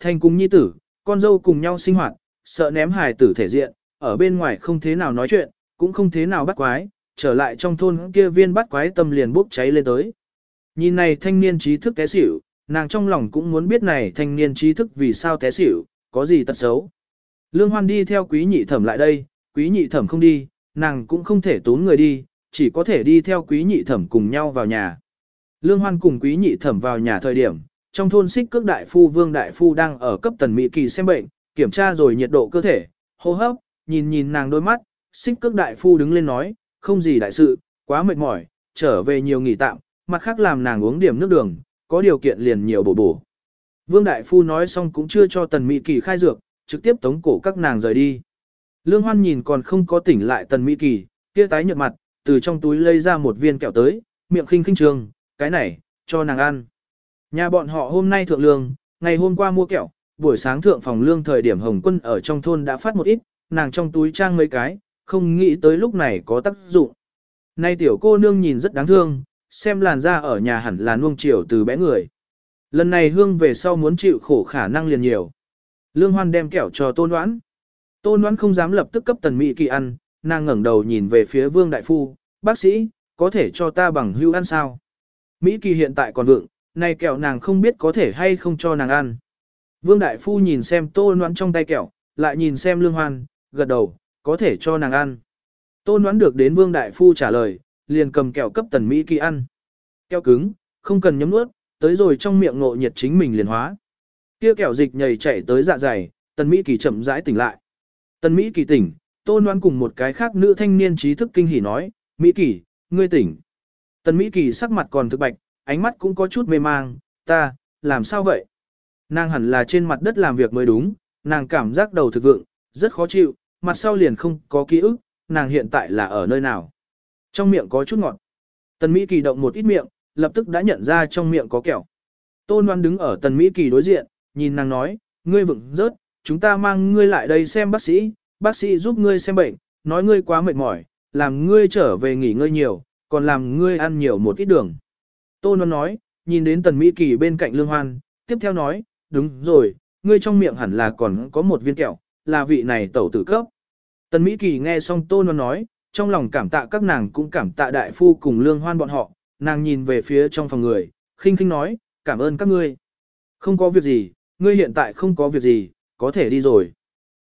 Thành cùng nhi tử, con dâu cùng nhau sinh hoạt, sợ ném hài tử thể diện, ở bên ngoài không thế nào nói chuyện, cũng không thế nào bắt quái, trở lại trong thôn kia viên bắt quái tâm liền bốc cháy lên tới. Nhìn này thanh niên trí thức té xỉu, nàng trong lòng cũng muốn biết này thanh niên trí thức vì sao té xỉu, có gì tật xấu. Lương Hoan đi theo quý nhị thẩm lại đây, quý nhị thẩm không đi, nàng cũng không thể tốn người đi, chỉ có thể đi theo quý nhị thẩm cùng nhau vào nhà. Lương Hoan cùng quý nhị thẩm vào nhà thời điểm, trong thôn xích cước đại phu vương đại phu đang ở cấp tần mỹ kỳ xem bệnh, kiểm tra rồi nhiệt độ cơ thể, hô hấp, nhìn nhìn nàng đôi mắt, xích cước đại phu đứng lên nói, không gì đại sự, quá mệt mỏi, trở về nhiều nghỉ tạm, mặt khác làm nàng uống điểm nước đường, có điều kiện liền nhiều bổ bổ. Vương đại phu nói xong cũng chưa cho tần mỹ kỳ khai dược, trực tiếp tống cổ các nàng rời đi. Lương Hoan nhìn còn không có tỉnh lại tần mỹ kỳ, kia tái nhợt mặt, từ trong túi lấy ra một viên kẹo tới, miệng khinh khinh trường, cái này, cho nàng ăn. Nhà bọn họ hôm nay thượng lương, ngày hôm qua mua kẹo, buổi sáng thượng phòng lương thời điểm Hồng Quân ở trong thôn đã phát một ít, nàng trong túi trang mấy cái, không nghĩ tới lúc này có tác dụng. Nay tiểu cô nương nhìn rất đáng thương, xem làn da ở nhà hẳn là nuông chiều từ bé người. Lần này hương về sau muốn chịu khổ khả năng liền nhiều. Lương Hoan đem kẹo cho Tôn Đoán. Tôn Đoán không dám lập tức cấp tần mỹ kỳ ăn, nàng ngẩng đầu nhìn về phía Vương Đại Phu, bác sĩ, có thể cho ta bằng hưu ăn sao? Mỹ kỳ hiện tại còn vượng, này kẹo nàng không biết có thể hay không cho nàng ăn. Vương Đại Phu nhìn xem Tôn Đoán trong tay kẹo, lại nhìn xem Lương Hoan, gật đầu, có thể cho nàng ăn. Tôn Đoán được đến Vương Đại Phu trả lời, liền cầm kẹo cấp tần Mỹ kỳ ăn. Kẹo cứng, không cần nhấm nuốt, tới rồi trong miệng ngộ nhiệt chính mình liền hóa. Kia kẹo dịch nhầy chảy tới dạ dày, tần Mỹ kỳ chậm rãi tỉnh lại. Tần Mỹ kỳ tỉnh, Tôn Loan cùng một cái khác nữ thanh niên trí thức kinh hỉ nói, Mỹ kỳ, ngươi tỉnh. Tần Mỹ kỳ sắc mặt còn thực bạch, ánh mắt cũng có chút mê mang, ta, làm sao vậy? Nàng hẳn là trên mặt đất làm việc mới đúng, nàng cảm giác đầu thực vượng, rất khó chịu, mặt sau liền không có ký ức, nàng hiện tại là ở nơi nào. Trong miệng có chút ngọt. Tần Mỹ kỳ động một ít miệng, lập tức đã nhận ra trong miệng có kẹo. Tôn Loan đứng ở Tần Mỹ kỳ đối diện, nhìn nàng nói, ngươi vựng rớt, chúng ta mang ngươi lại đây xem bác sĩ, bác sĩ giúp ngươi xem bệnh, nói ngươi quá mệt mỏi, làm ngươi trở về nghỉ ngơi nhiều, còn làm ngươi ăn nhiều một ít đường. Tôn Loan nói, nhìn đến Tần Mỹ Kỳ bên cạnh Lương Hoan, tiếp theo nói, đúng rồi, ngươi trong miệng hẳn là còn có một viên kẹo, là vị này tẩu tử cấp. Tần Mỹ Kỳ nghe xong Tôn Loan nói, trong lòng cảm tạ các nàng cũng cảm tạ đại phu cùng Lương Hoan bọn họ, nàng nhìn về phía trong phòng người, khinh khinh nói, cảm ơn các ngươi. Không có việc gì, ngươi hiện tại không có việc gì, có thể đi rồi.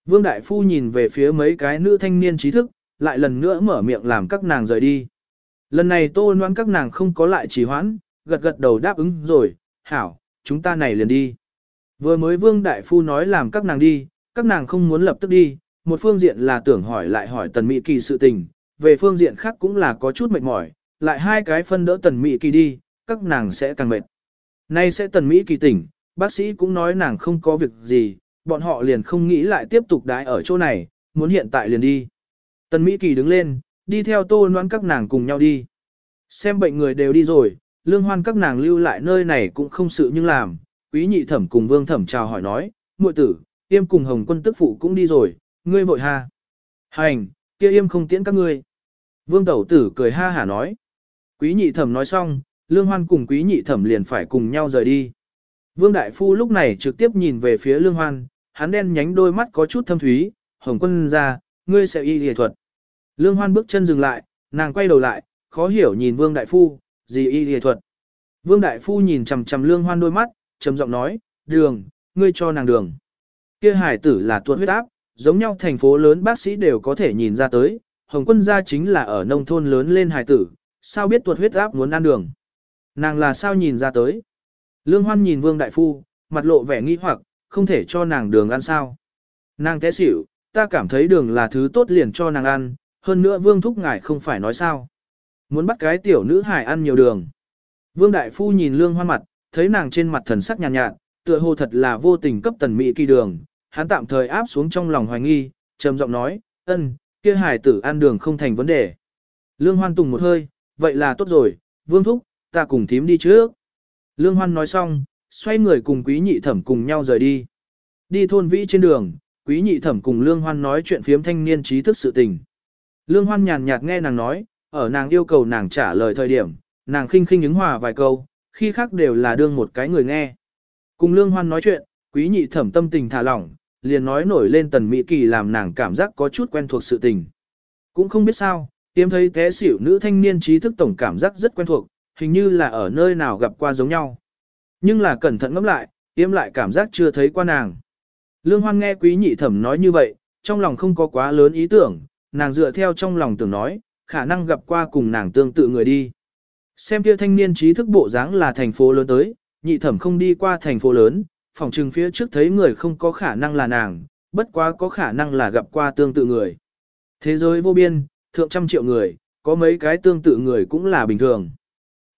Vương Đại Phu nhìn về phía mấy cái nữ thanh niên trí thức, lại lần nữa mở miệng làm các nàng rời đi. Lần này tô noan các nàng không có lại trì hoãn, gật gật đầu đáp ứng rồi, hảo, chúng ta này liền đi. Vừa mới Vương Đại Phu nói làm các nàng đi, các nàng không muốn lập tức đi, một phương diện là tưởng hỏi lại hỏi Tần Mỹ Kỳ sự tình, về phương diện khác cũng là có chút mệt mỏi, lại hai cái phân đỡ Tần Mỹ Kỳ đi, các nàng sẽ càng mệt. Nay sẽ Tần Mỹ Kỳ tỉnh, bác sĩ cũng nói nàng không có việc gì, bọn họ liền không nghĩ lại tiếp tục đái ở chỗ này, muốn hiện tại liền đi. Tần Mỹ Kỳ đứng lên, đi theo tô noan các nàng cùng nhau đi. Xem bệnh người đều đi rồi, lương hoan các nàng lưu lại nơi này cũng không sự nhưng làm, quý nhị thẩm cùng vương thẩm chào hỏi nói, muội tử, yêm cùng hồng quân tức phụ cũng đi rồi, ngươi vội ha. Hành, kia yêm không tiễn các ngươi. Vương tẩu tử cười ha hả nói. Quý nhị thẩm nói xong, lương hoan cùng quý nhị thẩm liền phải cùng nhau rời đi. Vương đại phu lúc này trực tiếp nhìn về phía lương hoan, hắn đen nhánh đôi mắt có chút thâm thúy, hồng quân ra, ngươi sẽ y lìa thuật. Lương hoan bước chân dừng lại, nàng quay đầu lại, khó hiểu nhìn vương đại phu, gì y y thuật. Vương đại phu nhìn chằm chằm lương hoan đôi mắt, trầm giọng nói, đường, ngươi cho nàng đường. Kia hải tử là tuột huyết áp, giống nhau thành phố lớn bác sĩ đều có thể nhìn ra tới, hồng quân gia chính là ở nông thôn lớn lên hải tử, sao biết tuột huyết áp muốn ăn đường. Nàng là sao nhìn ra tới. Lương hoan nhìn vương đại phu, mặt lộ vẻ nghi hoặc, không thể cho nàng đường ăn sao. Nàng té xỉu, ta cảm thấy đường là thứ tốt liền cho nàng ăn, hơn nữa vương thúc ngài không phải nói sao. Muốn bắt cái tiểu nữ hài ăn nhiều đường. Vương đại phu nhìn lương hoan mặt, thấy nàng trên mặt thần sắc nhàn nhạt, nhạt, tựa hồ thật là vô tình cấp tần mỹ kỳ đường, hắn tạm thời áp xuống trong lòng hoài nghi, trầm giọng nói, ân, kia hài tử ăn đường không thành vấn đề. Lương hoan tùng một hơi, vậy là tốt rồi, vương thúc, ta cùng thím đi trước. Lương hoan nói xong, xoay người cùng quý nhị thẩm cùng nhau rời đi. Đi thôn vĩ trên đường, quý nhị thẩm cùng Lương Hoan nói chuyện phiếm thanh niên trí thức sự tình. Lương Hoan nhàn nhạt nghe nàng nói, ở nàng yêu cầu nàng trả lời thời điểm, nàng khinh khinh ứng hòa vài câu, khi khác đều là đương một cái người nghe. Cùng Lương Hoan nói chuyện, Quý nhị thẩm tâm tình thả lỏng, liền nói nổi lên tần mỹ kỳ làm nàng cảm giác có chút quen thuộc sự tình. Cũng không biết sao, tiêm thấy té xỉu nữ thanh niên trí thức tổng cảm giác rất quen thuộc, hình như là ở nơi nào gặp qua giống nhau. Nhưng là cẩn thận ngẫm lại, tiêm lại cảm giác chưa thấy qua nàng. Lương Hoan nghe quý nhị thẩm nói như vậy, trong lòng không có quá lớn ý tưởng, nàng dựa theo trong lòng tưởng nói, khả năng gặp qua cùng nàng tương tự người đi. Xem kia thanh niên trí thức bộ dáng là thành phố lớn tới, nhị thẩm không đi qua thành phố lớn, phòng trừng phía trước thấy người không có khả năng là nàng, bất quá có khả năng là gặp qua tương tự người. Thế giới vô biên, thượng trăm triệu người, có mấy cái tương tự người cũng là bình thường.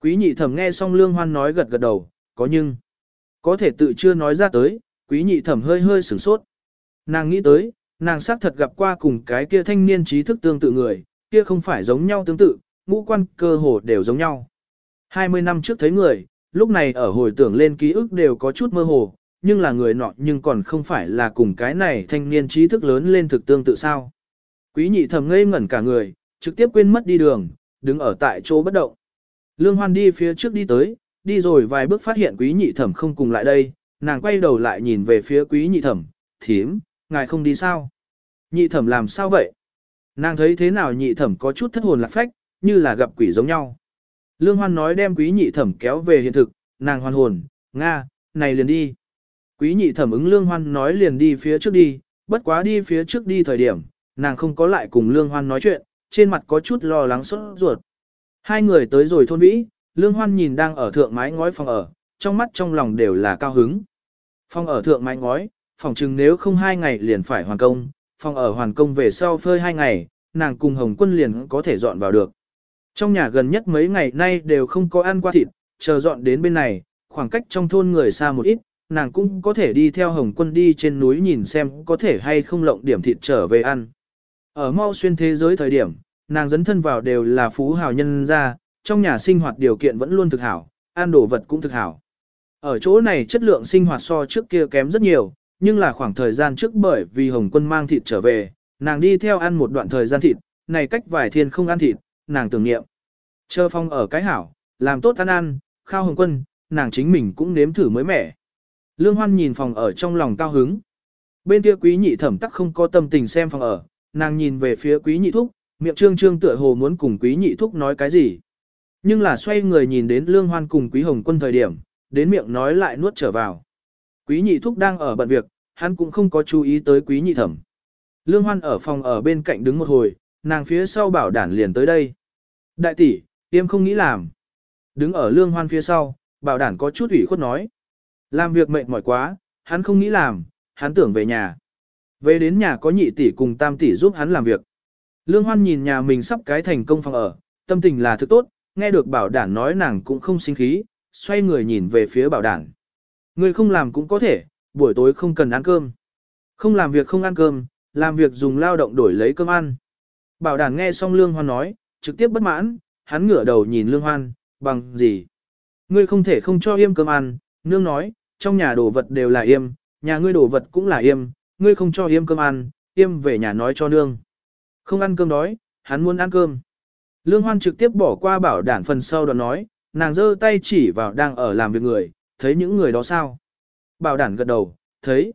Quý nhị thẩm nghe xong lương hoan nói gật gật đầu, có nhưng, có thể tự chưa nói ra tới, quý nhị thẩm hơi hơi sửng sốt. Nàng nghĩ tới, nàng xác thật gặp qua cùng cái kia thanh niên trí thức tương tự người, kia không phải giống nhau tương tự, ngũ quan cơ hồ đều giống nhau. 20 năm trước thấy người, lúc này ở hồi tưởng lên ký ức đều có chút mơ hồ, nhưng là người nọ nhưng còn không phải là cùng cái này thanh niên trí thức lớn lên thực tương tự sao. Quý nhị thầm ngây ngẩn cả người, trực tiếp quên mất đi đường, đứng ở tại chỗ bất động. Lương Hoan đi phía trước đi tới, đi rồi vài bước phát hiện quý nhị thẩm không cùng lại đây, nàng quay đầu lại nhìn về phía quý nhị thẩm, thím, ngài không đi sao? Nhị thẩm làm sao vậy? Nàng thấy thế nào nhị thẩm có chút thất hồn lạc phách, như là gặp quỷ giống nhau. Lương Hoan nói đem quý nhị thẩm kéo về hiện thực, nàng hoàn hồn, Nga, này liền đi. Quý nhị thẩm ứng Lương Hoan nói liền đi phía trước đi, bất quá đi phía trước đi thời điểm, nàng không có lại cùng Lương Hoan nói chuyện, trên mặt có chút lo lắng sốt ruột. Hai người tới rồi thôn vĩ, Lương Hoan nhìn đang ở thượng mái ngói phòng ở, trong mắt trong lòng đều là cao hứng. Phòng ở thượng mái ngói, phòng chừng nếu không hai ngày liền phải hoàn công, phòng ở hoàn công về sau phơi hai ngày, nàng cùng Hồng Quân liền có thể dọn vào được. Trong nhà gần nhất mấy ngày nay đều không có ăn qua thịt, chờ dọn đến bên này, khoảng cách trong thôn người xa một ít, nàng cũng có thể đi theo Hồng Quân đi trên núi nhìn xem có thể hay không lộng điểm thịt trở về ăn. Ở mau xuyên thế giới thời điểm, nàng dấn thân vào đều là phú hào nhân gia, trong nhà sinh hoạt điều kiện vẫn luôn thực hảo, ăn đồ vật cũng thực hảo. Ở chỗ này chất lượng sinh hoạt so trước kia kém rất nhiều, nhưng là khoảng thời gian trước bởi vì Hồng Quân mang thịt trở về, nàng đi theo ăn một đoạn thời gian thịt, này cách vài thiên không ăn thịt, nàng tưởng niệm. Chờ phong ở cái hảo, làm tốt ăn ăn, khao Hồng Quân, nàng chính mình cũng nếm thử mới mẻ. Lương Hoan nhìn phòng ở trong lòng cao hứng. Bên kia quý nhị thẩm tắc không có tâm tình xem phòng ở, nàng nhìn về phía quý nhị thúc, miệng trương trương tựa hồ muốn cùng quý nhị thúc nói cái gì. Nhưng là xoay người nhìn đến Lương Hoan cùng quý hồng quân thời điểm, đến miệng nói lại nuốt trở vào. Quý nhị thúc đang ở bận việc, hắn cũng không có chú ý tới quý nhị thẩm. Lương Hoan ở phòng ở bên cạnh đứng một hồi, nàng phía sau bảo đản liền tới đây. Đại tỷ, tiêm không nghĩ làm. Đứng ở Lương Hoan phía sau, bảo đản có chút ủy khuất nói. Làm việc mệt mỏi quá, hắn không nghĩ làm, hắn tưởng về nhà. Về đến nhà có nhị tỷ cùng tam tỷ giúp hắn làm việc. Lương Hoan nhìn nhà mình sắp cái thành công phòng ở, tâm tình là thứ tốt, nghe được bảo đản nói nàng cũng không sinh khí, xoay người nhìn về phía bảo đản. Ngươi không làm cũng có thể, buổi tối không cần ăn cơm. Không làm việc không ăn cơm, làm việc dùng lao động đổi lấy cơm ăn. Bảo đảng nghe xong Lương Hoan nói, trực tiếp bất mãn, hắn ngửa đầu nhìn Lương Hoan, bằng gì? Ngươi không thể không cho yêm cơm ăn, nương nói, trong nhà đồ vật đều là yêm, nhà ngươi đồ vật cũng là yêm, ngươi không cho yêm cơm ăn, yêm về nhà nói cho nương. Không ăn cơm đói, hắn muốn ăn cơm. Lương Hoan trực tiếp bỏ qua bảo đản phần sau đó nói, nàng giơ tay chỉ vào đang ở làm việc người, thấy những người đó sao? Bảo đản gật đầu, thấy.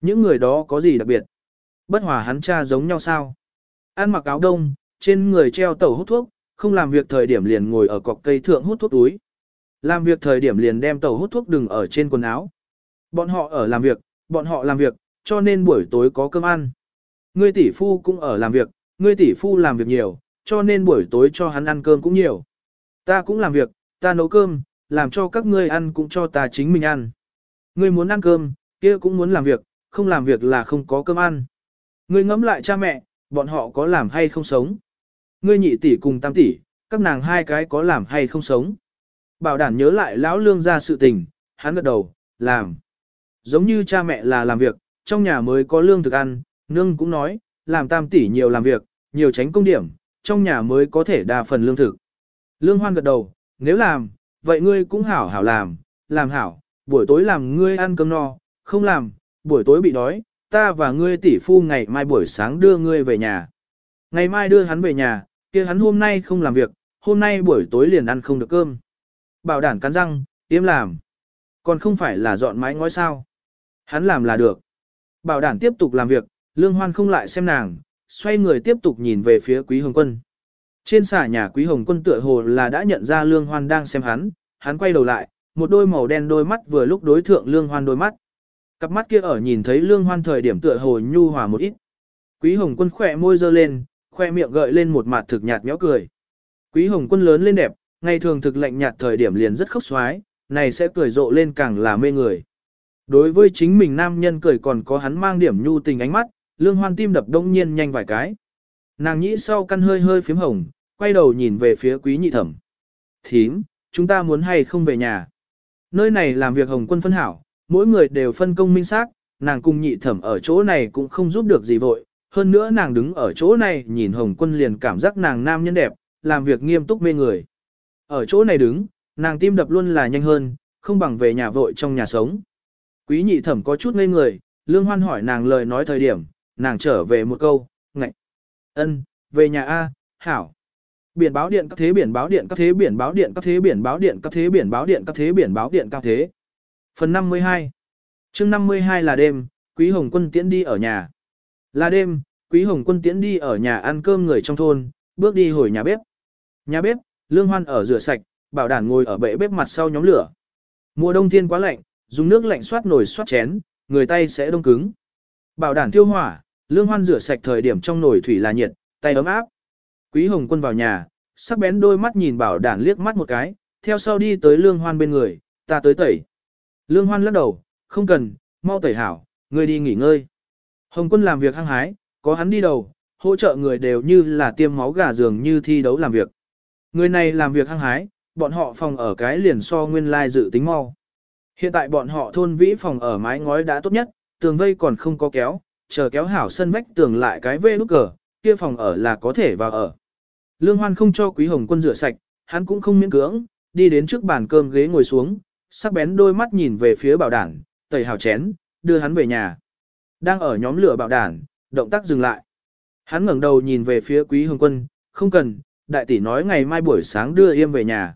Những người đó có gì đặc biệt? Bất hòa hắn cha giống nhau sao? Ăn mặc áo đông, trên người treo tẩu hút thuốc, không làm việc thời điểm liền ngồi ở cọc cây thượng hút thuốc túi. Làm việc thời điểm liền đem tẩu hút thuốc đừng ở trên quần áo. Bọn họ ở làm việc, bọn họ làm việc, cho nên buổi tối có cơm ăn. Ngươi tỷ phu cũng ở làm việc, ngươi tỷ phu làm việc nhiều, cho nên buổi tối cho hắn ăn cơm cũng nhiều. Ta cũng làm việc, ta nấu cơm, làm cho các ngươi ăn cũng cho ta chính mình ăn. Ngươi muốn ăn cơm, kia cũng muốn làm việc, không làm việc là không có cơm ăn. Ngươi ngẫm lại cha mẹ, bọn họ có làm hay không sống. Ngươi nhị tỷ cùng tam tỷ, các nàng hai cái có làm hay không sống. Bảo đảm nhớ lại lão lương ra sự tình, hắn gật đầu, làm. Giống như cha mẹ là làm việc, trong nhà mới có lương thực ăn, nương cũng nói, làm tam tỷ nhiều làm việc, nhiều tránh công điểm, trong nhà mới có thể đa phần lương thực. Lương hoan gật đầu, nếu làm, vậy ngươi cũng hảo hảo làm, làm hảo, buổi tối làm ngươi ăn cơm no, không làm, buổi tối bị đói, ta và ngươi tỷ phu ngày mai buổi sáng đưa ngươi về nhà. Ngày mai đưa hắn về nhà, kia hắn hôm nay không làm việc, hôm nay buổi tối liền ăn không được cơm. Bảo đảm cắn răng, yếm làm. Còn không phải là dọn mái ngói sao. Hắn làm là được. Bảo đảm tiếp tục làm việc, Lương Hoan không lại xem nàng, xoay người tiếp tục nhìn về phía Quý Hồng Quân. Trên xà nhà Quý Hồng Quân tựa hồ là đã nhận ra Lương Hoan đang xem hắn, hắn quay đầu lại, một đôi màu đen đôi mắt vừa lúc đối thượng Lương Hoan đôi mắt. Cặp mắt kia ở nhìn thấy Lương Hoan thời điểm tựa hồ nhu hòa một ít. Quý Hồng Quân khỏe môi dơ lên, khoe miệng gợi lên một mặt thực nhạt méo cười. Quý Hồng Quân lớn lên đẹp, ngày thường thực lạnh nhạt thời điểm liền rất khốc xoái, này sẽ cười rộ lên càng là mê người. Đối với chính mình nam nhân cười còn có hắn mang điểm nhu tình ánh mắt, lương hoan tim đập đông nhiên nhanh vài cái. Nàng nhĩ sau căn hơi hơi phím hồng, quay đầu nhìn về phía quý nhị thẩm. Thím, chúng ta muốn hay không về nhà. Nơi này làm việc hồng quân phân hảo, mỗi người đều phân công minh xác, nàng cùng nhị thẩm ở chỗ này cũng không giúp được gì vội. Hơn nữa nàng đứng ở chỗ này nhìn hồng quân liền cảm giác nàng nam nhân đẹp, làm việc nghiêm túc mê người. Ở chỗ này đứng, nàng tim đập luôn là nhanh hơn, không bằng về nhà vội trong nhà sống. Quý nhị thẩm có chút ngây người, lương hoan hỏi nàng lời nói thời điểm, nàng trở về một câu, ngạch ân, về nhà A, hảo. Biển báo điện các thế biển báo điện các thế biển báo điện các thế biển báo điện các thế biển báo điện các thế biển báo điện các thế. Phần 52 chương 52 là đêm, Quý Hồng Quân tiễn đi ở nhà. Là đêm, Quý Hồng Quân tiễn đi ở nhà ăn cơm người trong thôn, bước đi hồi nhà bếp. Nhà bếp, Lương Hoan ở rửa sạch, bảo Đản ngồi ở bệ bếp mặt sau nhóm lửa. Mùa đông thiên quá lạnh, dùng nước lạnh xoát nồi xoát chén, người tay sẽ đông cứng. Bảo Đản tiêu hỏa, Lương Hoan rửa sạch thời điểm trong nồi thủy là nhiệt, tay ấm áp. Quý Hồng Quân vào nhà, sắc bén đôi mắt nhìn bảo Đản liếc mắt một cái, theo sau đi tới Lương Hoan bên người, ta tới tẩy. Lương Hoan lắc đầu, không cần, mau tẩy hảo, người đi nghỉ ngơi. Hồng Quân làm việc hăng hái, có hắn đi đầu, hỗ trợ người đều như là tiêm máu gà dường như thi đấu làm việc. Người này làm việc hăng hái, bọn họ phòng ở cái liền so nguyên lai dự tính mau. Hiện tại bọn họ thôn vĩ phòng ở mái ngói đã tốt nhất, tường vây còn không có kéo, chờ kéo hảo sân vách tường lại cái vê nút cờ, kia phòng ở là có thể vào ở. Lương Hoan không cho Quý Hồng Quân rửa sạch, hắn cũng không miễn cưỡng, đi đến trước bàn cơm ghế ngồi xuống, sắc bén đôi mắt nhìn về phía bảo đản, tẩy hào chén, đưa hắn về nhà. Đang ở nhóm lửa bảo đản, động tác dừng lại. Hắn ngẩng đầu nhìn về phía Quý Hồng Quân, không cần, đại tỷ nói ngày mai buổi sáng đưa yêm về nhà.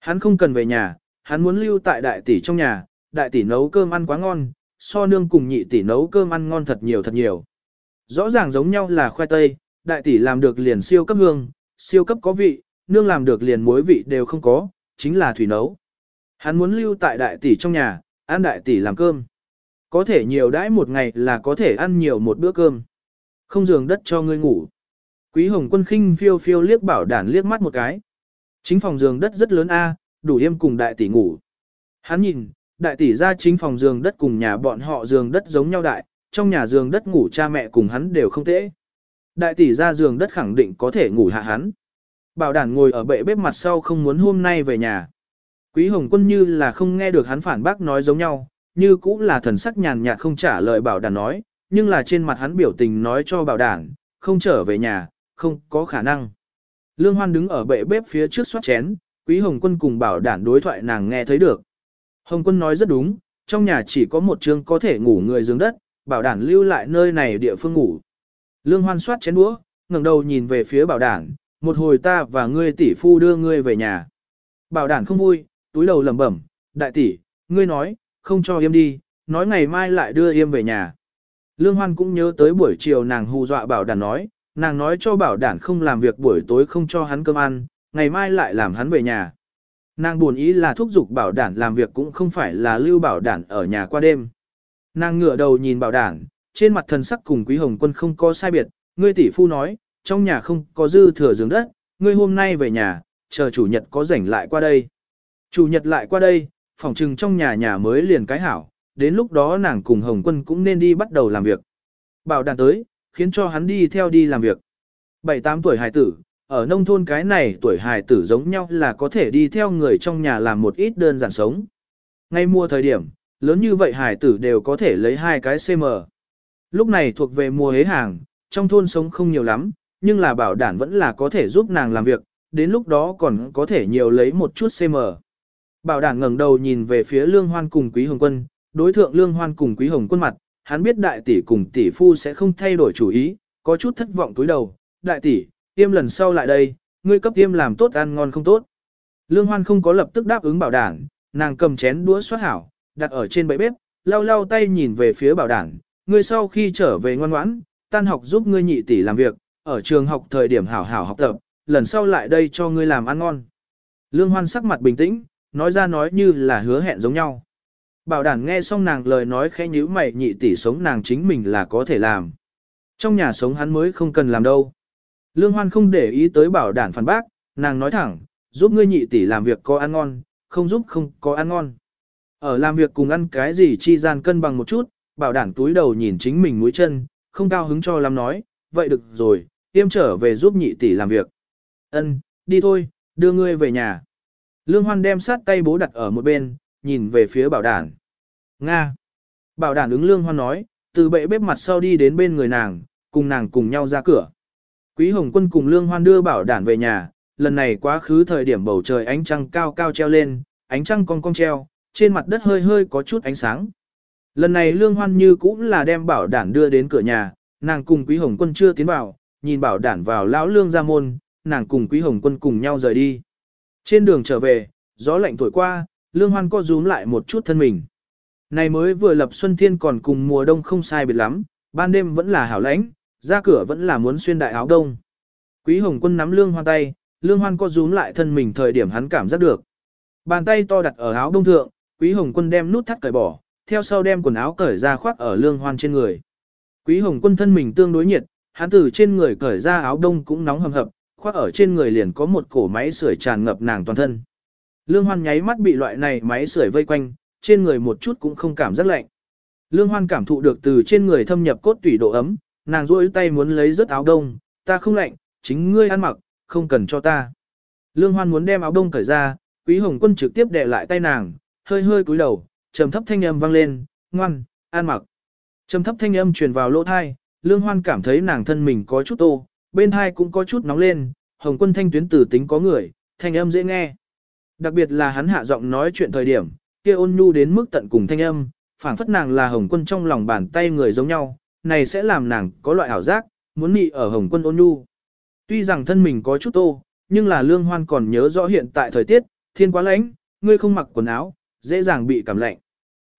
Hắn không cần về nhà, hắn muốn lưu tại đại tỷ trong nhà, đại tỷ nấu cơm ăn quá ngon, so nương cùng nhị tỷ nấu cơm ăn ngon thật nhiều thật nhiều. Rõ ràng giống nhau là khoai tây, đại tỷ làm được liền siêu cấp hương, siêu cấp có vị, nương làm được liền muối vị đều không có, chính là thủy nấu. Hắn muốn lưu tại đại tỷ trong nhà, ăn đại tỷ làm cơm. Có thể nhiều đãi một ngày là có thể ăn nhiều một bữa cơm. Không giường đất cho ngươi ngủ. Quý Hồng Quân khinh phiêu phiêu liếc bảo đản liếc mắt một cái. Chính phòng giường đất rất lớn a, đủ yêm cùng đại tỷ ngủ. Hắn nhìn, đại tỷ ra chính phòng giường đất cùng nhà bọn họ giường đất giống nhau đại, trong nhà giường đất ngủ cha mẹ cùng hắn đều không tễ. Đại tỷ ra giường đất khẳng định có thể ngủ hạ hắn. Bảo đản ngồi ở bệ bếp mặt sau không muốn hôm nay về nhà. Quý Hồng Quân như là không nghe được hắn phản bác nói giống nhau, như cũng là thần sắc nhàn nhạt không trả lời bảo đản nói, nhưng là trên mặt hắn biểu tình nói cho bảo đản, không trở về nhà, không có khả năng. Lương Hoan đứng ở bệ bếp phía trước xoát chén, Quý Hồng Quân cùng bảo đản đối thoại nàng nghe thấy được. Hồng Quân nói rất đúng, trong nhà chỉ có một trường có thể ngủ người giường đất, bảo đản lưu lại nơi này địa phương ngủ. Lương Hoan soát chén đũa, ngẩng đầu nhìn về phía bảo đản, một hồi ta và ngươi tỷ phu đưa ngươi về nhà. Bảo đản không vui, túi đầu lẩm bẩm, đại tỷ, ngươi nói, không cho yêm đi, nói ngày mai lại đưa yêm về nhà. Lương Hoan cũng nhớ tới buổi chiều nàng hù dọa bảo đản nói, nàng nói cho bảo đản không làm việc buổi tối không cho hắn cơm ăn, ngày mai lại làm hắn về nhà. Nàng buồn ý là thúc giục bảo đản làm việc cũng không phải là lưu bảo đản ở nhà qua đêm. Nàng ngửa đầu nhìn bảo đản, trên mặt thần sắc cùng quý hồng quân không có sai biệt, ngươi tỷ phu nói, trong nhà không có dư thừa giường đất, ngươi hôm nay về nhà, chờ chủ nhật có rảnh lại qua đây. Chủ nhật lại qua đây, phòng trừng trong nhà nhà mới liền cái hảo, đến lúc đó nàng cùng hồng quân cũng nên đi bắt đầu làm việc. Bảo đản tới, khiến cho hắn đi theo đi làm việc. Bảy tám tuổi hài tử, ở nông thôn cái này tuổi hài tử giống nhau là có thể đi theo người trong nhà làm một ít đơn giản sống. Ngay mua thời điểm, lớn như vậy hài tử đều có thể lấy hai cái CM. Lúc này thuộc về mùa hế hàng, trong thôn sống không nhiều lắm, nhưng là bảo đảm vẫn là có thể giúp nàng làm việc, đến lúc đó còn có thể nhiều lấy một chút CM. Bảo đảm ngẩng đầu nhìn về phía Lương Hoan cùng Quý Hồng Quân, đối thượng Lương Hoan cùng Quý Hồng Quân mặt, hắn biết đại tỷ cùng tỷ phu sẽ không thay đổi chủ ý, có chút thất vọng túi đầu, đại tỷ, tiêm lần sau lại đây, ngươi cấp tiêm làm tốt ăn ngon không tốt. Lương Hoan không có lập tức đáp ứng bảo đảm, nàng cầm chén đũa xoát hảo, đặt ở trên bẫy bếp, lau lau tay nhìn về phía bảo đản, ngươi sau khi trở về ngoan ngoãn, tan học giúp ngươi nhị tỷ làm việc, ở trường học thời điểm hảo hảo học tập, lần sau lại đây cho ngươi làm ăn ngon. Lương Hoan sắc mặt bình tĩnh, nói ra nói như là hứa hẹn giống nhau. Bảo đảm nghe xong nàng lời nói khẽ nhíu mày nhị tỷ sống nàng chính mình là có thể làm. Trong nhà sống hắn mới không cần làm đâu. Lương Hoan không để ý tới bảo Đản phản bác, nàng nói thẳng, giúp ngươi nhị tỷ làm việc có ăn ngon, không giúp không có ăn ngon. Ở làm việc cùng ăn cái gì chi gian cân bằng một chút, bảo Đản túi đầu nhìn chính mình mũi chân, không cao hứng cho lắm nói, vậy được rồi, tiêm trở về giúp nhị tỷ làm việc. Ân, đi thôi, đưa ngươi về nhà. Lương Hoan đem sát tay bố đặt ở một bên, nhìn về phía bảo đản. Nga. Bảo đản ứng Lương Hoan nói, từ bệ bếp mặt sau đi đến bên người nàng, cùng nàng cùng nhau ra cửa. Quý Hồng Quân cùng Lương Hoan đưa bảo đản về nhà, lần này quá khứ thời điểm bầu trời ánh trăng cao cao treo lên, ánh trăng cong cong treo, trên mặt đất hơi hơi có chút ánh sáng. Lần này Lương Hoan như cũng là đem bảo đản đưa đến cửa nhà, nàng cùng Quý Hồng Quân chưa tiến vào, nhìn bảo đản vào lão lương ra môn, nàng cùng Quý Hồng Quân cùng nhau rời đi. Trên đường trở về, gió lạnh thổi qua, Lương Hoan co rúm lại một chút thân mình. Này mới vừa lập xuân thiên còn cùng mùa đông không sai biệt lắm, ban đêm vẫn là hảo lãnh, ra cửa vẫn là muốn xuyên đại áo đông. Quý Hồng Quân nắm Lương Hoan tay, Lương Hoan co rúm lại thân mình thời điểm hắn cảm giác được. Bàn tay to đặt ở áo đông thượng, Quý Hồng Quân đem nút thắt cởi bỏ, theo sau đem quần áo cởi ra khoác ở Lương Hoan trên người. Quý Hồng Quân thân mình tương đối nhiệt, hắn từ trên người cởi ra áo đông cũng nóng hầm hập, khoác ở trên người liền có một cổ máy sưởi tràn ngập nàng toàn thân. Lương Hoan nháy mắt bị loại này máy sưởi vây quanh, trên người một chút cũng không cảm giác lạnh. Lương Hoan cảm thụ được từ trên người thâm nhập cốt tủy độ ấm, nàng rỗi tay muốn lấy rớt áo đông, ta không lạnh, chính ngươi ăn mặc, không cần cho ta. Lương Hoan muốn đem áo đông cởi ra, Quý Hồng Quân trực tiếp đè lại tay nàng, hơi hơi cúi đầu, trầm thấp thanh âm vang lên, ngoan, ăn mặc. Trầm thấp thanh âm truyền vào lỗ thai, Lương Hoan cảm thấy nàng thân mình có chút tô, bên thai cũng có chút nóng lên, Hồng Quân thanh tuyến tử tính có người, thanh âm dễ nghe. Đặc biệt là hắn hạ giọng nói chuyện thời điểm, kia ôn nhu đến mức tận cùng thanh âm, phảng phất nàng là Hồng Quân trong lòng bàn tay người giống nhau, này sẽ làm nàng có loại ảo giác, muốn nị ở Hồng Quân ôn nhu. Tuy rằng thân mình có chút tô, nhưng là Lương Hoan còn nhớ rõ hiện tại thời tiết, thiên quá lạnh, ngươi không mặc quần áo, dễ dàng bị cảm lạnh.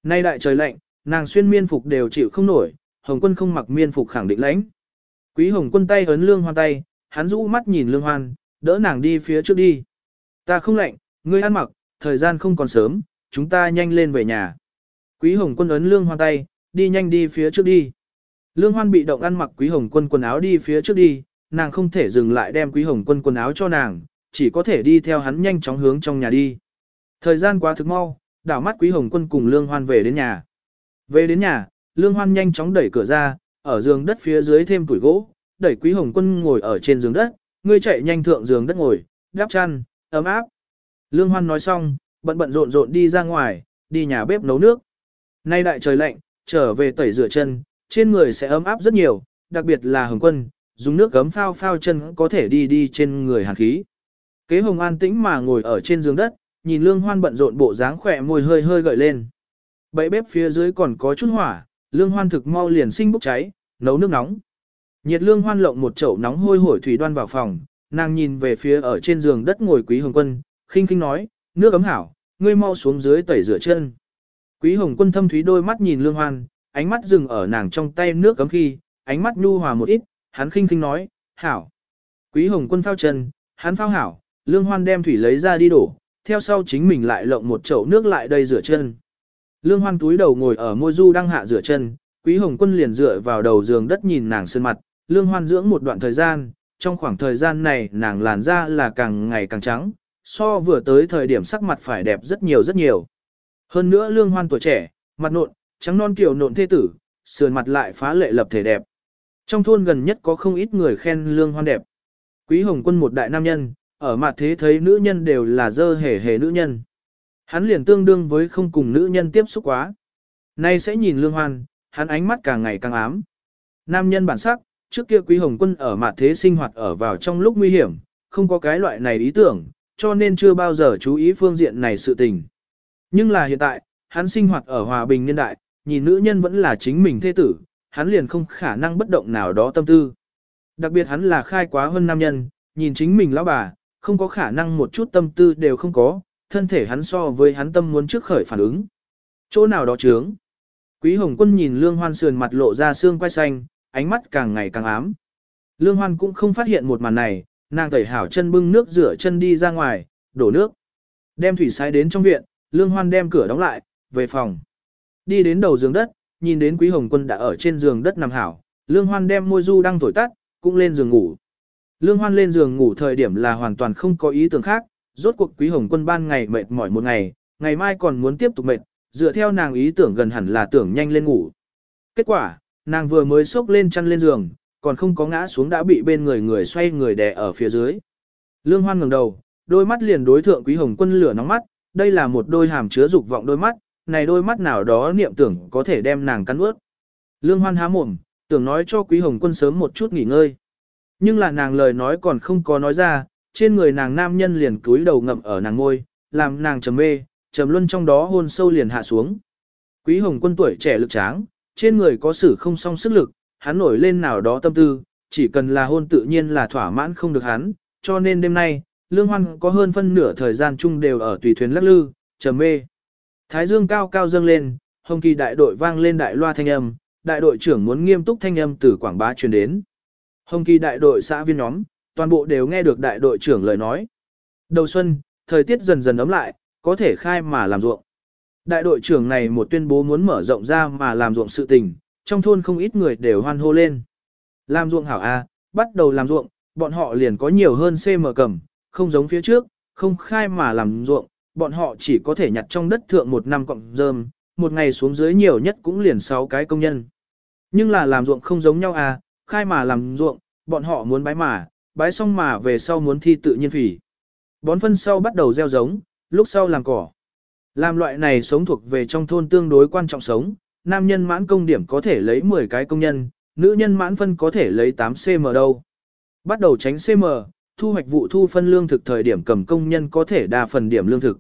Nay đại trời lạnh, nàng xuyên miên phục đều chịu không nổi, Hồng Quân không mặc miên phục khẳng định lãnh. Quý Hồng Quân tay ấn Lương Hoan tay, hắn rũ mắt nhìn Lương Hoan, đỡ nàng đi phía trước đi. Ta không lạnh, ngươi ăn mặc, thời gian không còn sớm, chúng ta nhanh lên về nhà. Quý Hồng Quân ấn Lương Hoan tay, đi nhanh đi phía trước đi. Lương Hoan bị động ăn mặc Quý Hồng Quân quần áo đi phía trước đi, nàng không thể dừng lại đem Quý Hồng Quân quần áo cho nàng, chỉ có thể đi theo hắn nhanh chóng hướng trong nhà đi. Thời gian quá thực mau, đảo mắt Quý Hồng Quân cùng Lương Hoan về đến nhà. Về đến nhà, Lương Hoan nhanh chóng đẩy cửa ra, ở giường đất phía dưới thêm tuổi gỗ, đẩy Quý Hồng Quân ngồi ở trên giường đất, ngươi chạy nhanh thượng giường đất ngồi, đắp chăn, ấm áp. Lương Hoan nói xong, bận bận rộn rộn đi ra ngoài, đi nhà bếp nấu nước. Nay đại trời lạnh, trở về tẩy rửa chân, trên người sẽ ấm áp rất nhiều, đặc biệt là Hồng Quân, dùng nước gấm phao phao chân có thể đi đi trên người hàn khí. Kế Hồng an tĩnh mà ngồi ở trên giường đất, nhìn Lương Hoan bận rộn bộ dáng khỏe môi hơi hơi gợi lên. Bậy bếp phía dưới còn có chút hỏa, Lương Hoan thực mau liền sinh bốc cháy, nấu nước nóng. Nhiệt Lương Hoan lộng một chậu nóng hôi hổi thủy đoan vào phòng, nàng nhìn về phía ở trên giường đất ngồi Quý Hồng Quân, khinh khinh nói, nước ấm hảo, ngươi mau xuống dưới tẩy rửa chân. Quý Hồng Quân thâm thúy đôi mắt nhìn Lương Hoan, ánh mắt dừng ở nàng trong tay nước cấm khi, ánh mắt nhu hòa một ít, hắn khinh khinh nói, hảo. Quý Hồng Quân phao chân, hắn phao hảo, Lương Hoan đem thủy lấy ra đi đổ, theo sau chính mình lại lộng một chậu nước lại đây rửa chân. Lương Hoan túi đầu ngồi ở môi du đang hạ rửa chân, Quý Hồng Quân liền dựa vào đầu giường đất nhìn nàng sơn mặt, Lương Hoan dưỡng một đoạn thời gian, trong khoảng thời gian này nàng làn da là càng ngày càng trắng, so vừa tới thời điểm sắc mặt phải đẹp rất nhiều rất nhiều. Hơn nữa Lương Hoan tuổi trẻ, mặt nộn, trắng non kiểu nộn thê tử, sườn mặt lại phá lệ lập thể đẹp. Trong thôn gần nhất có không ít người khen Lương Hoan đẹp. Quý Hồng Quân một đại nam nhân, ở mặt thế thấy nữ nhân đều là dơ hề hề nữ nhân. Hắn liền tương đương với không cùng nữ nhân tiếp xúc quá. Nay sẽ nhìn Lương Hoan, hắn ánh mắt càng ngày càng ám. Nam nhân bản sắc, trước kia Quý Hồng Quân ở mặt thế sinh hoạt ở vào trong lúc nguy hiểm, không có cái loại này ý tưởng, cho nên chưa bao giờ chú ý phương diện này sự tình. Nhưng là hiện tại, hắn sinh hoạt ở hòa bình niên đại, nhìn nữ nhân vẫn là chính mình thế tử, hắn liền không khả năng bất động nào đó tâm tư. Đặc biệt hắn là khai quá hơn nam nhân, nhìn chính mình lão bà, không có khả năng một chút tâm tư đều không có, thân thể hắn so với hắn tâm muốn trước khởi phản ứng. Chỗ nào đó chướng. Quý Hồng Quân nhìn Lương Hoan sườn mặt lộ ra xương quai xanh, ánh mắt càng ngày càng ám. Lương Hoan cũng không phát hiện một màn này, nàng tẩy hảo chân bưng nước rửa chân đi ra ngoài, đổ nước. Đem thủy sái đến trong viện, Lương Hoan đem cửa đóng lại, về phòng. Đi đến đầu giường đất, nhìn đến Quý Hồng Quân đã ở trên giường đất nằm hảo, Lương Hoan đem môi du đang thổi tắt, cũng lên giường ngủ. Lương Hoan lên giường ngủ thời điểm là hoàn toàn không có ý tưởng khác, rốt cuộc Quý Hồng Quân ban ngày mệt mỏi một ngày, ngày mai còn muốn tiếp tục mệt, dựa theo nàng ý tưởng gần hẳn là tưởng nhanh lên ngủ. Kết quả, nàng vừa mới xốc lên chăn lên giường, còn không có ngã xuống đã bị bên người người xoay người đè ở phía dưới. Lương Hoan ngẩng đầu, đôi mắt liền đối thượng Quý Hồng Quân lửa nóng mắt, đây là một đôi hàm chứa dục vọng đôi mắt, này đôi mắt nào đó niệm tưởng có thể đem nàng cắn ướt. Lương Hoan há mồm, tưởng nói cho Quý Hồng Quân sớm một chút nghỉ ngơi. Nhưng là nàng lời nói còn không có nói ra, trên người nàng nam nhân liền cúi đầu ngậm ở nàng ngôi, làm nàng trầm mê, trầm luân trong đó hôn sâu liền hạ xuống. Quý Hồng Quân tuổi trẻ lực tráng, trên người có sử không song sức lực, hắn nổi lên nào đó tâm tư, chỉ cần là hôn tự nhiên là thỏa mãn không được hắn, cho nên đêm nay, Lương Hoan có hơn phân nửa thời gian chung đều ở tùy thuyền lắc lư, trầm mê. Thái dương cao cao dâng lên, hồng kỳ đại đội vang lên đại loa thanh âm, đại đội trưởng muốn nghiêm túc thanh âm từ Quảng Bá truyền đến. Hồng kỳ đại đội xã viên nhóm, toàn bộ đều nghe được đại đội trưởng lời nói. Đầu xuân, thời tiết dần dần ấm lại, có thể khai mà làm ruộng. Đại đội trưởng này một tuyên bố muốn mở rộng ra mà làm ruộng sự tình, trong thôn không ít người đều hoan hô lên. Làm ruộng hảo A, bắt đầu làm ruộng, bọn họ liền có nhiều hơn CM cầm, không giống phía trước, không khai mà làm ruộng, bọn họ chỉ có thể nhặt trong đất thượng một năm cọng rơm, một ngày xuống dưới nhiều nhất cũng liền 6 cái công nhân. Nhưng là làm ruộng không giống nhau à, khai mà làm ruộng, bọn họ muốn bái mà, bái xong mà về sau muốn thi tự nhiên phỉ. Bón phân sau bắt đầu gieo giống, lúc sau làm cỏ. Làm loại này sống thuộc về trong thôn tương đối quan trọng sống, nam nhân mãn công điểm có thể lấy 10 cái công nhân, nữ nhân mãn phân có thể lấy 8 cm đâu. Bắt đầu tránh cm, thu hoạch vụ thu phân lương thực thời điểm cầm công nhân có thể đa phần điểm lương thực.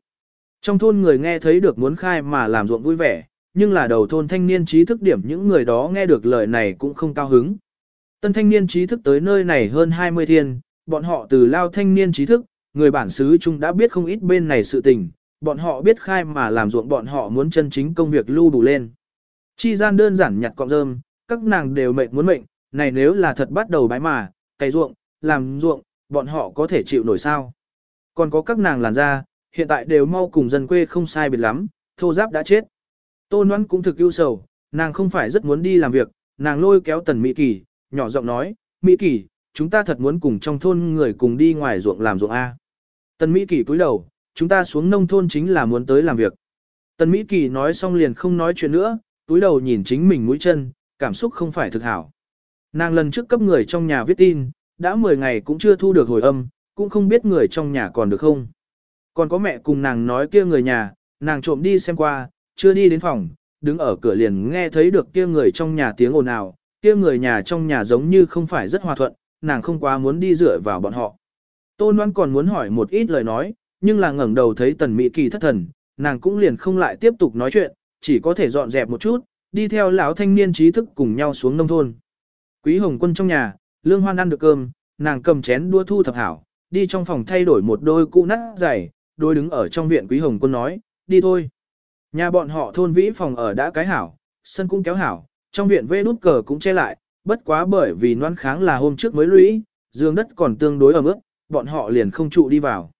Trong thôn người nghe thấy được muốn khai mà làm ruộng vui vẻ, nhưng là đầu thôn thanh niên trí thức điểm những người đó nghe được lời này cũng không cao hứng. Tân thanh niên trí thức tới nơi này hơn 20 thiên, bọn họ từ lao thanh niên trí thức, người bản xứ chung đã biết không ít bên này sự tình, bọn họ biết khai mà làm ruộng bọn họ muốn chân chính công việc lưu đủ lên. Chi gian đơn giản nhặt cọng rơm, các nàng đều mệt muốn mệnh, này nếu là thật bắt đầu bái mà, cày ruộng, làm ruộng, bọn họ có thể chịu nổi sao. Còn có các nàng làn da, hiện tại đều mau cùng dân quê không sai biệt lắm, thô giáp đã chết. Tô Ngoan cũng thực ưu sầu, nàng không phải rất muốn đi làm việc, nàng lôi kéo Tần Mỹ Kỳ, nhỏ giọng nói, Mỹ Kỳ, chúng ta thật muốn cùng trong thôn người cùng đi ngoài ruộng làm ruộng A. Tần Mỹ Kỳ cúi đầu, chúng ta xuống nông thôn chính là muốn tới làm việc. Tần Mỹ Kỳ nói xong liền không nói chuyện nữa, túi đầu nhìn chính mình mũi chân, cảm xúc không phải thực hảo. Nàng lần trước cấp người trong nhà viết tin, đã 10 ngày cũng chưa thu được hồi âm, cũng không biết người trong nhà còn được không. Còn có mẹ cùng nàng nói kia người nhà, nàng trộm đi xem qua, chưa đi đến phòng, đứng ở cửa liền nghe thấy được kia người trong nhà tiếng ồn ào, kia người nhà trong nhà giống như không phải rất hòa thuận, nàng không quá muốn đi dựa vào bọn họ. Tôn Loan còn muốn hỏi một ít lời nói, nhưng là ngẩng đầu thấy Tần Mỹ Kỳ thất thần, nàng cũng liền không lại tiếp tục nói chuyện, chỉ có thể dọn dẹp một chút, đi theo lão thanh niên trí thức cùng nhau xuống nông thôn. Quý Hồng Quân trong nhà, Lương Hoan ăn được cơm, nàng cầm chén đua thu thập hảo, đi trong phòng thay đổi một đôi cũ nát giày, đôi đứng ở trong viện Quý Hồng Quân nói, đi thôi. Nhà bọn họ thôn vĩ phòng ở đã cái hảo, sân cũng kéo hảo, trong viện vê nút cờ cũng che lại, bất quá bởi vì noan kháng là hôm trước mới lũy, giường đất còn tương đối ở mức, bọn họ liền không trụ đi vào.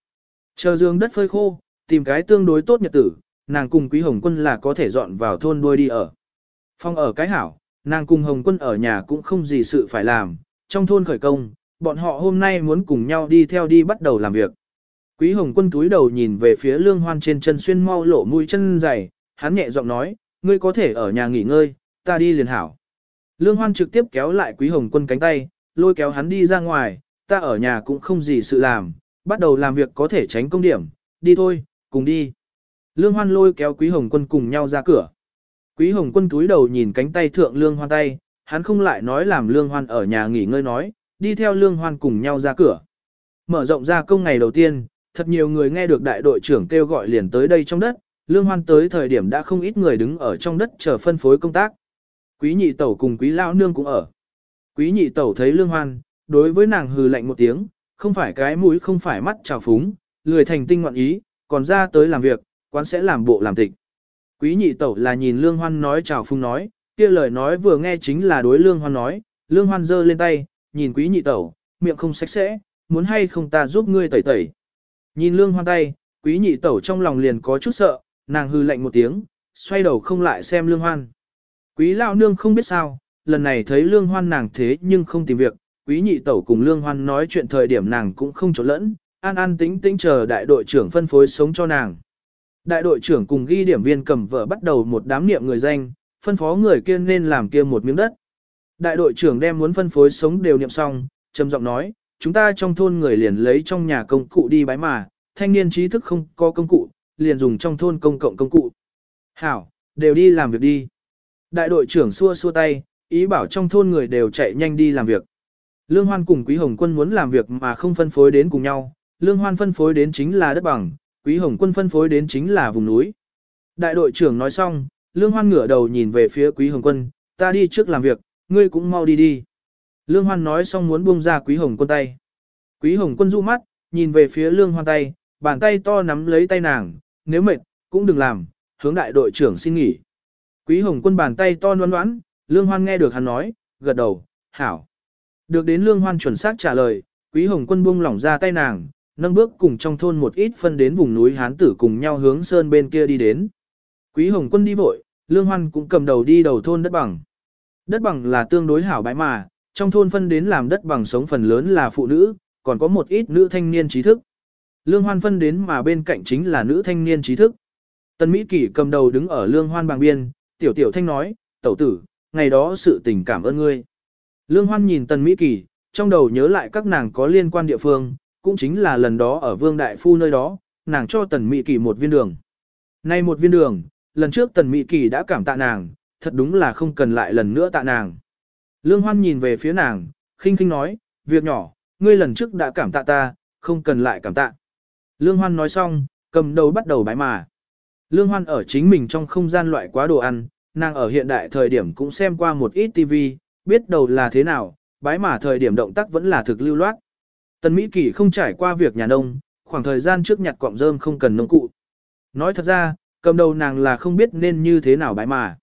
Chờ giường đất phơi khô, tìm cái tương đối tốt nhật tử, nàng cùng Quý Hồng Quân là có thể dọn vào thôn đuôi đi ở. phòng ở cái hảo, nàng cùng Hồng Quân ở nhà cũng không gì sự phải làm, trong thôn khởi công, bọn họ hôm nay muốn cùng nhau đi theo đi bắt đầu làm việc. Quý Hồng Quân túi đầu nhìn về phía Lương Hoan trên chân xuyên mau lộ mũi chân dày, hắn nhẹ giọng nói, ngươi có thể ở nhà nghỉ ngơi, ta đi liền hảo. Lương Hoan trực tiếp kéo lại Quý Hồng Quân cánh tay, lôi kéo hắn đi ra ngoài, ta ở nhà cũng không gì sự làm, bắt đầu làm việc có thể tránh công điểm, đi thôi, cùng đi. Lương Hoan lôi kéo Quý Hồng Quân cùng nhau ra cửa. Quý Hồng Quân túi đầu nhìn cánh tay thượng Lương Hoan tay, hắn không lại nói làm Lương Hoan ở nhà nghỉ ngơi nói, đi theo Lương Hoan cùng nhau ra cửa. Mở rộng ra công ngày đầu tiên, thật nhiều người nghe được đại đội trưởng kêu gọi liền tới đây trong đất, Lương Hoan tới thời điểm đã không ít người đứng ở trong đất chờ phân phối công tác. Quý nhị tẩu cùng quý lão nương cũng ở. Quý nhị tẩu thấy Lương Hoan, đối với nàng hừ lạnh một tiếng, không phải cái mũi không phải mắt trào phúng, lười thành tinh ngoạn ý, còn ra tới làm việc, quán sẽ làm bộ làm tịch. Quý nhị tẩu là nhìn Lương Hoan nói chào phúng nói, kia lời nói vừa nghe chính là đối Lương Hoan nói, Lương Hoan giơ lên tay, nhìn quý nhị tẩu, miệng không sạch sẽ, muốn hay không ta giúp ngươi tẩy tẩy. Nhìn Lương Hoan tay, quý nhị tẩu trong lòng liền có chút sợ, nàng hư lạnh một tiếng, xoay đầu không lại xem Lương Hoan. Quý lão nương không biết sao, lần này thấy Lương Hoan nàng thế nhưng không tìm việc, quý nhị tẩu cùng Lương Hoan nói chuyện thời điểm nàng cũng không trộn lẫn, an an tĩnh tĩnh chờ đại đội trưởng phân phối sống cho nàng. Đại đội trưởng cùng ghi điểm viên cầm vợ bắt đầu một đám niệm người danh, phân phó người kia nên làm kia một miếng đất. Đại đội trưởng đem muốn phân phối sống đều niệm xong, trầm giọng nói, chúng ta trong thôn người liền lấy trong nhà công cụ đi bái mà, thanh niên trí thức không có công cụ, liền dùng trong thôn công cộng công cụ. Hảo, đều đi làm việc đi. Đại đội trưởng xua xua tay, ý bảo trong thôn người đều chạy nhanh đi làm việc. Lương Hoan cùng Quý Hồng Quân muốn làm việc mà không phân phối đến cùng nhau, Lương Hoan phân phối đến chính là đất bằng, Quý Hồng Quân phân phối đến chính là vùng núi. Đại đội trưởng nói xong, Lương Hoan ngửa đầu nhìn về phía Quý Hồng Quân, ta đi trước làm việc, ngươi cũng mau đi đi. Lương Hoan nói xong muốn buông ra Quý Hồng Quân tay. Quý Hồng Quân du mắt, nhìn về phía Lương Hoan tay, bàn tay to nắm lấy tay nàng, nếu mệt, cũng đừng làm, hướng đại đội trưởng xin nghỉ. Quý Hồng Quân bàn tay to noan noãn, Lương Hoan nghe được hắn nói, gật đầu, hảo. Được đến Lương Hoan chuẩn xác trả lời, Quý Hồng Quân buông lỏng ra tay nàng, nâng bước cùng trong thôn một ít phân đến vùng núi Hán Tử cùng nhau hướng sơn bên kia đi đến. Quý Hồng Quân đi vội, Lương Hoan cũng cầm đầu đi đầu thôn đất bằng. Đất bằng là tương đối hảo bãi mà, trong thôn phân đến làm đất bằng sống phần lớn là phụ nữ, còn có một ít nữ thanh niên trí thức. Lương Hoan phân đến mà bên cạnh chính là nữ thanh niên trí thức. Tần Mỹ Kỷ cầm đầu đứng ở Lương Hoan bằng biên, tiểu tiểu thanh nói, tẩu tử, ngày đó sự tình cảm ơn ngươi. Lương Hoan nhìn Tần Mỹ Kỷ, trong đầu nhớ lại các nàng có liên quan địa phương, cũng chính là lần đó ở Vương Đại Phu nơi đó, nàng cho Tần Mỹ Kỳ một viên đường. Nay một viên đường, lần trước Tần Mỹ Kỳ đã cảm tạ nàng, thật đúng là không cần lại lần nữa tạ nàng. Lương Hoan nhìn về phía nàng, khinh khinh nói, việc nhỏ, ngươi lần trước đã cảm tạ ta, không cần lại cảm tạ. Lương Hoan nói xong, cầm đầu bắt đầu bái mà. Lương Hoan ở chính mình trong không gian loại quá đồ ăn, nàng ở hiện đại thời điểm cũng xem qua một ít TV, biết đầu là thế nào, bái mà thời điểm động tác vẫn là thực lưu loát. Tần Mỹ Kỳ không trải qua việc nhà nông, khoảng thời gian trước nhặt cọng rơm không cần nông cụ. Nói thật ra, cầm đầu nàng là không biết nên như thế nào bái mà.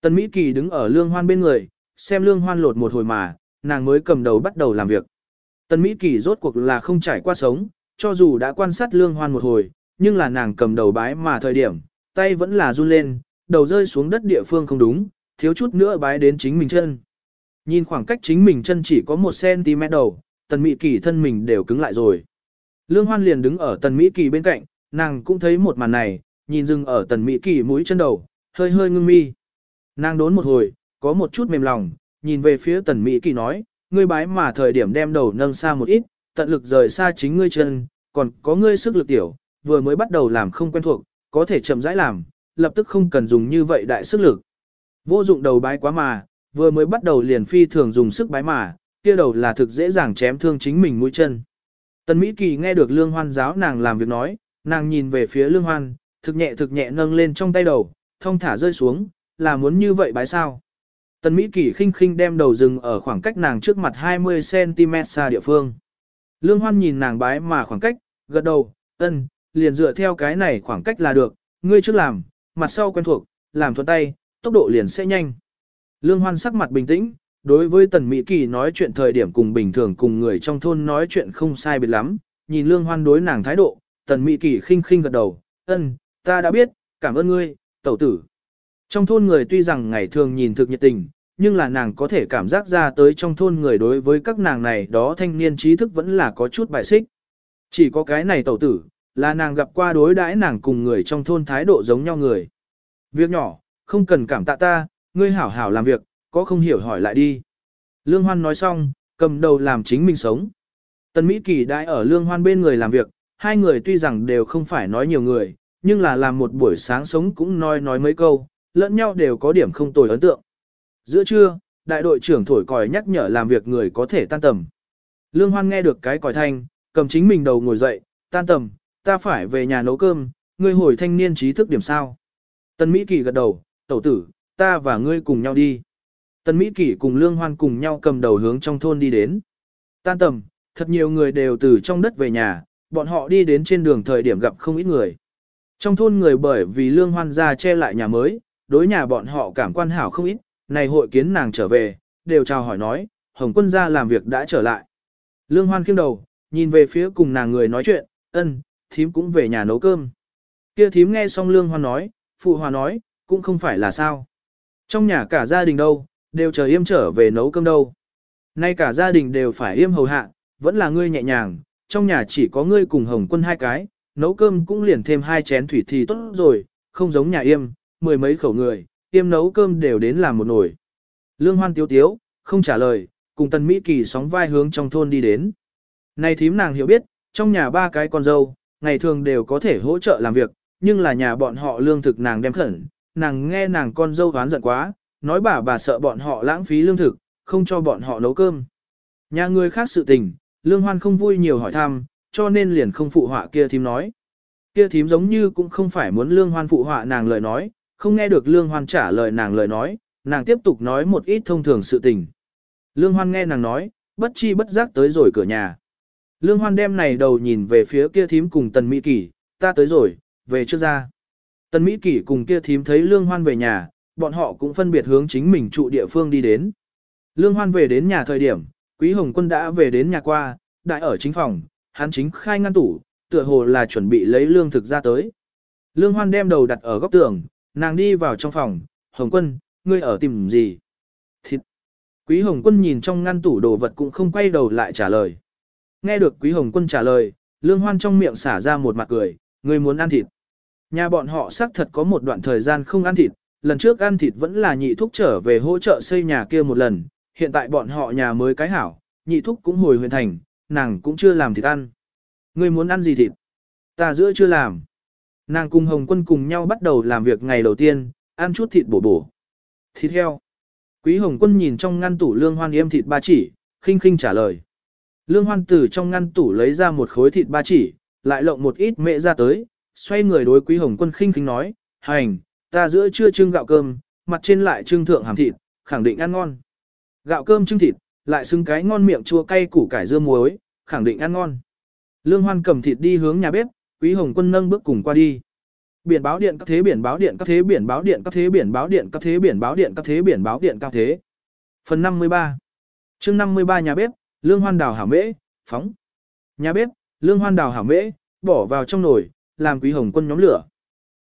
Tần Mỹ Kỳ đứng ở lương hoan bên người, xem lương hoan lột một hồi mà, nàng mới cầm đầu bắt đầu làm việc. Tần Mỹ Kỳ rốt cuộc là không trải qua sống, cho dù đã quan sát lương hoan một hồi, nhưng là nàng cầm đầu bái mà thời điểm, tay vẫn là run lên, đầu rơi xuống đất địa phương không đúng, thiếu chút nữa bái đến chính mình chân. Nhìn khoảng cách chính mình chân chỉ có 1cm đầu, tần mỹ kỳ thân mình đều cứng lại rồi. Lương Hoan liền đứng ở tần mỹ kỳ bên cạnh, nàng cũng thấy một màn này, nhìn dừng ở tần mỹ kỳ mũi chân đầu, hơi hơi ngưng mi. Nàng đốn một hồi, có một chút mềm lòng, nhìn về phía tần mỹ kỳ nói, ngươi bái mà thời điểm đem đầu nâng xa một ít, tận lực rời xa chính ngươi chân, còn có ngươi sức lực tiểu, vừa mới bắt đầu làm không quen thuộc, có thể chậm rãi làm, lập tức không cần dùng như vậy đại sức lực. Vô dụng đầu bái quá mà, vừa mới bắt đầu liền phi thường dùng sức bái mà, kia đầu là thực dễ dàng chém thương chính mình mũi chân. Tần Mỹ Kỳ nghe được Lương Hoan giáo nàng làm việc nói, nàng nhìn về phía Lương Hoan, thực nhẹ thực nhẹ nâng lên trong tay đầu, thông thả rơi xuống, là muốn như vậy bái sao. Tần Mỹ Kỳ khinh khinh đem đầu dừng ở khoảng cách nàng trước mặt 20cm xa địa phương. Lương Hoan nhìn nàng bái mà khoảng cách, gật đầu, ân, liền dựa theo cái này khoảng cách là được, ngươi trước làm, mặt sau quen thuộc, làm thuận tay, tốc độ liền sẽ nhanh. Lương Hoan sắc mặt bình tĩnh, đối với Tần Mỹ Kỳ nói chuyện thời điểm cùng bình thường cùng người trong thôn nói chuyện không sai biệt lắm, nhìn Lương Hoan đối nàng thái độ, Tần Mỹ Kỳ khinh khinh gật đầu, ân, ta đã biết, cảm ơn ngươi, tẩu tử. Trong thôn người tuy rằng ngày thường nhìn thực nhiệt tình, nhưng là nàng có thể cảm giác ra tới trong thôn người đối với các nàng này đó thanh niên trí thức vẫn là có chút bài xích. Chỉ có cái này tẩu tử, là nàng gặp qua đối đãi nàng cùng người trong thôn thái độ giống nhau người. Việc nhỏ, không cần cảm tạ ta, ngươi hảo hảo làm việc, có không hiểu hỏi lại đi. Lương Hoan nói xong, cầm đầu làm chính mình sống. Tần Mỹ Kỳ đãi ở Lương Hoan bên người làm việc, hai người tuy rằng đều không phải nói nhiều người, nhưng là làm một buổi sáng sống cũng nói nói mấy câu, lẫn nhau đều có điểm không tồi ấn tượng. Giữa trưa, đại đội trưởng thổi còi nhắc nhở làm việc người có thể tan tầm. Lương Hoan nghe được cái còi thanh, cầm chính mình đầu ngồi dậy, tan tầm, ta phải về nhà nấu cơm, ngươi hồi thanh niên trí thức điểm sao. Tân Mỹ Kỳ gật đầu, tẩu tử, ta và ngươi cùng nhau đi. Tân Mỹ Kỳ cùng Lương Hoan cùng nhau cầm đầu hướng trong thôn đi đến. Tan tầm, thật nhiều người đều từ trong đất về nhà, bọn họ đi đến trên đường thời điểm gặp không ít người. Trong thôn người bởi vì lương hoan ra che lại nhà mới, đối nhà bọn họ cảm quan hảo không ít, này hội kiến nàng trở về, đều chào hỏi nói, Hồng quân gia làm việc đã trở lại. Lương hoan khiêng đầu, nhìn về phía cùng nàng người nói chuyện, ân, thím cũng về nhà nấu cơm. Kia thím nghe xong lương hoan nói, phụ hòa nói, cũng không phải là sao. Trong nhà cả gia đình đâu, đều chờ yêm trở về nấu cơm đâu. Nay cả gia đình đều phải yêm hầu hạ, vẫn là ngươi nhẹ nhàng, trong nhà chỉ có ngươi cùng hồng quân hai cái, nấu cơm cũng liền thêm hai chén thủy thì tốt rồi, không giống nhà yêm, mười mấy khẩu người, tiêm nấu cơm đều đến làm một nồi. Lương hoan tiếu tiếu, không trả lời, cùng tần Mỹ Kỳ sóng vai hướng trong thôn đi đến. Này thím nàng hiểu biết, trong nhà ba cái con dâu, ngày thường đều có thể hỗ trợ làm việc, nhưng là nhà bọn họ lương thực nàng đem khẩn, nàng nghe nàng con dâu oán giận quá, nói bà bà sợ bọn họ lãng phí lương thực, không cho bọn họ nấu cơm. Nhà người khác sự tình, lương hoan không vui nhiều hỏi thăm, cho nên liền không phụ họa kia thím nói. Kia thím giống như cũng không phải muốn lương hoan phụ họa nàng lời nói, không nghe được lương hoan trả lời nàng lời nói, nàng tiếp tục nói một ít thông thường sự tình. Lương hoan nghe nàng nói, bất chi bất giác tới rồi cửa nhà. Lương hoan đem này đầu nhìn về phía kia thím cùng tần Mỹ Kỳ, ta tới rồi, về trước ra. Tần Mỹ Kỳ cùng kia thím thấy Lương Hoan về nhà, bọn họ cũng phân biệt hướng chính mình trụ địa phương đi đến. Lương Hoan về đến nhà thời điểm, Quý Hồng Quân đã về đến nhà qua, đại ở chính phòng, hắn chính khai ngăn tủ, tựa hồ là chuẩn bị lấy lương thực ra tới. Lương Hoan đem đầu đặt ở góc tường, nàng đi vào trong phòng, Hồng Quân, ngươi ở tìm gì? Thịt. Quý Hồng Quân nhìn trong ngăn tủ đồ vật cũng không quay đầu lại trả lời. Nghe được Quý Hồng Quân trả lời, Lương Hoan trong miệng xả ra một mặt cười, ngươi muốn ăn thịt. Nhà bọn họ xác thật có một đoạn thời gian không ăn thịt, lần trước ăn thịt vẫn là nhị thúc trở về hỗ trợ xây nhà kia một lần, hiện tại bọn họ nhà mới cái hảo, nhị thúc cũng hồi huyện thành, nàng cũng chưa làm thịt ăn. Ngươi muốn ăn gì thịt? Ta giữa chưa làm. Nàng cùng Hồng Quân cùng nhau bắt đầu làm việc ngày đầu tiên, ăn chút thịt bổ bổ. Thịt heo. Quý Hồng Quân nhìn trong ngăn tủ lương hoan yêm thịt ba chỉ, khinh khinh trả lời. Lương hoan từ trong ngăn tủ lấy ra một khối thịt ba chỉ, lại lộng một ít mẹ ra tới, xoay người đối quý hồng quân khinh khinh nói, hành, ta giữa trưa trưng gạo cơm, mặt trên lại trưng thượng hàm thịt, khẳng định ăn ngon. Gạo cơm trưng thịt, lại xứng cái ngon miệng chua cay củ cải dưa muối, khẳng định ăn ngon. Lương Hoan cầm thịt đi hướng nhà bếp, Quý Hồng Quân nâng bước cùng qua đi. Biển báo điện các thế biển báo điện các thế biển báo điện các thế biển báo điện các thế biển báo điện các thế biển báo điện các thế. Phần 53. Chương 53 nhà bếp, Lương Hoan đào hảo mễ, phóng. Nhà bếp, Lương Hoan đào hảo mễ, bỏ vào trong nồi, làm quý hồng quân nhóm lửa.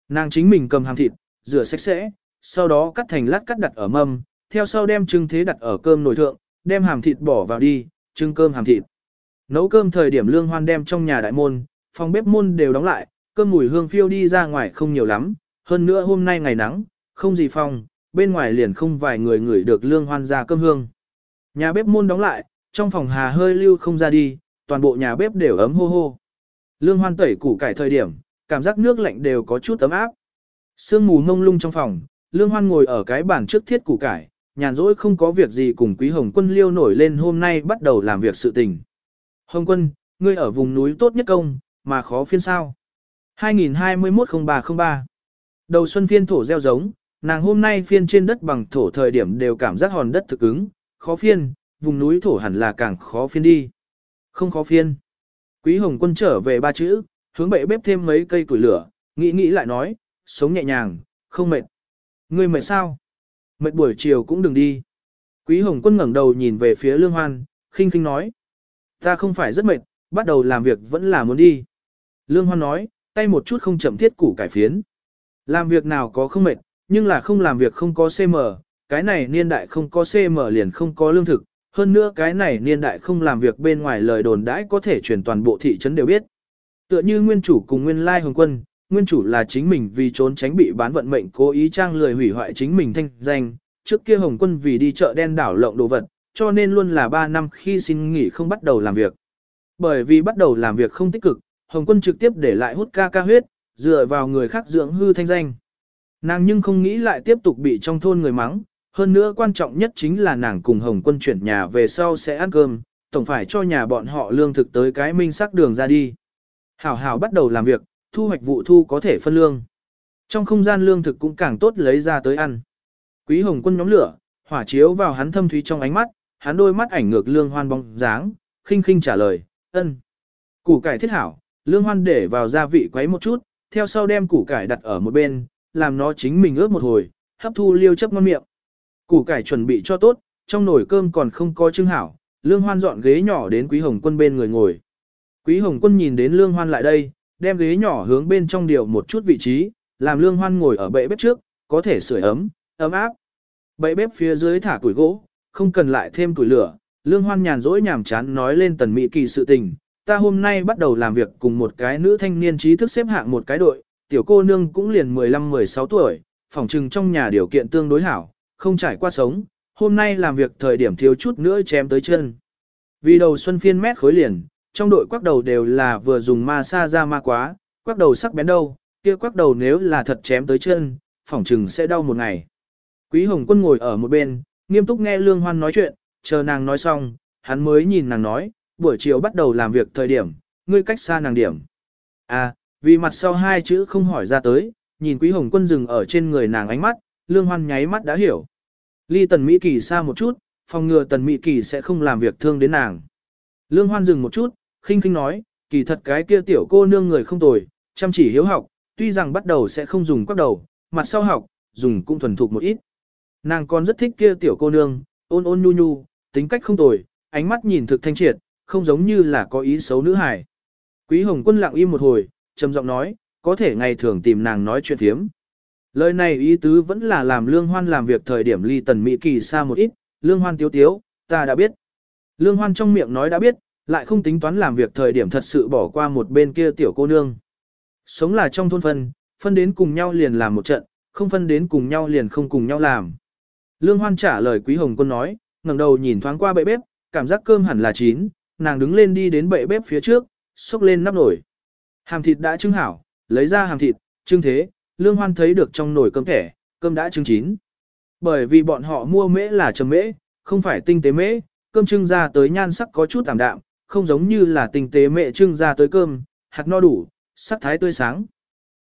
Nàng chính mình cầm hàm thịt, rửa sạch sẽ, sau đó cắt thành lát cắt đặt ở mâm, theo sau đem trưng thế đặt ở cơm nồi thượng, đem hàm thịt bỏ vào đi, trưng cơm hàm thịt. Nấu cơm thời điểm lương hoan đem trong nhà đại môn, phòng bếp môn đều đóng lại, cơm mùi hương phiêu đi ra ngoài không nhiều lắm, hơn nữa hôm nay ngày nắng, không gì phòng, bên ngoài liền không vài người ngửi được lương hoan ra cơm hương. Nhà bếp môn đóng lại, trong phòng hà hơi lưu không ra đi, toàn bộ nhà bếp đều ấm hô hô. Lương hoan tẩy củ cải thời điểm, cảm giác nước lạnh đều có chút ấm áp. Sương mù mông lung trong phòng, Lương Hoan ngồi ở cái bàn trước thiết củ cải, nhàn rỗi không có việc gì cùng Quý Hồng Quân liêu nổi lên hôm nay bắt đầu làm việc sự tình. Hồng Quân, ngươi ở vùng núi tốt nhất công, mà khó phiên sao. 2021-0303 Đầu xuân phiên thổ gieo giống, nàng hôm nay phiên trên đất bằng thổ thời điểm đều cảm giác hòn đất thực ứng, khó phiên, vùng núi thổ hẳn là càng khó phiên đi. Không khó phiên. Quý Hồng Quân trở về ba chữ, hướng bệ bếp thêm mấy cây củi lửa, nghĩ nghĩ lại nói, sống nhẹ nhàng, không mệt. Ngươi mệt sao? Mệt buổi chiều cũng đừng đi. Quý Hồng Quân ngẩng đầu nhìn về phía Lương Hoan, khinh khinh nói. Ta không phải rất mệt, bắt đầu làm việc vẫn là muốn đi. Lương Hoan nói, tay một chút không chậm thiết củ cải phiến. Làm việc nào có không mệt, nhưng là không làm việc không có CM, cái này niên đại không có CM liền không có lương thực, hơn nữa cái này niên đại không làm việc bên ngoài lời đồn đãi có thể truyền toàn bộ thị trấn đều biết. Tựa như nguyên chủ cùng nguyên lai hồng quân, nguyên chủ là chính mình vì trốn tránh bị bán vận mệnh cố ý trang lười hủy hoại chính mình thanh danh, trước kia hồng quân vì đi chợ đen đảo lộng đồ vật, cho nên luôn là 3 năm khi xin nghỉ không bắt đầu làm việc. Bởi vì bắt đầu làm việc không tích cực, hồng quân trực tiếp để lại hút ca ca huyết, dựa vào người khác dưỡng hư thanh danh. Nàng nhưng không nghĩ lại tiếp tục bị trong thôn người mắng, hơn nữa quan trọng nhất chính là nàng cùng Hồng Quân chuyển nhà về sau sẽ ăn cơm, tổng phải cho nhà bọn họ lương thực tới cái minh sắc đường ra đi. Hảo hảo bắt đầu làm việc, thu hoạch vụ thu có thể phân lương. Trong không gian lương thực cũng càng tốt lấy ra tới ăn. Quý Hồng Quân nhóm lửa, hỏa chiếu vào hắn thâm thúy trong ánh mắt, hắn đôi mắt ảnh ngược lương hoan bóng dáng, khinh khinh trả lời, ân. Củ cải thiết hảo, lương hoan để vào gia vị quấy một chút, theo sau đem củ cải đặt ở một bên, làm nó chính mình ướp một hồi, hấp thu liêu chấp ngon miệng. Củ cải chuẩn bị cho tốt, trong nồi cơm còn không có trưng hảo, Lương Hoan dọn ghế nhỏ đến Quý Hồng Quân bên người ngồi. Quý Hồng Quân nhìn đến Lương Hoan lại đây, đem ghế nhỏ hướng bên trong điều một chút vị trí, làm Lương Hoan ngồi ở bệ bếp trước, có thể sưởi ấm, ấm áp. Bệ bếp phía dưới thả củi gỗ, không cần lại thêm củi lửa. Lương Hoan nhàn rỗi nhảm chán nói lên tần mỹ kỳ sự tình. Ta hôm nay bắt đầu làm việc cùng một cái nữ thanh niên trí thức xếp hạng một cái đội, tiểu cô nương cũng liền 15-16 tuổi, phòng trừng trong nhà điều kiện tương đối hảo, không trải qua sống, hôm nay làm việc thời điểm thiếu chút nữa chém tới chân. Vì đầu xuân phiên mét khối liền, trong đội quắc đầu đều là vừa dùng ma sa ra ma quá, quắc đầu sắc bén đâu, kia quắc đầu nếu là thật chém tới chân, phòng trừng sẽ đau một ngày. Quý Hồng Quân ngồi ở một bên, nghiêm túc nghe Lương Hoan nói chuyện, chờ nàng nói xong, hắn mới nhìn nàng nói, buổi chiều bắt đầu làm việc thời điểm, ngươi cách xa nàng điểm. À, vì mặt sau hai chữ không hỏi ra tới, nhìn Quý Hồng Quân dừng ở trên người nàng ánh mắt, Lương Hoan nháy mắt đã hiểu. Ly Tần Mỹ Kỳ xa một chút, phòng ngừa Tần Mỹ Kỳ sẽ không làm việc thương đến nàng. Lương Hoan dừng một chút, khinh khinh nói, kỳ thật cái kia tiểu cô nương người không tồi, chăm chỉ hiếu học, tuy rằng bắt đầu sẽ không dùng quắc đầu, mặt sau học, dùng cũng thuần thục một ít. Nàng còn rất thích kia tiểu cô nương, ôn ôn nhu nhu, tính cách không tồi, ánh mắt nhìn thực thanh triệt, không giống như là có ý xấu nữ hài. Quý Hồng Quân lặng im một hồi, trầm giọng nói, có thể ngày thường tìm nàng nói chuyện thiếm. Lời này ý tứ vẫn là làm Lương Hoan làm việc thời điểm ly tần Mỹ kỳ xa một ít, Lương Hoan tiếu tiếu, ta đã biết. Lương Hoan trong miệng nói đã biết, lại không tính toán làm việc thời điểm thật sự bỏ qua một bên kia tiểu cô nương. Sống là trong thôn phân, phân đến cùng nhau liền làm một trận, không phân đến cùng nhau liền không cùng nhau làm. Lương Hoan trả lời Quý Hồng Quân nói, ngẩng đầu nhìn thoáng qua bệ bếp, cảm giác cơm hẳn là chín, nàng đứng lên đi đến bệ bếp phía trước, xúc lên nắp nồi. Hàm thịt đã trưng hảo, lấy ra hàm thịt, trưng thế, Lương Hoan thấy được trong nồi cơm thẻ, cơm đã trưng chín. Bởi vì bọn họ mua mễ là trầm mễ, không phải tinh tế mễ, cơm trưng ra tới nhan sắc có chút tạm đạm, không giống như là tinh tế mễ trưng ra tới cơm, hạt no đủ, sắc thái tươi sáng.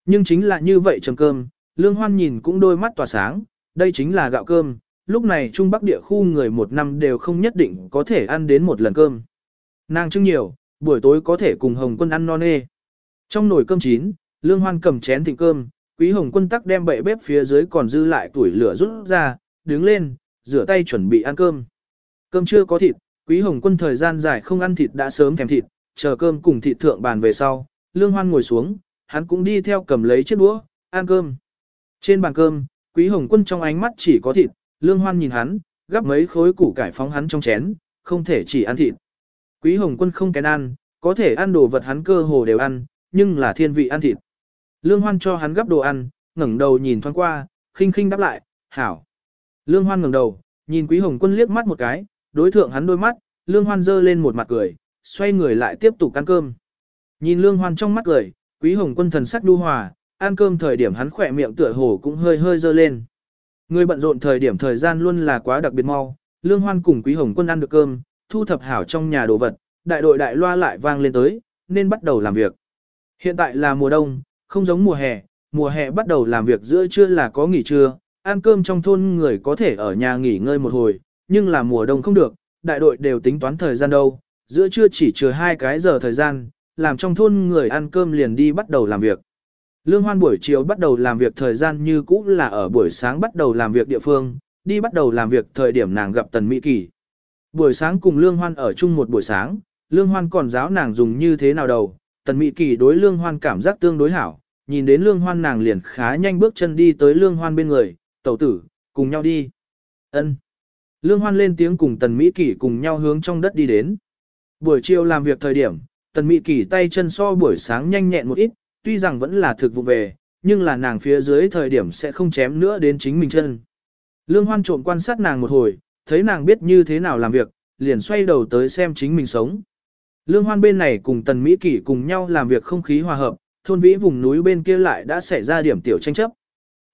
Nhưng chính là như vậy trầm cơm, Lương Hoan nhìn cũng đôi mắt tỏa sáng, đây chính là gạo cơm, lúc này Trung Bắc địa khu người một năm đều không nhất định có thể ăn đến một lần cơm. Nàng trưng nhiều, buổi tối có thể cùng Hồng Quân ăn non nê. Trong nồi cơm chín, Lương Hoan cầm chén thịnh cơm, Quý Hồng Quân tắc đem bệ bếp phía dưới còn dư lại tuổi lửa rút ra, đứng lên, rửa tay chuẩn bị ăn cơm. Cơm chưa có thịt, Quý Hồng Quân thời gian dài không ăn thịt đã sớm thèm thịt, chờ cơm cùng thịt thượng bàn về sau, Lương Hoan ngồi xuống, hắn cũng đi theo cầm lấy chiếc đũa, ăn cơm. Trên bàn cơm, Quý Hồng Quân trong ánh mắt chỉ có thịt, Lương Hoan nhìn hắn, gắp mấy khối củ cải phóng hắn trong chén, không thể chỉ ăn thịt. Quý Hồng Quân không kén ăn, có thể ăn đồ vật hắn cơ hồ đều ăn, nhưng là thiên vị ăn thịt. Lương Hoan cho hắn gắp đồ ăn, ngẩng đầu nhìn thoáng qua, khinh khinh đáp lại, hảo. Lương Hoan ngẩng đầu, nhìn Quý Hồng Quân liếc mắt một cái, đối thượng hắn đôi mắt, Lương Hoan giơ lên một mặt cười, xoay người lại tiếp tục ăn cơm. Nhìn Lương Hoan trong mắt cười, Quý Hồng Quân thần sắc đu hòa, ăn cơm thời điểm hắn khỏe miệng tựa hồ cũng hơi hơi dơ lên. Người bận rộn thời điểm thời gian luôn là quá đặc biệt mau, Lương Hoan cùng Quý Hồng Quân ăn được cơm, thu thập hảo trong nhà đồ vật, đại đội đại loa lại vang lên tới, nên bắt đầu làm việc. Hiện tại là mùa đông, không giống mùa hè, mùa hè bắt đầu làm việc giữa trưa là có nghỉ trưa, ăn cơm trong thôn người có thể ở nhà nghỉ ngơi một hồi, nhưng là mùa đông không được, đại đội đều tính toán thời gian đâu, giữa trưa chỉ trừ hai cái giờ thời gian, làm trong thôn người ăn cơm liền đi bắt đầu làm việc. Lương Hoan buổi chiều bắt đầu làm việc thời gian như cũ là ở buổi sáng bắt đầu làm việc địa phương, đi bắt đầu làm việc thời điểm nàng gặp Tần Mỹ Kỳ. Buổi sáng cùng Lương Hoan ở chung một buổi sáng, Lương Hoan còn giáo nàng dùng như thế nào đầu, Tần Mỹ Kỳ đối Lương Hoan cảm giác tương đối hảo, nhìn đến Lương Hoan nàng liền khá nhanh bước chân đi tới Lương Hoan bên người, tẩu tử, cùng nhau đi. Ân. Lương Hoan lên tiếng cùng Tần Mỹ Kỳ cùng nhau hướng trong đất đi đến. Buổi chiều làm việc thời điểm, Tần Mỹ Kỳ tay chân so buổi sáng nhanh nhẹn một ít, tuy rằng vẫn là thực vụ về, nhưng là nàng phía dưới thời điểm sẽ không chém nữa đến chính mình chân. Lương Hoan trộm quan sát nàng một hồi, thấy nàng biết như thế nào làm việc, liền xoay đầu tới xem chính mình sống. Lương Hoan bên này cùng Tần Mỹ Kỷ cùng nhau làm việc không khí hòa hợp, thôn vĩ vùng núi bên kia lại đã xảy ra điểm tiểu tranh chấp.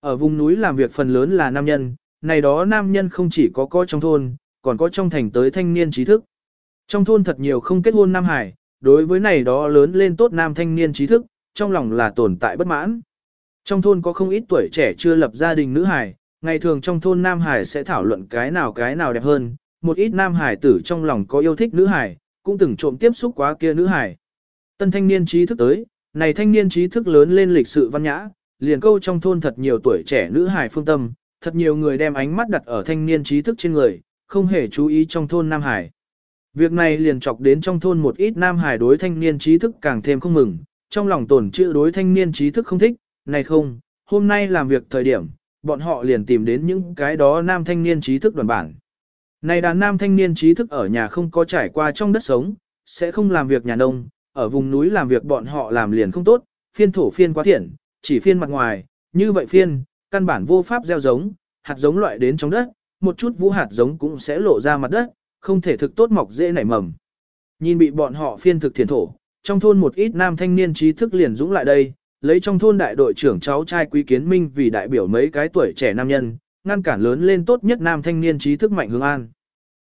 Ở vùng núi làm việc phần lớn là nam nhân, này đó nam nhân không chỉ có coi trong thôn, còn có trong thành tới thanh niên trí thức. Trong thôn thật nhiều không kết hôn nam hải, đối với này đó lớn lên tốt nam thanh niên trí thức, trong lòng là tồn tại bất mãn. Trong thôn có không ít tuổi trẻ chưa lập gia đình nữ hải, ngày thường trong thôn nam hải sẽ thảo luận cái nào cái nào đẹp hơn, một ít nam hải tử trong lòng có yêu thích nữ hải, cũng từng trộm tiếp xúc quá kia nữ hải. Tân thanh niên trí thức tới, này thanh niên trí thức lớn lên lịch sự văn nhã, liền câu trong thôn thật nhiều tuổi trẻ nữ Hải phương tâm, thật nhiều người đem ánh mắt đặt ở thanh niên trí thức trên người, không hề chú ý trong thôn Nam Hải. Việc này liền chọc đến trong thôn một ít Nam Hải đối thanh niên trí thức càng thêm không mừng, trong lòng tổn chữ đối thanh niên trí thức không thích, này không, hôm nay làm việc thời điểm, bọn họ liền tìm đến những cái đó nam thanh niên trí thức đoàn bản. Này đàn nam thanh niên trí thức ở nhà không có trải qua trong đất sống, sẽ không làm việc nhà nông, ở vùng núi làm việc bọn họ làm liền không tốt, phiên thổ phiên quá thiện, chỉ phiên mặt ngoài, như vậy phiên, căn bản vô pháp gieo giống, hạt giống loại đến trong đất, một chút vũ hạt giống cũng sẽ lộ ra mặt đất, không thể thực tốt mọc dễ nảy mầm. Nhìn bị bọn họ phiên thực thiền thổ, trong thôn một ít nam thanh niên trí thức liền dũng lại đây, lấy trong thôn đại đội trưởng cháu trai Quý Kiến Minh vì đại biểu mấy cái tuổi trẻ nam nhân, ngăn cản lớn lên tốt nhất nam thanh niên trí thức Mạnh Hướng An.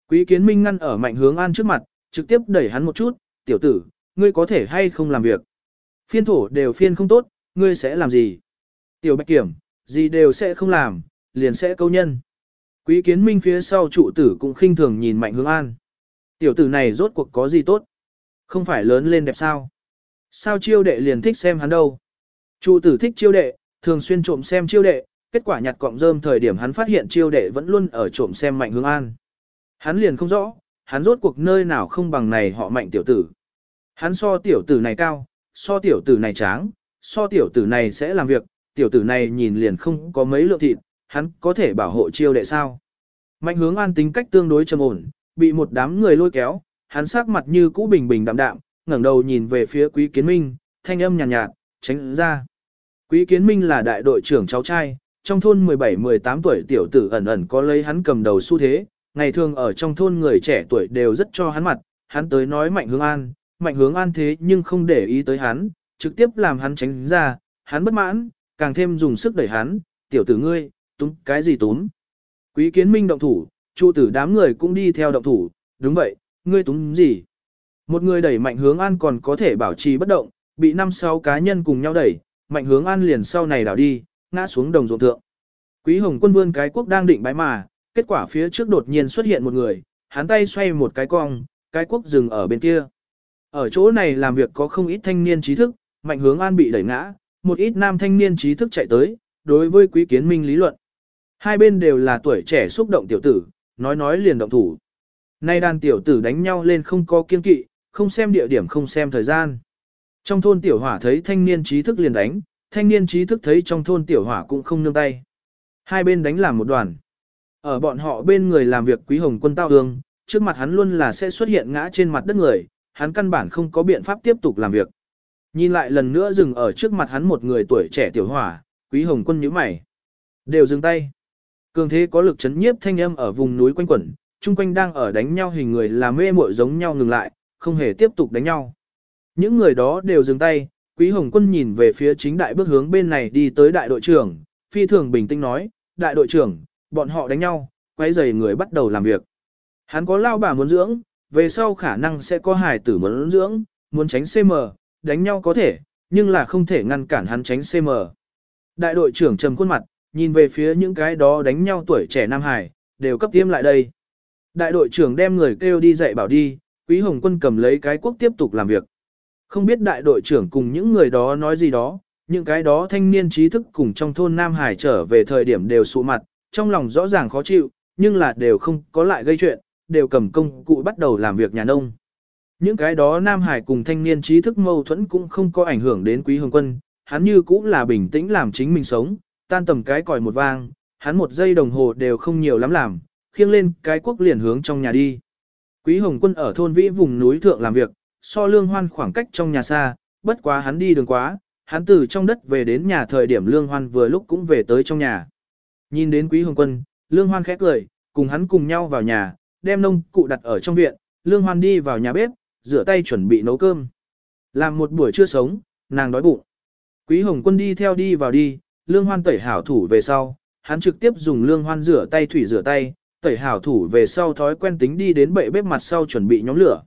Quý Kiến Minh ngăn ở Mạnh Hướng An trước mặt, trực tiếp đẩy hắn một chút, tiểu tử, ngươi có thể hay không làm việc. Phiên thổ đều phiên không tốt, ngươi sẽ làm gì? Tiểu Bạch Kiểm, gì đều sẽ không làm, liền sẽ câu nhân. Quý Kiến Minh phía sau trụ tử cũng khinh thường nhìn Mạnh Hướng An. Tiểu tử này rốt cuộc có gì tốt? Không phải lớn lên đẹp sao? Sao chiêu đệ liền thích xem hắn đâu? Chu tử thích chiêu đệ, thường xuyên trộm xem chiêu đệ, kết quả nhặt cọng rơm thời điểm hắn phát hiện chiêu đệ vẫn luôn ở trộm xem mạnh hướng an. Hắn liền không rõ, hắn rốt cuộc nơi nào không bằng này họ mạnh tiểu tử. Hắn so tiểu tử này cao, so tiểu tử này tráng, so tiểu tử này sẽ làm việc, tiểu tử này nhìn liền không có mấy lượng thịt, hắn có thể bảo hộ chiêu đệ sao. Mạnh hướng an tính cách tương đối trầm ổn, bị một đám người lôi kéo, hắn sắc mặt như cũ bình bình đạm đạm, ngẩng đầu nhìn về phía quý kiến minh, thanh âm nhàn nhạt, nhạt, tránh ra. Quý Kiến Minh là đại đội trưởng cháu trai, trong thôn 17-18 tuổi tiểu tử ẩn ẩn có lấy hắn cầm đầu xu thế, ngày thường ở trong thôn người trẻ tuổi đều rất cho hắn mặt, hắn tới nói mạnh hướng an, mạnh hướng an thế nhưng không để ý tới hắn, trực tiếp làm hắn tránh ra, hắn bất mãn, càng thêm dùng sức đẩy hắn, tiểu tử ngươi, túm cái gì túm. Quý Kiến Minh động thủ, trụ tử đám người cũng đi theo động thủ, đúng vậy, ngươi túm gì. Một người đẩy mạnh hướng an còn có thể bảo trì bất động, bị năm sáu cá nhân cùng nhau đẩy, mạnh hướng an liền sau này đảo đi, ngã xuống đồng ruộng thượng. Quý hồng quân vươn cái quốc đang định bái mà, kết quả phía trước đột nhiên xuất hiện một người, hắn tay xoay một cái cong, cái quốc dừng ở bên kia. Ở chỗ này làm việc có không ít thanh niên trí thức, mạnh hướng an bị đẩy ngã, một ít nam thanh niên trí thức chạy tới, đối với quý kiến minh lý luận. Hai bên đều là tuổi trẻ xúc động tiểu tử, nói nói liền động thủ. Nay đàn tiểu tử đánh nhau lên không có kiên kỵ, không xem địa điểm không xem thời gian. Trong thôn tiểu hỏa thấy thanh niên trí thức liền đánh, thanh niên trí thức thấy trong thôn tiểu hỏa cũng không nương tay. Hai bên đánh làm một đoàn. Ở bọn họ bên người làm việc quý hồng quân tao hương, trước mặt hắn luôn là sẽ xuất hiện ngã trên mặt đất người, hắn căn bản không có biện pháp tiếp tục làm việc. Nhìn lại lần nữa dừng ở trước mặt hắn một người tuổi trẻ tiểu hỏa, quý hồng quân nhíu mày. Đều dừng tay. Cường thế có lực chấn nhiếp thanh âm ở vùng núi quanh quẩn, chung quanh đang ở đánh nhau hình người là mê muội giống nhau ngừng lại, không hề tiếp tục đánh nhau. Những người đó đều dừng tay, Quý Hồng Quân nhìn về phía chính đại bước hướng bên này đi tới đại đội trưởng, phi thường bình tĩnh nói, đại đội trưởng, bọn họ đánh nhau, quay giày người bắt đầu làm việc. Hắn có lao bà muốn dưỡng, về sau khả năng sẽ có hài tử muốn dưỡng, muốn tránh CM, đánh nhau có thể, nhưng là không thể ngăn cản hắn tránh CM. Đại đội trưởng trầm khuôn mặt, nhìn về phía những cái đó đánh nhau tuổi trẻ Nam Hải, đều cấp tiêm lại đây. Đại đội trưởng đem người kêu đi dạy bảo đi, Quý Hồng Quân cầm lấy cái quốc tiếp tục làm việc. Không biết đại đội trưởng cùng những người đó nói gì đó, những cái đó thanh niên trí thức cùng trong thôn Nam Hải trở về thời điểm đều sụ mặt, trong lòng rõ ràng khó chịu, nhưng là đều không có lại gây chuyện, đều cầm công cụ bắt đầu làm việc nhà nông. Những cái đó Nam Hải cùng thanh niên trí thức mâu thuẫn cũng không có ảnh hưởng đến Quý Hồng Quân, hắn như cũng là bình tĩnh làm chính mình sống, tan tầm cái còi một vang, hắn một giây đồng hồ đều không nhiều lắm làm, khiêng lên cái quốc liền hướng trong nhà đi. Quý Hồng Quân ở thôn vĩ vùng núi thượng làm việc, so lương hoan khoảng cách trong nhà xa, bất quá hắn đi đường quá, hắn từ trong đất về đến nhà thời điểm lương hoan vừa lúc cũng về tới trong nhà. Nhìn đến quý hồng quân, lương hoan khẽ cười, cùng hắn cùng nhau vào nhà, đem nông cụ đặt ở trong viện, lương hoan đi vào nhà bếp, rửa tay chuẩn bị nấu cơm. Làm một buổi trưa sống, nàng đói bụng. Quý hồng quân đi theo đi vào đi, lương hoan tẩy hảo thủ về sau, hắn trực tiếp dùng lương hoan rửa tay thủy rửa tay, tẩy hảo thủ về sau thói quen tính đi đến bệ bếp mặt sau chuẩn bị nhóm lửa.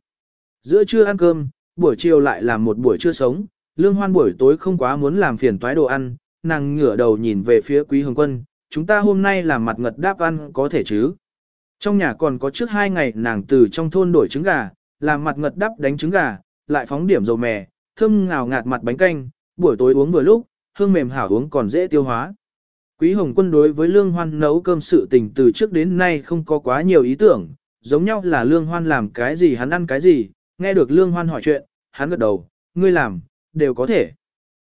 Giữa trưa ăn cơm, buổi chiều lại làm một buổi trưa sống, lương hoan buổi tối không quá muốn làm phiền toái đồ ăn, nàng ngửa đầu nhìn về phía quý hồng quân, chúng ta hôm nay làm mặt ngật đáp ăn có thể chứ. Trong nhà còn có trước hai ngày nàng từ trong thôn đổi trứng gà, làm mặt ngật đáp đánh trứng gà, lại phóng điểm dầu mè, thơm ngào ngạt mặt bánh canh, buổi tối uống vừa lúc, hương mềm hảo uống còn dễ tiêu hóa. Quý Hồng Quân đối với Lương Hoan nấu cơm sự tình từ trước đến nay không có quá nhiều ý tưởng, giống nhau là Lương Hoan làm cái gì hắn ăn cái gì, nghe được Lương Hoan hỏi chuyện, hắn gật đầu, ngươi làm, đều có thể.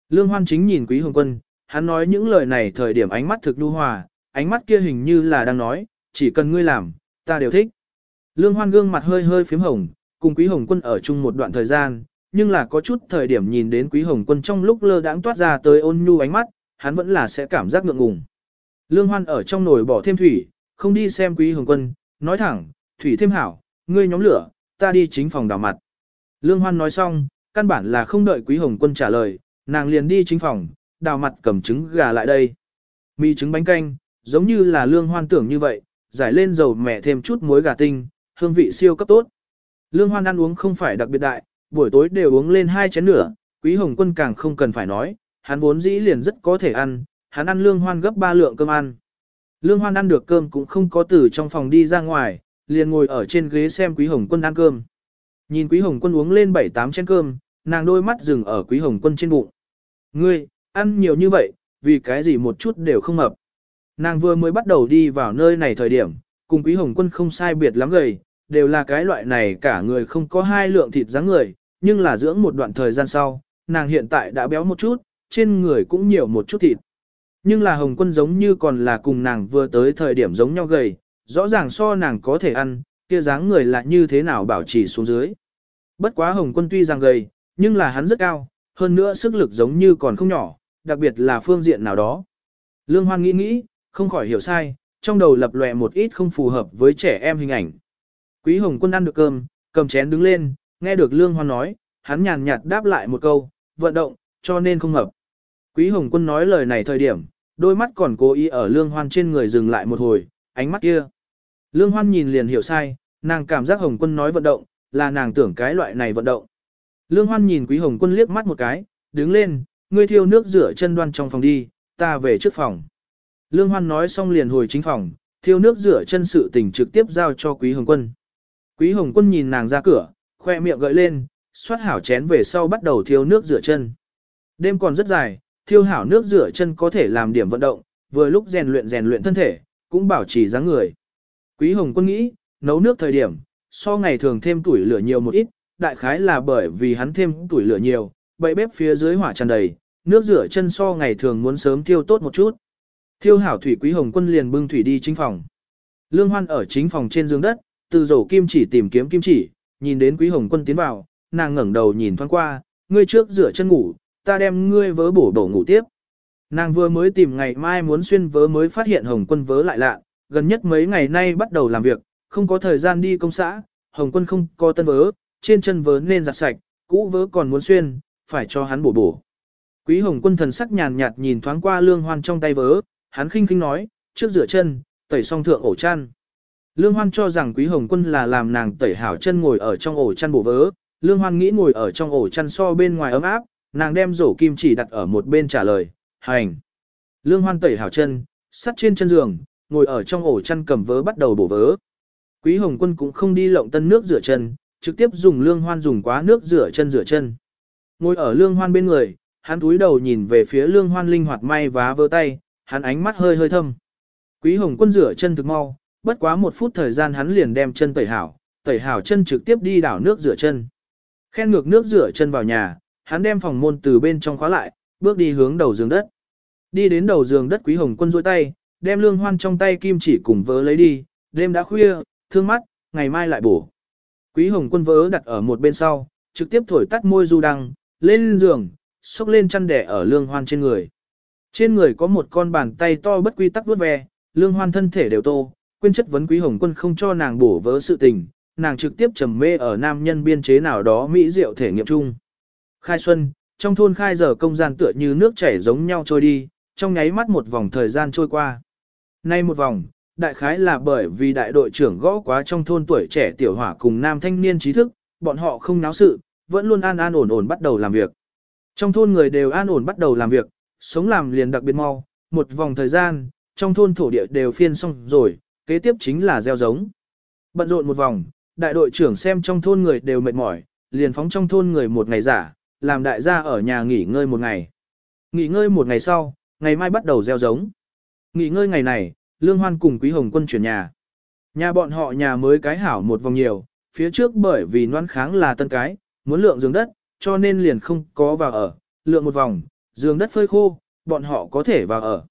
Lương Hoan chính nhìn Quý Hồng Quân, hắn nói những lời này thời điểm ánh mắt thực nhu hòa, ánh mắt kia hình như là đang nói, chỉ cần ngươi làm, ta đều thích. Lương Hoan gương mặt hơi hơi phím hồng, cùng Quý Hồng Quân ở chung một đoạn thời gian, nhưng là có chút thời điểm nhìn đến Quý Hồng Quân trong lúc lơ đãng toát ra tới ôn nhu ánh mắt, hắn vẫn là sẽ cảm giác ngượng ngùng. Lương Hoan ở trong nồi bỏ thêm thủy, không đi xem Quý Hồng Quân, nói thẳng, thủy thêm hảo, ngươi nhóm lửa, ta đi chính phòng đào mặt. Lương Hoan nói xong, căn bản là không đợi Quý Hồng Quân trả lời, nàng liền đi chính phòng, đào mặt cầm trứng gà lại đây. Mì trứng bánh canh, giống như là Lương Hoan tưởng như vậy, giải lên dầu mẹ thêm chút muối gà tinh, hương vị siêu cấp tốt. Lương Hoan ăn uống không phải đặc biệt đại, buổi tối đều uống lên hai chén nửa. Quý Hồng Quân càng không cần phải nói, hắn vốn dĩ liền rất có thể ăn, hắn ăn Lương Hoan gấp ba lượng cơm ăn. Lương Hoan ăn được cơm cũng không có từ trong phòng đi ra ngoài, liền ngồi ở trên ghế xem Quý Hồng Quân ăn cơm. Nhìn Quý Hồng Quân uống lên bảy tám chén cơm, nàng đôi mắt dừng ở Quý Hồng Quân trên bụng. Ngươi, ăn nhiều như vậy, vì cái gì một chút đều không mập. Nàng vừa mới bắt đầu đi vào nơi này thời điểm, cùng Quý Hồng Quân không sai biệt lắm gầy, đều là cái loại này cả người không có hai lượng thịt dáng người, nhưng là dưỡng một đoạn thời gian sau, nàng hiện tại đã béo một chút, trên người cũng nhiều một chút thịt. Nhưng là Hồng Quân giống như còn là cùng nàng vừa tới thời điểm giống nhau gầy, rõ ràng so nàng có thể ăn, kia dáng người là như thế nào bảo trì xuống dưới. Bất quá Hồng Quân tuy rằng gầy, nhưng là hắn rất cao, hơn nữa sức lực giống như còn không nhỏ, đặc biệt là phương diện nào đó. Lương Hoan nghĩ nghĩ, không khỏi hiểu sai, trong đầu lập lòe một ít không phù hợp với trẻ em hình ảnh. Quý Hồng Quân ăn được cơm, cầm chén đứng lên, nghe được Lương Hoan nói, hắn nhàn nhạt đáp lại một câu, vận động, cho nên không hợp. Quý Hồng Quân nói lời này thời điểm, đôi mắt còn cố ý ở Lương Hoan trên người dừng lại một hồi, ánh mắt kia. Lương Hoan nhìn liền hiểu sai, nàng cảm giác Hồng Quân nói vận động, là nàng tưởng cái loại này vận động. Lương Hoan nhìn Quý Hồng Quân liếc mắt một cái, đứng lên, ngươi thiêu nước rửa chân đoan trong phòng đi, ta về trước phòng. Lương Hoan nói xong liền hồi chính phòng, thiêu nước rửa chân sự tình trực tiếp giao cho Quý Hồng Quân. Quý Hồng Quân nhìn nàng ra cửa, khoe miệng gợi lên, xoát hảo chén về sau bắt đầu thiêu nước rửa chân. Đêm còn rất dài, thiêu hảo nước rửa chân có thể làm điểm vận động, vừa lúc rèn luyện rèn luyện thân thể, cũng bảo trì dáng người. Quý Hồng Quân nghĩ, nấu nước thời điểm, so ngày thường thêm tuổi lửa nhiều một ít, đại khái là bởi vì hắn thêm tuổi lửa nhiều, bậy bếp phía dưới hỏa tràn đầy, nước rửa chân so ngày thường muốn sớm thiêu tốt một chút. Thiêu hảo thủy Quý Hồng Quân liền bưng thủy đi chính phòng. Lương Hoan ở chính phòng trên giường đất, từ rổ kim chỉ tìm kiếm kim chỉ, nhìn đến Quý Hồng Quân tiến vào, nàng ngẩng đầu nhìn thoáng qua, ngươi trước rửa chân ngủ, ta đem ngươi vớ bổ đổ ngủ tiếp. Nàng vừa mới tìm ngày mai muốn xuyên vớ mới phát hiện Hồng Quân vớ lại lạ, gần nhất mấy ngày nay bắt đầu làm việc, không có thời gian đi công xã, Hồng Quân không có tân vớ, trên chân vớ nên giặt sạch, cũ vớ còn muốn xuyên, phải cho hắn bổ bổ. Quý Hồng Quân thần sắc nhàn nhạt nhìn thoáng qua Lương Hoan trong tay vớ, hắn khinh khinh nói, trước rửa chân, tẩy xong thượng ổ chăn. Lương Hoan cho rằng Quý Hồng Quân là làm nàng tẩy hảo chân ngồi ở trong ổ chăn bổ vớ, Lương Hoan nghĩ ngồi ở trong ổ chăn so bên ngoài ấm áp, nàng đem rổ kim chỉ đặt ở một bên trả lời, hành. Lương Hoan tẩy hảo chân, sắt trên chân giường, ngồi ở trong ổ chăn cầm vớ bắt đầu bổ vớ. Quý Hồng Quân cũng không đi lộng tân nước rửa chân, trực tiếp dùng Lương Hoan dùng quá nước rửa chân rửa chân. Ngồi ở Lương Hoan bên người, hắn túi đầu nhìn về phía Lương Hoan linh hoạt may vá vớ tay, hắn ánh mắt hơi hơi thâm. Quý Hồng Quân rửa chân thực mau, bất quá một phút thời gian hắn liền đem chân tẩy hảo, tẩy hảo chân trực tiếp đi đảo nước rửa chân. Khen ngược nước rửa chân vào nhà, hắn đem phòng môn từ bên trong khóa lại, bước đi hướng đầu giường đất. Đi đến đầu giường đất Quý Hồng Quân duỗi tay, đem lương hoan trong tay kim chỉ cùng vớ lấy đi, đêm đã khuya, thương mắt, ngày mai lại bổ. Quý Hồng Quân vớ đặt ở một bên sau, trực tiếp thổi tắt môi du đăng, lên giường, xốc lên chăn đẻ ở lương hoan trên người. Trên người có một con bàn tay to bất quy tắc vuốt ve, lương hoan thân thể đều tô, quên chất vấn quý hồng quân không cho nàng bổ vớ sự tình, nàng trực tiếp trầm mê ở nam nhân biên chế nào đó mỹ diệu thể nghiệm chung. Khai xuân, trong thôn khai giờ công gian tựa như nước chảy giống nhau trôi đi, trong nháy mắt một vòng thời gian trôi qua. Nay một vòng, đại khái là bởi vì đại đội trưởng gõ quá trong thôn tuổi trẻ tiểu hỏa cùng nam thanh niên trí thức, bọn họ không náo sự, vẫn luôn an an ổn ổn bắt đầu làm việc. Trong thôn người đều an ổn bắt đầu làm việc, sống làm liền đặc biệt mau, một vòng thời gian, trong thôn thổ địa đều phiên xong rồi, kế tiếp chính là gieo giống. Bận rộn một vòng, đại đội trưởng xem trong thôn người đều mệt mỏi, liền phóng trong thôn người một ngày giả, làm đại gia ở nhà nghỉ ngơi một ngày. Nghỉ ngơi một ngày sau, ngày mai bắt đầu gieo giống. Nghỉ ngơi ngày này, Lương Hoan cùng Quý Hồng Quân chuyển nhà. Nhà bọn họ nhà mới cái hảo một vòng nhiều, phía trước bởi vì noan kháng là tân cái, muốn lượng giường đất, cho nên liền không có vào ở, lượng một vòng, giường đất phơi khô, bọn họ có thể vào ở.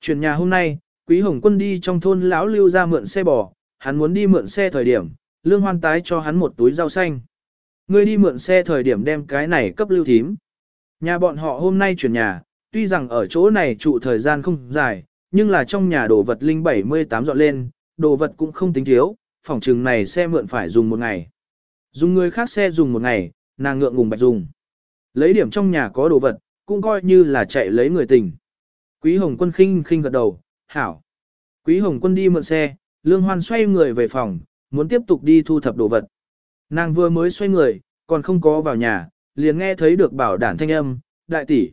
Chuyển nhà hôm nay, Quý Hồng Quân đi trong thôn lão lưu ra mượn xe bò, hắn muốn đi mượn xe thời điểm, Lương Hoan tái cho hắn một túi rau xanh. Ngươi đi mượn xe thời điểm đem cái này cấp lưu thím. Nhà bọn họ hôm nay chuyển nhà, tuy rằng ở chỗ này trụ thời gian không dài, nhưng là trong nhà đồ vật linh 78 dọn lên, đồ vật cũng không tính thiếu, phòng trừng này xe mượn phải dùng một ngày. Dùng người khác xe dùng một ngày, nàng ngượng ngùng bạch dùng. Lấy điểm trong nhà có đồ vật, cũng coi như là chạy lấy người tình. Quý Hồng Quân khinh khinh gật đầu, hảo. Quý Hồng Quân đi mượn xe, Lương Hoan xoay người về phòng, muốn tiếp tục đi thu thập đồ vật. Nàng vừa mới xoay người, còn không có vào nhà, liền nghe thấy được bảo đản thanh âm, đại tỷ.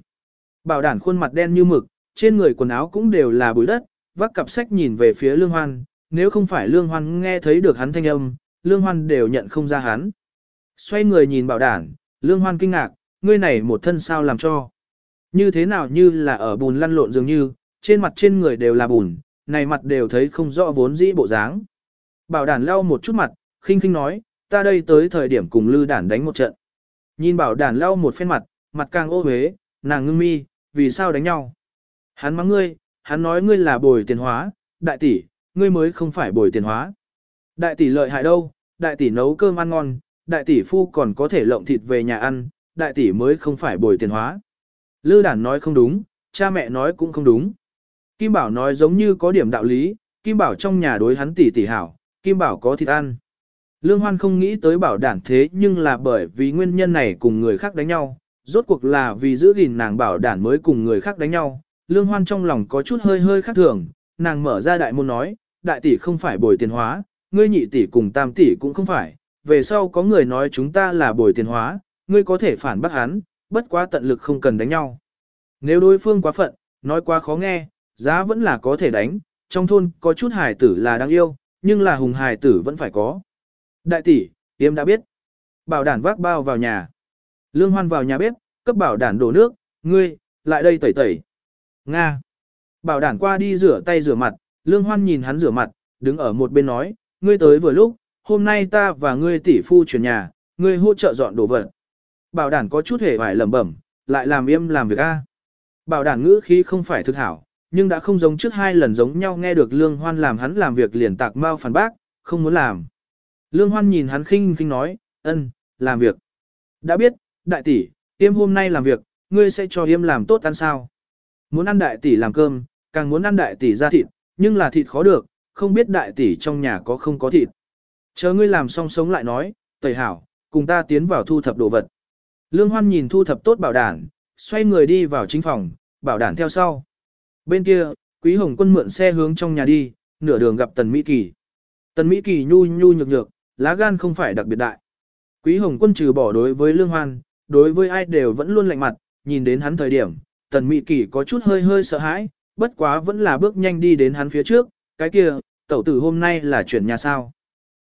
Bảo đản khuôn mặt đen như mực, trên người quần áo cũng đều là bụi đất, vác cặp sách nhìn về phía Lương Hoan, nếu không phải Lương Hoan nghe thấy được hắn thanh âm, Lương Hoan đều nhận không ra hắn. Xoay người nhìn bảo đản, Lương Hoan kinh ngạc, ngươi này một thân sao làm cho. Như thế nào như là ở bùn lăn lộn dường như, trên mặt trên người đều là bùn, này mặt đều thấy không rõ vốn dĩ bộ dáng. Bảo đản lau một chút mặt, khinh khinh nói, ta đây tới thời điểm cùng lư đản đánh một trận. Nhìn bảo đản lau một phen mặt, mặt càng ô huế, nàng ngưng mi, vì sao đánh nhau. Hắn mắng ngươi, hắn nói ngươi là bồi tiền hóa, đại tỷ, ngươi mới không phải bồi tiền hóa. Đại tỷ lợi hại đâu, đại tỷ nấu cơm ăn ngon, đại tỷ phu còn có thể lộng thịt về nhà ăn, đại tỷ mới không phải bồi tiền hóa. Lư đản nói không đúng, cha mẹ nói cũng không đúng. Kim Bảo nói giống như có điểm đạo lý, Kim Bảo trong nhà đối hắn tỷ tỷ hảo, Kim Bảo có thịt ăn. Lương Hoan không nghĩ tới bảo đản thế nhưng là bởi vì nguyên nhân này cùng người khác đánh nhau, rốt cuộc là vì giữ gìn nàng bảo đản mới cùng người khác đánh nhau. Lương Hoan trong lòng có chút hơi hơi khác thường, nàng mở ra đại môn nói, đại tỷ không phải bồi tiền hóa, ngươi nhị tỷ cùng tam tỷ cũng không phải, về sau có người nói chúng ta là bồi tiền hóa, ngươi có thể phản bác hắn, bất quá tận lực không cần đánh nhau. Nếu đối phương quá phận, nói quá khó nghe, giá vẫn là có thể đánh, trong thôn có chút hài tử là đáng yêu, nhưng là hùng hài tử vẫn phải có. Đại tỷ, tiêm đã biết. Bảo đản vác bao vào nhà. Lương Hoan vào nhà bếp, cấp bảo đản đổ nước, ngươi, lại đây tẩy tẩy. Nga. Bảo đản qua đi rửa tay rửa mặt, Lương Hoan nhìn hắn rửa mặt, đứng ở một bên nói, ngươi tới vừa lúc, hôm nay ta và ngươi tỷ phu chuyển nhà, ngươi hỗ trợ dọn đồ vật. Bảo đản có chút hề vải lẩm bẩm, lại làm im làm việc a. Bảo đản ngữ khí không phải thực hảo, nhưng đã không giống trước hai lần giống nhau nghe được Lương Hoan làm hắn làm việc liền tạc mau phản bác, không muốn làm. Lương Hoan nhìn hắn khinh khinh nói, ân, làm việc. Đã biết, đại tỷ, im hôm nay làm việc, ngươi sẽ cho im làm tốt ăn sao. Muốn ăn đại tỷ làm cơm, càng muốn ăn đại tỷ ra thịt, nhưng là thịt khó được, không biết đại tỷ trong nhà có không có thịt. Chờ ngươi làm xong sống lại nói, tẩy hảo, cùng ta tiến vào thu thập đồ vật. Lương Hoan nhìn thu thập tốt bảo đản, xoay người đi vào chính phòng, bảo đản theo sau. Bên kia, Quý Hồng Quân mượn xe hướng trong nhà đi, nửa đường gặp Tần Mỹ Kỳ. Tần Mỹ Kỳ nhu nhu nhược nhược, lá gan không phải đặc biệt đại. Quý Hồng Quân trừ bỏ đối với Lương Hoan, đối với ai đều vẫn luôn lạnh mặt, nhìn đến hắn thời điểm, Tần Mỹ Kỳ có chút hơi hơi sợ hãi, bất quá vẫn là bước nhanh đi đến hắn phía trước, cái kia, tẩu tử hôm nay là chuyển nhà sao.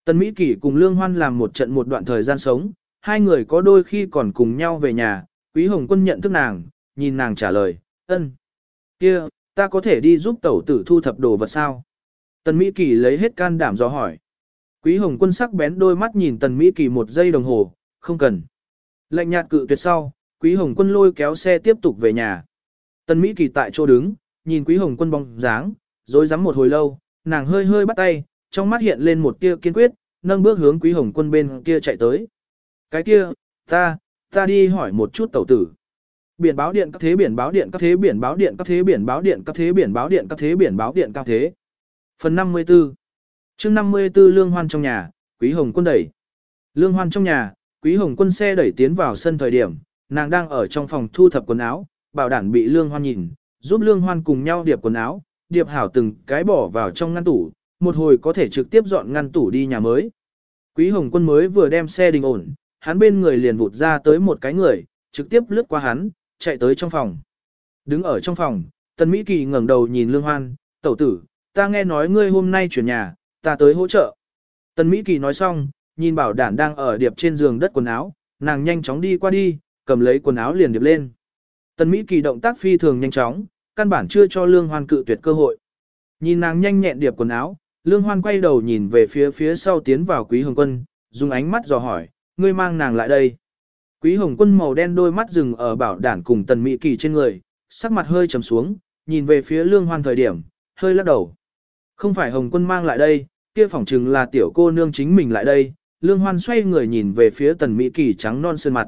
Tần Mỹ Kỳ cùng Lương Hoan làm một trận một đoạn thời gian sống, hai người có đôi khi còn cùng nhau về nhà, Quý Hồng Quân nhận thức nàng, nhìn nàng trả lời, ân. Kia, ta có thể đi giúp tẩu tử thu thập đồ vật sao? Tần Mỹ Kỳ lấy hết can đảm do hỏi. Quý Hồng Quân sắc bén đôi mắt nhìn Tần Mỹ Kỳ một giây đồng hồ, không cần. Lệnh nhạt cự tuyệt sau, Quý Hồng Quân lôi kéo xe tiếp tục về nhà. Tần Mỹ Kỳ tại chỗ đứng, nhìn Quý Hồng Quân bóng dáng, rồi rắm một hồi lâu, nàng hơi hơi bắt tay, trong mắt hiện lên một tia kiên quyết, nâng bước hướng Quý Hồng Quân bên kia chạy tới. Cái kia, ta, ta đi hỏi một chút tẩu tử. Biển báo điện các thế biển báo điện các thế biển báo điện các thế biển báo điện các thế biển báo điện các thế biển báo điện các thế. Phần 54 chương 54 Lương Hoan trong nhà, Quý Hồng Quân đẩy. Lương Hoan trong nhà, Quý Hồng Quân xe đẩy tiến vào sân thời điểm, nàng đang ở trong phòng thu thập quần áo, bảo đảm bị Lương Hoan nhìn, giúp Lương Hoan cùng nhau điệp quần áo, điệp hảo từng cái bỏ vào trong ngăn tủ, một hồi có thể trực tiếp dọn ngăn tủ đi nhà mới. Quý Hồng Quân mới vừa đem xe đình ổn, hắn bên người liền vụt ra tới một cái người, trực tiếp lướt qua hắn, chạy tới trong phòng. Đứng ở trong phòng, Tần Mỹ Kỳ ngẩng đầu nhìn Lương Hoan, tẩu tử, ta nghe nói ngươi hôm nay chuyển nhà, ta tới hỗ trợ. Tần Mỹ Kỳ nói xong, nhìn bảo đản đang ở điệp trên giường đất quần áo, nàng nhanh chóng đi qua đi, cầm lấy quần áo liền điệp lên. Tần Mỹ Kỳ động tác phi thường nhanh chóng, căn bản chưa cho Lương Hoan cự tuyệt cơ hội. Nhìn nàng nhanh nhẹn điệp quần áo, Lương Hoan quay đầu nhìn về phía phía sau tiến vào Quý Hồng Quân, dùng ánh mắt dò hỏi, ngươi mang nàng lại đây. Quý Hồng Quân màu đen đôi mắt dừng ở bảo đản cùng Tần Mỹ Kỳ trên người, sắc mặt hơi trầm xuống, nhìn về phía Lương Hoan thời điểm, hơi lắc đầu. Không phải Hồng Quân mang lại đây, kia phỏng chừng là tiểu cô nương chính mình lại đây. Lương Hoan xoay người nhìn về phía Tần Mỹ Kỳ trắng non sơn mặt.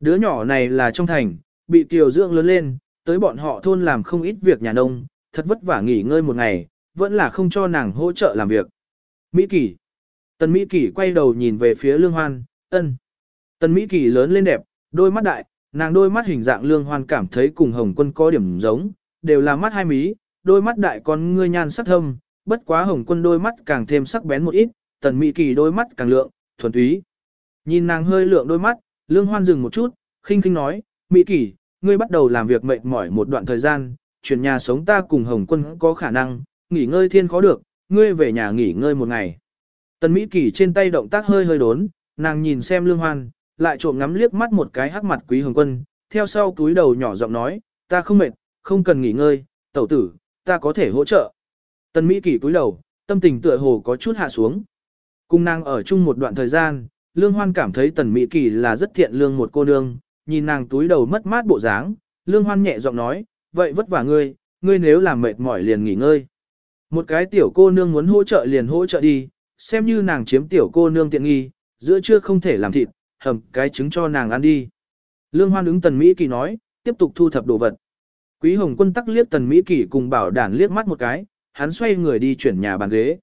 Đứa nhỏ này là trong thành, bị tiểu dưỡng lớn lên, tới bọn họ thôn làm không ít việc nhà nông, thật vất vả nghỉ ngơi một ngày, vẫn là không cho nàng hỗ trợ làm việc. Mỹ Kỳ. Tần Mỹ Kỳ quay đầu nhìn về phía Lương Hoan, ân. Tần Mỹ Kỳ lớn lên đẹp, đôi mắt đại, nàng đôi mắt hình dạng Lương Hoan cảm thấy cùng Hồng Quân có điểm giống, đều là mắt hai mí, đôi mắt đại con ngươi nhan sắc thâm, bất quá Hồng Quân đôi mắt càng thêm sắc bén một ít, Tần Mỹ Kỳ đôi mắt càng lượng, thuần túy. Nhìn nàng hơi lượng đôi mắt, Lương Hoan dừng một chút, khinh khinh nói, Mỹ Kỳ, ngươi bắt đầu làm việc mệt mỏi một đoạn thời gian, chuyển nhà sống ta cùng Hồng Quân có khả năng, nghỉ ngơi thiên khó được, ngươi về nhà nghỉ ngơi một ngày. Tần Mỹ Kỳ trên tay động tác hơi hơi đốn, nàng nhìn xem Lương Hoan, lại trộm ngắm liếc mắt một cái hắc mặt Quý Hồng Quân, theo sau túi đầu nhỏ giọng nói, ta không mệt, không cần nghỉ ngơi, tẩu tử, ta có thể hỗ trợ. Tần Mỹ Kỳ túi đầu, tâm tình tựa hồ có chút hạ xuống. Cùng nàng ở chung một đoạn thời gian, Lương Hoan cảm thấy Tần Mỹ Kỳ là rất thiện lương một cô nương, nhìn nàng túi đầu mất mát bộ dáng, Lương Hoan nhẹ giọng nói, vậy vất vả ngươi, ngươi nếu làm mệt mỏi liền nghỉ ngơi. Một cái tiểu cô nương muốn hỗ trợ liền hỗ trợ đi, xem như nàng chiếm tiểu cô nương tiện nghi, giữa trưa không thể làm thịt, hầm cái trứng cho nàng ăn đi. Lương Hoan ứng Tần Mỹ Kỳ nói, tiếp tục thu thập đồ vật. Quý Hồng Quân tắc liếc Tần Mỹ Kỳ cùng bảo đản liếc mắt một cái, hắn xoay người đi chuyển nhà bàn ghế.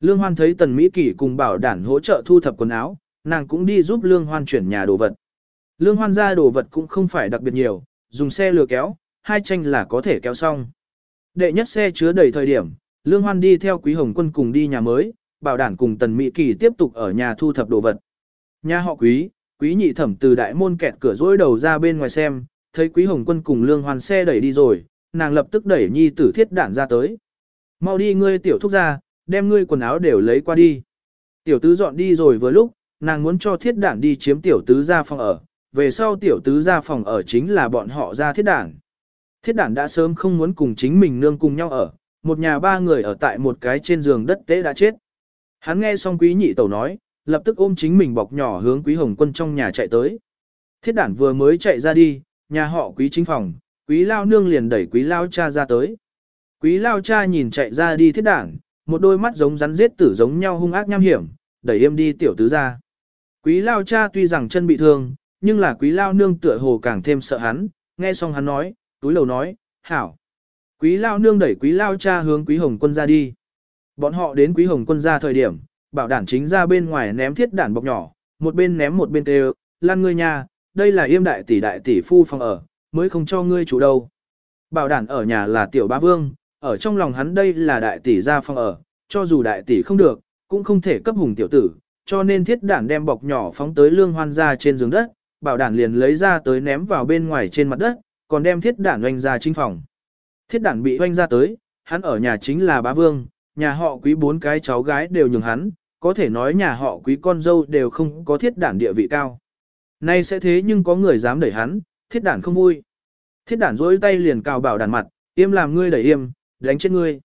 Lương Hoan thấy Tần Mỹ Kỳ cùng bảo đản hỗ trợ thu thập quần áo, nàng cũng đi giúp Lương Hoan chuyển nhà đồ vật. Lương Hoan ra đồ vật cũng không phải đặc biệt nhiều, dùng xe lừa kéo, hai tranh là có thể kéo xong. Đệ nhất xe chứa đầy thời điểm, Lương Hoan đi theo Quý Hồng Quân cùng đi nhà mới, bảo đảm cùng Tần Mỹ Kỳ tiếp tục ở nhà thu thập đồ vật. Nhà họ Quý, Quý nhị thẩm từ đại môn kẹt cửa rỗi đầu ra bên ngoài xem, thấy Quý Hồng Quân cùng Lương Hoan xe đẩy đi rồi, nàng lập tức đẩy nhi tử thiết đản ra tới. Mau đi ngươi tiểu thúc ra, đem ngươi quần áo đều lấy qua đi. Tiểu tứ dọn đi rồi vừa lúc, nàng muốn cho thiết đản đi chiếm tiểu tứ ra phòng ở, về sau tiểu tứ ra phòng ở chính là bọn họ ra thiết đản. Thiết đản đã sớm không muốn cùng chính mình nương cùng nhau ở, một nhà ba người ở tại một cái trên giường đất tế đã chết. Hắn nghe xong quý nhị tẩu nói, lập tức ôm chính mình bọc nhỏ hướng quý hồng quân trong nhà chạy tới. Thiết đản vừa mới chạy ra đi, nhà họ quý chính phòng, quý lao nương liền đẩy quý lao cha ra tới. Quý lao cha nhìn chạy ra đi thiết đản, một đôi mắt giống rắn giết tử giống nhau hung ác nham hiểm, đẩy em đi tiểu tứ ra. Quý lao cha tuy rằng chân bị thương, nhưng là quý lao nương tựa hồ càng thêm sợ hắn, nghe xong hắn nói, túi lầu nói, hảo. Quý lao nương đẩy quý lao cha hướng quý hồng quân ra đi. Bọn họ đến quý hồng quân ra thời điểm, bảo đản chính ra bên ngoài ném thiết đản bọc nhỏ, một bên ném một bên kêu, lan ngươi nhà đây là yêm đại tỷ đại tỷ phu phòng ở, mới không cho ngươi chủ đâu. Bảo đản ở nhà là tiểu ba vương, ở trong lòng hắn đây là đại tỷ ra phòng ở, cho dù đại tỷ không được, cũng không thể cấp hùng tiểu tử, cho nên thiết đản đem bọc nhỏ phóng tới lương hoan ra trên giường đất, bảo đản liền lấy ra tới ném vào bên ngoài trên mặt đất, còn đem thiết đản oanh ra chính phòng. Thiết đản bị oanh ra tới, hắn ở nhà chính là bá vương, nhà họ quý bốn cái cháu gái đều nhường hắn, có thể nói nhà họ quý con dâu đều không có thiết đản địa vị cao. Nay sẽ thế nhưng có người dám đẩy hắn, thiết đản không vui. Thiết đản rối tay liền cào bảo Đản mặt, im làm ngươi đẩy im, đánh chết ngươi.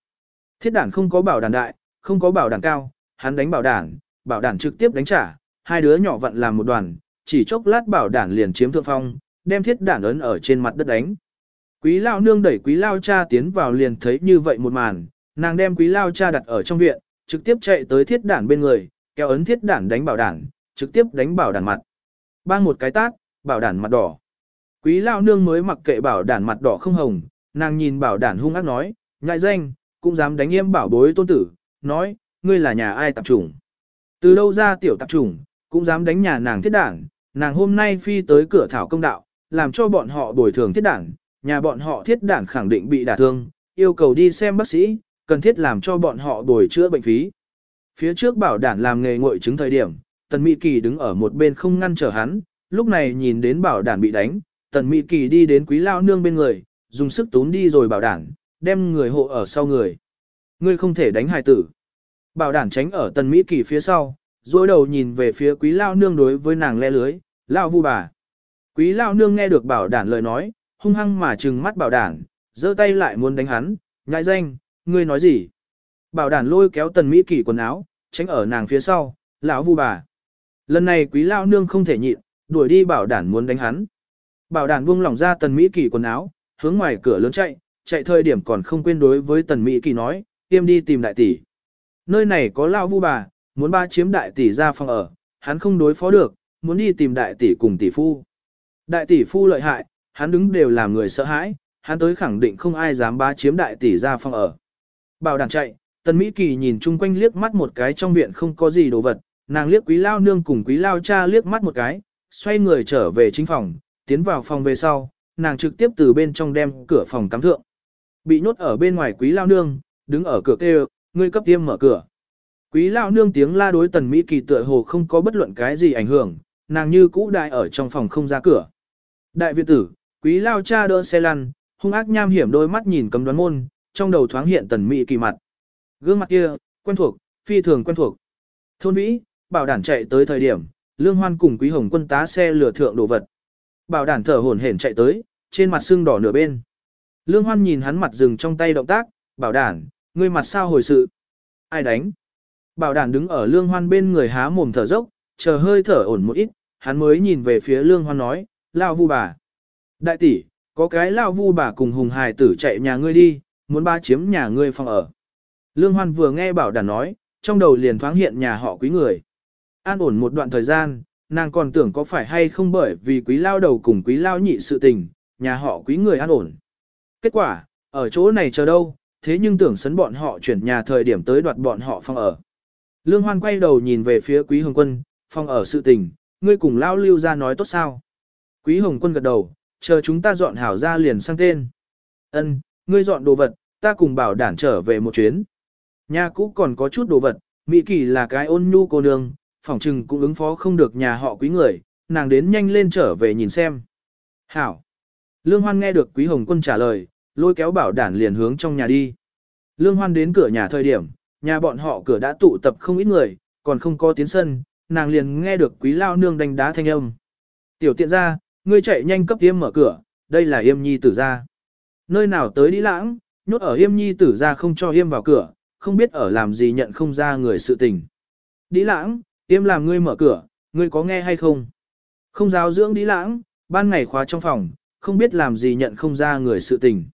Thiết đản không có bảo Đản đại, không có bảo Đản cao, hắn đánh bảo đản, bảo đản trực tiếp đánh trả, hai đứa nhỏ vặn làm một đoàn, chỉ chốc lát bảo đản liền chiếm thượng phong, đem thiết đản ấn ở trên mặt đất đánh. Quý lao nương đẩy quý lao cha tiến vào liền thấy như vậy một màn, nàng đem quý lao cha đặt ở trong viện, trực tiếp chạy tới thiết đản bên người, kéo ấn thiết đản đánh bảo đản, trực tiếp đánh bảo đản mặt. Bang một cái tát, bảo đản mặt đỏ. Quý lao nương mới mặc kệ bảo đản mặt đỏ không hồng, nàng nhìn bảo đản hung ác nói, ngại danh, cũng dám đánh yêm bảo bối tôn tử, nói, ngươi là nhà ai tạp chủng. Từ đâu ra tiểu tạp chủng, cũng dám đánh nhà nàng thiết đản, nàng hôm nay phi tới cửa thảo công đạo, làm cho bọn họ bồi thường thiết đản, nhà bọn họ thiết đản khẳng định bị đả thương, yêu cầu đi xem bác sĩ, cần thiết làm cho bọn họ bồi chữa bệnh phí. Phía trước bảo đản làm nghề ngội chứng thời điểm, Tần Mỹ Kỳ đứng ở một bên không ngăn trở hắn, lúc này nhìn đến bảo đản bị đánh, Tần Mỹ Kỳ đi đến quý lao nương bên người, dùng sức tún đi rồi bảo đản, đem người hộ ở sau người. Ngươi không thể đánh hài tử. Bảo đản tránh ở Tần Mỹ Kỳ phía sau, dối đầu nhìn về phía quý lao nương đối với nàng le lưới, lao vu bà. Quý lao nương nghe được bảo đản lời nói, hung hăng mà trừng mắt bảo đản, giơ tay lại muốn đánh hắn, ngại danh, ngươi nói gì? Bảo đản lôi kéo tần Mỹ kỷ quần áo, tránh ở nàng phía sau, lão vu bà. Lần này quý lao nương không thể nhịn, đuổi đi bảo đản muốn đánh hắn. Bảo đản buông lỏng ra tần Mỹ kỷ quần áo, hướng ngoài cửa lớn chạy, chạy thời điểm còn không quên đối với tần Mỹ kỷ nói, tiêm đi tìm đại tỷ. Nơi này có lao vu bà, muốn ba chiếm đại tỷ ra phòng ở, hắn không đối phó được, muốn đi tìm đại tỷ cùng tỷ phu. Đại tỷ phu lợi hại, hắn đứng đều làm người sợ hãi, hắn tới khẳng định không ai dám bá chiếm đại tỷ ra phòng ở. Bảo đàn chạy, tần Mỹ Kỳ nhìn chung quanh liếc mắt một cái trong viện không có gì đồ vật, nàng liếc quý lao nương cùng quý lao cha liếc mắt một cái, xoay người trở về chính phòng, tiến vào phòng về sau, nàng trực tiếp từ bên trong đem cửa phòng tắm thượng. Bị nhốt ở bên ngoài quý lao nương, đứng ở cửa kêu, ngươi cấp tiêm mở cửa. Quý lao nương tiếng la đối tần Mỹ Kỳ tựa hồ không có bất luận cái gì ảnh hưởng, nàng như cũ đại ở trong phòng không ra cửa. Đại viện tử, quý lao cha đỡ xe lăn, hung ác nham hiểm đôi mắt nhìn cầm đoán môn, trong đầu thoáng hiện tần Mỹ Kỳ mặt. Gương mặt kia, quen thuộc, phi thường quen thuộc. Thôn Vĩ, bảo đản chạy tới thời điểm, Lương Hoan cùng Quý Hồng quân tá xe lửa thượng đồ vật. Bảo đản thở hổn hển chạy tới, trên mặt sưng đỏ nửa bên. Lương Hoan nhìn hắn mặt dừng trong tay động tác, bảo đản, ngươi mặt sao hồi sự? Ai đánh? Bảo đản đứng ở Lương Hoan bên người há mồm thở dốc, chờ hơi thở ổn một ít, hắn mới nhìn về phía Lương Hoan nói, lao vu bà. Đại tỷ, có cái lao vu bà cùng hùng hài tử chạy nhà ngươi đi, muốn ba chiếm nhà ngươi phòng ở. Lương Hoan vừa nghe bảo đàn nói, trong đầu liền thoáng hiện nhà họ quý người. An ổn một đoạn thời gian, nàng còn tưởng có phải hay không bởi vì quý lao đầu cùng quý lao nhị sự tình, nhà họ quý người an ổn. Kết quả, ở chỗ này chờ đâu, thế nhưng tưởng sấn bọn họ chuyển nhà thời điểm tới đoạt bọn họ phòng ở. Lương Hoan quay đầu nhìn về phía Quý Hương Quân, phòng ở sự tình, ngươi cùng lao lưu ra nói tốt sao. Quý Hồng Quân gật đầu, chờ chúng ta dọn hảo ra liền sang tên. Ân, ngươi dọn đồ vật, ta cùng bảo đản trở về một chuyến. Nhà cũ còn có chút đồ vật, Mỹ Kỳ là cái ôn nhu cô nương, phỏng trừng cũng ứng phó không được nhà họ quý người, nàng đến nhanh lên trở về nhìn xem. Hảo. Lương Hoan nghe được Quý Hồng Quân trả lời, lôi kéo bảo đản liền hướng trong nhà đi. Lương Hoan đến cửa nhà thời điểm, nhà bọn họ cửa đã tụ tập không ít người, còn không có tiến sân, nàng liền nghe được Quý Lao Nương đánh đá thanh âm. Tiểu tiện ra, ngươi chạy nhanh cấp tiêm mở cửa, đây là yêm nhi tử ra. Nơi nào tới đi lãng, nhốt ở yêm nhi tử ra không cho yêm vào cửa, không biết ở làm gì nhận không ra người sự tình. Đi lãng, yêm làm ngươi mở cửa, ngươi có nghe hay không? Không giáo dưỡng đi lãng, ban ngày khóa trong phòng, không biết làm gì nhận không ra người sự tình.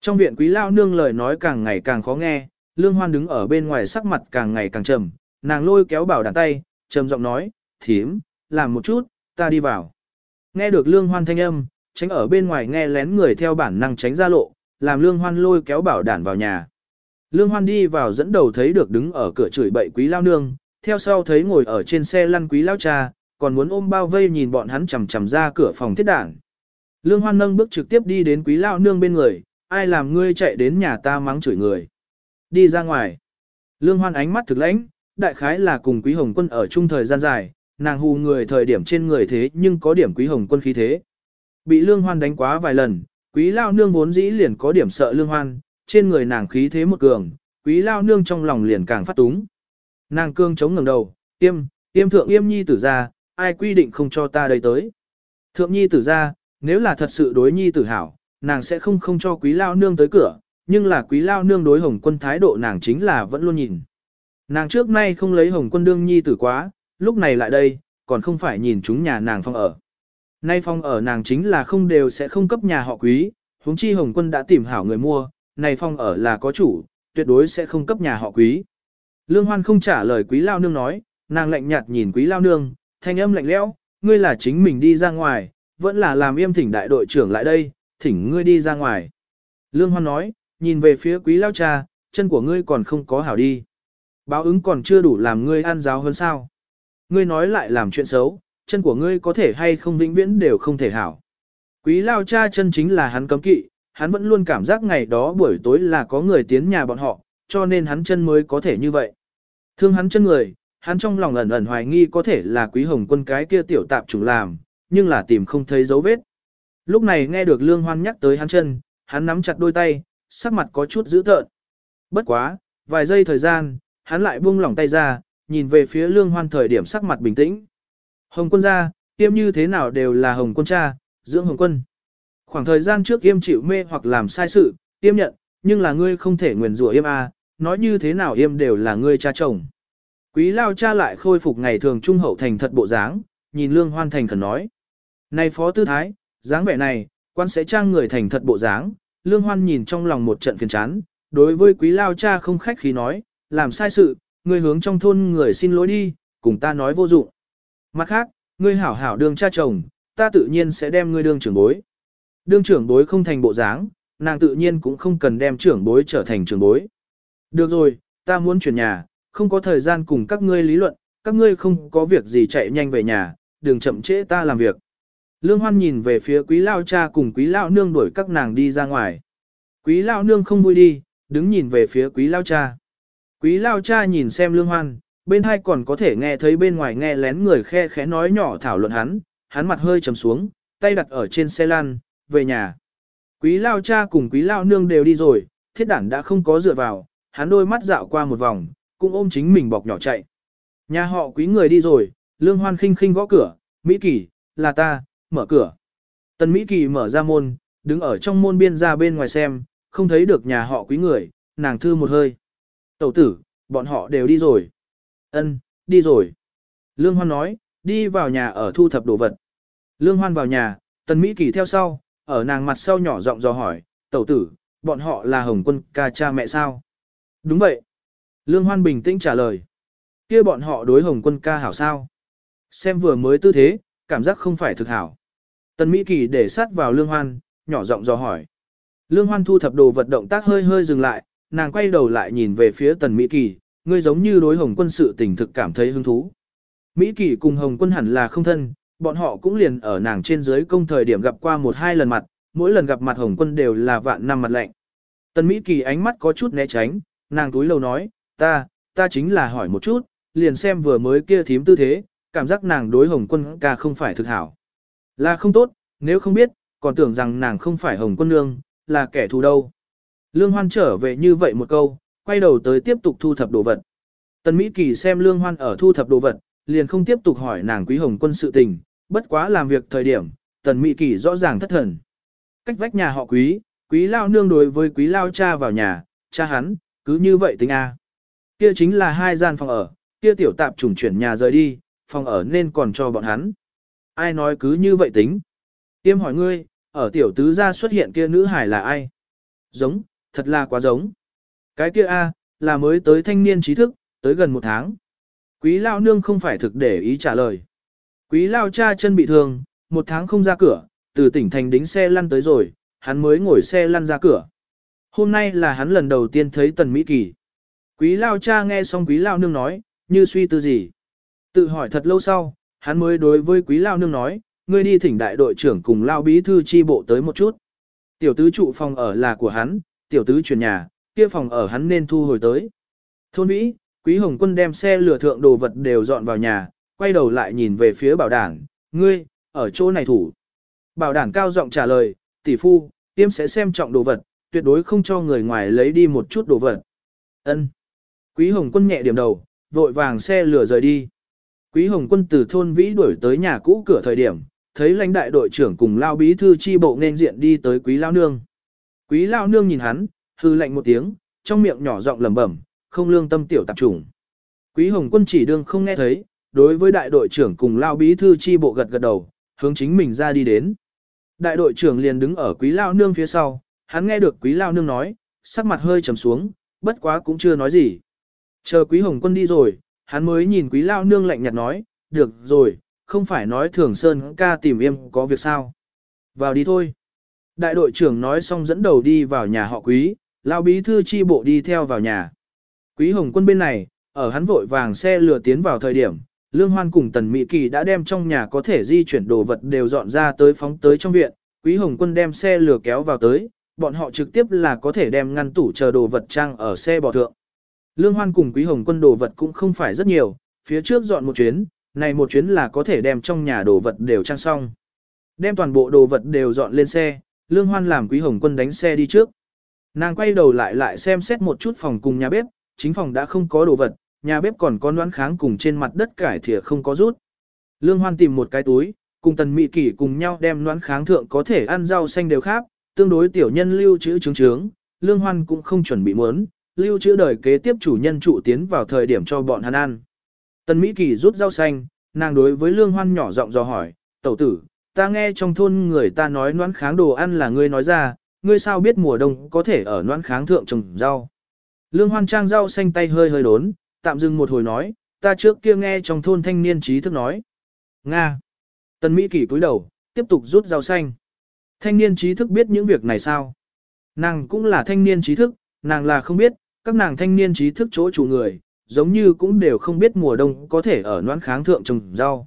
Trong viện quý lao nương lời nói càng ngày càng khó nghe, lương hoan đứng ở bên ngoài sắc mặt càng ngày càng trầm, nàng lôi kéo bảo đàn tay, trầm giọng nói, thím, làm một chút, ta đi vào. Nghe được lương hoan thanh âm, tránh ở bên ngoài nghe lén người theo bản năng tránh ra lộ, làm lương hoan lôi kéo bảo đản vào nhà. Lương hoan đi vào dẫn đầu thấy được đứng ở cửa chửi bậy quý lao nương, theo sau thấy ngồi ở trên xe lăn quý lao cha, còn muốn ôm bao vây nhìn bọn hắn chầm chầm ra cửa phòng thiết đảng. Lương hoan nâng bước trực tiếp đi đến quý lao nương bên người, ai làm ngươi chạy đến nhà ta mắng chửi người. Đi ra ngoài. Lương hoan ánh mắt thực lãnh, đại khái là cùng quý hồng quân ở chung thời gian dài, nàng hù người thời điểm trên người thế nhưng có điểm quý hồng quân khí thế. Bị lương hoan đánh quá vài lần, quý lao nương vốn dĩ liền có điểm sợ lương hoan, trên người nàng khí thế một cường, quý lao nương trong lòng liền càng phát túng. Nàng cương chống ngẩng đầu, yêm, yêm thượng yêm nhi tử ra, ai quy định không cho ta đây tới. Thượng nhi tử ra, nếu là thật sự đối nhi tử hảo, nàng sẽ không không cho quý lao nương tới cửa, nhưng là quý lao nương đối hồng quân thái độ nàng chính là vẫn luôn nhìn. Nàng trước nay không lấy hồng quân đương nhi tử quá, lúc này lại đây, còn không phải nhìn chúng nhà nàng phong ở. Nay phong ở nàng chính là không đều sẽ không cấp nhà họ quý, huống chi hồng quân đã tìm hảo người mua, này phong ở là có chủ, tuyệt đối sẽ không cấp nhà họ quý. Lương Hoan không trả lời quý lao nương nói, nàng lạnh nhạt nhìn quý lao nương, thanh âm lạnh lẽo, ngươi là chính mình đi ra ngoài, vẫn là làm im thỉnh đại đội trưởng lại đây, thỉnh ngươi đi ra ngoài. Lương Hoan nói, nhìn về phía quý lao cha, chân của ngươi còn không có hảo đi. Báo ứng còn chưa đủ làm ngươi an giáo hơn sao. Ngươi nói lại làm chuyện xấu, chân của ngươi có thể hay không vĩnh viễn đều không thể hảo. Quý lao cha chân chính là hắn cấm kỵ, hắn vẫn luôn cảm giác ngày đó buổi tối là có người tiến nhà bọn họ, cho nên hắn chân mới có thể như vậy. Thương hắn chân người, hắn trong lòng ẩn ẩn hoài nghi có thể là quý hồng quân cái kia tiểu tạp chủ làm, nhưng là tìm không thấy dấu vết. Lúc này nghe được lương hoan nhắc tới hắn chân, hắn nắm chặt đôi tay, sắc mặt có chút dữ tợn. Bất quá, vài giây thời gian, hắn lại buông lỏng tay ra, nhìn về phía lương hoan thời điểm sắc mặt bình tĩnh. Hồng quân ra, tiêm như thế nào đều là hồng quân cha, dưỡng hồng quân. Khoảng thời gian trước yêm chịu mê hoặc làm sai sự, yêm nhận, nhưng là ngươi không thể nguyền rủa yêm a, nói như thế nào yêm đều là ngươi cha chồng. Quý lao cha lại khôi phục ngày thường trung hậu thành thật bộ dáng, nhìn lương hoan thành khẩn nói. Này phó tư thái, dáng vẻ này, quan sẽ trang người thành thật bộ dáng, lương hoan nhìn trong lòng một trận phiền chán, đối với quý lao cha không khách khí nói, làm sai sự, người hướng trong thôn người xin lỗi đi, cùng ta nói vô dụng. Mặt khác, ngươi hảo hảo đương cha chồng, ta tự nhiên sẽ đem ngươi đương trưởng bối. Đương trưởng bối không thành bộ dáng, nàng tự nhiên cũng không cần đem trưởng bối trở thành trưởng bối. Được rồi, ta muốn chuyển nhà, không có thời gian cùng các ngươi lý luận, các ngươi không có việc gì chạy nhanh về nhà, đừng chậm trễ ta làm việc. Lương Hoan nhìn về phía quý lao cha cùng quý lao nương đuổi các nàng đi ra ngoài. Quý lao nương không vui đi, đứng nhìn về phía quý lao cha. Quý lao cha nhìn xem Lương Hoan, bên hai còn có thể nghe thấy bên ngoài nghe lén người khe khẽ nói nhỏ thảo luận hắn, hắn mặt hơi trầm xuống, tay đặt ở trên xe lăn, về nhà. Quý lao cha cùng quý lao nương đều đi rồi, thiết đản đã không có dựa vào, hắn đôi mắt dạo qua một vòng, cũng ôm chính mình bọc nhỏ chạy. Nhà họ quý người đi rồi, lương hoan khinh khinh gõ cửa, Mỹ Kỳ, là ta, mở cửa. Tần Mỹ Kỳ mở ra môn, đứng ở trong môn biên ra bên ngoài xem, không thấy được nhà họ quý người, nàng thư một hơi. Tẩu tử, bọn họ đều đi rồi. Ân, đi rồi. Lương Hoan nói, đi vào nhà ở thu thập đồ vật. Lương Hoan vào nhà, Tần Mỹ Kỳ theo sau, ở nàng mặt sau nhỏ giọng dò hỏi, tẩu tử, bọn họ là Hồng Quân ca cha mẹ sao? Đúng vậy. Lương Hoan bình tĩnh trả lời. kia bọn họ đối Hồng Quân ca hảo sao? Xem vừa mới tư thế, cảm giác không phải thực hảo. Tần Mỹ Kỳ để sát vào Lương Hoan, nhỏ giọng dò hỏi. Lương Hoan thu thập đồ vật động tác hơi hơi dừng lại, nàng quay đầu lại nhìn về phía Tần Mỹ Kỳ, ngươi giống như đối Hồng Quân sự tình thực cảm thấy hứng thú. Mỹ Kỳ cùng Hồng Quân hẳn là không thân, bọn họ cũng liền ở nàng trên dưới công thời điểm gặp qua một hai lần mặt, mỗi lần gặp mặt Hồng Quân đều là vạn năm mặt lạnh. Tần Mỹ Kỳ ánh mắt có chút né tránh, nàng túi lâu nói, ta, ta chính là hỏi một chút, liền xem vừa mới kia thím tư thế, cảm giác nàng đối Hồng Quân ca không phải thực hảo. Là không tốt, nếu không biết, còn tưởng rằng nàng không phải Hồng Quân Nương, là kẻ thù đâu. Lương Hoan trở về như vậy một câu, quay đầu tới tiếp tục thu thập đồ vật. Tần Mỹ Kỳ xem Lương Hoan ở thu thập đồ vật, liền không tiếp tục hỏi nàng Quý Hồng Quân sự tình, bất quá làm việc thời điểm, Tần Mỹ Kỳ rõ ràng thất thần. Cách vách nhà họ Quý, Quý Lao nương đối với Quý Lao cha vào nhà, cha hắn, cứ như vậy tính A. Kia chính là hai gian phòng ở, kia tiểu tạp trùng chuyển nhà rời đi, phòng ở nên còn cho bọn hắn. Ai nói cứ như vậy tính? Tiêm hỏi ngươi, ở tiểu tứ gia xuất hiện kia nữ hải là ai? Giống, thật là quá giống. Cái kia A, là mới tới thanh niên trí thức, tới gần một tháng. Quý lao nương không phải thực để ý trả lời. Quý lao cha chân bị thương, một tháng không ra cửa, từ tỉnh thành đính xe lăn tới rồi, hắn mới ngồi xe lăn ra cửa. Hôm nay là hắn lần đầu tiên thấy tần Mỹ Kỳ. Quý lao cha nghe xong quý lao nương nói, như suy tư gì. Tự hỏi thật lâu sau, hắn mới đối với quý lao nương nói, ngươi đi thỉnh đại đội trưởng cùng lao bí thư chi bộ tới một chút. Tiểu tứ trụ phòng ở là của hắn, tiểu tứ chuyển nhà, kia phòng ở hắn nên thu hồi tới. Thôn vĩ, quý hồng quân đem xe lửa thượng đồ vật đều dọn vào nhà, quay đầu lại nhìn về phía bảo đảng, ngươi, ở chỗ này thủ. Bảo đảng cao giọng trả lời, tỷ phu, tiêm sẽ xem trọng đồ vật, tuyệt đối không cho người ngoài lấy đi một chút đồ vật. Ân. Quý hồng quân nhẹ điểm đầu, vội vàng xe lửa rời đi. Quý hồng quân từ thôn vĩ đuổi tới nhà cũ cửa thời điểm, thấy lãnh đại đội trưởng cùng lao bí thư chi bộ nên diện đi tới quý lao nương. Quý lao nương nhìn hắn, hư lạnh một tiếng, trong miệng nhỏ giọng lẩm bẩm, không lương tâm tiểu tạp trùng. Quý Hồng Quân chỉ đương không nghe thấy, đối với đại đội trưởng cùng lao bí thư chi bộ gật gật đầu, hướng chính mình ra đi đến. Đại đội trưởng liền đứng ở quý lao nương phía sau, hắn nghe được quý lao nương nói, sắc mặt hơi trầm xuống, bất quá cũng chưa nói gì. Chờ quý Hồng Quân đi rồi, hắn mới nhìn quý lao nương lạnh nhạt nói, được rồi, không phải nói thường sơn ca tìm em có việc sao. Vào đi thôi. Đại đội trưởng nói xong dẫn đầu đi vào nhà họ quý, lao bí thư chi bộ đi theo vào nhà. Quý Hồng Quân bên này, ở hắn vội vàng xe lừa tiến vào thời điểm, Lương Hoan cùng Tần Mỹ Kỳ đã đem trong nhà có thể di chuyển đồ vật đều dọn ra tới phóng tới trong viện, Quý Hồng Quân đem xe lừa kéo vào tới, bọn họ trực tiếp là có thể đem ngăn tủ chờ đồ vật trang ở xe bò thượng. Lương Hoan cùng Quý Hồng Quân đồ vật cũng không phải rất nhiều, phía trước dọn một chuyến, này một chuyến là có thể đem trong nhà đồ vật đều trang xong. Đem toàn bộ đồ vật đều dọn lên xe, Lương Hoan làm Quý Hồng Quân đánh xe đi trước. Nàng quay đầu lại lại xem xét một chút phòng cùng nhà bếp, chính phòng đã không có đồ vật, nhà bếp còn có đoán kháng cùng trên mặt đất cải thìa không có rút. Lương Hoan tìm một cái túi, cùng tần Mị kỷ cùng nhau đem đoán kháng thượng có thể ăn rau xanh đều khác, tương đối tiểu nhân lưu trữ trứng trướng, lương hoan cũng không chuẩn bị muốn, lưu trữ đời kế tiếp chủ nhân trụ tiến vào thời điểm cho bọn hắn ăn. Tần Mỹ Kỳ rút rau xanh, nàng đối với lương hoan nhỏ giọng dò hỏi, tẩu tử, ta nghe trong thôn người ta nói noãn kháng đồ ăn là ngươi nói ra, ngươi sao biết mùa đông có thể ở noãn kháng thượng trồng rau. Lương hoan trang rau xanh tay hơi hơi đốn, tạm dừng một hồi nói, ta trước kia nghe trong thôn thanh niên trí thức nói. Nga. Tần Mỹ kỷ cúi đầu, tiếp tục rút rau xanh. Thanh niên trí thức biết những việc này sao? Nàng cũng là thanh niên trí thức, nàng là không biết, các nàng thanh niên trí thức chỗ chủ người, giống như cũng đều không biết mùa đông có thể ở noãn kháng thượng trồng rau.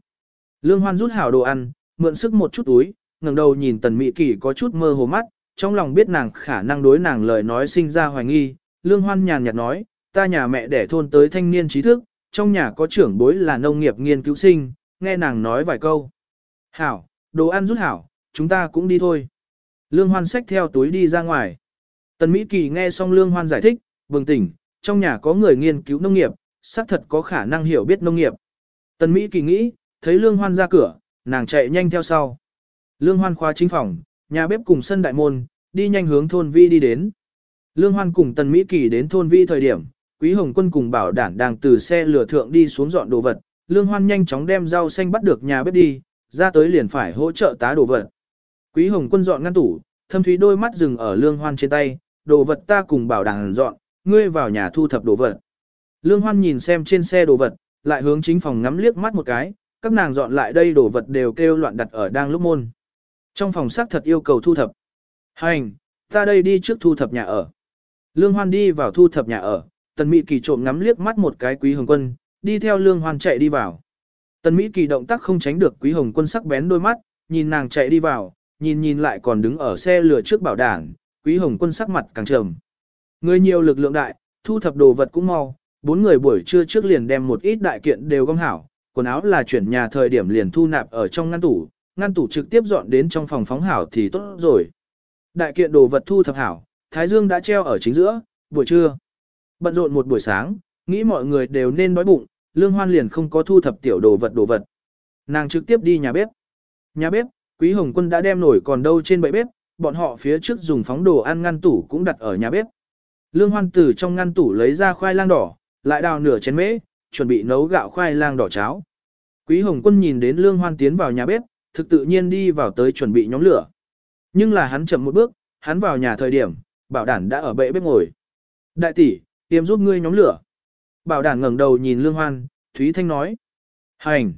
Lương Hoan rút hảo đồ ăn, mượn sức một chút túi, ngẩng đầu nhìn Tần Mỹ Kỳ có chút mơ hồ mắt, trong lòng biết nàng khả năng đối nàng lời nói sinh ra hoài nghi. Lương Hoan nhàn nhạt nói, ta nhà mẹ đẻ thôn tới thanh niên trí thức, trong nhà có trưởng bối là nông nghiệp nghiên cứu sinh, nghe nàng nói vài câu. Hảo, đồ ăn rút hảo, chúng ta cũng đi thôi. Lương Hoan xách theo túi đi ra ngoài. Tần Mỹ Kỳ nghe xong Lương Hoan giải thích, bừng tỉnh, trong nhà có người nghiên cứu nông nghiệp, xác thật có khả năng hiểu biết nông nghiệp. Tần Mỹ Kỳ nghĩ, thấy Lương Hoan ra cửa, nàng chạy nhanh theo sau. Lương Hoan khóa chính phòng, nhà bếp cùng sân đại môn, đi nhanh hướng thôn vi đi đến. Lương Hoan cùng Tần Mỹ Kỳ đến thôn vi thời điểm, Quý Hồng Quân cùng Bảo Đản đang từ xe lửa thượng đi xuống dọn đồ vật. Lương Hoan nhanh chóng đem rau xanh bắt được nhà bếp đi, ra tới liền phải hỗ trợ tá đồ vật. Quý Hồng Quân dọn ngăn tủ, thâm thúy đôi mắt dừng ở Lương Hoan trên tay, đồ vật ta cùng Bảo Đản dọn, ngươi vào nhà thu thập đồ vật. Lương Hoan nhìn xem trên xe đồ vật, lại hướng chính phòng ngắm liếc mắt một cái, các nàng dọn lại đây đồ vật đều kêu loạn đặt ở đang lúc môn. Trong phòng xác thật yêu cầu thu thập. Hành, ta đây đi trước thu thập nhà ở. Lương Hoan đi vào thu thập nhà ở, Tần Mỹ Kỳ trộm ngắm liếc mắt một cái Quý Hồng Quân, đi theo Lương Hoan chạy đi vào. Tần Mỹ Kỳ động tác không tránh được Quý Hồng Quân sắc bén đôi mắt, nhìn nàng chạy đi vào, nhìn nhìn lại còn đứng ở xe lửa trước bảo đảng, Quý Hồng Quân sắc mặt càng trầm. Người nhiều lực lượng đại, thu thập đồ vật cũng mau, bốn người buổi trưa trước liền đem một ít đại kiện đều gom hảo, quần áo là chuyển nhà thời điểm liền thu nạp ở trong ngăn tủ, ngăn tủ trực tiếp dọn đến trong phòng phóng hảo thì tốt rồi. Đại kiện đồ vật thu thập hảo, Thái Dương đã treo ở chính giữa, buổi trưa. Bận rộn một buổi sáng, nghĩ mọi người đều nên đói bụng, Lương Hoan liền không có thu thập tiểu đồ vật đồ vật. Nàng trực tiếp đi nhà bếp. Nhà bếp, Quý Hồng Quân đã đem nổi còn đâu trên bệ bếp, bọn họ phía trước dùng phóng đồ ăn ngăn tủ cũng đặt ở nhà bếp. Lương Hoan từ trong ngăn tủ lấy ra khoai lang đỏ, lại đào nửa chén mễ, chuẩn bị nấu gạo khoai lang đỏ cháo. Quý Hồng Quân nhìn đến Lương Hoan tiến vào nhà bếp, thực tự nhiên đi vào tới chuẩn bị nhóm lửa. Nhưng là hắn chậm một bước, hắn vào nhà thời điểm, bảo đản đã ở bệ bếp ngồi. Đại tỷ, tiêm giúp ngươi nhóm lửa. Bảo đản ngẩng đầu nhìn Lương Hoan, Thúy Thanh nói. Hành.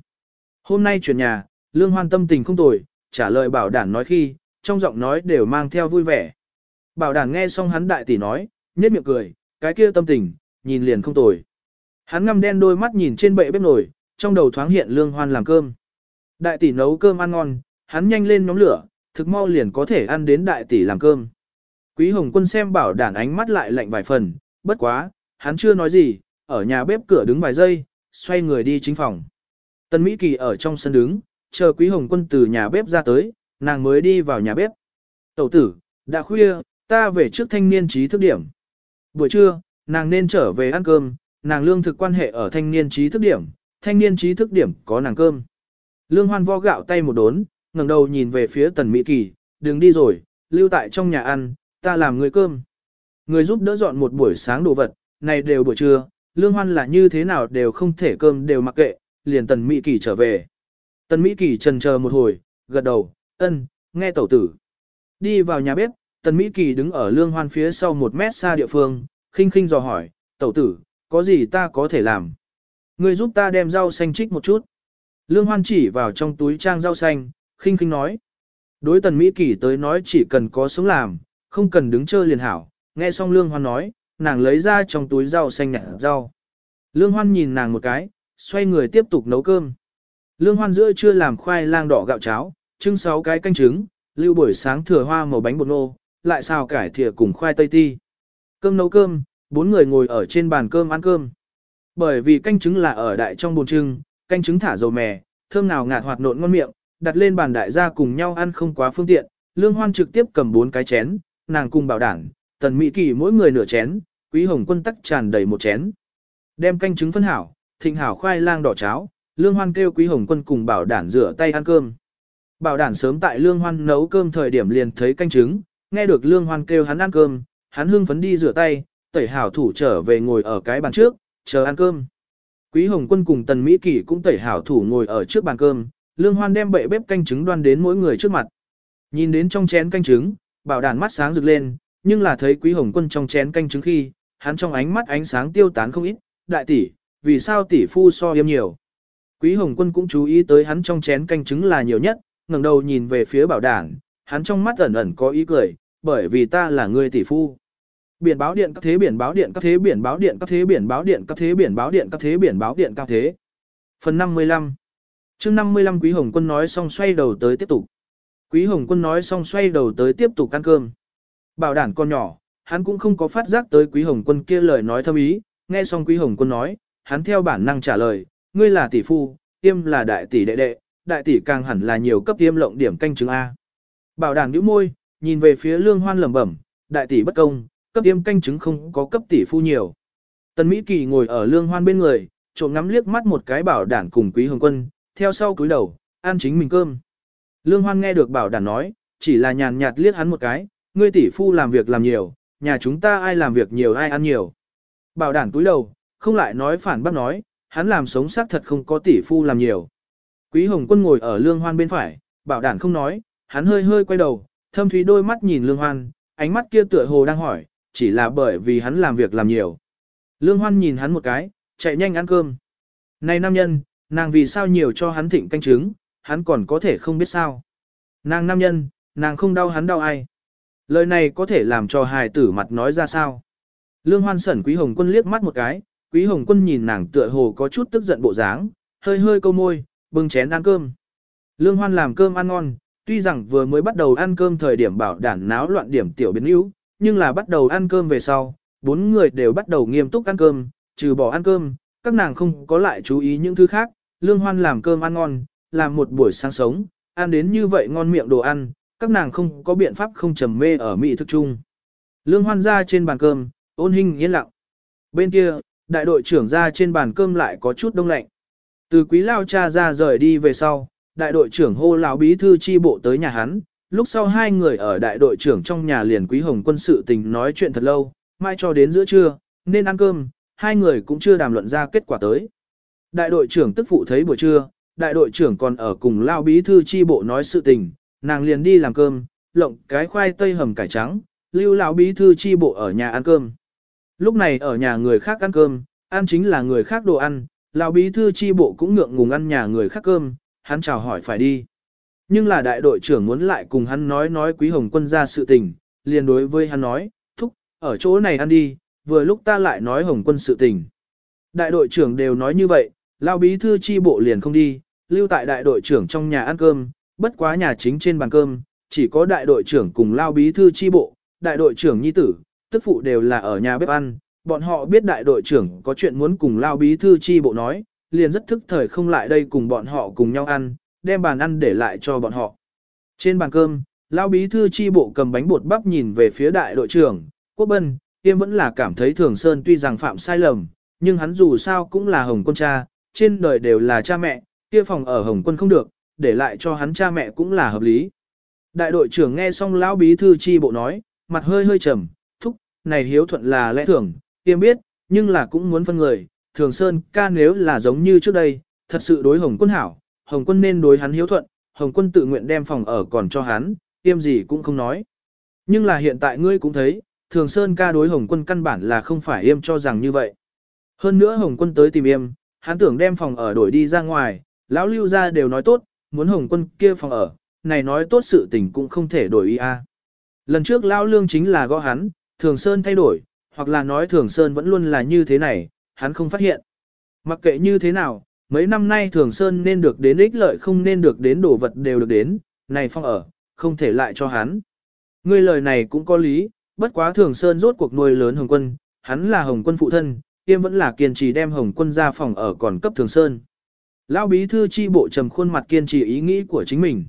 Hôm nay chuyển nhà, Lương Hoan tâm tình không tồi, trả lời bảo đản nói khi, trong giọng nói đều mang theo vui vẻ. Bảo đản nghe xong hắn đại tỷ nói, nhếch miệng cười, cái kia tâm tình, nhìn liền không tồi. Hắn ngăm đen đôi mắt nhìn trên bệ bếp nồi, trong đầu thoáng hiện lương hoan làm cơm. Đại tỷ nấu cơm ăn ngon, hắn nhanh lên nhóm lửa, thực mau liền có thể ăn đến đại tỷ làm cơm. Quý Hồng Quân xem bảo đản ánh mắt lại lạnh vài phần, bất quá, hắn chưa nói gì, ở nhà bếp cửa đứng vài giây, xoay người đi chính phòng. Tân Mỹ Kỳ ở trong sân đứng, chờ Quý Hồng Quân từ nhà bếp ra tới, nàng mới đi vào nhà bếp. Tẩu tử, đã khuya, ta về trước thanh niên trí thức điểm. Buổi trưa, nàng nên trở về ăn cơm, nàng lương thực quan hệ ở thanh niên trí thức điểm, thanh niên trí thức điểm có nàng cơm. Lương hoan vo gạo tay một đốn, ngẩng đầu nhìn về phía tần Mỹ Kỳ, đừng đi rồi, lưu tại trong nhà ăn, ta làm người cơm. Người giúp đỡ dọn một buổi sáng đồ vật, này đều buổi trưa, lương hoan là như thế nào đều không thể cơm đều mặc kệ, liền tần Mỹ Kỳ trở về. Tần Mỹ Kỳ trần chờ một hồi, gật đầu, ân, nghe tẩu tử. Đi vào nhà bếp, tần Mỹ Kỳ đứng ở lương hoan phía sau một mét xa địa phương, khinh khinh dò hỏi, tẩu tử, có gì ta có thể làm? Người giúp ta đem rau xanh trích một chút. Lương Hoan chỉ vào trong túi trang rau xanh, khinh khinh nói. Đối tần Mỹ Kỳ tới nói chỉ cần có sống làm, không cần đứng chơi liền hảo. Nghe xong Lương Hoan nói, nàng lấy ra trong túi rau xanh nhặt rau. Lương Hoan nhìn nàng một cái, xoay người tiếp tục nấu cơm. Lương Hoan giữa trưa làm khoai lang đỏ gạo cháo, trưng sáu cái canh trứng, lưu buổi sáng thừa hoa màu bánh bột nô, lại xào cải thìa cùng khoai tây ti. Cơm nấu cơm, bốn người ngồi ở trên bàn cơm ăn cơm. Bởi vì canh trứng là ở đại trong bồn trưng, canh trứng thả dầu mè, thơm nào ngạt hoạt nộn ngon miệng, đặt lên bàn đại gia cùng nhau ăn không quá phương tiện. Lương Hoan trực tiếp cầm bốn cái chén, nàng cùng bảo đảm, tần mỹ kỳ mỗi người nửa chén, quý hồng quân tắc tràn đầy một chén. Đem canh trứng phân hảo, thịnh hảo khoai lang đỏ cháo, Lương Hoan kêu quý hồng quân cùng bảo đảm rửa tay ăn cơm. Bảo đảm sớm tại Lương Hoan nấu cơm thời điểm liền thấy canh trứng, nghe được Lương Hoan kêu hắn ăn cơm, hắn hưng phấn đi rửa tay, tẩy hảo thủ trở về ngồi ở cái bàn trước, chờ ăn cơm. Quý Hồng Quân cùng Tần Mỹ Kỳ cũng tẩy hảo thủ ngồi ở trước bàn cơm, Lương Hoan đem bệ bếp canh trứng đoan đến mỗi người trước mặt. Nhìn đến trong chén canh trứng, bảo đản mắt sáng rực lên, nhưng là thấy Quý Hồng Quân trong chén canh trứng khi, hắn trong ánh mắt ánh sáng tiêu tán không ít, đại tỷ, vì sao tỷ phu so yếm nhiều. Quý Hồng Quân cũng chú ý tới hắn trong chén canh trứng là nhiều nhất, ngẩng đầu nhìn về phía bảo đản, hắn trong mắt ẩn ẩn có ý cười, bởi vì ta là người tỷ phu. Biển báo điện các thế biển báo điện các thế biển báo điện các thế biển báo điện các thế biển báo điện các thế biển báo điện các thế. Phần 55 chương 55 Quý Hồng Quân nói xong xoay đầu tới tiếp tục. Quý Hồng Quân nói xong xoay đầu tới tiếp tục ăn cơm. Bảo đản con nhỏ, hắn cũng không có phát giác tới Quý Hồng Quân kia lời nói thâm ý, nghe xong Quý Hồng Quân nói, hắn theo bản năng trả lời, ngươi là tỷ phu, tiêm là đại tỷ đệ đệ, đại tỷ càng hẳn là nhiều cấp tiêm lộng điểm canh chứng A. Bảo đản nhíu môi, nhìn về phía lương hoan lẩm bẩm, đại tỷ bất công, cấp tiêm canh chứng không có cấp tỷ phu nhiều. Tần Mỹ Kỳ ngồi ở lương hoan bên người, trộm ngắm liếc mắt một cái bảo đản cùng Quý Hồng Quân, theo sau cúi đầu, ăn chính mình cơm. Lương hoan nghe được bảo đản nói, chỉ là nhàn nhạt liếc hắn một cái, ngươi tỷ phu làm việc làm nhiều, nhà chúng ta ai làm việc nhiều ai ăn nhiều. Bảo đản cúi đầu, không lại nói phản bác nói, hắn làm sống xác thật không có tỷ phu làm nhiều. Quý Hồng Quân ngồi ở lương hoan bên phải, bảo đản không nói, hắn hơi hơi quay đầu, thâm thúy đôi mắt nhìn lương hoan, ánh mắt kia tựa hồ đang hỏi, chỉ là bởi vì hắn làm việc làm nhiều. Lương hoan nhìn hắn một cái, chạy nhanh ăn cơm. Này nam nhân, nàng vì sao nhiều cho hắn thịnh canh trứng, hắn còn có thể không biết sao. Nàng nam nhân, nàng không đau hắn đau ai. Lời này có thể làm cho hài tử mặt nói ra sao. Lương hoan sẩn quý hồng quân liếc mắt một cái, quý hồng quân nhìn nàng tựa hồ có chút tức giận bộ dáng, hơi hơi câu môi, bưng chén ăn cơm. Lương hoan làm cơm ăn ngon, tuy rằng vừa mới bắt đầu ăn cơm thời điểm bảo đản náo loạn điểm tiểu biến yếu, nhưng là bắt đầu ăn cơm về sau, bốn người đều bắt đầu nghiêm túc ăn cơm, trừ bỏ ăn cơm, các nàng không có lại chú ý những thứ khác, lương hoan làm cơm ăn ngon, làm một buổi sáng sống, ăn đến như vậy ngon miệng đồ ăn, các nàng không có biện pháp không trầm mê ở mỹ thức chung. Lương hoan ra trên bàn cơm, ôn hình yên lặng. Bên kia, đại đội trưởng ra trên bàn cơm lại có chút đông lạnh. Từ quý lao cha ra rời đi về sau, đại đội trưởng hô lão bí thư chi bộ tới nhà hắn, lúc sau hai người ở đại đội trưởng trong nhà liền quý hồng quân sự tình nói chuyện thật lâu, mai cho đến giữa trưa, nên ăn cơm, hai người cũng chưa đàm luận ra kết quả tới. Đại đội trưởng tức phụ thấy buổi trưa, đại đội trưởng còn ở cùng lao bí thư chi bộ nói sự tình, nàng liền đi làm cơm, lộng cái khoai tây hầm cải trắng, lưu lão bí thư chi bộ ở nhà ăn cơm. Lúc này ở nhà người khác ăn cơm, ăn chính là người khác đồ ăn, lão bí thư chi bộ cũng ngượng ngùng ăn nhà người khác cơm, hắn chào hỏi phải đi. Nhưng là đại đội trưởng muốn lại cùng hắn nói nói quý hồng quân ra sự tình, liền đối với hắn nói, thúc, ở chỗ này ăn đi, vừa lúc ta lại nói hồng quân sự tình. Đại đội trưởng đều nói như vậy, lao bí thư chi bộ liền không đi, lưu tại đại đội trưởng trong nhà ăn cơm, bất quá nhà chính trên bàn cơm, chỉ có đại đội trưởng cùng lao bí thư chi bộ, đại đội trưởng nhi tử, tức phụ đều là ở nhà bếp ăn, bọn họ biết đại đội trưởng có chuyện muốn cùng lao bí thư chi bộ nói, liền rất thức thời không lại đây cùng bọn họ cùng nhau ăn, đem bàn ăn để lại cho bọn họ. Trên bàn cơm, lão bí thư chi bộ cầm bánh bột bắp nhìn về phía đại đội trưởng, quốc bân, tiêm vẫn là cảm thấy thường sơn tuy rằng phạm sai lầm, nhưng hắn dù sao cũng là hồng quân cha, trên đời đều là cha mẹ, kia phòng ở hồng quân không được, để lại cho hắn cha mẹ cũng là hợp lý. Đại đội trưởng nghe xong lão bí thư chi bộ nói, mặt hơi hơi trầm, thúc, này hiếu thuận là lẽ thường, tiêm biết, nhưng là cũng muốn phân người, thường sơn ca nếu là giống như trước đây, thật sự đối hồng quân hảo, hồng quân nên đối hắn hiếu thuận, hồng quân tự nguyện đem phòng ở còn cho hắn, tiêm gì cũng không nói. Nhưng là hiện tại ngươi cũng thấy, thường sơn ca đối hồng quân căn bản là không phải yêm cho rằng như vậy. Hơn nữa hồng quân tới tìm yêm, hắn tưởng đem phòng ở đổi đi ra ngoài, lão lưu ra đều nói tốt, muốn hồng quân kia phòng ở, này nói tốt sự tình cũng không thể đổi ý a. À. Lần trước lão lương chính là gõ hắn, thường sơn thay đổi, hoặc là nói thường sơn vẫn luôn là như thế này, hắn không phát hiện. Mặc kệ như thế nào, mấy năm nay thường sơn nên được đến ích lợi không nên được đến đồ vật đều được đến, này phong ở, không thể lại cho hắn. Ngươi lời này cũng có lý, bất quá thường sơn rốt cuộc nuôi lớn hồng quân, hắn là hồng quân phụ thân, tiêm vẫn là kiên trì đem hồng quân ra phòng ở còn cấp thường sơn. Lão bí thư chi bộ trầm khuôn mặt kiên trì ý nghĩ của chính mình.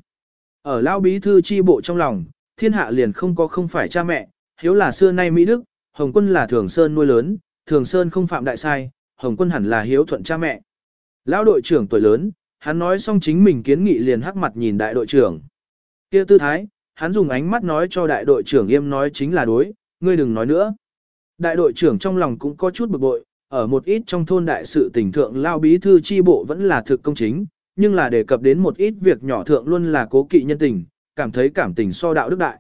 Ở lão bí thư chi bộ trong lòng, thiên hạ liền không có không phải cha mẹ, hiếu là xưa nay Mỹ Đức, Hồng quân là Thường Sơn nuôi lớn, Thường Sơn không phạm đại sai, Hồng quân hẳn là hiếu thuận cha mẹ. Lão đội trưởng tuổi lớn, hắn nói xong chính mình kiến nghị liền hắc mặt nhìn đại đội trưởng. Kia tư thái, hắn dùng ánh mắt nói cho đại đội trưởng im nói chính là đối, ngươi đừng nói nữa. Đại đội trưởng trong lòng cũng có chút bực bội, ở một ít trong thôn đại sự tỉnh thượng lao bí thư chi bộ vẫn là thực công chính, nhưng là đề cập đến một ít việc nhỏ thượng luôn là cố kỵ nhân tình, cảm thấy cảm tình so đạo đức đại.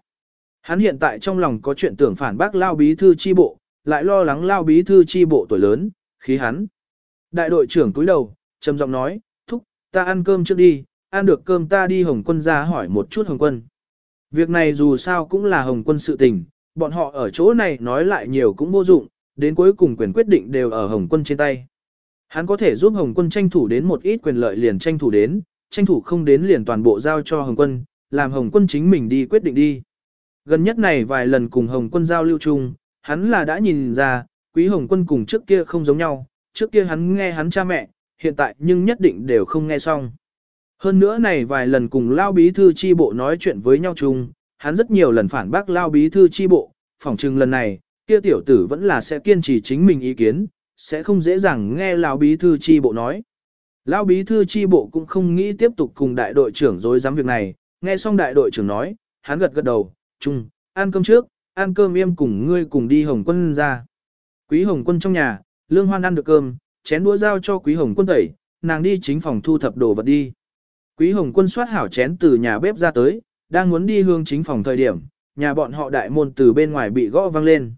Hắn hiện tại trong lòng có chuyện tưởng phản bác lao bí thư chi bộ, lại lo lắng lao bí thư chi bộ tuổi lớn, khí hắn. Đại đội trưởng túi đầu, trầm giọng nói, thúc, ta ăn cơm trước đi, ăn được cơm ta đi Hồng quân ra hỏi một chút Hồng quân. Việc này dù sao cũng là Hồng quân sự tình, bọn họ ở chỗ này nói lại nhiều cũng vô dụng, đến cuối cùng quyền quyết định đều ở Hồng quân trên tay. Hắn có thể giúp Hồng quân tranh thủ đến một ít quyền lợi liền tranh thủ đến, tranh thủ không đến liền toàn bộ giao cho Hồng quân, làm Hồng quân chính mình đi quyết định đi. Gần nhất này vài lần cùng Hồng quân giao lưu chung, hắn là đã nhìn ra, quý Hồng quân cùng trước kia không giống nhau, trước kia hắn nghe hắn cha mẹ, hiện tại nhưng nhất định đều không nghe xong. Hơn nữa này vài lần cùng Lao Bí Thư Chi Bộ nói chuyện với nhau chung, hắn rất nhiều lần phản bác Lao Bí Thư Chi Bộ, phỏng chừng lần này, kia tiểu tử vẫn là sẽ kiên trì chính mình ý kiến, sẽ không dễ dàng nghe Lao Bí Thư Chi Bộ nói. Lao Bí Thư Chi Bộ cũng không nghĩ tiếp tục cùng đại đội trưởng dối dám việc này, nghe xong đại đội trưởng nói, hắn gật gật đầu, chung, ăn cơm trước, ăn cơm im cùng ngươi cùng đi Hồng Quân ra. Quý Hồng Quân trong nhà, Lương Hoan ăn được cơm, chén đũa giao cho Quý Hồng Quân tẩy, nàng đi chính phòng thu thập đồ vật đi. Quý Hồng Quân soát hảo chén từ nhà bếp ra tới, đang muốn đi hương chính phòng thời điểm, nhà bọn họ đại môn từ bên ngoài bị gõ vang lên.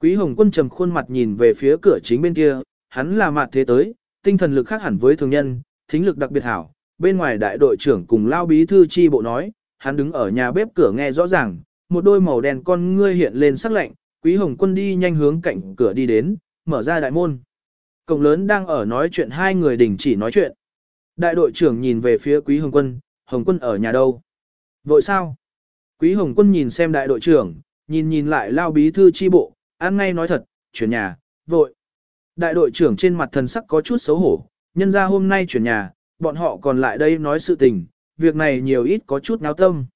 Quý Hồng Quân trầm khuôn mặt nhìn về phía cửa chính bên kia, hắn là mặt thế tới, tinh thần lực khác hẳn với thường nhân, thính lực đặc biệt hảo. Bên ngoài đại đội trưởng cùng lao bí thư chi bộ nói, hắn đứng ở nhà bếp cửa nghe rõ ràng, một đôi màu đen con ngươi hiện lên sắc lạnh, Quý Hồng Quân đi nhanh hướng cạnh cửa đi đến, mở ra đại môn. Cổng lớn đang ở nói chuyện hai người đình chỉ nói chuyện. Đại đội trưởng nhìn về phía Quý Hồng Quân, Hồng Quân ở nhà đâu? Vội sao? Quý Hồng Quân nhìn xem đại đội trưởng, nhìn nhìn lại lao bí thư chi bộ, ăn ngay nói thật, chuyển nhà, vội. Đại đội trưởng trên mặt thần sắc có chút xấu hổ, nhân ra hôm nay chuyển nhà, bọn họ còn lại đây nói sự tình, việc này nhiều ít có chút náo tâm.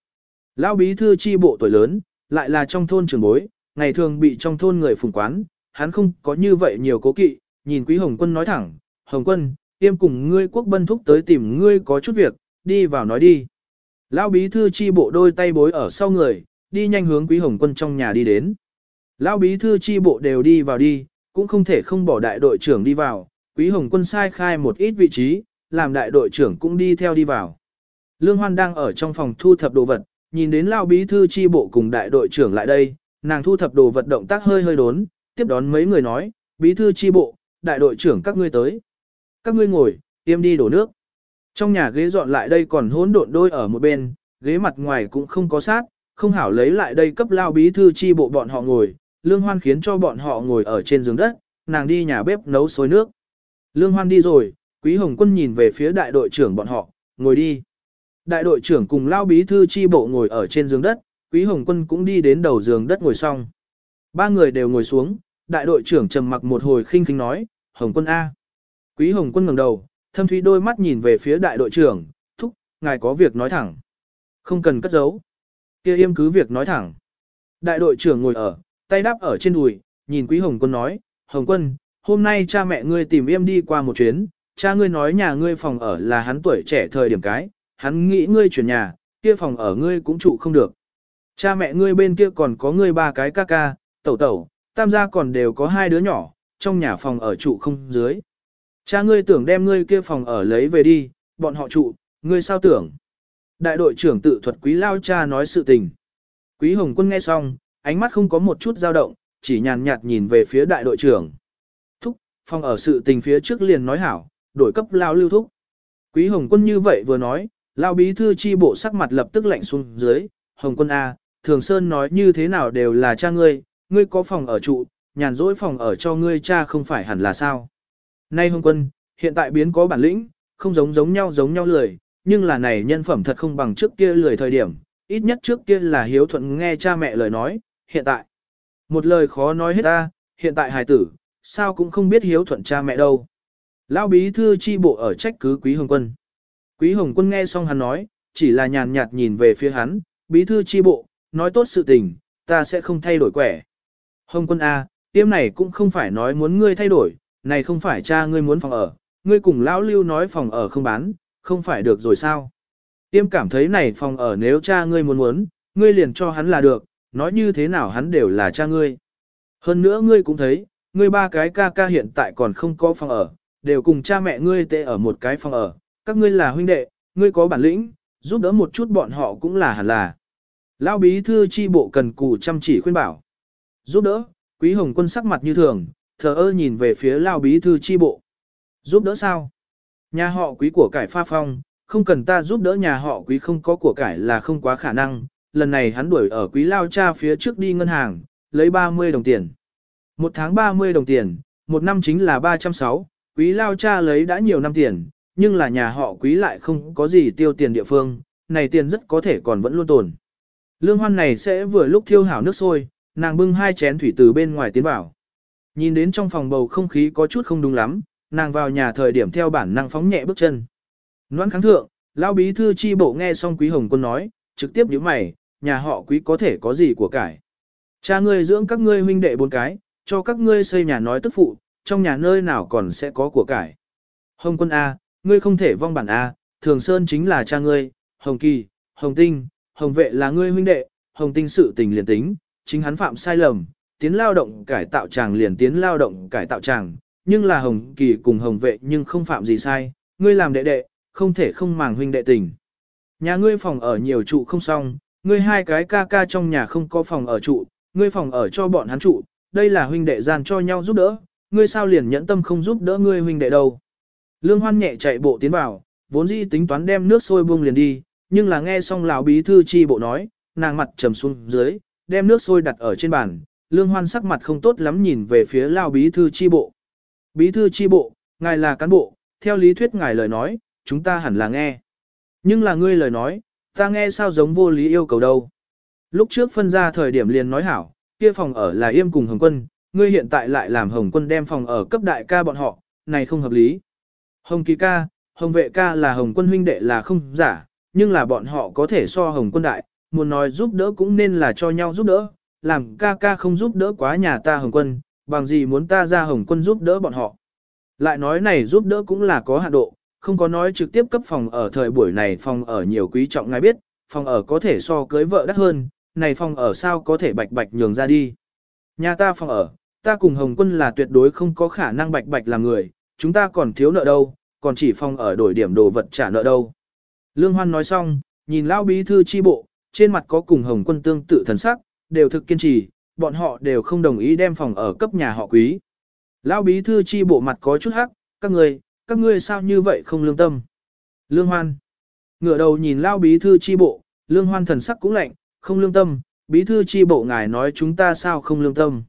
Lão bí thư chi bộ tuổi lớn, lại là trong thôn trường bối, ngày thường bị trong thôn người phùng quán, hắn không có như vậy nhiều cố kỵ, nhìn quý Hồng Quân nói thẳng, Hồng Quân, tiêm cùng ngươi quốc bân thúc tới tìm ngươi có chút việc, đi vào nói đi. Lão bí thư chi bộ đôi tay bối ở sau người, đi nhanh hướng quý Hồng Quân trong nhà đi đến. Lão bí thư chi bộ đều đi vào đi, cũng không thể không bỏ đại đội trưởng đi vào, quý Hồng Quân sai khai một ít vị trí, làm đại đội trưởng cũng đi theo đi vào. Lương Hoan đang ở trong phòng thu thập đồ vật, nhìn đến Lão bí thư chi bộ cùng đại đội trưởng lại đây, nàng thu thập đồ vật động tác hơi hơi đốn, tiếp đón mấy người nói, bí thư chi bộ, đại đội trưởng các ngươi tới. Các ngươi ngồi, tiêm đi đổ nước. Trong nhà ghế dọn lại đây còn hỗn độn đôi ở một bên, ghế mặt ngoài cũng không có sát, không hảo lấy lại đây cấp lao bí thư chi bộ bọn họ ngồi, lương hoan khiến cho bọn họ ngồi ở trên giường đất, nàng đi nhà bếp nấu sôi nước. Lương hoan đi rồi, quý hồng quân nhìn về phía đại đội trưởng bọn họ, ngồi đi. Đại đội trưởng cùng lao bí thư chi bộ ngồi ở trên giường đất, quý hồng quân cũng đi đến đầu giường đất ngồi xong. Ba người đều ngồi xuống, đại đội trưởng trầm mặc một hồi khinh khinh nói, Hồng quân A. Quý Hồng quân ngẩng đầu, thâm thúy đôi mắt nhìn về phía đại đội trưởng, thúc, ngài có việc nói thẳng. Không cần cất giấu. kia im cứ việc nói thẳng. Đại đội trưởng ngồi ở, tay đáp ở trên đùi, nhìn Quý Hồng quân nói, Hồng quân, hôm nay cha mẹ ngươi tìm im đi qua một chuyến, cha ngươi nói nhà ngươi phòng ở là hắn tuổi trẻ thời điểm cái, hắn nghĩ ngươi chuyển nhà, kia phòng ở ngươi cũng trụ không được. Cha mẹ ngươi bên kia còn có ngươi ba cái ca ca, tẩu tẩu, tam gia còn đều có hai đứa nhỏ, trong nhà phòng ở trụ không dưới. Cha ngươi tưởng đem ngươi kia phòng ở lấy về đi, bọn họ trụ, ngươi sao tưởng? Đại đội trưởng tự thuật quý lao cha nói sự tình. Quý Hồng Quân nghe xong, ánh mắt không có một chút dao động, chỉ nhàn nhạt nhìn về phía đại đội trưởng. Thúc, phòng ở sự tình phía trước liền nói hảo, đổi cấp lao lưu thúc. Quý Hồng Quân như vậy vừa nói, lao bí thư chi bộ sắc mặt lập tức lạnh xuống dưới. Hồng Quân A, Thường Sơn nói như thế nào đều là cha ngươi, ngươi có phòng ở trụ, nhàn rỗi phòng ở cho ngươi cha không phải hẳn là sao. Nay hồng quân, hiện tại biến có bản lĩnh, không giống giống nhau giống nhau lười, nhưng là này nhân phẩm thật không bằng trước kia lười thời điểm, ít nhất trước kia là hiếu thuận nghe cha mẹ lời nói, hiện tại. Một lời khó nói hết ta, hiện tại hài tử, sao cũng không biết hiếu thuận cha mẹ đâu. Lão bí thư chi bộ ở trách cứ quý hồng quân. Quý hồng quân nghe xong hắn nói, chỉ là nhàn nhạt nhìn về phía hắn, bí thư chi bộ, nói tốt sự tình, ta sẽ không thay đổi quẻ. Hồng quân A, tiêm này cũng không phải nói muốn ngươi thay đổi, này không phải cha ngươi muốn phòng ở, ngươi cùng lão lưu nói phòng ở không bán, không phải được rồi sao? Tiêm cảm thấy này phòng ở nếu cha ngươi muốn muốn, ngươi liền cho hắn là được, nói như thế nào hắn đều là cha ngươi. Hơn nữa ngươi cũng thấy, ngươi ba cái ca ca hiện tại còn không có phòng ở, đều cùng cha mẹ ngươi tệ ở một cái phòng ở, các ngươi là huynh đệ, ngươi có bản lĩnh, giúp đỡ một chút bọn họ cũng là hẳn là. Lão bí thư chi bộ cần cù chăm chỉ khuyên bảo. Giúp đỡ, quý hồng quân sắc mặt như thường, thờ ơ nhìn về phía Lao bí thư chi bộ. Giúp đỡ sao? Nhà họ quý của cải pha phong, không cần ta giúp đỡ nhà họ quý không có của cải là không quá khả năng. Lần này hắn đuổi ở quý lao cha phía trước đi ngân hàng, lấy 30 đồng tiền. Một tháng 30 đồng tiền, một năm chính là 360, quý lao cha lấy đã nhiều năm tiền, nhưng là nhà họ quý lại không có gì tiêu tiền địa phương, này tiền rất có thể còn vẫn luôn tồn. Lương hoan này sẽ vừa lúc thiêu hảo nước sôi, nàng bưng hai chén thủy từ bên ngoài tiến vào. Nhìn đến trong phòng bầu không khí có chút không đúng lắm, nàng vào nhà thời điểm theo bản năng phóng nhẹ bước chân. Noãn kháng thượng, lão bí thư chi bộ nghe xong quý hồng quân nói, trực tiếp nhíu mày, nhà họ quý có thể có gì của cải. Cha ngươi dưỡng các ngươi huynh đệ bốn cái, cho các ngươi xây nhà nói tức phụ, trong nhà nơi nào còn sẽ có của cải. Hồng quân A, ngươi không thể vong bản A, Thường Sơn chính là cha ngươi, Hồng Kỳ, Hồng Tinh, Hồng Vệ là ngươi huynh đệ, Hồng Tinh sự tình liền tính, chính hắn phạm sai lầm, tiến lao động cải tạo chàng liền tiến lao động cải tạo chàng, nhưng là Hồng Kỳ cùng Hồng Vệ nhưng không phạm gì sai, ngươi làm đệ đệ, không thể không màng huynh đệ tình. Nhà ngươi phòng ở nhiều trụ không xong, ngươi hai cái ca ca trong nhà không có phòng ở trụ, ngươi phòng ở cho bọn hắn trụ, đây là huynh đệ gian cho nhau giúp đỡ, ngươi sao liền nhẫn tâm không giúp đỡ ngươi huynh đệ đâu. Lương Hoan nhẹ chạy bộ tiến vào, vốn dĩ tính toán đem nước sôi buông liền đi, nhưng là nghe xong lão bí thư chi bộ nói, nàng mặt trầm xuống dưới, đem nước sôi đặt ở trên bàn, Lương Hoan sắc mặt không tốt lắm nhìn về phía lao bí thư chi bộ. Bí thư chi bộ, ngài là cán bộ, theo lý thuyết ngài lời nói, chúng ta hẳn là nghe. Nhưng là ngươi lời nói, ta nghe sao giống vô lý yêu cầu đâu. Lúc trước phân ra thời điểm liền nói hảo, kia phòng ở là yêm cùng Hồng Quân, ngươi hiện tại lại làm Hồng Quân đem phòng ở cấp đại ca bọn họ, này không hợp lý. Hồng Kỳ ca, Hồng Vệ ca là Hồng Quân huynh đệ là không giả, nhưng là bọn họ có thể so Hồng Quân đại, muốn nói giúp đỡ cũng nên là cho nhau giúp đỡ, làm ca ca không giúp đỡ quá nhà ta Hồng Quân, bằng gì muốn ta ra Hồng Quân giúp đỡ bọn họ. Lại nói này giúp đỡ cũng là có hạn độ, không có nói trực tiếp cấp phòng ở thời buổi này phòng ở nhiều quý trọng ngài biết, phòng ở có thể so cưới vợ đắt hơn, này phòng ở sao có thể bạch bạch nhường ra đi. Nhà ta phòng ở, ta cùng Hồng Quân là tuyệt đối không có khả năng bạch bạch làm người, chúng ta còn thiếu nợ đâu, còn chỉ phòng ở đổi điểm đồ vật trả nợ đâu. Lương Hoan nói xong, nhìn Lão bí thư chi bộ, trên mặt có cùng Hồng Quân tương tự thần sắc, đều thực kiên trì, bọn họ đều không đồng ý đem phòng ở cấp nhà họ quý. Lão bí thư chi bộ mặt có chút hắc, các người, các ngươi sao như vậy không lương tâm. Lương Hoan ngửa đầu nhìn Lão bí thư chi bộ, Lương Hoan thần sắc cũng lạnh, không lương tâm, bí thư chi bộ ngài nói chúng ta sao không lương tâm.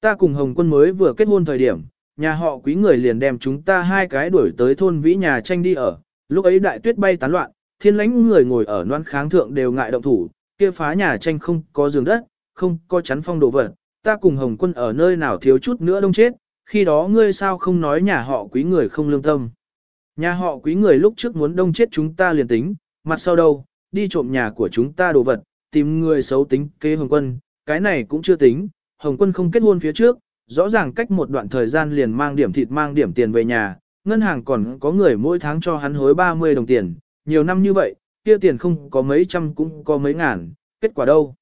Ta cùng Hồng Quân mới vừa kết hôn thời điểm, nhà họ quý người liền đem chúng ta hai cái đuổi tới thôn vĩ nhà tranh đi ở, lúc ấy đại tuyết bay tán loạn, thiên lãnh người ngồi ở noan kháng thượng đều ngại động thủ, kia phá nhà tranh không có giường đất, không có chắn phong đồ vật, ta cùng Hồng Quân ở nơi nào thiếu chút nữa đông chết, khi đó ngươi sao không nói nhà họ quý người không lương tâm. Nhà họ quý người lúc trước muốn đông chết chúng ta liền tính, mặt sau đâu, đi trộm nhà của chúng ta đồ vật, tìm người xấu tính kế Hồng Quân, cái này cũng chưa tính, Hồng Quân không kết hôn phía trước, rõ ràng cách một đoạn thời gian liền mang điểm thịt mang điểm tiền về nhà, ngân hàng còn có người mỗi tháng cho hắn hối 30 đồng tiền, nhiều năm như vậy, kia tiền không có mấy trăm cũng có mấy ngàn, kết quả đâu.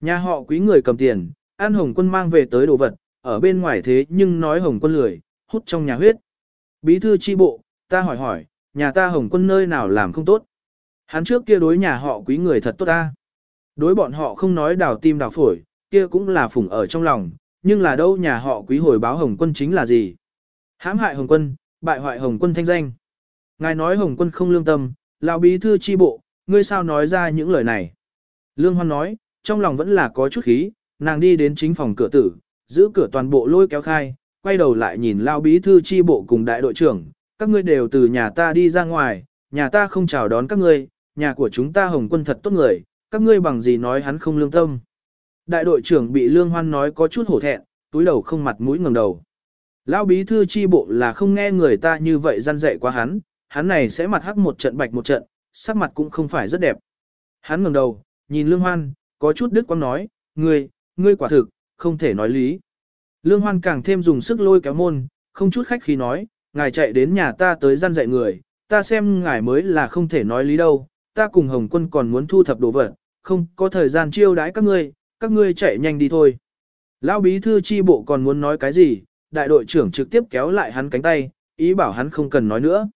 Nhà họ quý người cầm tiền, An Hồng Quân mang về tới đồ vật, ở bên ngoài thế nhưng nói Hồng Quân lười, hút trong nhà huyết. Bí thư chi bộ, ta hỏi hỏi, nhà ta Hồng Quân nơi nào làm không tốt. Hắn trước kia đối nhà họ quý người thật tốt ta. Đối bọn họ không nói đào tim đào phổi, kia cũng là phủng ở trong lòng, nhưng là đâu nhà họ quý hồi báo Hồng quân chính là gì? Hãm hại Hồng quân, bại hoại Hồng quân thanh danh. Ngài nói Hồng quân không lương tâm, lão bí thư chi bộ, ngươi sao nói ra những lời này? Lương Hoan nói, trong lòng vẫn là có chút khí, nàng đi đến chính phòng cửa tử, giữ cửa toàn bộ lôi kéo khai, quay đầu lại nhìn lão bí thư chi bộ cùng đại đội trưởng, các ngươi đều từ nhà ta đi ra ngoài, nhà ta không chào đón các ngươi, nhà của chúng ta Hồng quân thật tốt người, các ngươi bằng gì nói hắn không lương tâm. Đại đội trưởng bị Lương Hoan nói có chút hổ thẹn, túi đầu không mặt mũi ngẩng đầu. Lão bí thư chi bộ là không nghe người ta như vậy răn dạy quá hắn, hắn này sẽ mặt hắc một trận bạch một trận, sắc mặt cũng không phải rất đẹp. Hắn ngẩng đầu, nhìn Lương Hoan, có chút đứt quăng nói, ngươi, ngươi quả thực, không thể nói lý. Lương Hoan càng thêm dùng sức lôi kéo môn, không chút khách khí nói, ngài chạy đến nhà ta tới gian dạy người, ta xem ngài mới là không thể nói lý đâu, ta cùng Hồng quân còn muốn thu thập đồ vật, không có thời gian chiêu đãi các ngươi, các ngươi chạy nhanh đi thôi. Lão bí thư chi bộ còn muốn nói cái gì, đại đội trưởng trực tiếp kéo lại hắn cánh tay, ý bảo hắn không cần nói nữa.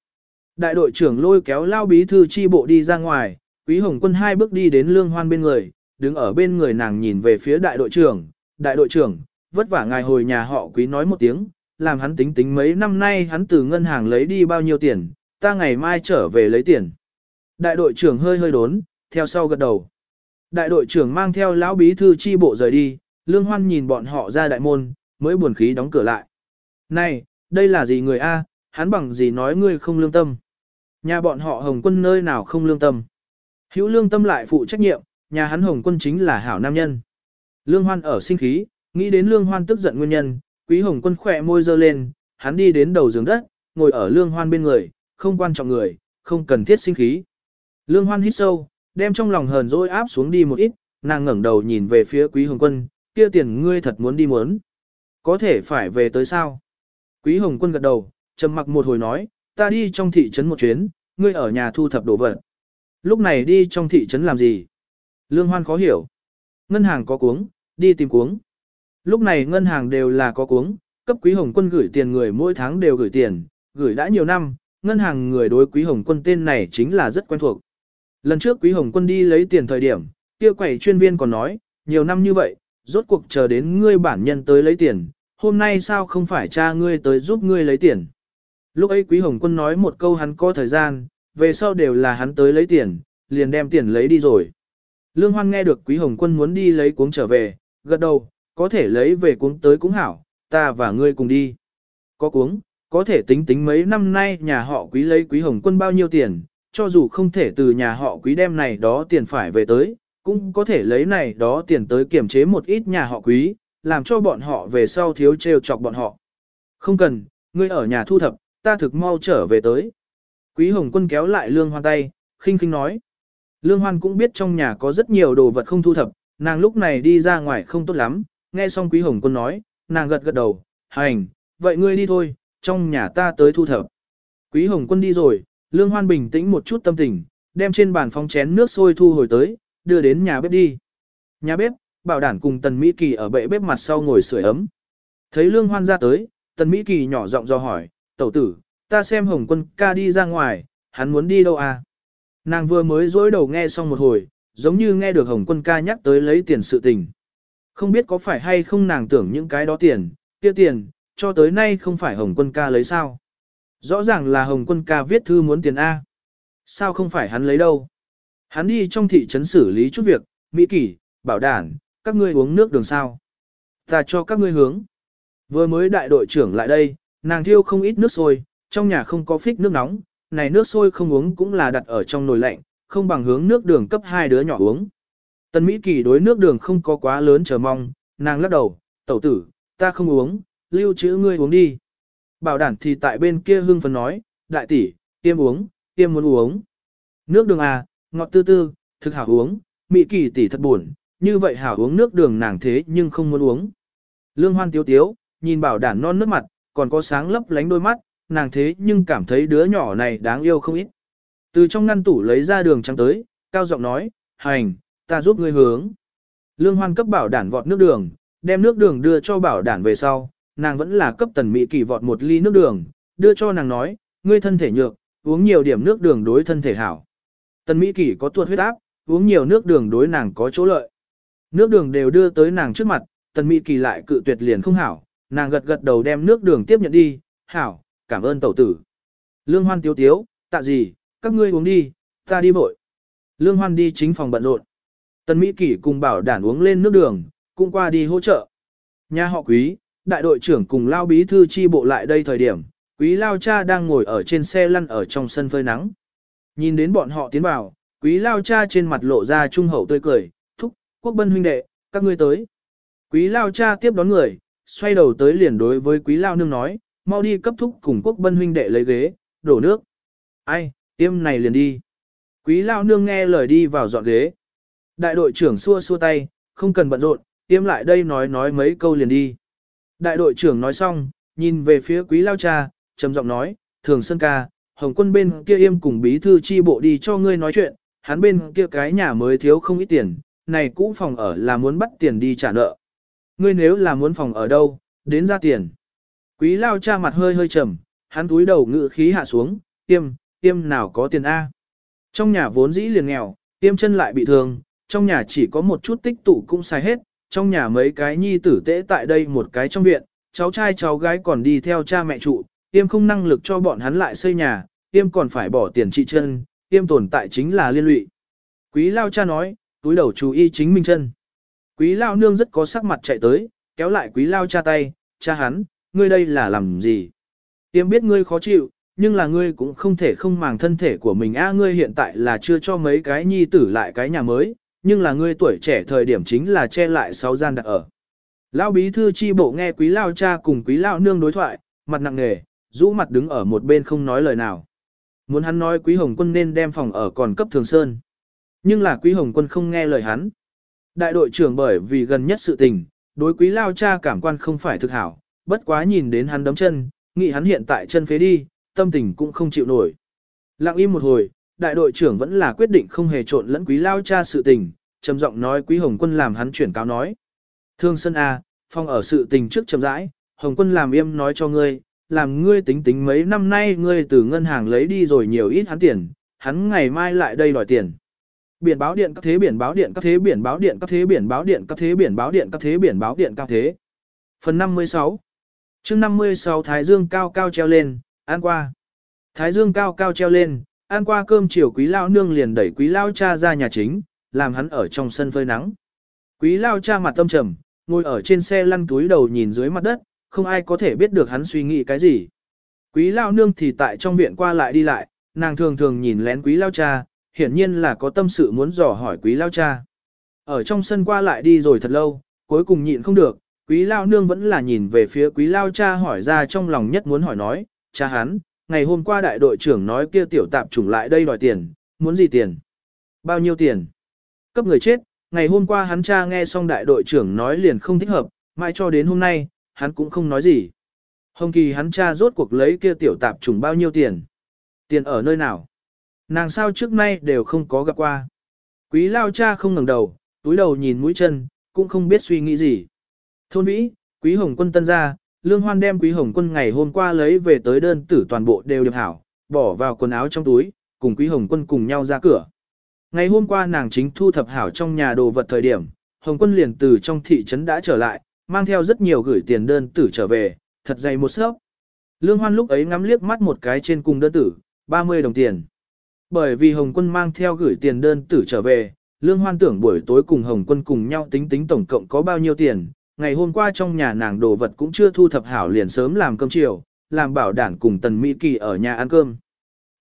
Đại đội trưởng lôi kéo Lão bí thư chi bộ đi ra ngoài, quý hồng quân hai bước đi đến lương hoan bên người, đứng ở bên người nàng nhìn về phía đại đội trưởng, đại đội trưởng, vất vả ngài hồi nhà họ quý nói một tiếng, làm hắn tính tính mấy năm nay hắn từ ngân hàng lấy đi bao nhiêu tiền, ta ngày mai trở về lấy tiền. Đại đội trưởng hơi hơi đốn, theo sau gật đầu. Đại đội trưởng mang theo lão bí thư chi bộ rời đi, Lương Hoan nhìn bọn họ ra đại môn, mới buồn khí đóng cửa lại. Này, đây là gì người A, hắn bằng gì nói ngươi không lương tâm. Nhà bọn họ Hồng Quân nơi nào không lương tâm. Hữu lương tâm lại phụ trách nhiệm, nhà hắn Hồng Quân chính là hảo nam nhân. Lương Hoan ở sinh khí, nghĩ đến Lương Hoan tức giận nguyên nhân, Quý Hồng Quân khỏe môi dơ lên, hắn đi đến đầu giường đất, ngồi ở Lương Hoan bên người, không quan trọng người, không cần thiết sinh khí. Lương Hoan hít sâu, đem trong lòng hờn dỗi áp xuống đi một ít, nàng ngẩng đầu nhìn về phía Quý Hồng Quân, kia tiền ngươi thật muốn đi muốn. Có thể phải về tới sao? Quý Hồng Quân gật đầu, trầm mặc một hồi nói, ta đi trong thị trấn một chuyến, ngươi ở nhà thu thập đồ vật. Lúc này đi trong thị trấn làm gì? Lương Hoan khó hiểu. Ngân hàng có cuống, đi tìm cuống. Lúc này ngân hàng đều là có cuống, cấp Quý Hồng Quân gửi tiền người mỗi tháng đều gửi tiền, gửi đã nhiều năm, ngân hàng người đối Quý Hồng Quân tên này chính là rất quen thuộc. Lần trước Quý Hồng Quân đi lấy tiền thời điểm, kia quầy chuyên viên còn nói, nhiều năm như vậy, rốt cuộc chờ đến ngươi bản nhân tới lấy tiền, hôm nay sao không phải cha ngươi tới giúp ngươi lấy tiền. Lúc ấy Quý Hồng Quân nói một câu hắn có thời gian, về sau đều là hắn tới lấy tiền, liền đem tiền lấy đi rồi. Lương Hoan nghe được Quý Hồng Quân muốn đi lấy cuống trở về, gật đầu, có thể lấy về cuống tới cũng hảo, ta và ngươi cùng đi. Có cuống, có thể tính tính mấy năm nay nhà họ Quý lấy Quý Hồng Quân bao nhiêu tiền, cho dù không thể từ nhà họ Quý đem này đó tiền phải về tới, cũng có thể lấy này đó tiền tới kiểm chế một ít nhà họ Quý, làm cho bọn họ về sau thiếu trêu chọc bọn họ. Không cần, ngươi ở nhà thu thập, ta thực mau trở về tới. Quý Hồng Quân kéo lại Lương Hoan tay, khinh khinh nói. Lương Hoan cũng biết trong nhà có rất nhiều đồ vật không thu thập, nàng lúc này đi ra ngoài không tốt lắm, nghe xong Quý Hồng Quân nói, nàng gật gật đầu, hành, vậy ngươi đi thôi, trong nhà ta tới thu thập. Quý Hồng Quân đi rồi, Lương Hoan bình tĩnh một chút tâm tình, đem trên bàn phong chén nước sôi thu hồi tới, đưa đến nhà bếp đi. Nhà bếp, bảo Đản cùng Tần Mỹ Kỳ ở bệ bếp mặt sau ngồi sưởi ấm. Thấy Lương Hoan ra tới, Tần Mỹ Kỳ nhỏ giọng do hỏi, tẩu tử, ta xem Hồng Quân ca đi ra ngoài, hắn muốn đi đâu à? Nàng vừa mới dối đầu nghe xong một hồi, giống như nghe được Hồng Quân ca nhắc tới lấy tiền sự tình. Không biết có phải hay không nàng tưởng những cái đó tiền, kia tiền, cho tới nay không phải Hồng Quân ca lấy sao. Rõ ràng là Hồng Quân ca viết thư muốn tiền A. Sao không phải hắn lấy đâu? Hắn đi trong thị trấn xử lý chút việc, Mỹ Kỳ, bảo Đản, các ngươi uống nước đường sao. Ta cho các ngươi hướng. Vừa mới đại đội trưởng lại đây, nàng thiêu không ít nước sôi, trong nhà không có phích nước nóng, này nước sôi không uống cũng là đặt ở trong nồi lạnh, không bằng hướng nước đường cấp hai đứa nhỏ uống. Tần Mỹ Kỳ đối nước đường không có quá lớn chờ mong, nàng lắc đầu, tẩu tử, ta không uống, lưu trữ ngươi uống đi. Bảo Đản thì tại bên kia hưng phấn nói, đại tỷ, tiêm uống, tiêm muốn uống. Nước đường à, ngọt tư tư, thực hảo uống, Mỹ Kỳ tỷ thật buồn, như vậy hảo uống nước đường nàng thế nhưng không muốn uống. Lương Hoan tiếu tiếu, nhìn bảo Đản non nước mặt, còn có sáng lấp lánh đôi mắt, nàng thế nhưng cảm thấy đứa nhỏ này đáng yêu không ít. Từ trong ngăn tủ lấy ra đường trắng tới, cao giọng nói, hành, ta giúp ngươi hướng. Lương Hoan cấp bảo đản vọt nước đường, đem nước đường đưa cho bảo đản về sau, nàng vẫn là cấp tần mỹ kỳ vọt một ly nước đường, đưa cho nàng nói, ngươi thân thể nhược, uống nhiều điểm nước đường đối thân thể hảo. Tần mỹ kỳ có tuột huyết áp, uống nhiều nước đường đối nàng có chỗ lợi. Nước đường đều đưa tới nàng trước mặt, tần mỹ kỳ lại cự tuyệt liền không hảo, nàng gật gật đầu đem nước đường tiếp nhận đi, hảo, cảm ơn tẩu tử. Lương Hoan tiếu tiếu, tạ gì, các ngươi uống đi, ta đi vội. Lương Hoan đi chính phòng bận rộn. Tần Mỹ Kỷ cùng bảo đản uống lên nước đường, cũng qua đi hỗ trợ. Nhà họ quý, đại đội trưởng cùng lao bí thư chi bộ lại đây thời điểm, quý lao cha đang ngồi ở trên xe lăn ở trong sân phơi nắng. Nhìn đến bọn họ tiến vào, quý lao cha trên mặt lộ ra trung hậu tươi cười, thúc, quốc bân huynh đệ, các ngươi tới. Quý lao cha tiếp đón người, xoay đầu tới liền đối với quý lao nương nói, mau đi cấp thúc cùng quốc bân huynh đệ lấy ghế, đổ nước. Ai, tiêm này liền đi. Quý lao nương nghe lời đi vào dọn ghế. Đại đội trưởng xua xua tay, không cần bận rộn, tiêm lại đây nói nói mấy câu liền đi. Đại đội trưởng nói xong, nhìn về phía quý lao cha, trầm giọng nói, thường sơn ca, Hồng quân bên kia im cùng bí thư chi bộ đi cho ngươi nói chuyện, hắn bên kia cái nhà mới thiếu không ít tiền, này cũ phòng ở là muốn bắt tiền đi trả nợ. Ngươi nếu là muốn phòng ở đâu, đến ra tiền. Quý lao cha mặt hơi hơi trầm, hắn túi đầu ngự khí hạ xuống, tiêm, tiêm nào có tiền A. Trong nhà vốn dĩ liền nghèo, tiêm chân lại bị thương, trong nhà chỉ có một chút tích tụ cũng xài hết, trong nhà mấy cái nhi tử tễ tại đây một cái trong viện, cháu trai cháu gái còn đi theo cha mẹ trụ, tiêm không năng lực cho bọn hắn lại xây nhà, tiêm còn phải bỏ tiền trị chân, tiêm tồn tại chính là liên lụy. Quý lao cha nói, túi đầu chú ý chính minh chân. Quý lao nương rất có sắc mặt chạy tới, kéo lại quý lao cha tay, cha hắn, ngươi đây là làm gì? Tiêm biết ngươi khó chịu, nhưng là ngươi cũng không thể không màng thân thể của mình a ngươi hiện tại là chưa cho mấy cái nhi tử lại cái nhà mới, nhưng là ngươi tuổi trẻ thời điểm chính là che lại sáu gian đặt ở. Lão bí thư chi bộ nghe quý lao cha cùng quý lao nương đối thoại, mặt nặng nề, rũ mặt đứng ở một bên không nói lời nào. Muốn hắn nói quý hồng quân nên đem phòng ở còn cấp thường sơn. Nhưng là quý hồng quân không nghe lời hắn. Đại đội trưởng bởi vì gần nhất sự tình, đối quý lao cha cảm quan không phải thực hảo, bất quá nhìn đến hắn đấm chân, nghĩ hắn hiện tại chân phế đi, tâm tình cũng không chịu nổi. Lặng im một hồi, đại đội trưởng vẫn là quyết định không hề trộn lẫn quý lao cha sự tình, trầm giọng nói quý hồng quân làm hắn chuyển cáo nói. Thương sân A, phong ở sự tình trước chậm rãi, hồng quân làm im nói cho ngươi, làm ngươi tính tính mấy năm nay ngươi từ ngân hàng lấy đi rồi nhiều ít hắn tiền, hắn ngày mai lại đây đòi tiền. Biển báo điện các thế biển báo điện các thế biển báo điện các thế biển báo điện các thế biển báo điện các thế biển báo điện các thế. Phần 56 chương 56 Thái Dương cao cao treo lên, ăn qua. Thái Dương cao cao treo lên, ăn qua cơm chiều quý lao nương liền đẩy quý lao cha ra nhà chính, làm hắn ở trong sân phơi nắng. Quý lao cha mặt tâm trầm, ngồi ở trên xe lăn túi đầu nhìn dưới mặt đất, không ai có thể biết được hắn suy nghĩ cái gì. Quý lao nương thì tại trong viện qua lại đi lại, nàng thường thường nhìn lén quý lao cha, hiển nhiên là có tâm sự muốn dò hỏi quý lao cha. Ở trong sân qua lại đi rồi thật lâu, cuối cùng nhịn không được, quý lao nương vẫn là nhìn về phía quý lao cha hỏi ra trong lòng nhất muốn hỏi nói, cha hắn, ngày hôm qua đại đội trưởng nói kia tiểu tạp chủng lại đây đòi tiền, muốn gì tiền? Bao nhiêu tiền? Cấp người chết, ngày hôm qua hắn cha nghe xong đại đội trưởng nói liền không thích hợp, mãi cho đến hôm nay, hắn cũng không nói gì. Hồng kỳ hắn cha rốt cuộc lấy kia tiểu tạp trùng bao nhiêu tiền? Tiền ở nơi nào? Nàng sao trước nay đều không có gặp qua. Quý lao cha không ngẩng đầu, túi đầu nhìn mũi chân, cũng không biết suy nghĩ gì. Thôn vĩ, quý hồng quân tân ra, lương hoan đem quý hồng quân ngày hôm qua lấy về tới đơn tử toàn bộ đều điệp hảo, bỏ vào quần áo trong túi, cùng quý hồng quân cùng nhau ra cửa. Ngày hôm qua nàng chính thu thập hảo trong nhà đồ vật thời điểm, hồng quân liền từ trong thị trấn đã trở lại, mang theo rất nhiều gửi tiền đơn tử trở về, thật dày một sớp. Lương Hoan lúc ấy ngắm liếc mắt một cái trên cùng đơn tử, 30 đồng tiền. Bởi vì Hồng Quân mang theo gửi tiền đơn tử trở về, Lương Hoan tưởng buổi tối cùng Hồng Quân cùng nhau tính tính tổng cộng có bao nhiêu tiền. Ngày hôm qua trong nhà nàng đồ vật cũng chưa thu thập hảo liền sớm làm cơm chiều, làm bảo Đản cùng Tần Mỹ Kỳ ở nhà ăn cơm.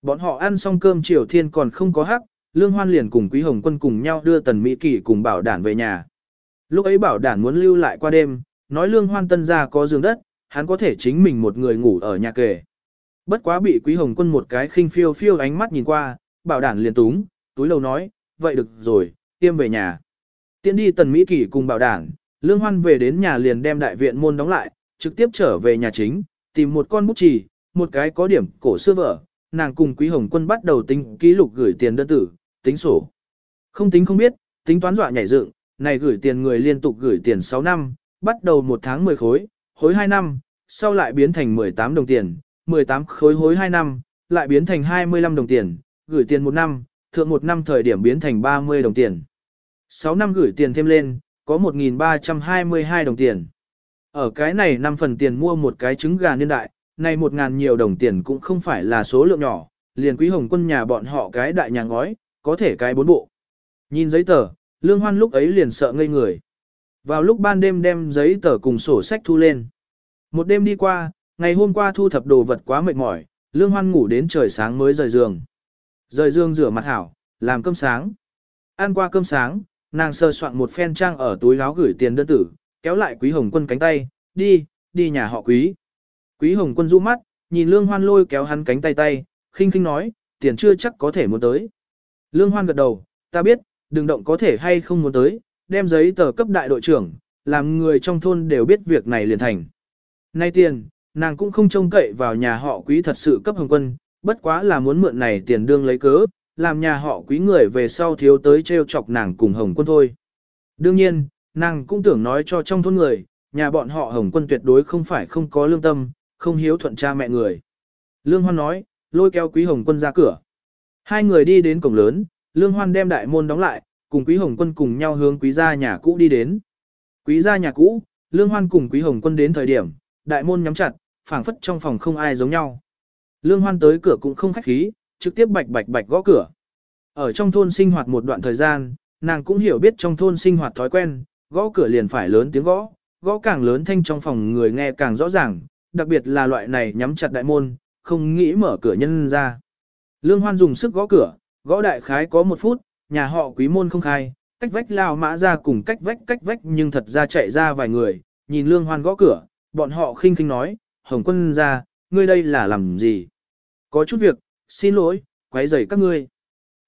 Bọn họ ăn xong cơm chiều thiên còn không có hắc, Lương Hoan liền cùng Quý Hồng Quân cùng nhau đưa Tần Mỹ Kỳ cùng bảo Đản về nhà. Lúc ấy bảo Đản muốn lưu lại qua đêm, nói lương hoan tân gia có giường đất, hắn có thể chính mình một người ngủ ở nhà kề. Bất quá bị quý hồng quân một cái khinh phiêu phiêu ánh mắt nhìn qua, bảo Đản liền túng, túi lầu nói, vậy được rồi, tiêm về nhà. Tiến đi tần Mỹ Kỳ cùng bảo Đản, lương hoan về đến nhà liền đem đại viện môn đóng lại, trực tiếp trở về nhà chính, tìm một con bút chì, một cái có điểm cổ xưa vở, nàng cùng quý hồng quân bắt đầu tính ký lục gửi tiền đơn tử, tính sổ. Không tính không biết, tính toán dọa nhảy dựng, này gửi tiền người liên tục gửi tiền 6 năm, bắt đầu một tháng 10 khối, hối 2 năm, sau lại biến thành 18 đồng tiền, 18 khối hối 2 năm, lại biến thành 25 đồng tiền, gửi tiền một năm, thượng một năm thời điểm biến thành 30 đồng tiền. 6 năm gửi tiền thêm lên, có 1.322 đồng tiền. Ở cái này 5 phần tiền mua một cái trứng gà niên đại, này 1.000 nhiều đồng tiền cũng không phải là số lượng nhỏ, liền quý hồng quân nhà bọn họ cái đại nhà ngói, có thể cái bốn bộ. Nhìn giấy tờ, Lương Hoan lúc ấy liền sợ ngây người. Vào lúc ban đêm đem giấy tờ cùng sổ sách thu lên. Một đêm đi qua, ngày hôm qua thu thập đồ vật quá mệt mỏi, Lương Hoan ngủ đến trời sáng mới rời giường. Rời giường rửa mặt hảo, làm cơm sáng. Ăn qua cơm sáng, nàng sơ soạn một phen trang ở túi áo gửi tiền đơn tử, kéo lại Quý Hồng Quân cánh tay, đi, đi nhà họ Quý. Quý Hồng Quân rũ mắt, nhìn Lương Hoan lôi kéo hắn cánh tay tay, khinh khinh nói, tiền chưa chắc có thể muốn tới. Lương Hoan gật đầu, ta biết, đừng động có thể hay không muốn tới, đem giấy tờ cấp đại đội trưởng, làm người trong thôn đều biết việc này liền thành. Nay tiền, nàng cũng không trông cậy vào nhà họ quý thật sự cấp hồng quân, bất quá là muốn mượn này tiền đương lấy cớ, làm nhà họ quý người về sau thiếu tới treo chọc nàng cùng Hồng quân thôi. Đương nhiên, nàng cũng tưởng nói cho trong thôn người, nhà bọn họ Hồng quân tuyệt đối không phải không có lương tâm, không hiếu thuận cha mẹ người. Lương Hoan nói, lôi kéo quý Hồng quân ra cửa. Hai người đi đến cổng lớn, Lương Hoan đem đại môn đóng lại, cùng quý Hồng quân cùng nhau hướng quý gia nhà cũ đi đến. Quý gia nhà cũ, Lương Hoan cùng quý Hồng quân đến thời điểm, đại môn nhắm chặt, phảng phất trong phòng không ai giống nhau. Lương Hoan tới cửa cũng không khách khí, trực tiếp bạch bạch bạch gõ cửa. Ở trong thôn sinh hoạt một đoạn thời gian, nàng cũng hiểu biết trong thôn sinh hoạt thói quen, gõ cửa liền phải lớn tiếng gõ, gõ càng lớn thanh trong phòng người nghe càng rõ ràng, đặc biệt là loại này nhắm chặt đại môn, không nghĩ mở cửa nhân ra. Lương Hoan dùng sức gõ cửa, gõ đại khái có một phút, nhà họ quý môn không khai, cách vách lao mã ra cùng cách vách cách vách nhưng thật ra chạy ra vài người, nhìn Lương Hoan gõ cửa, bọn họ khinh khinh nói, Hồng quân ra, ngươi đây là làm gì? Có chút việc, xin lỗi, quấy rầy các ngươi.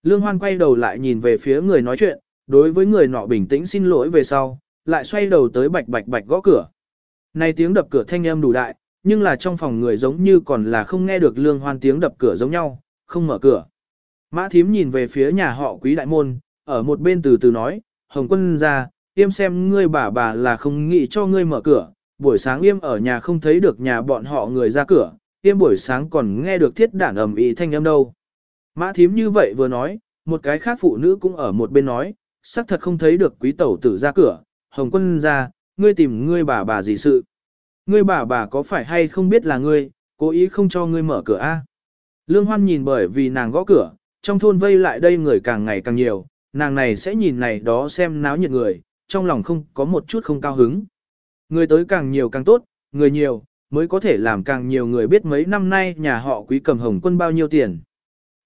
Lương Hoan quay đầu lại nhìn về phía người nói chuyện, đối với người nọ bình tĩnh xin lỗi về sau, lại xoay đầu tới bạch bạch bạch gõ cửa. Này tiếng đập cửa thanh âm đủ đại, nhưng là trong phòng người giống như còn là không nghe được Lương Hoan tiếng đập cửa giống nhau, không mở cửa. Mã thím nhìn về phía nhà họ quý đại môn, ở một bên từ từ nói, Hồng quân ra, yêm xem ngươi bà bà là không nghĩ cho ngươi mở cửa, buổi sáng yêm ở nhà không thấy được nhà bọn họ người ra cửa, tiêm buổi sáng còn nghe được thiết đản ầm ĩ thanh âm đâu. Mã thím như vậy vừa nói, một cái khác phụ nữ cũng ở một bên nói, xác thật không thấy được quý tẩu tử ra cửa, hồng quân ra, ngươi tìm ngươi bà bà gì sự. Ngươi bà bà có phải hay không biết là ngươi, cố ý không cho ngươi mở cửa a? Lương Hoan nhìn bởi vì nàng gõ cửa, trong thôn vây lại đây người càng ngày càng nhiều, nàng này sẽ nhìn này đó xem náo nhiệt người, trong lòng không có một chút không cao hứng. Người tới càng nhiều càng tốt, người nhiều, mới có thể làm càng nhiều người biết mấy năm nay nhà họ quý cầm hồng quân bao nhiêu tiền.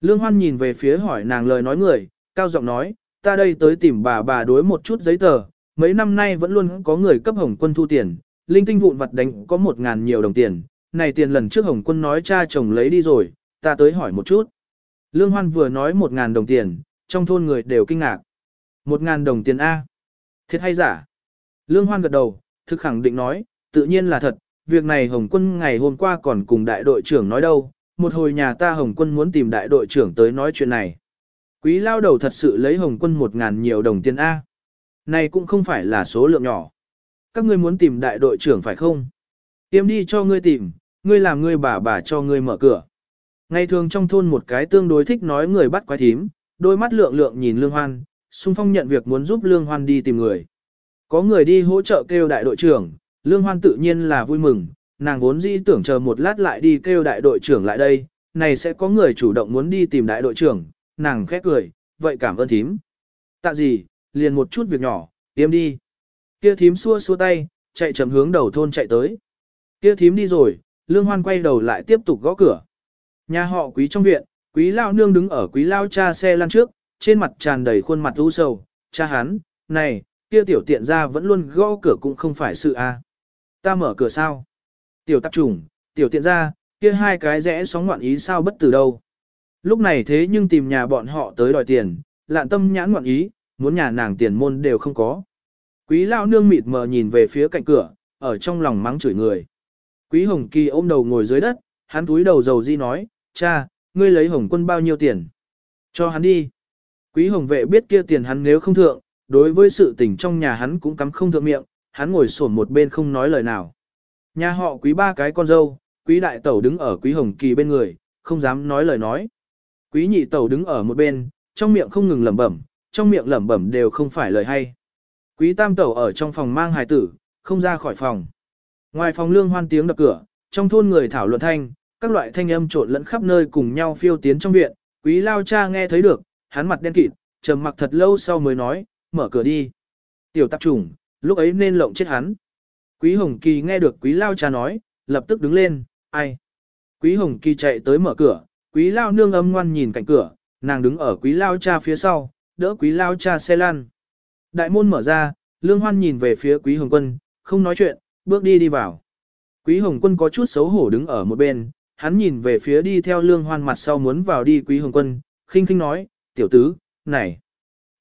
Lương Hoan nhìn về phía hỏi nàng lời nói người, cao giọng nói, ta đây tới tìm bà bà đối một chút giấy tờ, mấy năm nay vẫn luôn có người cấp hồng quân thu tiền, linh tinh vụn vặt đánh có một ngàn nhiều đồng tiền, này tiền lần trước hồng quân nói cha chồng lấy đi rồi, ta tới hỏi một chút. Lương Hoan vừa nói một ngàn đồng tiền, trong thôn người đều kinh ngạc. Một ngàn đồng tiền A. Thiệt hay giả? Lương Hoan gật đầu, thực khẳng định nói, tự nhiên là thật, việc này Hồng quân ngày hôm qua còn cùng đại đội trưởng nói đâu, một hồi nhà ta Hồng quân muốn tìm đại đội trưởng tới nói chuyện này. Quý lao đầu thật sự lấy Hồng quân một ngàn nhiều đồng tiền A. Này cũng không phải là số lượng nhỏ. Các ngươi muốn tìm đại đội trưởng phải không? Tiêm đi cho ngươi tìm, ngươi làm ngươi bà bà cho ngươi mở cửa. Ngày thường trong thôn một cái tương đối thích nói người bắt quái thím, đôi mắt lượng lượng nhìn Lương Hoan, xung phong nhận việc muốn giúp Lương Hoan đi tìm người. Có người đi hỗ trợ kêu đại đội trưởng, Lương Hoan tự nhiên là vui mừng, nàng vốn dĩ tưởng chờ một lát lại đi kêu đại đội trưởng lại đây, này sẽ có người chủ động muốn đi tìm đại đội trưởng, nàng khét cười, vậy cảm ơn thím. Tạ gì, liền một chút việc nhỏ, tiêm đi. Kia thím xua xua tay, chạy chậm hướng đầu thôn chạy tới. Kia thím đi rồi, Lương Hoan quay đầu lại tiếp tục gõ cửa. Nhà họ quý trong viện, quý lao nương đứng ở quý lao cha xe lăn trước, trên mặt tràn đầy khuôn mặt u sầu, cha hắn, này, kia tiểu tiện ra vẫn luôn gõ cửa cũng không phải sự a. Ta mở cửa sao? Tiểu tạp trùng, tiểu tiện ra, kia hai cái rẽ sóng ngoạn ý sao bất từ đâu. Lúc này thế nhưng tìm nhà bọn họ tới đòi tiền, lạn tâm nhãn ngoạn ý, muốn nhà nàng tiền môn đều không có. Quý lao nương mịt mờ nhìn về phía cạnh cửa, ở trong lòng mắng chửi người. Quý hồng kỳ ôm đầu ngồi dưới đất, hắn túi đầu dầu di nói, cha, ngươi lấy hồng quân bao nhiêu tiền? Cho hắn đi. Quý hồng vệ biết kia tiền hắn nếu không thượng, đối với sự tình trong nhà hắn cũng cắm không thượng miệng, hắn ngồi sổn một bên không nói lời nào. Nhà họ quý ba cái con dâu, quý đại tẩu đứng ở quý hồng kỳ bên người, không dám nói lời nói. Quý nhị tẩu đứng ở một bên, trong miệng không ngừng lẩm bẩm, trong miệng lẩm bẩm đều không phải lời hay. Quý tam tẩu ở trong phòng mang hài tử, không ra khỏi phòng. Ngoài phòng lương hoan tiếng đập cửa, trong thôn người thảo luận thanh, các loại thanh âm trộn lẫn khắp nơi cùng nhau phiêu tiến trong viện, quý lao cha nghe thấy được, hắn mặt đen kịt, trầm mặc thật lâu sau mới nói, mở cửa đi. Tiểu tạp trùng, lúc ấy nên lộng chết hắn. Quý Hồng Kỳ nghe được Quý Lao cha nói, lập tức đứng lên, ai? Quý Hồng Kỳ chạy tới mở cửa, Quý Lao nương âm ngoan nhìn cạnh cửa, nàng đứng ở Quý Lao cha phía sau, đỡ Quý Lao cha xe lăn. Đại môn mở ra, Lương Hoan nhìn về phía Quý Hồng Quân, không nói chuyện, bước đi đi vào. Quý Hồng Quân có chút xấu hổ đứng ở một bên, hắn nhìn về phía đi theo Lương Hoan mặt sau muốn vào đi Quý Hồng Quân, khinh khinh nói, tiểu tứ, này.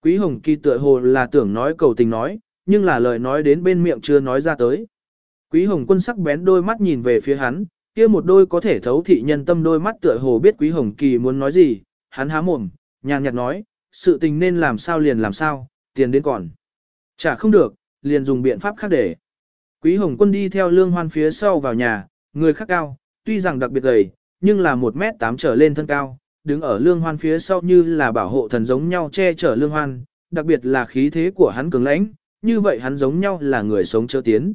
Quý Hồng Kỳ tựa hồ là tưởng nói cầu tình nói, nhưng là lời nói đến bên miệng chưa nói ra tới. Quý Hồng Quân sắc bén đôi mắt nhìn về phía hắn, kia một đôi có thể thấu thị nhân tâm đôi mắt tựa hồ biết Quý Hồng Kỳ muốn nói gì, hắn há mồm, nhàn nhạt nói, sự tình nên làm sao liền làm sao, tiền đến còn. Chả không được, liền dùng biện pháp khác để. Quý Hồng Quân đi theo Lương Hoan phía sau vào nhà, người khác cao, tuy rằng đặc biệt gầy, nhưng là 1 mét 8 trở lên thân cao, đứng ở Lương Hoan phía sau như là bảo hộ thần giống nhau che chở Lương Hoan, đặc biệt là khí thế của hắn cường lãnh, như vậy hắn giống nhau là người sống chớ tiến.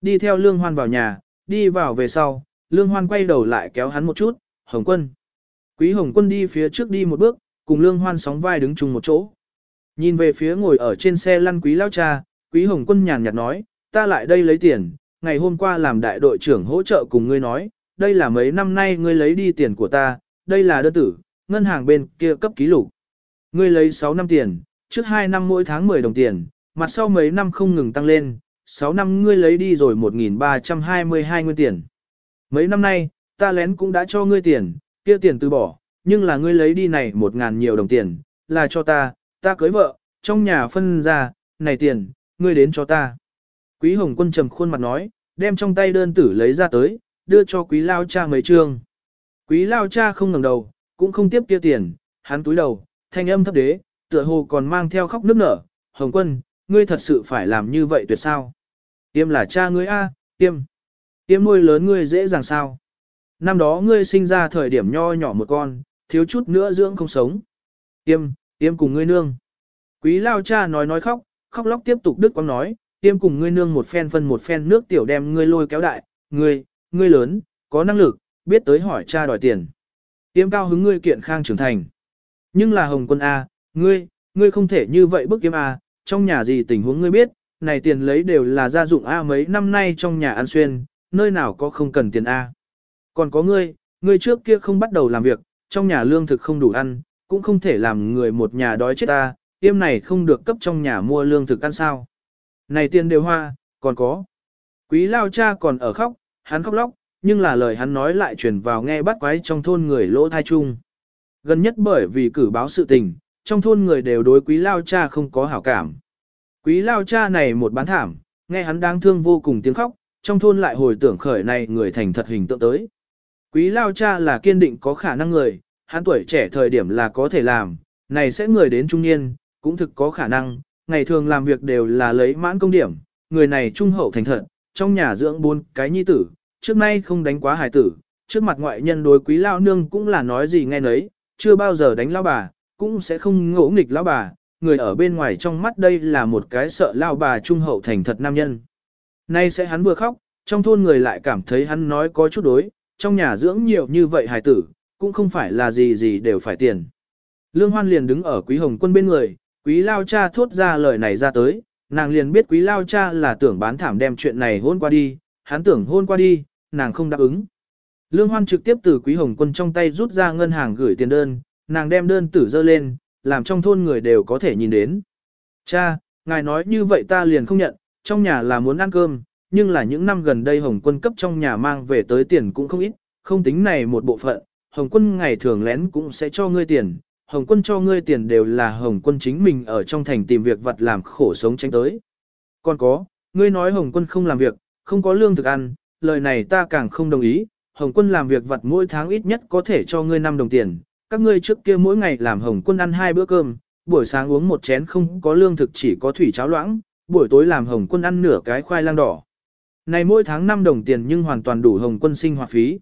Đi theo Lương Hoan vào nhà, đi vào về sau, Lương Hoan quay đầu lại kéo hắn một chút, Hồng Quân. Quý Hồng Quân đi phía trước đi một bước, cùng Lương Hoan sóng vai đứng chung một chỗ. Nhìn về phía ngồi ở trên xe lăn Quý Lao Cha, Quý Hồng Quân nhàn nhạt nói, ta lại đây lấy tiền, ngày hôm qua làm đại đội trưởng hỗ trợ cùng ngươi nói, đây là mấy năm nay ngươi lấy đi tiền của ta, đây là đơn tử, ngân hàng bên kia cấp ký lục. Ngươi lấy 6 năm tiền, trước 2 năm mỗi tháng 10 đồng tiền, mặt sau mấy năm không ngừng tăng lên, 6 năm ngươi lấy đi rồi 1.322 nguyên tiền. Mấy năm nay, ta lén cũng đã cho ngươi tiền, kia tiền từ bỏ, nhưng là ngươi lấy đi này 1.000 nhiều đồng tiền, là cho ta, ta cưới vợ, trong nhà phân ra, này tiền, ngươi đến cho ta. Quý Hồng Quân trầm khuôn mặt nói, đem trong tay đơn tử lấy ra tới, đưa cho Quý Lao Cha mấy trương. Quý Lao Cha không ngẩng đầu, cũng không tiếp kia tiền, hắn túi đầu, thanh âm thấp đế, tựa hồ còn mang theo khóc nức nở. Hồng Quân, ngươi thật sự phải làm như vậy tuyệt sao? Tiêm là cha ngươi a, tiêm. Tiêm nuôi lớn ngươi dễ dàng sao? Năm đó ngươi sinh ra thời điểm nho nhỏ một con, thiếu chút nữa dưỡng không sống. Tiêm, tiêm cùng ngươi nương. Quý Lao Cha nói nói khóc, khóc lóc tiếp tục đức quang nói, tiêm cùng ngươi nương một phen phân một phen nước tiểu đem ngươi lôi kéo đại, ngươi, ngươi lớn, có năng lực, biết tới hỏi cha đòi tiền. Tiêm cao hứng ngươi kiện khang trưởng thành. Nhưng là hồng quân A, ngươi, ngươi không thể như vậy bức Tiêm A, trong nhà gì tình huống ngươi biết, này tiền lấy đều là gia dụng A mấy năm nay trong nhà ăn xuyên, nơi nào có không cần tiền A. Còn có ngươi, ngươi trước kia không bắt đầu làm việc, trong nhà lương thực không đủ ăn, cũng không thể làm người một nhà đói chết ta, tiêm này không được cấp trong nhà mua lương thực ăn sao. Này tiền đều hoa, còn có. Quý lao cha còn ở khóc, hắn khóc lóc, nhưng là lời hắn nói lại truyền vào nghe bắt quái trong thôn người lỗ thai chung. Gần nhất bởi vì cử báo sự tình, trong thôn người đều đối quý lao cha không có hảo cảm. Quý lao cha này một bán thảm, nghe hắn đáng thương vô cùng tiếng khóc, trong thôn lại hồi tưởng khởi này người thành thật hình tượng tới. Quý lao cha là kiên định có khả năng người, hắn tuổi trẻ thời điểm là có thể làm, này sẽ người đến trung niên, cũng thực có khả năng, ngày thường làm việc đều là lấy mãn công điểm, người này trung hậu thành thật, trong nhà dưỡng bốn cái nhi tử, trước nay không đánh quá hài tử, trước mặt ngoại nhân đối quý lao nương cũng là nói gì nghe nấy, chưa bao giờ đánh lao bà, cũng sẽ không ngỗ nghịch lão bà, người ở bên ngoài trong mắt đây là một cái sợ lão bà trung hậu thành thật nam nhân. Nay sẽ hắn vừa khóc, trong thôn người lại cảm thấy hắn nói có chút đối, trong nhà dưỡng nhiều như vậy hài tử, cũng không phải là gì gì đều phải tiền. Lương Hoan liền đứng ở quý hồng quân bên người, quý lao cha thốt ra lời này ra tới, nàng liền biết quý lao cha là tưởng bán thảm đem chuyện này hôn qua đi, hắn tưởng hôn qua đi, nàng không đáp ứng. Lương Hoan trực tiếp từ quý hồng quân trong tay rút ra ngân hàng gửi tiền đơn, nàng đem đơn tử dơ lên, làm trong thôn người đều có thể nhìn đến. Cha, ngài nói như vậy ta liền không nhận, trong nhà là muốn ăn cơm, nhưng là những năm gần đây Hồng quân cấp trong nhà mang về tới tiền cũng không ít, không tính này một bộ phận, Hồng quân ngày thường lén cũng sẽ cho ngươi tiền, Hồng quân cho ngươi tiền đều là Hồng quân chính mình ở trong thành tìm việc vật làm khổ sống tránh tới. Còn có, ngươi nói Hồng quân không làm việc, không có lương thực ăn, lời này ta càng không đồng ý, Hồng quân làm việc vật mỗi tháng ít nhất có thể cho ngươi 5 đồng tiền, các ngươi trước kia mỗi ngày làm Hồng quân ăn hai bữa cơm, buổi sáng uống một chén không có lương thực chỉ có thủy cháo loãng, buổi tối làm Hồng quân ăn nửa cái khoai lang đỏ. Này mỗi tháng 5 đồng tiền nhưng hoàn toàn đủ Hồng quân sinh hoạt phí.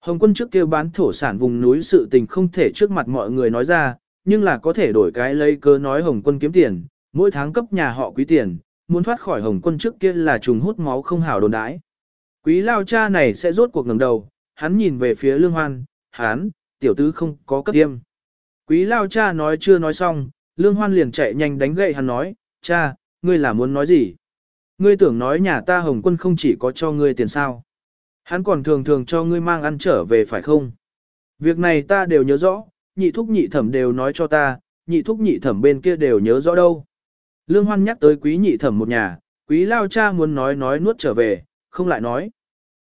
Hồng quân trước kia bán thổ sản vùng núi sự tình không thể trước mặt mọi người nói ra, nhưng là có thể đổi cái lấy cơ nói Hồng quân kiếm tiền, mỗi tháng cấp nhà họ quý tiền, muốn thoát khỏi Hồng quân trước kia là trùng hút máu không hảo đồn đãi. Quý lao cha này sẽ rốt cuộc ngẩng đầu, hắn nhìn về phía lương hoan, hắn, tiểu tứ không có cấp tiêm. Quý lao cha nói chưa nói xong, lương hoan liền chạy nhanh đánh gậy hắn nói, cha, ngươi là muốn nói gì? Ngươi tưởng nói nhà ta Hồng quân không chỉ có cho ngươi tiền sao? Hắn còn thường thường cho ngươi mang ăn trở về phải không? Việc này ta đều nhớ rõ, nhị thúc nhị thẩm đều nói cho ta, nhị thúc nhị thẩm bên kia đều nhớ rõ đâu. Lương Hoan nhắc tới quý nhị thẩm một nhà, quý lao cha muốn nói nói nuốt trở về, không lại nói.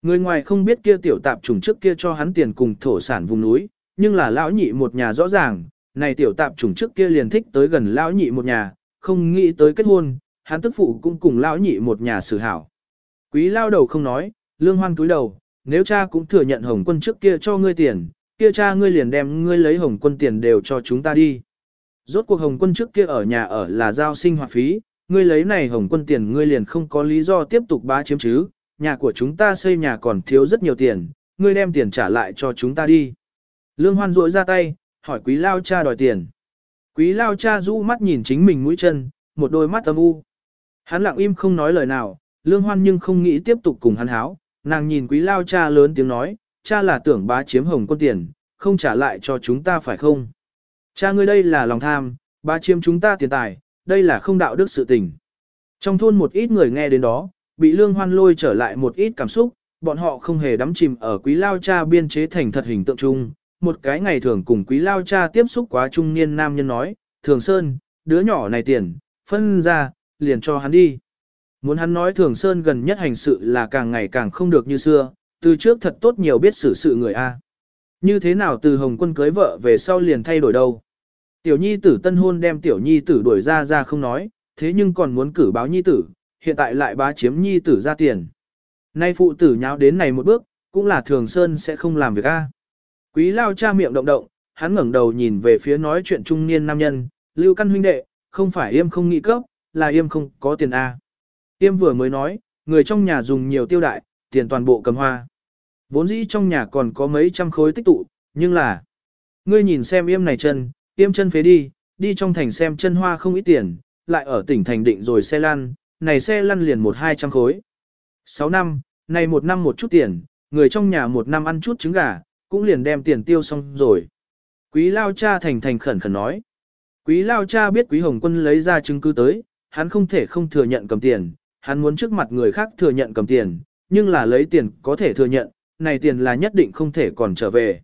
Người ngoài không biết kia tiểu tạp trùng trước kia cho hắn tiền cùng thổ sản vùng núi, nhưng là lão nhị một nhà rõ ràng, này tiểu tạp trùng trước kia liền thích tới gần lão nhị một nhà, không nghĩ tới kết hôn, hắn tức phụ cũng cùng lão nhị một nhà xử hảo. Quý lao đầu không nói, lương hoan túi đầu, nếu cha cũng thừa nhận hồng quân trước kia cho ngươi tiền, kia cha ngươi liền đem ngươi lấy hồng quân tiền đều cho chúng ta đi. Rốt cuộc hồng quân trước kia ở nhà ở là giao sinh hoạt phí, ngươi lấy này hồng quân tiền ngươi liền không có lý do tiếp tục bá chiếm chứ, nhà của chúng ta xây nhà còn thiếu rất nhiều tiền, ngươi đem tiền trả lại cho chúng ta đi. Lương Hoan rỗi ra tay, hỏi quý lao cha đòi tiền. Quý lao cha rũ mắt nhìn chính mình mũi chân, một đôi mắt âm u. Hắn lặng im không nói lời nào, lương hoan nhưng không nghĩ tiếp tục cùng hắn háo, nàng nhìn quý lao cha lớn tiếng nói, cha là tưởng bá chiếm hồng quân tiền, không trả lại cho chúng ta phải không? Cha ngươi đây là lòng tham, bá chiếm chúng ta tiền tài, đây là không đạo đức sự tình. Trong thôn một ít người nghe đến đó, bị lương hoan lôi trở lại một ít cảm xúc, bọn họ không hề đắm chìm ở quý lao cha biên chế thành thật hình tượng chung. Một cái ngày thường cùng quý lao cha tiếp xúc quá trung niên nam nhân nói, thường sơn, đứa nhỏ này tiền, phân ra, liền cho hắn đi. Muốn hắn nói thường sơn gần nhất hành sự là càng ngày càng không được như xưa, từ trước thật tốt nhiều biết xử sự người A. Như thế nào từ hồng quân cưới vợ về sau liền thay đổi đâu. Tiểu nhi tử tân hôn đem tiểu nhi tử đuổi ra ra không nói, thế nhưng còn muốn cử báo nhi tử, hiện tại lại bá chiếm nhi tử ra tiền. Nay phụ tử nháo đến này một bước, cũng là thường sơn sẽ không làm việc A. Quý lao cha miệng động động, hắn ngẩng đầu nhìn về phía nói chuyện trung niên nam nhân, lưu căn huynh đệ, không phải yêm không nghĩ cấp, là yêm không có tiền A. Yêm vừa mới nói, người trong nhà dùng nhiều tiêu đại, tiền toàn bộ cầm hoa. Vốn dĩ trong nhà còn có mấy trăm khối tích tụ, nhưng là... Ngươi nhìn xem yêm này chân, yêm chân phế đi, đi trong thành xem chân hoa không ít tiền, lại ở tỉnh thành định rồi xe lăn, này xe lăn liền một hai trăm khối. Sáu năm, này một năm một chút tiền, người trong nhà một năm ăn chút trứng gà, cũng liền đem tiền tiêu xong rồi. Quý lao cha thành thành khẩn khẩn nói. Quý lao cha biết quý hồng quân lấy ra chứng cứ tới, hắn không thể không thừa nhận cầm tiền, hắn muốn trước mặt người khác thừa nhận cầm tiền, nhưng là lấy tiền có thể thừa nhận, này tiền là nhất định không thể còn trở về.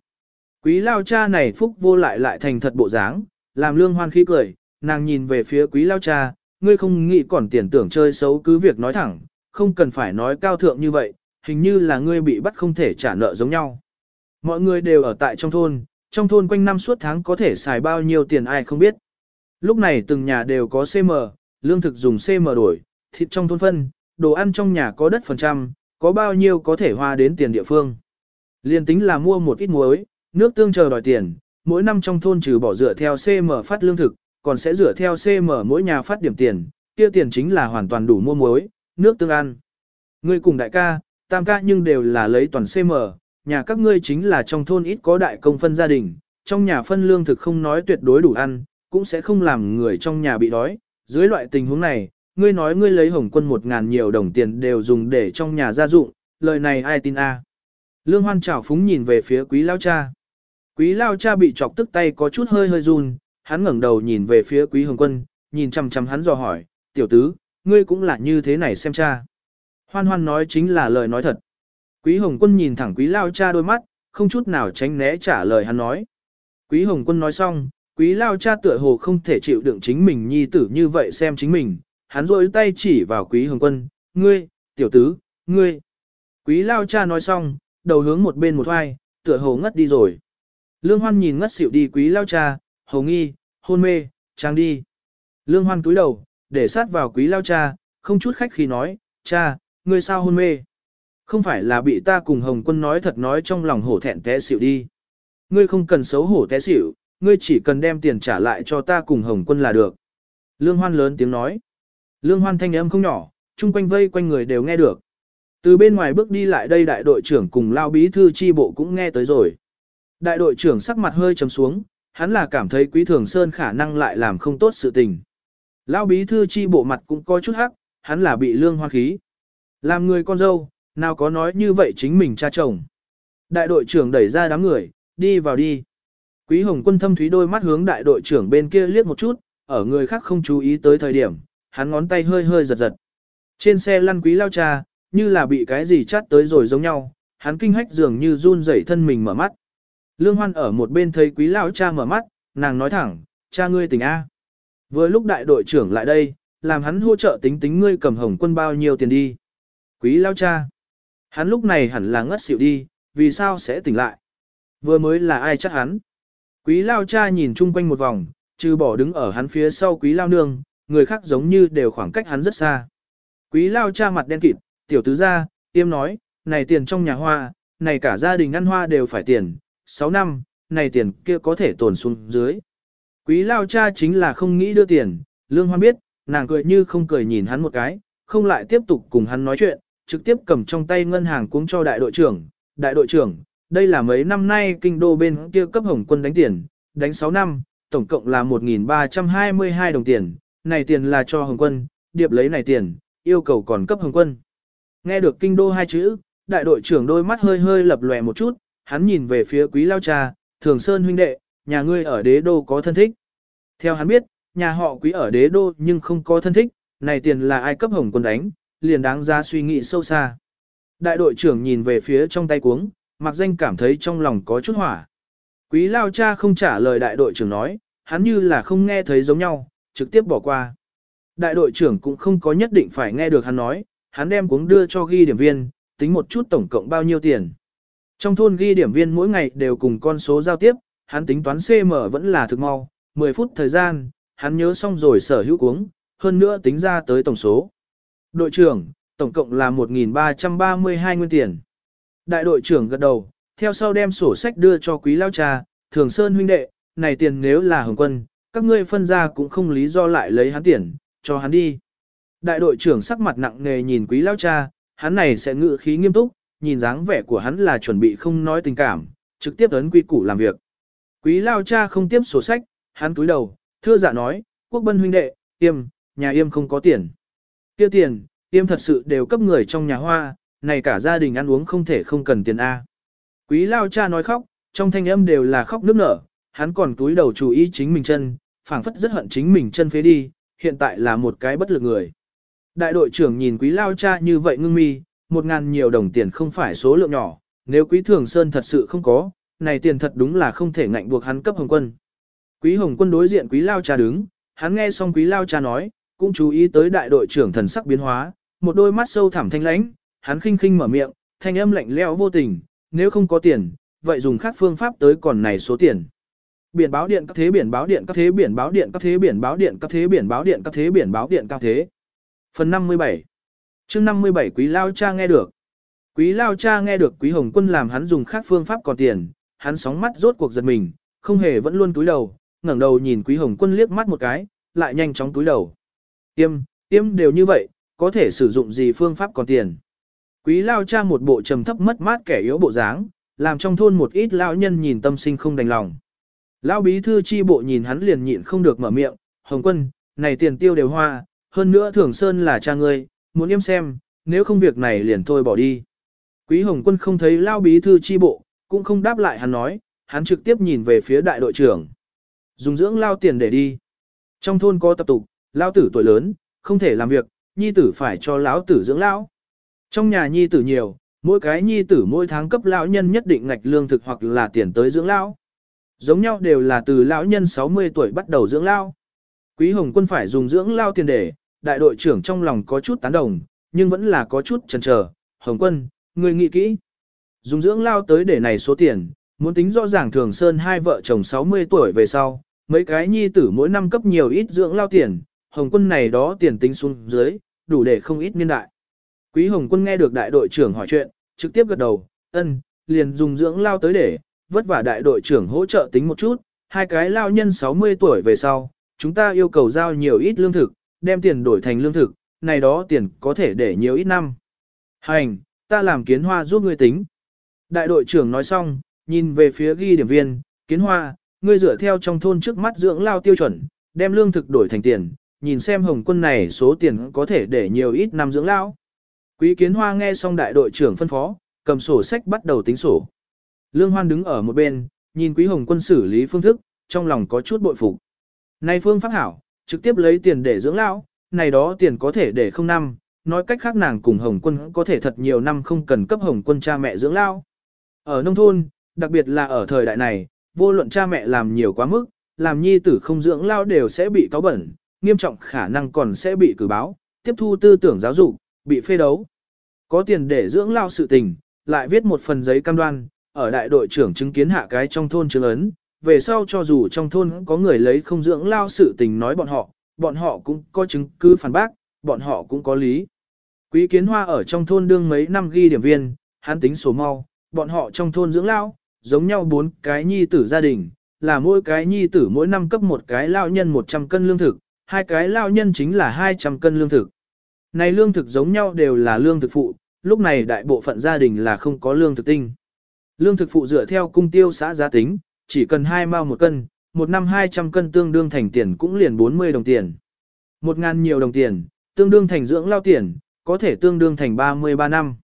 Quý lao cha này phúc vô lại lại thành thật bộ dáng, làm lương hoan khí cười, nàng nhìn về phía quý lao cha, ngươi không nghĩ còn tiền tưởng chơi xấu cứ việc nói thẳng, không cần phải nói cao thượng như vậy, hình như là ngươi bị bắt không thể trả nợ giống nhau. Mọi người đều ở tại trong thôn, trong thôn quanh năm suốt tháng có thể xài bao nhiêu tiền ai không biết. Lúc này từng nhà đều có CM, lương thực dùng CM đổi, thịt trong thôn phân, đồ ăn trong nhà có đất phần trăm, có bao nhiêu có thể hoa đến tiền địa phương. Liên tính là mua một ít muối, nước tương chờ đòi tiền, mỗi năm trong thôn trừ bỏ dựa theo CM phát lương thực, còn sẽ dựa theo CM mỗi nhà phát điểm tiền, kia tiền chính là hoàn toàn đủ mua muối, nước tương ăn. Ngươi cùng đại ca, tam ca nhưng đều là lấy toàn CM, nhà các ngươi chính là trong thôn ít có đại công phân gia đình, trong nhà phân lương thực không nói tuyệt đối đủ ăn, cũng sẽ không làm người trong nhà bị đói. Dưới loại tình huống này, ngươi nói ngươi lấy hồng quân một ngàn nhiều đồng tiền đều dùng để trong nhà gia dụng, lời này ai tin a? Lương Hoan trào phúng nhìn về phía quý lao cha. Quý lao cha bị chọc tức tay có chút hơi hơi run, hắn ngẩng đầu nhìn về phía quý hồng quân, nhìn chăm chăm hắn dò hỏi, tiểu tứ, ngươi cũng là như thế này xem cha. Hoan hoan nói chính là lời nói thật. Quý hồng quân nhìn thẳng quý lao cha đôi mắt, không chút nào tránh né trả lời hắn nói. Quý hồng quân nói xong, quý lao cha tựa hồ không thể chịu đựng chính mình nhi tử như vậy xem chính mình, hắn rôi tay chỉ vào quý hồng quân, ngươi, tiểu tứ, ngươi. Quý lao cha nói xong, đầu hướng một bên một hoai, tựa hồ ngất đi rồi. Lương hoan nhìn ngất xỉu đi quý lao cha, hầu nghi, hôn mê, trang đi. Lương hoan cúi đầu, để sát vào quý lao cha, không chút khách khi nói, cha, ngươi sao hôn mê? Không phải là bị ta cùng Hồng quân nói thật nói trong lòng hổ thẹn té xỉu đi. Ngươi không cần xấu hổ té xỉu, ngươi chỉ cần đem tiền trả lại cho ta cùng Hồng quân là được. Lương hoan lớn tiếng nói. Lương hoan thanh âm không nhỏ, chung quanh vây quanh người đều nghe được. Từ bên ngoài bước đi lại đây đại đội trưởng cùng lao bí thư chi bộ cũng nghe tới rồi. Đại đội trưởng sắc mặt hơi trầm xuống, hắn là cảm thấy quý thường sơn khả năng lại làm không tốt sự tình. Lao bí thư chi bộ mặt cũng có chút hắc, hắn là bị lương hoa khí. Làm người con dâu, nào có nói như vậy chính mình cha chồng. Đại đội trưởng đẩy ra đám người, đi vào đi. Quý hồng quân thâm thúy đôi mắt hướng đại đội trưởng bên kia liếc một chút, ở người khác không chú ý tới thời điểm, hắn ngón tay hơi hơi giật giật. Trên xe lăn quý lao cha, như là bị cái gì chát tới rồi giống nhau, hắn kinh hách dường như run rẩy thân mình mở mắt. Lương Hoan ở một bên thấy quý lao cha mở mắt, nàng nói thẳng, cha ngươi tỉnh A. Vừa lúc đại đội trưởng lại đây, làm hắn hỗ trợ tính tính ngươi cầm hồng quân bao nhiêu tiền đi. Quý lao cha. Hắn lúc này hẳn là ngất xỉu đi, vì sao sẽ tỉnh lại? Vừa mới là ai chắc hắn? Quý lao cha nhìn chung quanh một vòng, trừ bỏ đứng ở hắn phía sau quý lao nương, người khác giống như đều khoảng cách hắn rất xa. Quý lao cha mặt đen kịt, tiểu tứ ra, tiêm nói, này tiền trong nhà hoa, này cả gia đình ăn hoa đều phải tiền, 6 năm, này tiền kia có thể tồn xuống dưới. Quý lao cha chính là không nghĩ đưa tiền, lương hoan biết, nàng cười như không cười nhìn hắn một cái, không lại tiếp tục cùng hắn nói chuyện, trực tiếp cầm trong tay ngân hàng cuống cho đại đội trưởng. Đại đội trưởng, đây là mấy năm nay kinh đô bên kia cấp hồng quân đánh tiền, đánh 6 năm, tổng cộng là 1.322 đồng tiền, này tiền là cho hồng quân, điệp lấy này tiền, yêu cầu còn cấp hồng quân. Nghe được kinh đô hai chữ, đại đội trưởng đôi mắt hơi hơi lập lòe một chút, hắn nhìn về phía quý lao cha, thường sơn huynh đệ, nhà ngươi ở đế đô có thân thích. Theo hắn biết, nhà họ quý ở đế đô nhưng không có thân thích, này tiền là ai cấp hồng quân đánh, liền đáng ra suy nghĩ sâu xa. Đại đội trưởng nhìn về phía trong tay cuống, mặc danh cảm thấy trong lòng có chút hỏa. Quý lao cha không trả lời đại đội trưởng nói, hắn như là không nghe thấy giống nhau, trực tiếp bỏ qua. Đại đội trưởng cũng không có nhất định phải nghe được hắn nói, hắn đem cuống đưa cho ghi điểm viên, tính một chút tổng cộng bao nhiêu tiền. Trong thôn ghi điểm viên mỗi ngày đều cùng con số giao tiếp, hắn tính toán CM vẫn là thực mau, 10 phút thời gian, hắn nhớ xong rồi sở hữu cuống, hơn nữa tính ra tới tổng số. Đội trưởng, tổng cộng là 1.332 nguyên tiền. Đại đội trưởng gật đầu, theo sau đem sổ sách đưa cho quý lao cha, thường sơn huynh đệ, này tiền nếu là hồng quân, các ngươi phân ra cũng không lý do lại lấy hắn tiền, cho hắn đi. Đại đội trưởng sắc mặt nặng nề nhìn quý lao cha, hắn này sẽ ngự khí nghiêm túc, nhìn dáng vẻ của hắn là chuẩn bị không nói tình cảm, trực tiếp ấn quy củ làm việc. Quý lao cha không tiếp sổ sách, hắn túi đầu, thưa dạ nói, quốc bân huynh đệ, yêm, nhà yêm không có tiền kia tiền, Tiêm thật sự đều cấp người trong nhà hoa, này cả gia đình ăn uống không thể không cần tiền A. Quý lao cha nói khóc, trong thanh âm đều là khóc nước nở, hắn còn túi đầu chú ý chính mình chân, phảng phất rất hận chính mình chân phế đi, hiện tại là một cái bất lực người. Đại đội trưởng nhìn quý lao cha như vậy ngưng mi, một ngàn nhiều đồng tiền không phải số lượng nhỏ, nếu quý thường sơn thật sự không có, này tiền thật đúng là không thể ngạnh buộc hắn cấp hồng quân. Quý hồng quân đối diện quý lao cha đứng, hắn nghe xong quý lao cha nói, cũng chú ý tới đại đội trưởng thần sắc biến hóa, một đôi mắt sâu thẳm thanh lãnh, hắn khinh khinh mở miệng, thanh âm lạnh lẽo vô tình, nếu không có tiền, vậy dùng khác phương pháp tới còn này số tiền. Biển báo điện các thế biển báo điện các thế biển báo điện các thế biển báo điện các thế biển báo điện các thế biển báo điện các thế. Phần 57 chương 57 Quý Lao Cha nghe được. Quý Lao Cha nghe được Quý Hồng Quân làm hắn dùng khác phương pháp còn tiền, hắn sóng mắt rốt cuộc giật mình, không hề vẫn luôn túi đầu, ngẩng đầu nhìn Quý Hồng Quân liếc mắt một cái, lại nhanh chóng túi đầu. Tiêm, tiêm đều như vậy, có thể sử dụng gì phương pháp còn tiền. Quý Lao Cha một bộ trầm thấp mất mát kẻ yếu bộ dáng, làm trong thôn một ít lão nhân nhìn tâm sinh không đành lòng. Lão bí thư chi bộ nhìn hắn liền nhịn không được mở miệng, Hồng Quân, này tiền tiêu đều hoa, hơn nữa Thường Sơn là cha ngươi, muốn im xem, nếu không việc này liền thôi bỏ đi. Quý Hồng Quân không thấy Lão bí thư chi bộ, cũng không đáp lại hắn nói, hắn trực tiếp nhìn về phía đại đội trưởng. Dùng dưỡng lao tiền để đi. Trong thôn có tập tục, Lão tử tuổi lớn, không thể làm việc, nhi tử phải cho lão tử dưỡng lão. Trong nhà nhi tử nhiều, mỗi cái nhi tử mỗi tháng cấp lão nhân nhất định ngạch lương thực hoặc là tiền tới dưỡng lão. Giống nhau đều là từ lão nhân 60 tuổi bắt đầu dưỡng lão. Quý Hồng Quân phải dùng dưỡng lao tiền để, đại đội trưởng trong lòng có chút tán đồng, nhưng vẫn là có chút chần chờ. Hồng Quân, người nghĩ kỹ. Dùng dưỡng lao tới để này số tiền, muốn tính rõ ràng thường sơn hai vợ chồng 60 tuổi về sau, mấy cái nhi tử mỗi năm cấp nhiều ít dưỡng lao tiền, Hồng Quân này đó tiền tính xuống dưới, đủ để không ít niên đại. Quý Hồng Quân nghe được đại đội trưởng hỏi chuyện, trực tiếp gật đầu, ân, liền dùng dưỡng lao tới để, vất vả đại đội trưởng hỗ trợ tính một chút, hai cái lao nhân 60 tuổi về sau, chúng ta yêu cầu giao nhiều ít lương thực, đem tiền đổi thành lương thực, này đó tiền có thể để nhiều ít năm. Hành, ta làm kiến hoa giúp ngươi tính. Đại đội trưởng nói xong, nhìn về phía ghi điểm viên, kiến hoa, ngươi dựa theo trong thôn trước mắt dưỡng lao tiêu chuẩn, đem lương thực đổi thành tiền, nhìn xem hồng quân này số tiền có thể để nhiều ít năm dưỡng lão Quý kiến hoa nghe xong đại đội trưởng phân phó, cầm sổ sách bắt đầu tính sổ. Lương Hoan đứng ở một bên, nhìn Quý Hồng Quân xử lý phương thức, trong lòng có chút bội phục. Này phương pháp hảo, trực tiếp lấy tiền để dưỡng lão, này đó tiền có thể để không năm, nói cách khác nàng cùng Hồng Quân có thể thật nhiều năm không cần cấp Hồng Quân cha mẹ dưỡng lão. Ở nông thôn, đặc biệt là ở thời đại này, vô luận cha mẹ làm nhiều quá mức, làm nhi tử không dưỡng lão đều sẽ bị cáo bẩn, nghiêm trọng khả năng còn sẽ bị cử báo, tiếp thu tư tưởng giáo dục, bị phê đấu. Có tiền để dưỡng lao sự tình, lại viết một phần giấy cam đoan, ở đại đội trưởng chứng kiến hạ cái trong thôn chứng ấn, về sau cho dù trong thôn có người lấy không dưỡng lao sự tình nói bọn họ, bọn họ cũng có chứng cứ phản bác, bọn họ cũng có lý. Quý kiến hoa ở trong thôn đương mấy năm ghi điểm viên, hắn tính số mau, bọn họ trong thôn dưỡng lao, giống nhau bốn cái nhi tử gia đình, là mỗi cái nhi tử mỗi năm cấp một cái lao nhân 100 cân lương thực, hai cái lao nhân chính là 200 cân lương thực. Này lương thực giống nhau đều là lương thực phụ, lúc này đại bộ phận gia đình là không có lương thực tinh. Lương thực phụ dựa theo cung tiêu xã giá tính, chỉ cần hai mao một cân, một năm 200 cân tương đương thành tiền cũng liền 40 đồng tiền. Một ngàn nhiều đồng tiền, tương đương thành dưỡng lao tiền, có thể tương đương thành 33 năm.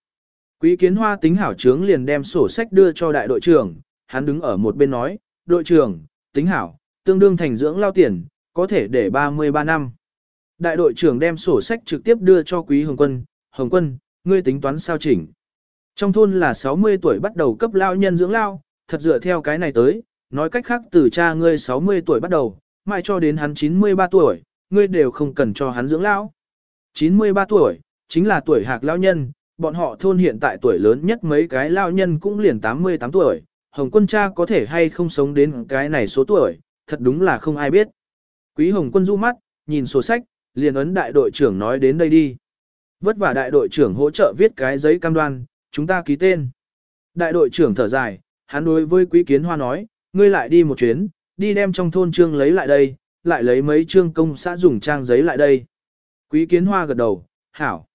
Quý kiến hoa tính hảo trướng liền đem sổ sách đưa cho đại đội trưởng, hắn đứng ở một bên nói, đội trưởng, tính hảo, tương đương thành dưỡng lao tiền, có thể để 33 năm. Đại đội trưởng đem sổ sách trực tiếp đưa cho quý Hồng Quân, Hồng Quân, ngươi tính toán sao chỉnh. Trong thôn là 60 tuổi bắt đầu cấp lao nhân dưỡng lao, thật dựa theo cái này tới, nói cách khác từ cha ngươi 60 tuổi bắt đầu, mãi cho đến hắn 93 tuổi, ngươi đều không cần cho hắn dưỡng lao. 93 tuổi, chính là tuổi hạc lao nhân, bọn họ thôn hiện tại tuổi lớn nhất mấy cái lao nhân cũng liền 88 tuổi, Hồng quân cha có thể hay không sống đến cái này số tuổi, thật đúng là không ai biết. Quý Hồng quân du mắt, nhìn sổ sách, liền ấn đại đội trưởng nói đến đây đi. Vất vả đại đội trưởng hỗ trợ viết cái giấy cam đoan, chúng ta ký tên. Đại đội trưởng thở dài, hắn đối với quý kiến hoa nói, ngươi lại đi một chuyến, đi đem trong thôn trương lấy lại đây, lại lấy mấy trương công xã dùng trang giấy lại đây. Quý kiến hoa gật đầu, hảo.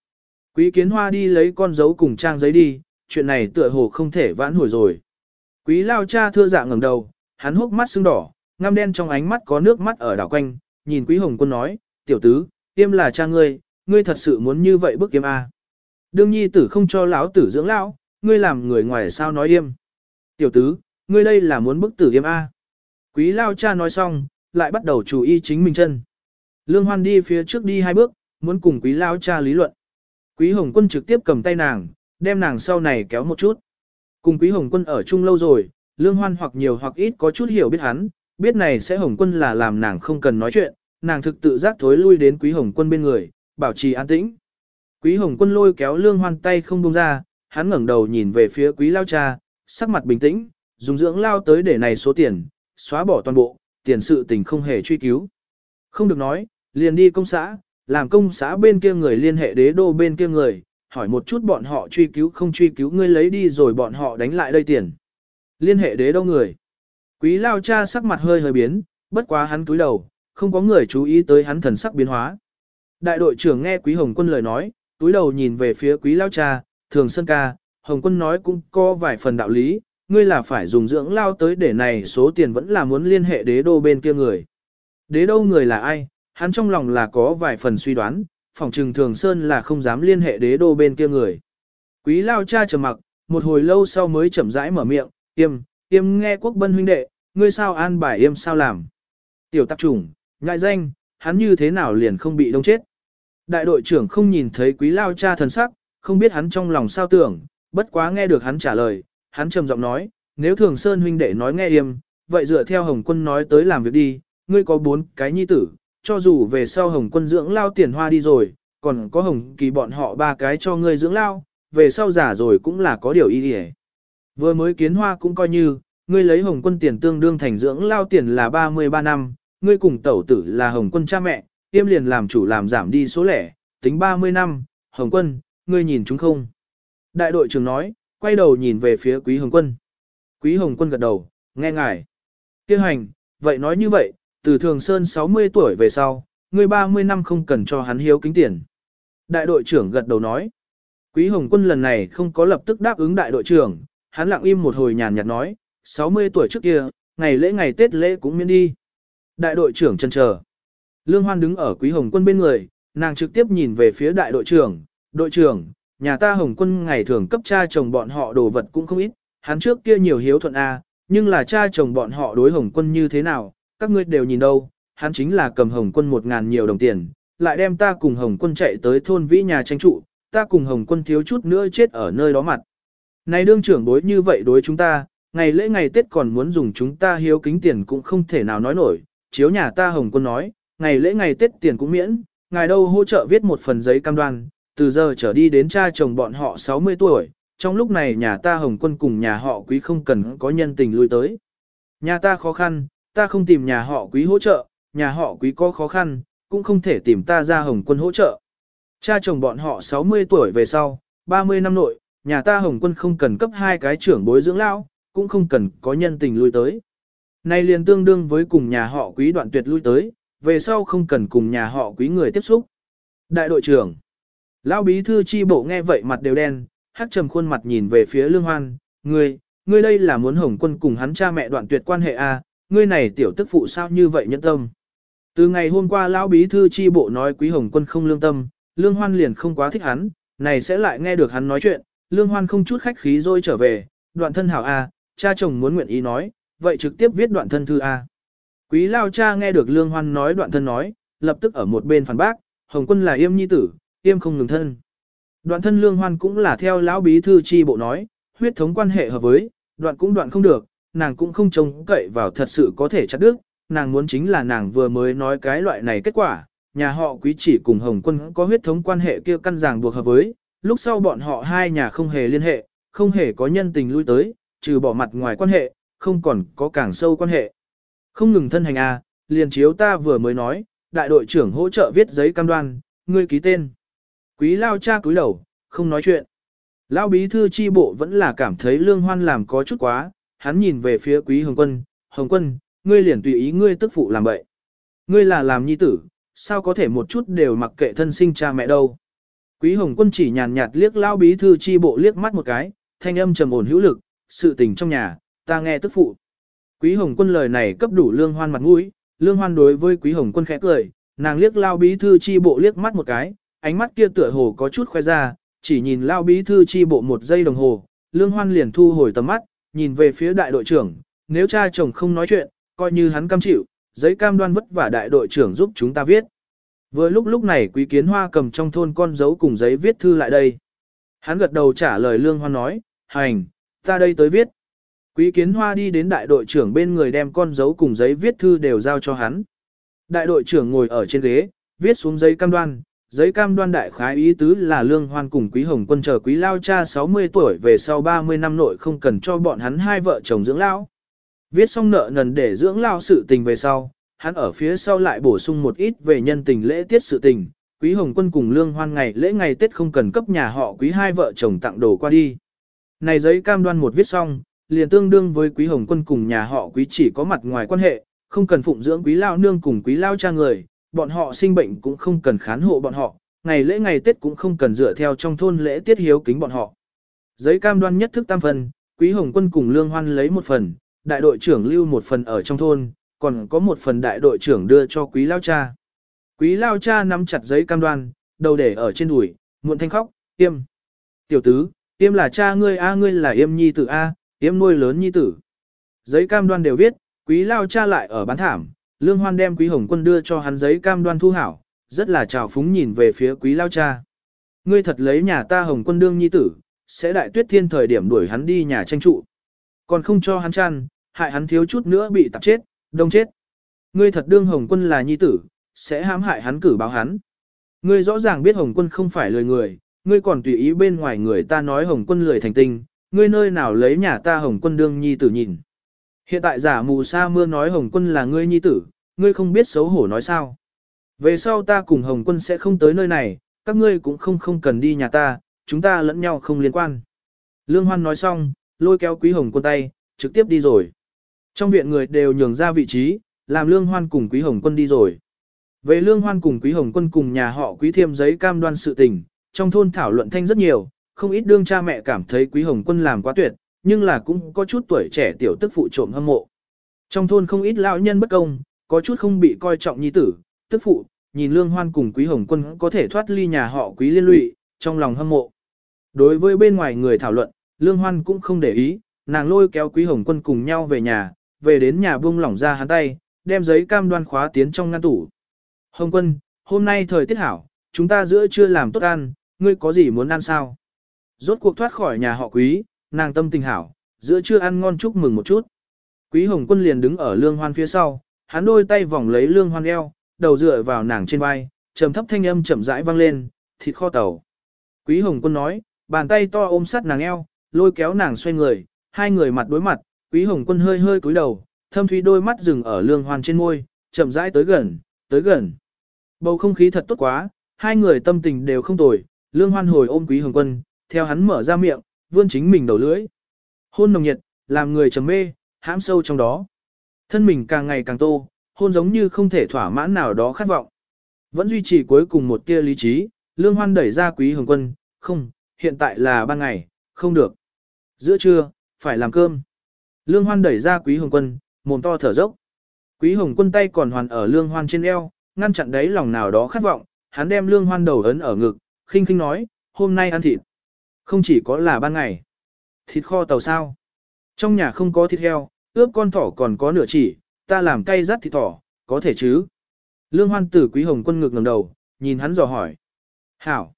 Quý kiến hoa đi lấy con dấu cùng trang giấy đi, chuyện này tựa hồ không thể vãn hồi rồi. Quý lao cha thưa dạ ngẩng đầu, hắn hốc mắt sưng đỏ, ngăm đen trong ánh mắt có nước mắt ở đảo quanh, nhìn quý hồng quân nói, tiểu tứ, tiêm là cha ngươi, ngươi thật sự muốn như vậy bức kiếm A. À? Đương nhi tử không cho lão tử dưỡng lão, ngươi làm người ngoài sao nói yêm. Tiểu tứ, ngươi đây là muốn bức tử yêm A. Quý lao cha nói xong, lại bắt đầu chú ý chính mình chân. Lương Hoan đi phía trước đi hai bước, muốn cùng quý lao cha lý luận. Quý Hồng Quân trực tiếp cầm tay nàng, đem nàng sau này kéo một chút. Cùng Quý Hồng Quân ở chung lâu rồi, Lương Hoan hoặc nhiều hoặc ít có chút hiểu biết hắn, biết này sẽ Hồng Quân là làm nàng không cần nói chuyện, nàng thực tự giác thối lui đến Quý Hồng Quân bên người, bảo trì an tĩnh. Quý Hồng Quân lôi kéo Lương Hoan tay không buông ra, hắn ngẩng đầu nhìn về phía Quý Lao Cha, sắc mặt bình tĩnh, dùng dưỡng lao tới để này số tiền, xóa bỏ toàn bộ, tiền sự tình không hề truy cứu. Không được nói, liền đi công xã, làm công xã bên kia người liên hệ đế đô bên kia người, hỏi một chút bọn họ truy cứu không truy cứu ngươi lấy đi rồi bọn họ đánh lại đây tiền. Liên hệ đế đô người. Quý lao cha sắc mặt hơi hơi biến, bất quá hắn túi đầu, không có người chú ý tới hắn thần sắc biến hóa. Đại đội trưởng nghe quý hồng quân lời nói, túi đầu nhìn về phía quý lao cha, thường sân ca, hồng quân nói cũng có vài phần đạo lý, ngươi là phải dùng dưỡng lao tới để này số tiền vẫn là muốn liên hệ đế đô bên kia người. Đế đô người là ai, hắn trong lòng là có vài phần suy đoán, phòng trừng thường sơn là không dám liên hệ đế đô bên kia người. Quý lao cha trầm mặc, một hồi lâu sau mới chậm rãi mở miệng, Tiêm yêm nghe quốc bân huynh đệ, ngươi sao an bài yêm sao làm. Tiểu tạp chủng, ngại danh, hắn như thế nào liền không bị đông chết. Đại đội trưởng không nhìn thấy quý lao cha thần sắc, không biết hắn trong lòng sao tưởng, bất quá nghe được hắn trả lời, hắn trầm giọng nói, nếu thường sơn huynh đệ nói nghe yêm, vậy dựa theo hồng quân nói tới làm việc đi, ngươi có bốn cái nhi tử, cho dù về sau hồng quân dưỡng lao tiền hoa đi rồi, còn có hồng kỳ bọn họ ba cái cho ngươi dưỡng lao, về sau giả rồi cũng là có điều ý nghĩa. Vừa mới kiến hoa cũng coi như, ngươi lấy hồng quân tiền tương đương thành dưỡng lao tiền là 33 năm, ngươi cùng tẩu tử là hồng quân cha mẹ, tiêm liền làm chủ làm giảm đi số lẻ, tính 30 năm, hồng quân, ngươi nhìn chúng không? Đại đội trưởng nói, quay đầu nhìn về phía quý hồng quân. Quý hồng quân gật đầu, nghe ngài. Kêu hành, vậy nói như vậy, từ Thường Sơn 60 tuổi về sau, ngươi 30 năm không cần cho hắn hiếu kính tiền. Đại đội trưởng gật đầu nói. Quý Hồng Quân lần này không có lập tức đáp ứng đại đội trưởng, hắn lặng im một hồi nhàn nhạt nói, 60 tuổi trước kia, ngày lễ ngày Tết lễ cũng miễn đi. Đại đội trưởng chân chờ. Lương Hoan đứng ở Quý Hồng Quân bên người, nàng trực tiếp nhìn về phía đại đội trưởng, đội trưởng, nhà ta Hồng Quân ngày thường cấp cha chồng bọn họ đồ vật cũng không ít, hắn trước kia nhiều hiếu thuận A, nhưng là cha chồng bọn họ đối Hồng Quân như thế nào, các ngươi đều nhìn đâu, hắn chính là cầm hồng quân một ngàn nhiều đồng tiền, lại đem ta cùng hồng quân chạy tới thôn vĩ nhà tranh trụ, ta cùng hồng quân thiếu chút nữa chết ở nơi đó mặt. Này đương trưởng đối như vậy đối chúng ta, ngày lễ ngày Tết còn muốn dùng chúng ta hiếu kính tiền cũng không thể nào nói nổi, chiếu nhà ta hồng quân nói, ngày lễ ngày Tết tiền cũng miễn, ngài đâu hỗ trợ viết một phần giấy cam đoan, từ giờ trở đi đến cha chồng bọn họ 60 tuổi, trong lúc này nhà ta hồng quân cùng nhà họ quý không cần có nhân tình lui tới. Nhà ta khó khăn, ta không tìm nhà họ quý hỗ trợ, nhà họ quý có khó khăn, cũng không thể tìm ta ra hồng quân hỗ trợ. Cha chồng bọn họ 60 tuổi về sau, 30 năm nội, nhà ta hồng quân không cần cấp hai cái trưởng bối dưỡng lão, cũng không cần có nhân tình lui tới. Này liền tương đương với cùng nhà họ quý đoạn tuyệt lui tới, về sau không cần cùng nhà họ quý người tiếp xúc. Đại đội trưởng, lão bí thư chi bộ nghe vậy mặt đều đen, hắc trầm khuôn mặt nhìn về phía lương hoan, ngươi, ngươi đây là muốn hồng quân cùng hắn cha mẹ đoạn tuyệt quan hệ à, ngươi này tiểu tức phụ sao như vậy nhẫn tâm. Từ ngày hôm qua lão bí thư chi bộ nói quý hồng quân không lương tâm, lương hoan liền không quá thích hắn, này sẽ lại nghe được hắn nói chuyện, lương hoan không chút khách khí rồi trở về, đoạn thân hảo a, cha chồng muốn nguyện ý nói, vậy trực tiếp viết đoạn thân thư a. Quý lao cha nghe được lương hoan nói đoạn thân nói, lập tức ở một bên phản bác, hồng quân là yêm nhi tử, yêm không ngừng thân. Đoạn thân lương hoan cũng là theo lão bí thư chi bộ nói, huyết thống quan hệ hợp với, đoạn cũng đoạn không được, nàng cũng không trông cậy vào thật sự có thể chặt đứt, nàng muốn chính là nàng vừa mới nói cái loại này kết quả, nhà họ quý chỉ cùng Hồng quân có huyết thống quan hệ kia căn ràng buộc hợp với, lúc sau bọn họ hai nhà không hề liên hệ, không hề có nhân tình lui tới, trừ bỏ mặt ngoài quan hệ, không còn có càng sâu quan hệ. Không ngừng thân hành a, à, liền chiếu ta vừa mới nói, đại đội trưởng hỗ trợ viết giấy cam đoan, ngươi ký tên. Quý lao cha cúi đầu, không nói chuyện. Lão bí thư chi bộ vẫn là cảm thấy lương hoan làm có chút quá, hắn nhìn về phía quý hồng quân, hồng quân, ngươi liền tùy ý ngươi tức phụ làm vậy. Ngươi là làm nhi tử, sao có thể một chút đều mặc kệ thân sinh cha mẹ đâu. Quý hồng quân chỉ nhàn nhạt liếc lão bí thư chi bộ liếc mắt một cái, thanh âm trầm ổn hữu lực, sự tình trong nhà, ta nghe tức phụ. Quý hồng quân lời này cấp đủ lương hoan mặt mũi, lương hoan đối với quý hồng quân khẽ cười, nàng liếc lao bí thư chi bộ liếc mắt một cái, ánh mắt kia tựa hồ có chút khoe ra, chỉ nhìn lao bí thư chi bộ một giây đồng hồ, lương hoan liền thu hồi tầm mắt, nhìn về phía đại đội trưởng, nếu cha chồng không nói chuyện, coi như hắn cam chịu, giấy cam đoan vất vả đại đội trưởng giúp chúng ta viết. Vừa lúc lúc này quý kiến hoa cầm trong thôn con dấu cùng giấy viết thư lại đây. Hắn gật đầu trả lời lương hoan nói, hành, ta đây tới viết. Quý kiến hoa đi đến đại đội trưởng bên người đem con dấu cùng giấy viết thư đều giao cho hắn. Đại đội trưởng ngồi ở trên ghế, viết xuống giấy cam đoan, giấy cam đoan đại khái ý tứ là lương hoan cùng quý hồng quân chờ quý lao cha 60 tuổi về sau 30 năm nội không cần cho bọn hắn hai vợ chồng dưỡng lao. Viết xong nợ nần để dưỡng lao sự tình về sau, hắn ở phía sau lại bổ sung một ít về nhân tình lễ tiết sự tình. Quý Hồng Quân cùng Lương Hoan ngày lễ ngày Tết không cần cấp nhà họ quý hai vợ chồng tặng đồ qua đi. Này giấy cam đoan một viết xong, liền tương đương với Quý Hồng Quân cùng nhà họ quý chỉ có mặt ngoài quan hệ, không cần phụng dưỡng quý lao nương cùng quý lao cha người, bọn họ sinh bệnh cũng không cần khán hộ bọn họ, ngày lễ ngày Tết cũng không cần dựa theo trong thôn lễ tiết hiếu kính bọn họ. Giấy cam đoan nhất thức tam phần, Quý Hồng Quân cùng Lương Hoan lấy một phần, đại đội trưởng lưu một phần ở trong thôn, còn có một phần đại đội trưởng đưa cho Quý Lao Cha. Quý Lao Cha nắm chặt giấy cam đoan, đầu để ở trên đùi, muộn thanh khóc, yêm. Tiểu tứ, yêm là cha ngươi a ngươi là yêm nhi tử a, yêm nuôi lớn nhi tử. Giấy cam đoan đều viết, Quý Lao Cha lại ở bán thảm, Lương Hoan đem Quý Hồng Quân đưa cho hắn giấy cam đoan thu hảo, rất là trào phúng nhìn về phía Quý Lao Cha. Ngươi thật lấy nhà ta Hồng Quân đương nhi tử, sẽ đại tuyết thiên thời điểm đuổi hắn đi nhà tranh trụ. Còn không cho hắn chăn, hại hắn thiếu chút nữa bị tạp chết, đông chết. Ngươi thật đương Hồng Quân là nhi tử, sẽ hãm hại hắn cử báo hắn. Ngươi rõ ràng biết Hồng Quân không phải lời người, ngươi còn tùy ý bên ngoài người ta nói Hồng Quân lười thành tinh, ngươi nơi nào lấy nhà ta Hồng Quân đương nhi tử nhìn. Hiện tại giả mù sa mưa nói Hồng Quân là ngươi nhi tử, ngươi không biết xấu hổ nói sao. Về sau ta cùng Hồng Quân sẽ không tới nơi này, các ngươi cũng không không cần đi nhà ta, chúng ta lẫn nhau không liên quan. Lương Hoan nói xong, lôi kéo Quý Hồng Quân tay, trực tiếp đi rồi. Trong viện người đều nhường ra vị trí, làm Lương Hoan cùng Quý Hồng Quân đi rồi. Về Lương Hoan cùng Quý Hồng Quân cùng nhà họ Quý Thiêm giấy cam đoan sự tình, trong thôn thảo luận thanh rất nhiều, không ít đương cha mẹ cảm thấy Quý Hồng Quân làm quá tuyệt, nhưng là cũng có chút tuổi trẻ tiểu tức phụ trộm hâm mộ. Trong thôn không ít lão nhân bất công, có chút không bị coi trọng nhi tử, tức phụ, nhìn Lương Hoan cùng Quý Hồng Quân có thể thoát ly nhà họ Quý liên lụy, trong lòng hâm mộ. Đối với bên ngoài người thảo luận, Lương Hoan cũng không để ý, nàng lôi kéo Quý Hồng Quân cùng nhau về nhà, về đến nhà buông lỏng ra hắn tay, đem giấy cam đoan khóa tiến trong ngăn tủ. Hồng Quân, hôm nay thời tiết hảo, chúng ta giữa chưa làm tốt ăn, ngươi có gì muốn ăn sao? Rốt cuộc thoát khỏi nhà họ Quý, nàng tâm tình hảo, giữa chưa ăn ngon chúc mừng một chút. Quý Hồng Quân liền đứng ở Lương Hoan phía sau, hắn đôi tay vòng lấy Lương Hoan eo, đầu dựa vào nàng trên vai, trầm thấp thanh âm chậm rãi vang lên, thịt kho tàu. Quý Hồng Quân nói, bàn tay to ôm sát nàng eo, lôi kéo nàng xoay người, hai người mặt đối mặt, Quý Hồng Quân hơi hơi cúi đầu, thâm thúy đôi mắt dừng ở Lương Hoan trên môi, chậm rãi tới gần, tới gần. Bầu không khí thật tốt quá, hai người tâm tình đều không tồi, Lương Hoan hồi ôm Quý Hồng Quân, theo hắn mở ra miệng, vươn chính mình đầu lưỡi. Hôn nồng nhiệt, làm người trầm mê, hãm sâu trong đó. Thân mình càng ngày càng tô, hôn giống như không thể thỏa mãn nào đó khát vọng. Vẫn duy trì cuối cùng một tia lý trí, Lương Hoan đẩy ra Quý Hồng Quân, không, hiện tại là ban ngày, không được. Giữa trưa, phải làm cơm. Lương Hoan đẩy ra Quý Hồng Quân, mồm to thở dốc. Quý Hồng Quân tay còn hoàn ở Lương Hoan trên eo, ngăn chặn đấy lòng nào đó khát vọng, hắn đem Lương Hoan đầu ấn ở ngực, khinh khinh nói, hôm nay ăn thịt. Không chỉ có là ban ngày. Thịt kho tàu sao. Trong nhà không có thịt heo, ướp con thỏ còn có nửa chỉ, ta làm cay rắt thịt thỏ, có thể chứ. Lương Hoan tử Quý Hồng Quân ngực ngẩng đầu, nhìn hắn dò hỏi. Hảo.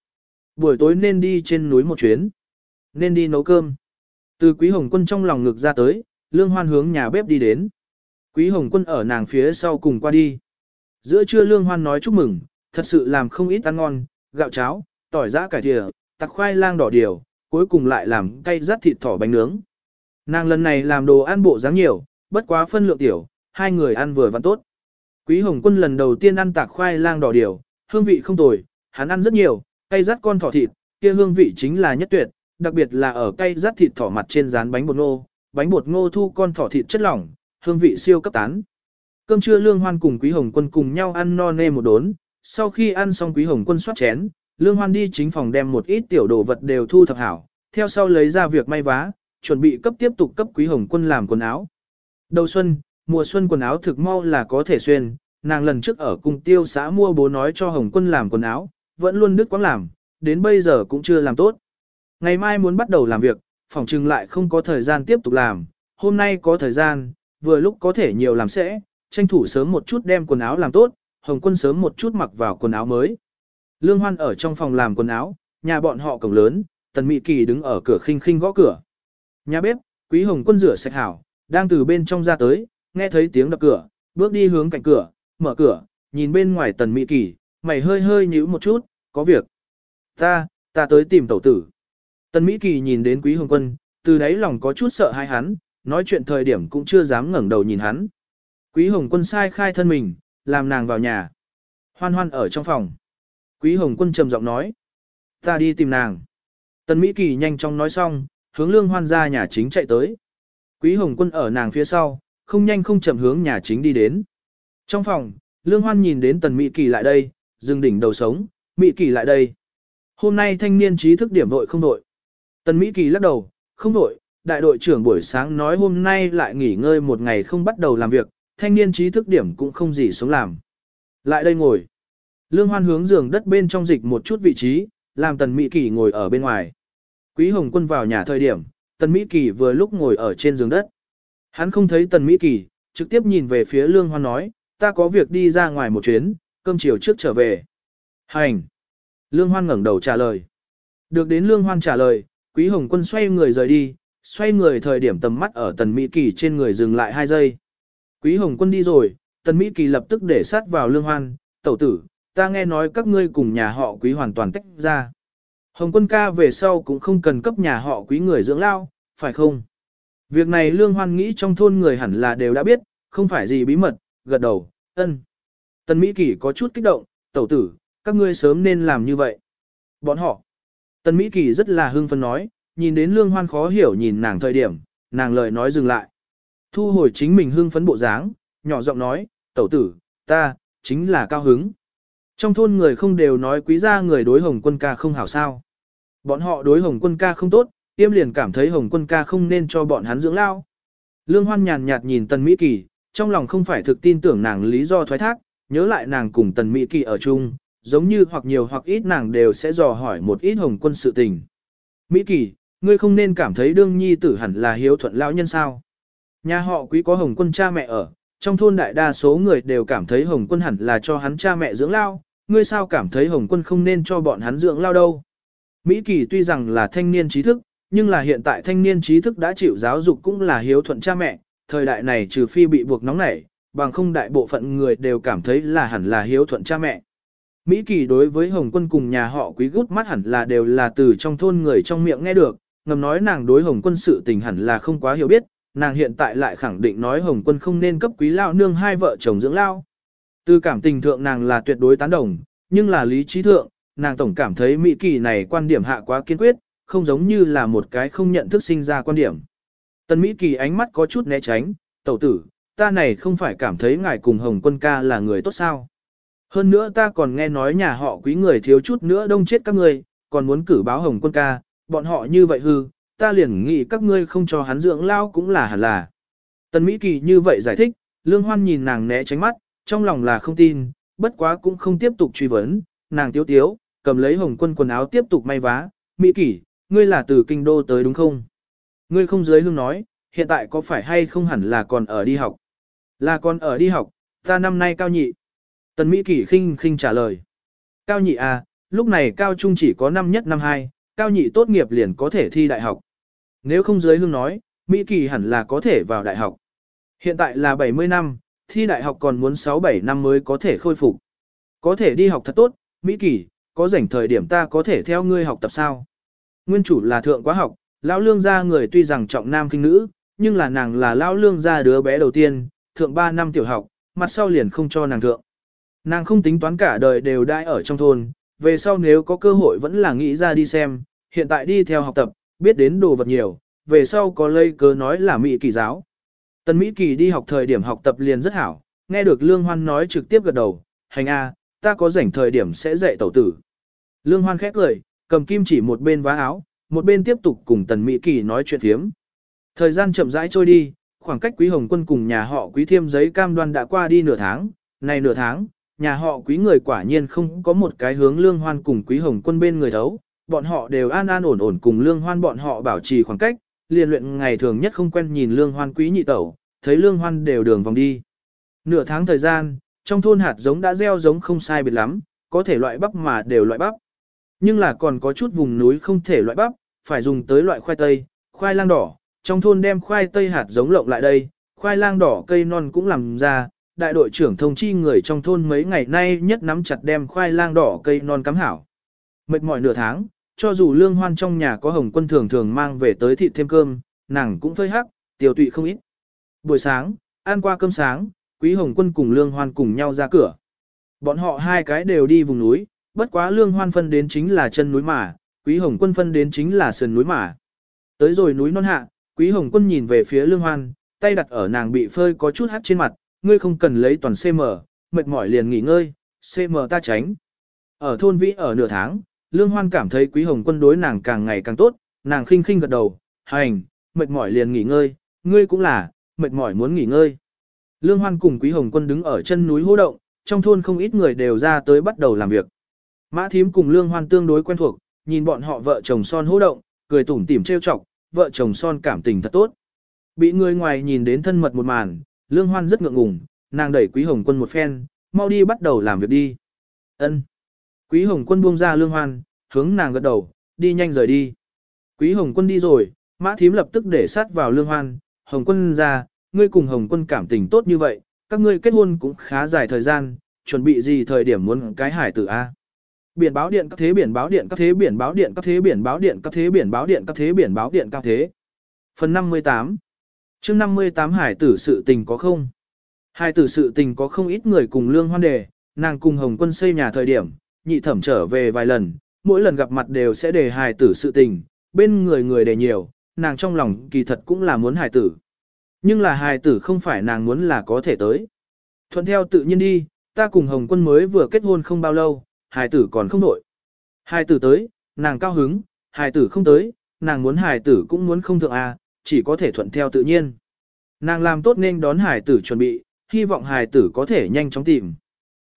Buổi tối nên đi trên núi một chuyến. Nên đi nấu cơm. Từ Quý Hồng Quân trong lòng ngực ra tới, Lương Hoan hướng nhà bếp đi đến. Quý Hồng Quân ở nàng phía sau cùng qua đi. Giữa trưa Lương Hoan nói chúc mừng, thật sự làm không ít ăn ngon, gạo cháo, tỏi giã cải thìa, tặc khoai lang đỏ điều, cuối cùng lại làm cay rắt thịt thỏ bánh nướng. Nàng lần này làm đồ ăn bộ dáng nhiều, bất quá phân lượng tiểu, hai người ăn vừa vặn tốt. Quý Hồng Quân lần đầu tiên ăn tạc khoai lang đỏ điều, hương vị không tồi, hắn ăn rất nhiều, cay rắt con thỏ thịt, kia hương vị chính là nhất tuyệt, đặc biệt là ở cay rắt thịt thỏ mặt trên rán bánh bột nô bánh bột ngô thu con thỏ thịt chất lỏng, hương vị siêu cấp tán. Cơm trưa Lương Hoan cùng Quý Hồng Quân cùng nhau ăn no nê một đốn, sau khi ăn xong Quý Hồng Quân soát chén, Lương Hoan đi chính phòng đem một ít tiểu đồ vật đều thu thập hảo, theo sau lấy ra việc may vá, chuẩn bị cấp tiếp tục cấp Quý Hồng Quân làm quần áo. Đầu xuân, mùa xuân quần áo thực mau là có thể xuyên, nàng lần trước ở cùng tiêu xã mua bố nói cho Hồng Quân làm quần áo, vẫn luôn đứt quãng làm, đến bây giờ cũng chưa làm tốt. Ngày mai muốn bắt đầu làm việc, phòng trừng lại không có thời gian tiếp tục làm, hôm nay có thời gian, vừa lúc có thể nhiều làm sẽ, tranh thủ sớm một chút đem quần áo làm tốt, Hồng Quân sớm một chút mặc vào quần áo mới. Lương Hoan ở trong phòng làm quần áo, nhà bọn họ cổng lớn, Tần Mị Kỳ đứng ở cửa khinh khinh gõ cửa. Nhà bếp, Quý Hồng Quân rửa sạch hảo, đang từ bên trong ra tới, nghe thấy tiếng đập cửa, bước đi hướng cạnh cửa, mở cửa, nhìn bên ngoài Tần Mị Kỳ, mày hơi hơi nhíu một chút, có việc. Ta, ta tới tìm tẩu tử. Tần Mỹ Kỳ nhìn đến Quý Hồng Quân, từ đấy lòng có chút sợ hai hắn, nói chuyện thời điểm cũng chưa dám ngẩng đầu nhìn hắn. Quý Hồng Quân sai khai thân mình, làm nàng vào nhà. Hoan hoan ở trong phòng. Quý Hồng Quân trầm giọng nói. Ta đi tìm nàng. Tần Mỹ Kỳ nhanh chóng nói xong, hướng lương hoan ra nhà chính chạy tới. Quý Hồng Quân ở nàng phía sau, không nhanh không chậm hướng nhà chính đi đến. Trong phòng, lương hoan nhìn đến tần Mỹ Kỳ lại đây, dừng đỉnh đầu sống, Mỹ Kỳ lại đây. Hôm nay thanh niên trí thức điểm vội không vội. Tần Mỹ Kỳ lắc đầu, không đổi. đại đội trưởng buổi sáng nói hôm nay lại nghỉ ngơi một ngày không bắt đầu làm việc, thanh niên trí thức điểm cũng không gì sống làm. Lại đây ngồi. Lương Hoan hướng giường đất bên trong dịch một chút vị trí, làm Tần Mỹ Kỳ ngồi ở bên ngoài. Quý Hồng Quân vào nhà thời điểm, Tần Mỹ Kỳ vừa lúc ngồi ở trên giường đất. Hắn không thấy Tần Mỹ Kỳ, trực tiếp nhìn về phía Lương Hoan nói, ta có việc đi ra ngoài một chuyến, cơm chiều trước trở về. Hành. Lương Hoan ngẩng đầu trả lời. Được đến Lương Hoan trả lời, Quý Hồng Quân xoay người rời đi, xoay người thời điểm tầm mắt ở Tần Mỹ Kỳ trên người dừng lại 2 giây. Quý Hồng Quân đi rồi, Tần Mỹ Kỳ lập tức để sát vào Lương Hoan, tẩu tử, ta nghe nói các ngươi cùng nhà họ Quý hoàn toàn tách ra. Hồng Quân ca về sau cũng không cần cấp nhà họ Quý người dưỡng lao, phải không? Việc này Lương Hoan nghĩ trong thôn người hẳn là đều đã biết, không phải gì bí mật, gật đầu, ân. Tần Mỹ Kỳ có chút kích động, tẩu tử, các ngươi sớm nên làm như vậy. Bọn họ. Tần Mỹ Kỳ rất là hưng phấn nói, nhìn đến Lương Hoan khó hiểu nhìn nàng thời điểm, nàng lời nói dừng lại. Thu hồi chính mình hưng phấn bộ dáng, nhỏ giọng nói, tẩu tử, ta, chính là cao hứng. Trong thôn người không đều nói quý gia người đối hồng quân ca không hảo sao. Bọn họ đối hồng quân ca không tốt, tiêm liền cảm thấy hồng quân ca không nên cho bọn hắn dưỡng lao. Lương Hoan nhàn nhạt nhìn Tần Mỹ Kỳ, trong lòng không phải thực tin tưởng nàng lý do thoái thác, nhớ lại nàng cùng Tần Mỹ Kỳ ở chung, giống như hoặc nhiều hoặc ít nàng đều sẽ dò hỏi một ít hồng quân sự tình. Mỹ Kỳ, ngươi không nên cảm thấy đương nhi tử hẳn là hiếu thuận lão nhân sao. Nhà họ quý có hồng quân cha mẹ ở, trong thôn đại đa số người đều cảm thấy hồng quân hẳn là cho hắn cha mẹ dưỡng lao, ngươi sao cảm thấy hồng quân không nên cho bọn hắn dưỡng lao đâu. Mỹ Kỳ tuy rằng là thanh niên trí thức, nhưng là hiện tại thanh niên trí thức đã chịu giáo dục cũng là hiếu thuận cha mẹ, thời đại này trừ phi bị buộc nóng nảy, bằng không đại bộ phận người đều cảm thấy là hẳn là hiếu thuận cha mẹ. Mỹ Kỳ đối với Hồng Quân cùng nhà họ quý gút mắt hẳn là đều là từ trong thôn người trong miệng nghe được, ngầm nói nàng đối Hồng Quân sự tình hẳn là không quá hiểu biết, nàng hiện tại lại khẳng định nói Hồng Quân không nên cấp quý lao nương hai vợ chồng dưỡng lao. Từ cảm tình thượng nàng là tuyệt đối tán đồng, nhưng là lý trí thượng, nàng tổng cảm thấy Mỹ Kỳ này quan điểm hạ quá kiên quyết, không giống như là một cái không nhận thức sinh ra quan điểm. Tần Mỹ Kỳ ánh mắt có chút né tránh, tẩu tử, ta này không phải cảm thấy ngài cùng Hồng Quân ca là người tốt sao. Hơn nữa ta còn nghe nói nhà họ quý người thiếu chút nữa đông chết các ngươi, còn muốn cử báo Hồng Quân ca, bọn họ như vậy hư, ta liền nghĩ các ngươi không cho hắn dưỡng lao cũng là hẳn là. Tần Mỹ Kỳ như vậy giải thích, Lương Hoan nhìn nàng né tránh mắt, trong lòng là không tin, bất quá cũng không tiếp tục truy vấn, nàng tiếu tiếu, cầm lấy Hồng Quân quần áo tiếp tục may vá, Mỹ Kỳ, ngươi là từ kinh đô tới đúng không? Ngươi không dưới hương nói, hiện tại có phải hay không hẳn là còn ở đi học? Là còn ở đi học, ta năm nay cao nhị. Tần Mỹ Kỳ khinh khinh trả lời. Cao nhị à, lúc này cao trung chỉ có năm nhất năm hai, cao nhị tốt nghiệp liền có thể thi đại học. Nếu không dưới hương nói, Mỹ Kỳ hẳn là có thể vào đại học. Hiện tại là 70 năm, thi đại học còn muốn 6-7 năm mới có thể khôi phục. Có thể đi học thật tốt, Mỹ Kỳ, có rảnh thời điểm ta có thể theo ngươi học tập sao? Nguyên chủ là thượng quá học, lão lương gia người tuy rằng trọng nam kinh nữ, nhưng là nàng là lão lương gia đứa bé đầu tiên, thượng 3 năm tiểu học, mặt sau liền không cho nàng thượng. Nàng không tính toán cả đời đều đãi ở trong thôn, về sau nếu có cơ hội vẫn là nghĩ ra đi xem, hiện tại đi theo học tập, biết đến đồ vật nhiều, về sau có lây cớ nói là Mỹ kỳ giáo. Tần Mỹ kỳ đi học thời điểm học tập liền rất hảo, nghe được Lương Hoan nói trực tiếp gật đầu, hành a, ta có rảnh thời điểm sẽ dạy tẩu tử. Lương Hoan khét cười, cầm kim chỉ một bên vá áo, một bên tiếp tục cùng Tần Mỹ Kỳ nói chuyện thiếm. Thời gian chậm rãi trôi đi, khoảng cách Quý Hồng Quân cùng nhà họ Quý Thiêm giấy cam đoan đã qua đi nửa tháng, này nửa tháng, nhà họ Quý người quả nhiên không có một cái hướng Lương Hoan cùng Quý Hồng Quân bên người thấu, bọn họ đều an an ổn ổn cùng Lương Hoan bọn họ bảo trì khoảng cách, liền luyện ngày thường nhất không quen nhìn Lương Hoan Quý nhị tẩu, thấy Lương Hoan đều đường vòng đi. Nửa tháng thời gian, trong thôn hạt giống đã gieo giống không sai biệt lắm, có thể loại bắp mà đều loại bắp. Nhưng là còn có chút vùng núi không thể loại bắp, phải dùng tới loại khoai tây, khoai lang đỏ, trong thôn đem khoai tây hạt giống lộng lại đây, khoai lang đỏ cây non cũng làm ra, đại đội trưởng thông chi người trong thôn mấy ngày nay nhất nắm chặt đem khoai lang đỏ cây non cắm hảo. Mệt mỏi nửa tháng, cho dù lương hoan trong nhà có hồng quân thường thường mang về tới thịt thêm cơm, nàng cũng phơi hắc, tiểu tụy không ít. Buổi sáng, ăn qua cơm sáng, quý hồng quân cùng lương hoan cùng nhau ra cửa. Bọn họ hai cái đều đi vùng núi, bất quá lương hoan phân đến chính là chân núi mà, quý hồng quân phân đến chính là sườn núi mà. Tới rồi núi non hạ, quý hồng quân nhìn về phía lương hoan, tay đặt ở nàng bị phơi có chút hát trên mặt, ngươi không cần lấy toàn CM, mệt mỏi liền nghỉ ngơi, CM ta tránh. Ở thôn vĩ ở nửa tháng, lương hoan cảm thấy quý hồng quân đối nàng càng ngày càng tốt, nàng khinh khinh gật đầu, hành, mệt mỏi liền nghỉ ngơi, ngươi cũng là, mệt mỏi muốn nghỉ ngơi. Lương hoan cùng quý hồng quân đứng ở chân núi hô động, trong thôn không ít người đều ra tới bắt đầu làm việc. Mã thím cùng lương hoan tương đối quen thuộc, nhìn bọn họ vợ chồng son hô động, cười tủm tỉm trêu chọc, vợ chồng son cảm tình thật tốt. Bị người ngoài nhìn đến thân mật một màn, lương hoan rất ngượng ngùng, nàng đẩy quý hồng quân một phen, mau đi bắt đầu làm việc đi. Ân. Quý hồng quân buông ra lương hoan, hướng nàng gật đầu, đi nhanh rời đi. Quý hồng quân đi rồi, mã thím lập tức để sát vào lương hoan, hồng quân ra, ngươi cùng hồng quân cảm tình tốt như vậy, các ngươi kết hôn cũng khá dài thời gian, chuẩn bị gì thời điểm muốn cái hải tử A. Biển báo điện các thế biển báo điện các thế biển báo điện các thế biển báo điện các thế biển báo điện các thế biển báo điện các thế. Phần 58 chương 58 hải tử sự tình có không? Hải tử sự tình có không ít người cùng lương hoan đề, nàng cùng hồng quân xây nhà thời điểm, nhị thẩm trở về vài lần, mỗi lần gặp mặt đều sẽ đề hải tử sự tình, bên người người đề nhiều, nàng trong lòng kỳ thật cũng là muốn hải tử. Nhưng là hài tử không phải nàng muốn là có thể tới. Thuận theo tự nhiên đi, ta cùng Hồng Quân mới vừa kết hôn không bao lâu, hài tử còn không nổi. Hài tử tới, nàng cao hứng, hài tử không tới, nàng muốn hài tử cũng muốn không thượng à, chỉ có thể thuận theo tự nhiên. Nàng làm tốt nên đón hải tử chuẩn bị, hy vọng hải tử có thể nhanh chóng tìm.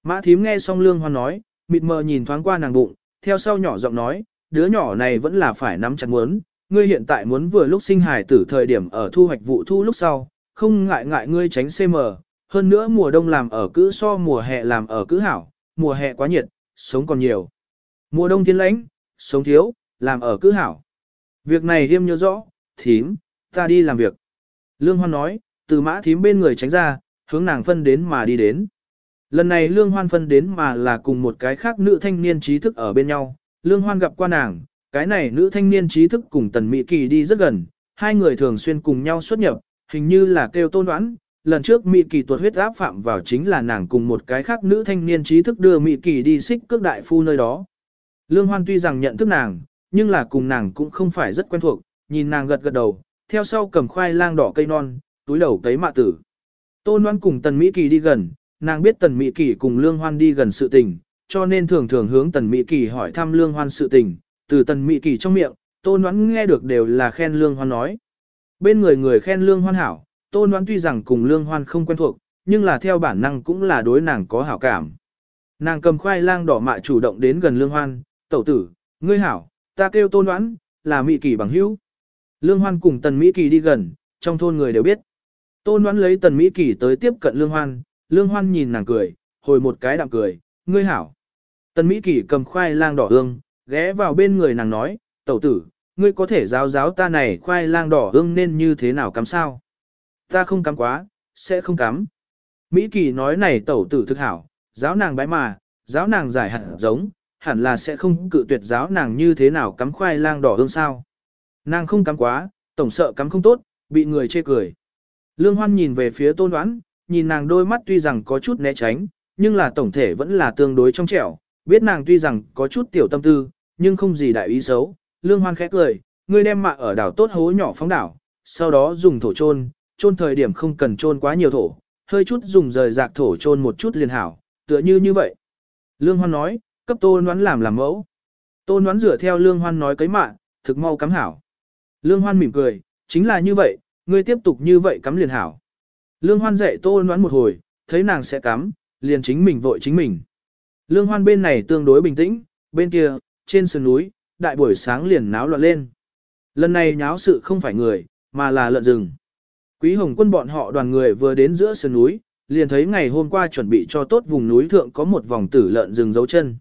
Mã thím nghe xong lương hoan nói, mịt mờ nhìn thoáng qua nàng bụng, theo sau nhỏ giọng nói, đứa nhỏ này vẫn là phải nắm chặt muốn, ngươi hiện tại muốn vừa lúc sinh hải tử thời điểm ở thu hoạch vụ thu lúc sau, không ngại ngại ngươi tránh CM, hơn nữa mùa đông làm ở cữ so mùa hè làm ở cữ hảo, mùa hè quá nhiệt, sống còn nhiều. Mùa đông thiên lãnh, sống thiếu, làm ở cữ hảo. Việc này điêm nhớ rõ, thím, ta đi làm việc. Lương Hoan nói, từ mã thím bên người tránh ra, hướng nàng phân đến mà đi đến. Lần này Lương Hoan phân đến mà là cùng một cái khác nữ thanh niên trí thức ở bên nhau. Lương Hoan gặp qua nàng, cái này nữ thanh niên trí thức cùng Tần Mỹ Kỳ đi rất gần, hai người thường xuyên cùng nhau xuất nhập, hình như là kêu tôn đoán. Lần trước Mỹ Kỳ tuột huyết áp phạm vào chính là nàng cùng một cái khác nữ thanh niên trí thức đưa Mỹ Kỳ đi xích cước đại phu nơi đó. Lương Hoan tuy rằng nhận thức nàng, nhưng là cùng nàng cũng không phải rất quen thuộc, nhìn nàng gật gật đầu, theo sau cầm khoai lang đỏ cây non, túi đầu cấy mạ tử. Tôn Loan cùng Tần Mỹ Kỳ đi gần, nàng biết Tần Mỹ Kỳ cùng Lương Hoan đi gần sự tình, cho nên thường thường hướng Tần Mỹ Kỳ hỏi thăm Lương Hoan sự tình, từ Tần Mỹ Kỳ trong miệng, Tôn Loan nghe được đều là khen Lương Hoan nói. Bên người người khen Lương Hoan hảo, Tôn Loan tuy rằng cùng Lương Hoan không quen thuộc, nhưng là theo bản năng cũng là đối nàng có hảo cảm. Nàng cầm khoai lang đỏ mạ chủ động đến gần Lương Hoan, tẩu tử, ngươi hảo, ta kêu Tôn Loan, là Mỹ Kỳ bằng hữu. Lương Hoan cùng Tần Mỹ Kỳ đi gần, trong thôn người đều biết. Tôn Ngoãn lấy Tần Mỹ Kỳ tới tiếp cận Lương Hoan, Lương Hoan nhìn nàng cười, hồi một cái đạm cười, ngươi hảo. Tần Mỹ Kỳ cầm khoai lang đỏ hương, ghé vào bên người nàng nói, tẩu tử, ngươi có thể giáo giáo ta này khoai lang đỏ hương nên như thế nào cắm sao? Ta không cắm quá, sẽ không cắm. Mỹ Kỳ nói này tẩu tử thực hảo, giáo nàng bái mà, giáo nàng giải hẳn giống, hẳn là sẽ không cự tuyệt giáo nàng như thế nào cắm khoai lang đỏ hương sao. Nàng không cắm quá, tổng sợ cắm không tốt, bị người chê cười. Lương Hoan nhìn về phía tôn đoán, nhìn nàng đôi mắt tuy rằng có chút né tránh, nhưng là tổng thể vẫn là tương đối trong trẻo, biết nàng tuy rằng có chút tiểu tâm tư, nhưng không gì đại ý xấu. Lương Hoan khẽ cười, ngươi đem mạ ở đảo tốt hố nhỏ phóng đảo, sau đó dùng thổ trôn, trôn thời điểm không cần trôn quá nhiều thổ, hơi chút dùng rời rạc thổ trôn một chút liền hảo, tựa như như vậy. Lương Hoan nói, cấp tôn đoán làm làm mẫu. Tôn đoán rửa theo Lương Hoan nói cấy mạ, thực mau cắm hảo. Lương Hoan mỉm cười, chính là như vậy, ngươi tiếp tục như vậy cắm liền hảo. Lương Hoan dạy Tô Noãn một hồi, thấy nàng sẽ cắm, liền chính mình vội chính mình. Lương Hoan bên này tương đối bình tĩnh, bên kia, trên sườn núi, đại buổi sáng liền náo loạn lên. Lần này nháo sự không phải người, mà là lợn rừng. Quý Hồng quân bọn họ đoàn người vừa đến giữa sườn núi, liền thấy ngày hôm qua chuẩn bị cho tốt vùng núi thượng có một vòng tử lợn rừng dấu chân.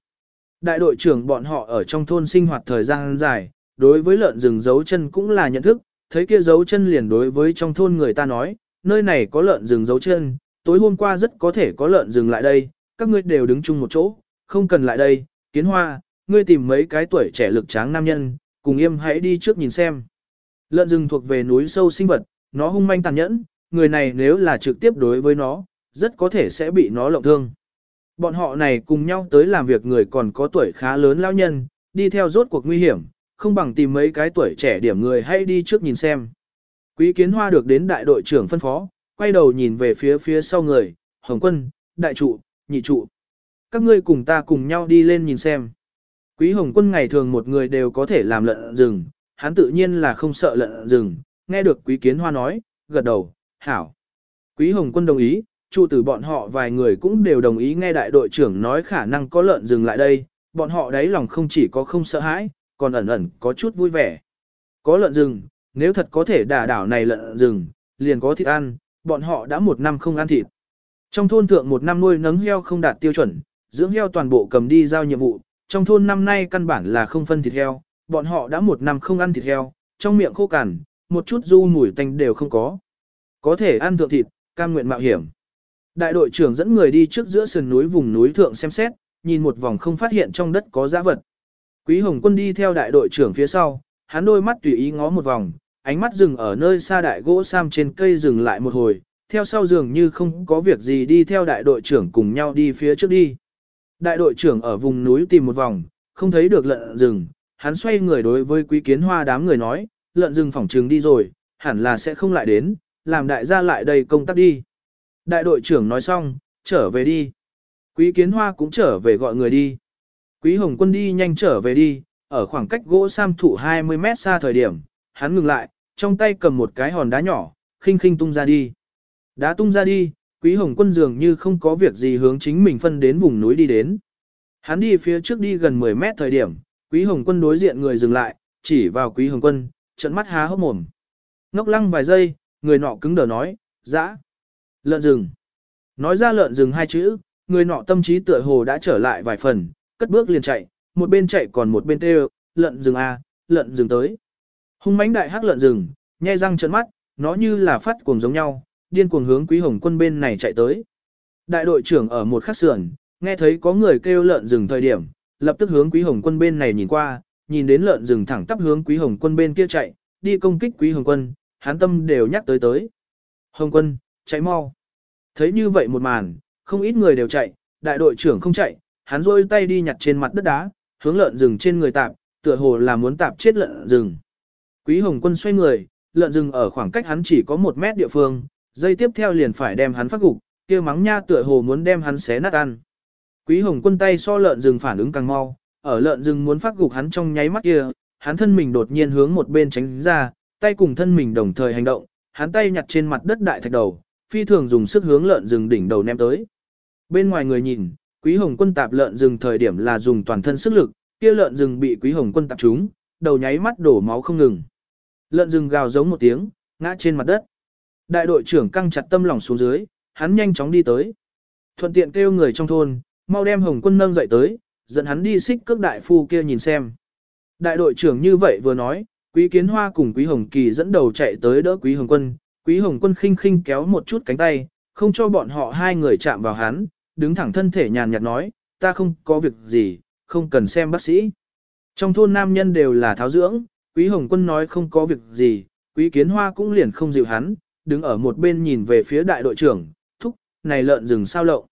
Đại đội trưởng bọn họ ở trong thôn sinh hoạt thời gian dài, đối với lợn rừng dấu chân cũng là nhận thức, thấy kia dấu chân liền đối với trong thôn người ta nói, nơi này có lợn rừng dấu chân, tối hôm qua rất có thể có lợn rừng lại đây, các ngươi đều đứng chung một chỗ, không cần lại đây, kiến hoa, ngươi tìm mấy cái tuổi trẻ lực tráng nam nhân, cùng im hãy đi trước nhìn xem. Lợn rừng thuộc về núi sâu sinh vật, nó hung manh tàn nhẫn, người này nếu là trực tiếp đối với nó, rất có thể sẽ bị nó lộng thương. Bọn họ này cùng nhau tới làm việc người còn có tuổi khá lớn lão nhân, đi theo rốt cuộc nguy hiểm, không bằng tìm mấy cái tuổi trẻ điểm người hay đi trước nhìn xem. Quý kiến hoa được đến đại đội trưởng phân phó, quay đầu nhìn về phía phía sau người, Hồng quân, đại trụ, nhị trụ. Các ngươi cùng ta cùng nhau đi lên nhìn xem. Quý Hồng quân ngày thường một người đều có thể làm lợn rừng, hắn tự nhiên là không sợ lợn rừng, nghe được quý kiến hoa nói, gật đầu, hảo. Quý Hồng quân đồng ý, trụ tử bọn họ vài người cũng đều đồng ý nghe đại đội trưởng nói khả năng có lợn rừng lại đây, bọn họ đấy lòng không chỉ có không sợ hãi, còn ẩn ẩn có chút vui vẻ. Có lợn rừng, nếu thật có thể đả đảo này lợn rừng, liền có thịt ăn, bọn họ đã một năm không ăn thịt. Trong thôn thượng một năm nuôi nấng heo không đạt tiêu chuẩn, dưỡng heo toàn bộ cầm đi giao nhiệm vụ, trong thôn năm nay căn bản là không phân thịt heo, bọn họ đã một năm không ăn thịt heo, trong miệng khô cằn, một chút du mùi tanh đều không có. Có thể ăn thượng thịt, cam nguyện mạo hiểm. Đại đội trưởng dẫn người đi trước giữa sườn núi vùng núi thượng xem xét, nhìn một vòng không phát hiện trong đất có giá vật. Quý Hồng Quân đi theo đại đội trưởng phía sau, hắn đôi mắt tùy ý ngó một vòng, ánh mắt dừng ở nơi xa đại gỗ sam trên cây dừng lại một hồi, theo sau dường như không có việc gì đi theo đại đội trưởng cùng nhau đi phía trước đi. Đại đội trưởng ở vùng núi tìm một vòng, không thấy được lợn rừng, hắn xoay người đối với quý kiến hoa đám người nói, lợn rừng phỏng trường đi rồi, hẳn là sẽ không lại đến, làm đại gia lại đây công tác đi. Đại đội trưởng nói xong, trở về đi. Quý kiến hoa cũng trở về gọi người đi. Quý Hồng Quân đi nhanh trở về đi, ở khoảng cách gỗ sam thụ 20 mét xa thời điểm, hắn ngừng lại, trong tay cầm một cái hòn đá nhỏ, khinh khinh tung ra đi. Đá tung ra đi, Quý Hồng Quân dường như không có việc gì hướng chính mình phân đến vùng núi đi đến. Hắn đi phía trước đi gần 10 mét thời điểm, Quý Hồng Quân đối diện người dừng lại, chỉ vào Quý Hồng Quân, trận mắt há hốc mồm. Ngốc lăng vài giây, người nọ cứng đờ nói, dã, lợn rừng. Nói ra lợn rừng hai chữ, người nọ tâm trí tựa hồ đã trở lại vài phần, cất bước liền chạy, một bên chạy còn một bên kêu, lợn rừng a, lợn rừng tới. Hung mãnh đại hắc lợn rừng, nhe răng trợn mắt, nó như là phát cuồng giống nhau, điên cuồng hướng Quý Hồng Quân bên này chạy tới. Đại đội trưởng ở một khắc sườn, nghe thấy có người kêu lợn rừng thời điểm, lập tức hướng Quý Hồng Quân bên này nhìn qua, nhìn đến lợn rừng thẳng tắp hướng Quý Hồng Quân bên kia chạy, đi công kích Quý Hồng Quân, hắn tâm đều nhắc tới tới. Hồng Quân, chạy mau. Thấy như vậy một màn, không ít người đều chạy, đại đội trưởng không chạy, hắn rôi tay đi nhặt trên mặt đất đá, hướng lợn rừng trên người tạp, Tựa hồ là muốn tạp chết lợn rừng. Quý Hồng Quân xoay người, lợn rừng ở khoảng cách hắn chỉ có một mét địa phương, dây tiếp theo liền phải đem hắn phát gục, kia mắng nha tựa hồ muốn đem hắn xé nát ăn. Quý Hồng Quân tay so lợn rừng phản ứng càng mau, ở lợn rừng muốn phát gục hắn trong nháy mắt kia, hắn thân mình đột nhiên hướng một bên tránh ra, tay cùng thân mình đồng thời hành động, hắn tay nhặt trên mặt đất đại thạch đầu, phi thường dùng sức hướng lợn rừng đỉnh đầu ném tới. Bên ngoài người nhìn, Quý Hồng Quân tạp lợn rừng thời điểm là dùng toàn thân sức lực, kia lợn rừng bị Quý Hồng Quân tạp trúng, đầu nháy mắt đổ máu không ngừng. Lợn rừng gào giống một tiếng, ngã trên mặt đất. Đại đội trưởng căng chặt tâm lòng xuống dưới, hắn nhanh chóng đi tới. Thuận tiện kêu người trong thôn, mau đem Hồng Quân nâng dậy tới, dẫn hắn đi xích cước đại phu kia nhìn xem. Đại đội trưởng như vậy vừa nói, Quý Kiến Hoa cùng Quý Hồng Kỳ dẫn đầu chạy tới đỡ Quý Hồng Quân, Quý Hồng Quân khinh khinh kéo một chút cánh tay, không cho bọn họ hai người chạm vào hắn, đứng thẳng thân thể nhàn nhạt nói, ta không có việc gì, không cần xem bác sĩ. Trong thôn nam nhân đều là tháo dưỡng, Quý Hồng Quân nói không có việc gì, Quý Kiến Hoa cũng liền không dịu hắn, đứng ở một bên nhìn về phía đại đội trưởng, thúc, này lợn rừng sao lậu.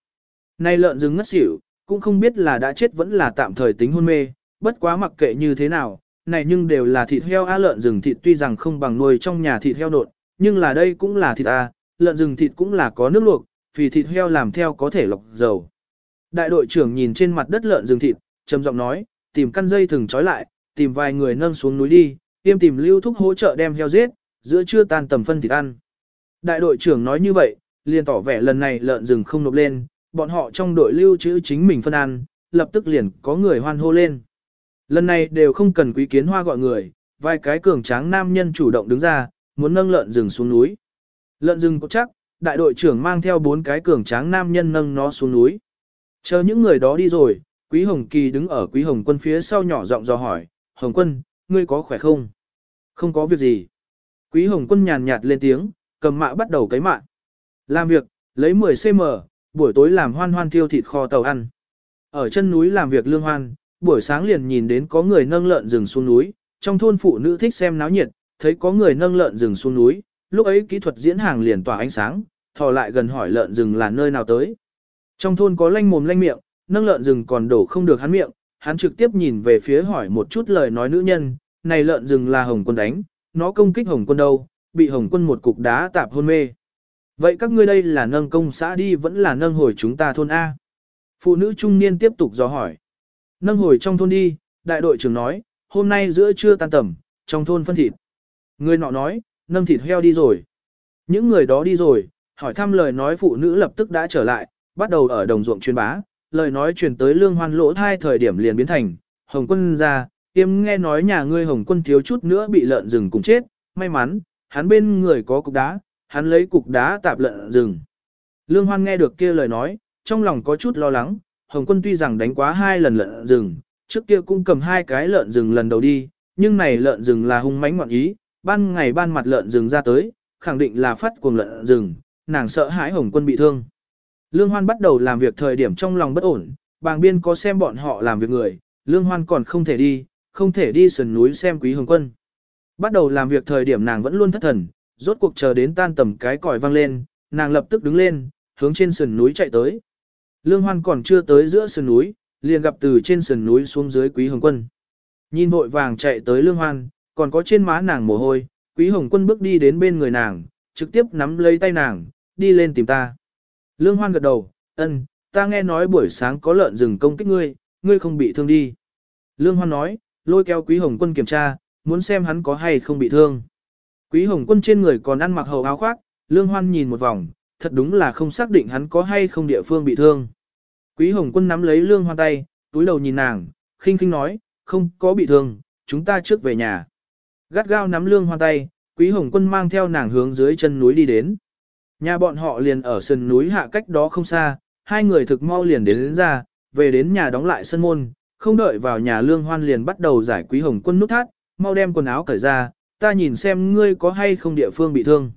Này lợn rừng ngất xỉu, cũng không biết là đã chết vẫn là tạm thời tính hôn mê, bất quá mặc kệ như thế nào, này nhưng đều là thịt heo a lợn rừng thịt tuy rằng không bằng nuôi trong nhà thịt heo nộn, nhưng là đây cũng là thịt a, lợn rừng thịt cũng là có nước luộc, vì thịt heo làm theo có thể lọc dầu. Đại đội trưởng nhìn trên mặt đất lợn rừng thịt, trầm giọng nói, tìm căn dây thừng trói lại, tìm vài người nâng xuống núi đi, tiêm tìm lưu thúc hỗ trợ đem heo giết, giữa trưa tan tầm phân thịt ăn. Đại đội trưởng nói như vậy, liền tỏ vẻ lần này lợn rừng không nộp lên, bọn họ trong đội lưu trữ chính mình phân ăn, lập tức liền có người hoan hô lên. Lần này đều không cần quý kiến hoa gọi người, vài cái cường tráng nam nhân chủ động đứng ra, muốn nâng lợn rừng xuống núi. Lợn rừng có chắc, đại đội trưởng mang theo bốn cái cường tráng nam nhân nâng nó xuống núi. Chờ những người đó đi rồi, Quý Hồng Kỳ đứng ở Quý Hồng Quân phía sau nhỏ giọng dò hỏi, Hồng Quân, ngươi có khỏe không? Không có việc gì. Quý Hồng Quân nhàn nhạt lên tiếng, cầm mạ bắt đầu cấy mạ. Làm việc, lấy 10 cm, buổi tối làm hoan hoan thiêu thịt kho tàu ăn. Ở chân núi làm việc lương hoan, buổi sáng liền nhìn đến có người nâng lợn rừng xuống núi, trong thôn phụ nữ thích xem náo nhiệt, thấy có người nâng lợn rừng xuống núi, lúc ấy kỹ thuật diễn hàng liền tỏa ánh sáng, thò lại gần hỏi lợn rừng là nơi nào tới. Trong thôn có lanh mồm lanh miệng, nâng lợn rừng còn đổ không được hắn miệng, hắn trực tiếp nhìn về phía hỏi một chút lời nói nữ nhân, này lợn rừng là hồng quân đánh, nó công kích hồng quân đâu, bị hồng quân một cục đá tạp hôn mê. Vậy các ngươi đây là nâng công xã đi vẫn là nâng hồi chúng ta thôn A. Phụ nữ trung niên tiếp tục dò hỏi. Nâng hồi trong thôn đi, đại đội trưởng nói, hôm nay giữa trưa tan tầm, trong thôn phân thịt. Người nọ nói, nâng thịt heo đi rồi. Những người đó đi rồi, hỏi thăm lời nói phụ nữ lập tức đã trở lại, bắt đầu ở đồng ruộng truyền bá, lời nói truyền tới lương hoan lỗ thai thời điểm liền biến thành, hồng quân ra, tiêm nghe nói nhà ngươi hồng quân thiếu chút nữa bị lợn rừng cùng chết, may mắn, hắn bên người có cục đá, hắn lấy cục đá tạp lợn rừng. Lương hoan nghe được kia lời nói, trong lòng có chút lo lắng, hồng quân tuy rằng đánh quá hai lần lợn rừng, trước kia cũng cầm hai cái lợn rừng lần đầu đi, nhưng này lợn rừng là hung mãnh ngoạn ý, ban ngày ban mặt lợn rừng ra tới, khẳng định là phát cuồng lợn rừng, nàng sợ hãi hồng quân bị thương. Lương Hoan bắt đầu làm việc thời điểm trong lòng bất ổn, bàng biên có xem bọn họ làm việc người, Lương Hoan còn không thể đi, không thể đi sườn núi xem quý hồng quân. Bắt đầu làm việc thời điểm nàng vẫn luôn thất thần, rốt cuộc chờ đến tan tầm cái còi vang lên, nàng lập tức đứng lên, hướng trên sườn núi chạy tới. Lương Hoan còn chưa tới giữa sườn núi, liền gặp từ trên sườn núi xuống dưới quý hồng quân. Nhìn vội vàng chạy tới Lương Hoan, còn có trên má nàng mồ hôi, quý hồng quân bước đi đến bên người nàng, trực tiếp nắm lấy tay nàng, đi lên tìm ta. Lương Hoan gật đầu, ân, ta nghe nói buổi sáng có lợn rừng công kích ngươi, ngươi không bị thương đi. Lương Hoan nói, lôi kéo Quý Hồng Quân kiểm tra, muốn xem hắn có hay không bị thương. Quý Hồng Quân trên người còn ăn mặc hầu áo khoác, Lương Hoan nhìn một vòng, thật đúng là không xác định hắn có hay không địa phương bị thương. Quý Hồng Quân nắm lấy Lương Hoan tay, túi đầu nhìn nàng, khinh khinh nói, không có bị thương, chúng ta trước về nhà. Gắt gao nắm Lương Hoan tay, Quý Hồng Quân mang theo nàng hướng dưới chân núi đi đến. Nhà bọn họ liền ở sườn núi hạ cách đó không xa, hai người thực mau liền đến, đến ra, về đến nhà đóng lại sân môn, không đợi vào nhà lương hoan liền bắt đầu giải quý hồng quân nút thắt, mau đem quần áo cởi ra, ta nhìn xem ngươi có hay không địa phương bị thương.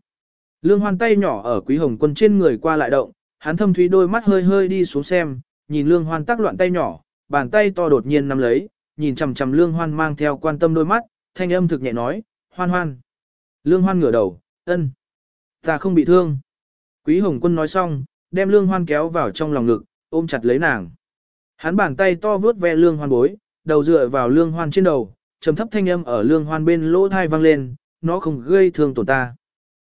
Lương hoan tay nhỏ ở quý hồng quân trên người qua lại động, hắn thâm thúy đôi mắt hơi hơi đi xuống xem, nhìn lương hoan tác loạn tay nhỏ, bàn tay to đột nhiên nắm lấy, nhìn chằm chằm lương hoan mang theo quan tâm đôi mắt, thanh âm thực nhẹ nói, hoan hoan. Lương hoan ngửa đầu, ân, ta không bị thương. Quý Hồng Quân nói xong, đem Lương Hoan kéo vào trong lòng ngực, ôm chặt lấy nàng. Hắn bàn tay to vướt ve Lương Hoan bối, đầu dựa vào Lương Hoan trên đầu, trầm thấp thanh âm ở lương hoan bên lỗ thai vang lên, nó không gây thương tổn ta.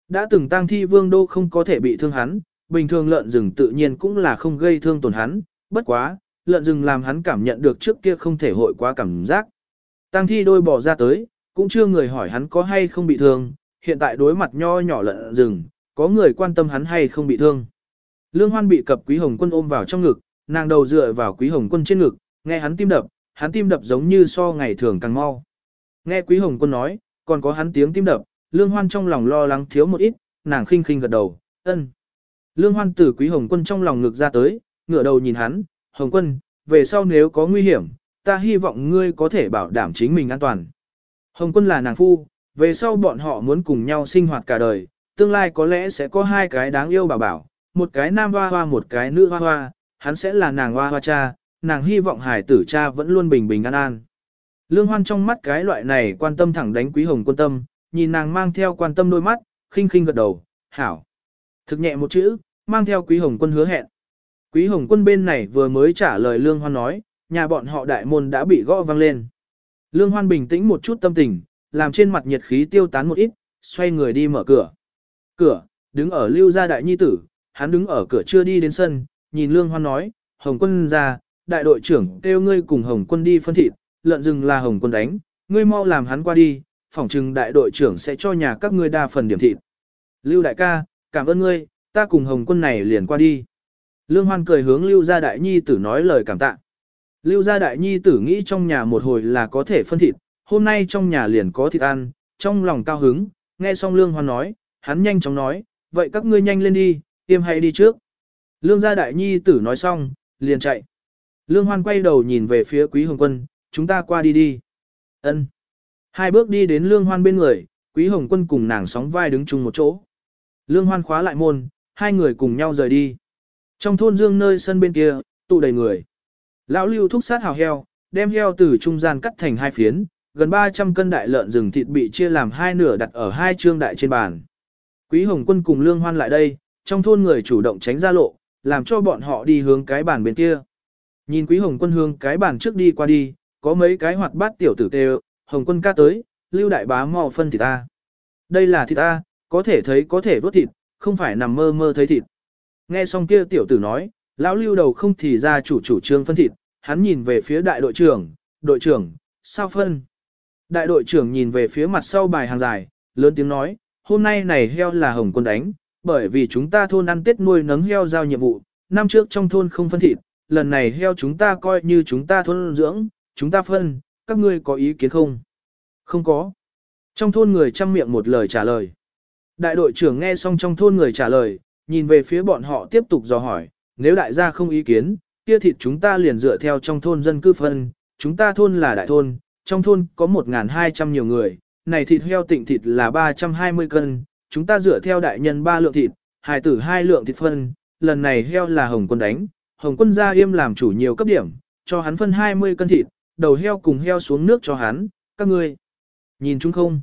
Đã từng tang thi vương đô không có thể bị thương hắn, bình thường lợn rừng tự nhiên cũng là không gây thương tổn hắn, bất quá, lợn rừng làm hắn cảm nhận được trước kia không thể hội quá cảm giác. Tang thi đôi bỏ ra tới, cũng chưa người hỏi hắn có hay không bị thương, hiện tại đối mặt nho nhỏ lợn rừng, có người quan tâm hắn hay không bị thương. Lương Hoan bị cập Quý Hồng Quân ôm vào trong ngực, nàng đầu dựa vào Quý Hồng Quân trên ngực, nghe hắn tim đập, hắn tim đập giống như so ngày thường càng mau. Nghe Quý Hồng Quân nói, còn có hắn tiếng tim đập, Lương Hoan trong lòng lo lắng thiếu một ít, nàng khinh khinh gật đầu, ân. Lương Hoan từ Quý Hồng Quân trong lòng ngực ra tới, ngửa đầu nhìn hắn, Hồng Quân, về sau nếu có nguy hiểm, ta hy vọng ngươi có thể bảo đảm chính mình an toàn. Hồng Quân là nàng phu, về sau bọn họ muốn cùng nhau sinh hoạt cả đời, tương lai có lẽ sẽ có hai cái đáng yêu bảo bảo, một cái nam hoa hoa một cái nữ hoa hoa, hắn sẽ là nàng hoa hoa cha, nàng hy vọng hải tử cha vẫn luôn bình bình an an. Lương Hoan trong mắt cái loại này quan tâm thẳng đánh Quý Hồng Quân tâm, nhìn nàng mang theo quan tâm đôi mắt, khinh khinh gật đầu, hảo. Thực nhẹ một chữ, mang theo Quý Hồng Quân hứa hẹn. Quý Hồng Quân bên này vừa mới trả lời Lương Hoan nói, nhà bọn họ đại môn đã bị gõ vang lên. Lương Hoan bình tĩnh một chút tâm tình, làm trên mặt nhiệt khí tiêu tán một ít, xoay người đi mở cửa. Cửa, đứng ở lưu gia đại nhi tử, hắn đứng ở cửa chưa đi đến sân, nhìn Lương Hoan nói, Hồng quân ra, đại đội trưởng kêu ngươi cùng Hồng quân đi phân thịt, lợn rừng là Hồng quân đánh, ngươi mau làm hắn qua đi, phỏng chừng đại đội trưởng sẽ cho nhà các ngươi đa phần điểm thịt. Lưu đại ca, cảm ơn ngươi, ta cùng Hồng quân này liền qua đi. Lương Hoan cười hướng Lưu gia đại nhi tử nói lời cảm tạ. Lưu gia đại nhi tử nghĩ trong nhà một hồi là có thể phân thịt, hôm nay trong nhà liền có thịt ăn, trong lòng cao hứng, nghe xong Lương Hoan nói, hắn nhanh chóng nói, vậy các ngươi nhanh lên đi, tiêm hay đi trước. Lương gia đại nhi tử nói xong, liền chạy. Lương Hoan quay đầu nhìn về phía Quý Hồng Quân, chúng ta qua đi đi. Ân. Hai bước đi đến Lương Hoan bên người, Quý Hồng Quân cùng nàng sóng vai đứng chung một chỗ. Lương Hoan khóa lại môn, hai người cùng nhau rời đi. Trong thôn dương nơi sân bên kia, tụ đầy người. Lão Lưu thúc sát hào heo, đem heo từ trung gian cắt thành hai phiến, gần 300 cân đại lợn rừng thịt bị chia làm hai nửa đặt ở hai trương đại trên bàn. Quý Hồng Quân cùng Lương Hoan lại đây, trong thôn người chủ động tránh ra lộ, làm cho bọn họ đi hướng cái bàn bên kia. Nhìn Quý Hồng Quân hướng cái bàn trước đi qua đi, có mấy cái hoạt bát tiểu tử tê Hồng Quân ca tới, Lưu Đại Bá mò phân thịt ta. Đây là thịt ta, có thể thấy có thể vớt thịt, không phải nằm mơ mơ thấy thịt. Nghe xong kia tiểu tử nói, lão Lưu đầu không thì ra chủ chủ trương phân thịt, hắn nhìn về phía đại đội trưởng, đội trưởng, sao phân? Đại đội trưởng nhìn về phía mặt sau bài hàng dài, lớn tiếng nói, hôm nay này heo là hồng quân đánh, bởi vì chúng ta thôn ăn tết nuôi nấng heo giao nhiệm vụ, năm trước trong thôn không phân thịt, lần này heo chúng ta coi như chúng ta thôn dưỡng, chúng ta phân, các ngươi có ý kiến không? Không có. Trong thôn người chăm miệng một lời trả lời. Đại đội trưởng nghe xong trong thôn người trả lời, nhìn về phía bọn họ tiếp tục dò hỏi, nếu đại gia không ý kiến, kia thịt chúng ta liền dựa theo trong thôn dân cư phân, chúng ta thôn là đại thôn, trong thôn có 1.200 nhiều người, này thịt heo tịnh thịt là 320 cân, chúng ta dựa theo đại nhân 3 lượng thịt, hài tử 2 lượng thịt phân, lần này heo là hồng quân đánh, hồng quân gia yêm làm chủ nhiều cấp điểm, cho hắn phân 20 cân thịt, đầu heo cùng heo xuống nước cho hắn, các ngươi. Nhìn chúng không?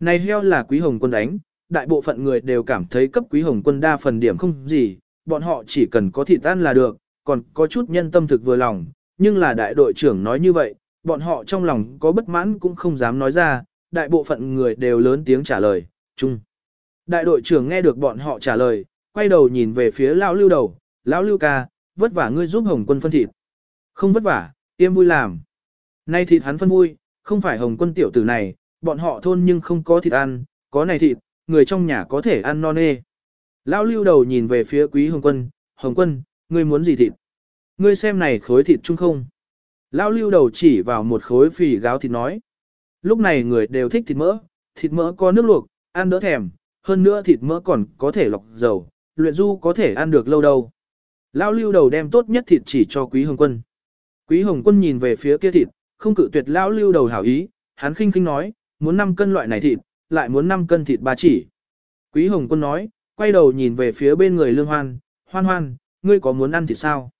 Này heo là quý hồng quân đánh, đại bộ phận người đều cảm thấy cấp quý hồng quân đa phần điểm không gì, bọn họ chỉ cần có thịt tan là được, còn có chút nhân tâm thực vừa lòng, nhưng là đại đội trưởng nói như vậy, bọn họ trong lòng có bất mãn cũng không dám nói ra, đại bộ phận người đều lớn tiếng trả lời, chung. Đại đội trưởng nghe được bọn họ trả lời, quay đầu nhìn về phía lão lưu đầu, lão lưu ca, vất vả ngươi giúp hồng quân phân thịt. Không vất vả, tiêm vui làm. Nay thịt hắn phân vui, không phải hồng quân tiểu tử này, bọn họ thôn nhưng không có thịt ăn, có này thịt, người trong nhà có thể ăn non nê. Lão lưu đầu nhìn về phía quý hồng quân, hồng quân, ngươi muốn gì thịt? Ngươi xem này khối thịt chung không? Lão lưu đầu chỉ vào một khối phì gáo thịt nói. Lúc này người đều thích thịt mỡ, thịt mỡ có nước luộc, ăn đỡ thèm, hơn nữa thịt mỡ còn có thể lọc dầu, luyện du có thể ăn được lâu đâu. Lão lưu đầu đem tốt nhất thịt chỉ cho Quý Hồng Quân. Quý Hồng Quân nhìn về phía kia thịt, không cự tuyệt lão lưu đầu hảo ý, hắn khinh khinh nói, muốn 5 cân loại này thịt, lại muốn 5 cân thịt ba chỉ. Quý Hồng Quân nói, quay đầu nhìn về phía bên người Lương Hoan, Hoan Hoan, ngươi có muốn ăn thịt sao?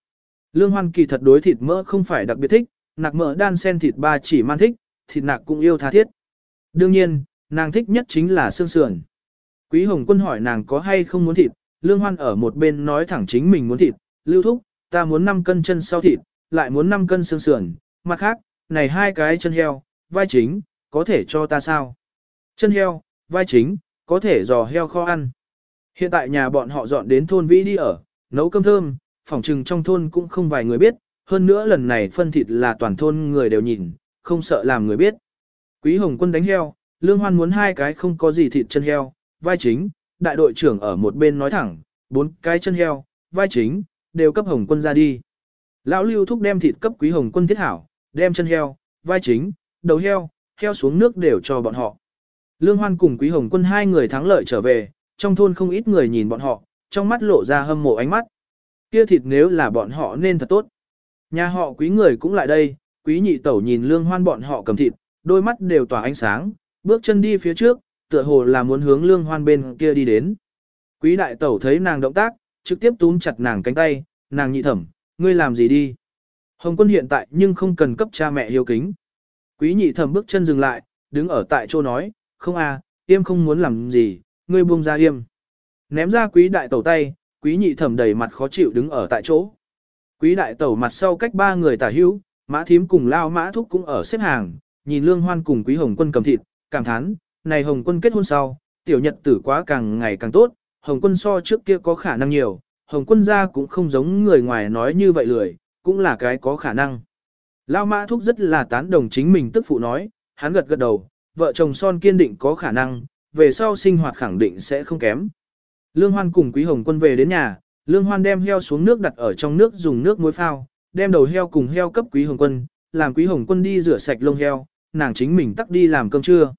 Lương Hoan kỳ thật đối thịt mỡ không phải đặc biệt thích, nạc mỡ đan sen thịt ba chỉ man thích, thịt nạc cũng yêu tha thiết. Đương nhiên, nàng thích nhất chính là xương sườn. Quý Hồng Quân hỏi nàng có hay không muốn thịt, Lương Hoan ở một bên nói thẳng chính mình muốn thịt, lưu thúc, ta muốn 5 cân chân sau thịt, lại muốn 5 cân xương sườn, mặt khác, này hai cái chân heo, vai chính, có thể cho ta sao? Chân heo, vai chính, có thể giò heo kho ăn. Hiện tại nhà bọn họ dọn đến thôn vĩ đi ở, nấu cơm thơm, phòng trừng trong thôn cũng không vài người biết, hơn nữa lần này phân thịt là toàn thôn người đều nhìn, không sợ làm người biết. Quý Hồng Quân đánh heo, Lương Hoan muốn hai cái không có gì thịt chân heo, vai chính, đại đội trưởng ở một bên nói thẳng, bốn cái chân heo, vai chính, đều cấp Hồng Quân ra đi. Lão Lưu thúc đem thịt cấp Quý Hồng Quân thiết hảo, đem chân heo, vai chính, đầu heo, heo xuống nước đều cho bọn họ. Lương Hoan cùng Quý Hồng Quân hai người thắng lợi trở về, trong thôn không ít người nhìn bọn họ, trong mắt lộ ra hâm mộ ánh mắt. Kia thịt nếu là bọn họ nên thật tốt. Nhà họ quý người cũng lại đây, quý nhị tẩu nhìn lương hoan bọn họ cầm thịt, đôi mắt đều tỏa ánh sáng, bước chân đi phía trước, tựa hồ là muốn hướng lương hoan bên kia đi đến. Quý đại tẩu thấy nàng động tác, trực tiếp túm chặt nàng cánh tay, nàng nhị thẩm, ngươi làm gì đi. Hồng quân hiện tại nhưng không cần cấp cha mẹ hiếu kính. Quý nhị thẩm bước chân dừng lại, đứng ở tại chỗ nói, không à, yêm không muốn làm gì, ngươi buông ra yêm. Ném ra quý đại tẩu tay, quý nhị thẩm đầy mặt khó chịu đứng ở tại chỗ. Quý đại tẩu mặt sau cách ba người tả hữu, mã thím cùng lao mã thúc cũng ở xếp hàng, nhìn lương hoan cùng quý hồng quân cầm thịt, cảm thán, này hồng quân kết hôn sau, tiểu nhật tử quá càng ngày càng tốt, hồng quân so trước kia có khả năng nhiều, hồng quân gia cũng không giống người ngoài nói như vậy lười, cũng là cái có khả năng. Lao mã thúc rất là tán đồng chính mình tức phụ nói, hắn gật gật đầu, vợ chồng son kiên định có khả năng, về sau sinh hoạt khẳng định sẽ không kém. Lương Hoan cùng Quý Hồng Quân về đến nhà, Lương Hoan đem heo xuống nước đặt ở trong nước dùng nước muối phao, đem đầu heo cùng heo cấp Quý Hồng Quân, làm Quý Hồng Quân đi rửa sạch lông heo, nàng chính mình tắt đi làm cơm trưa.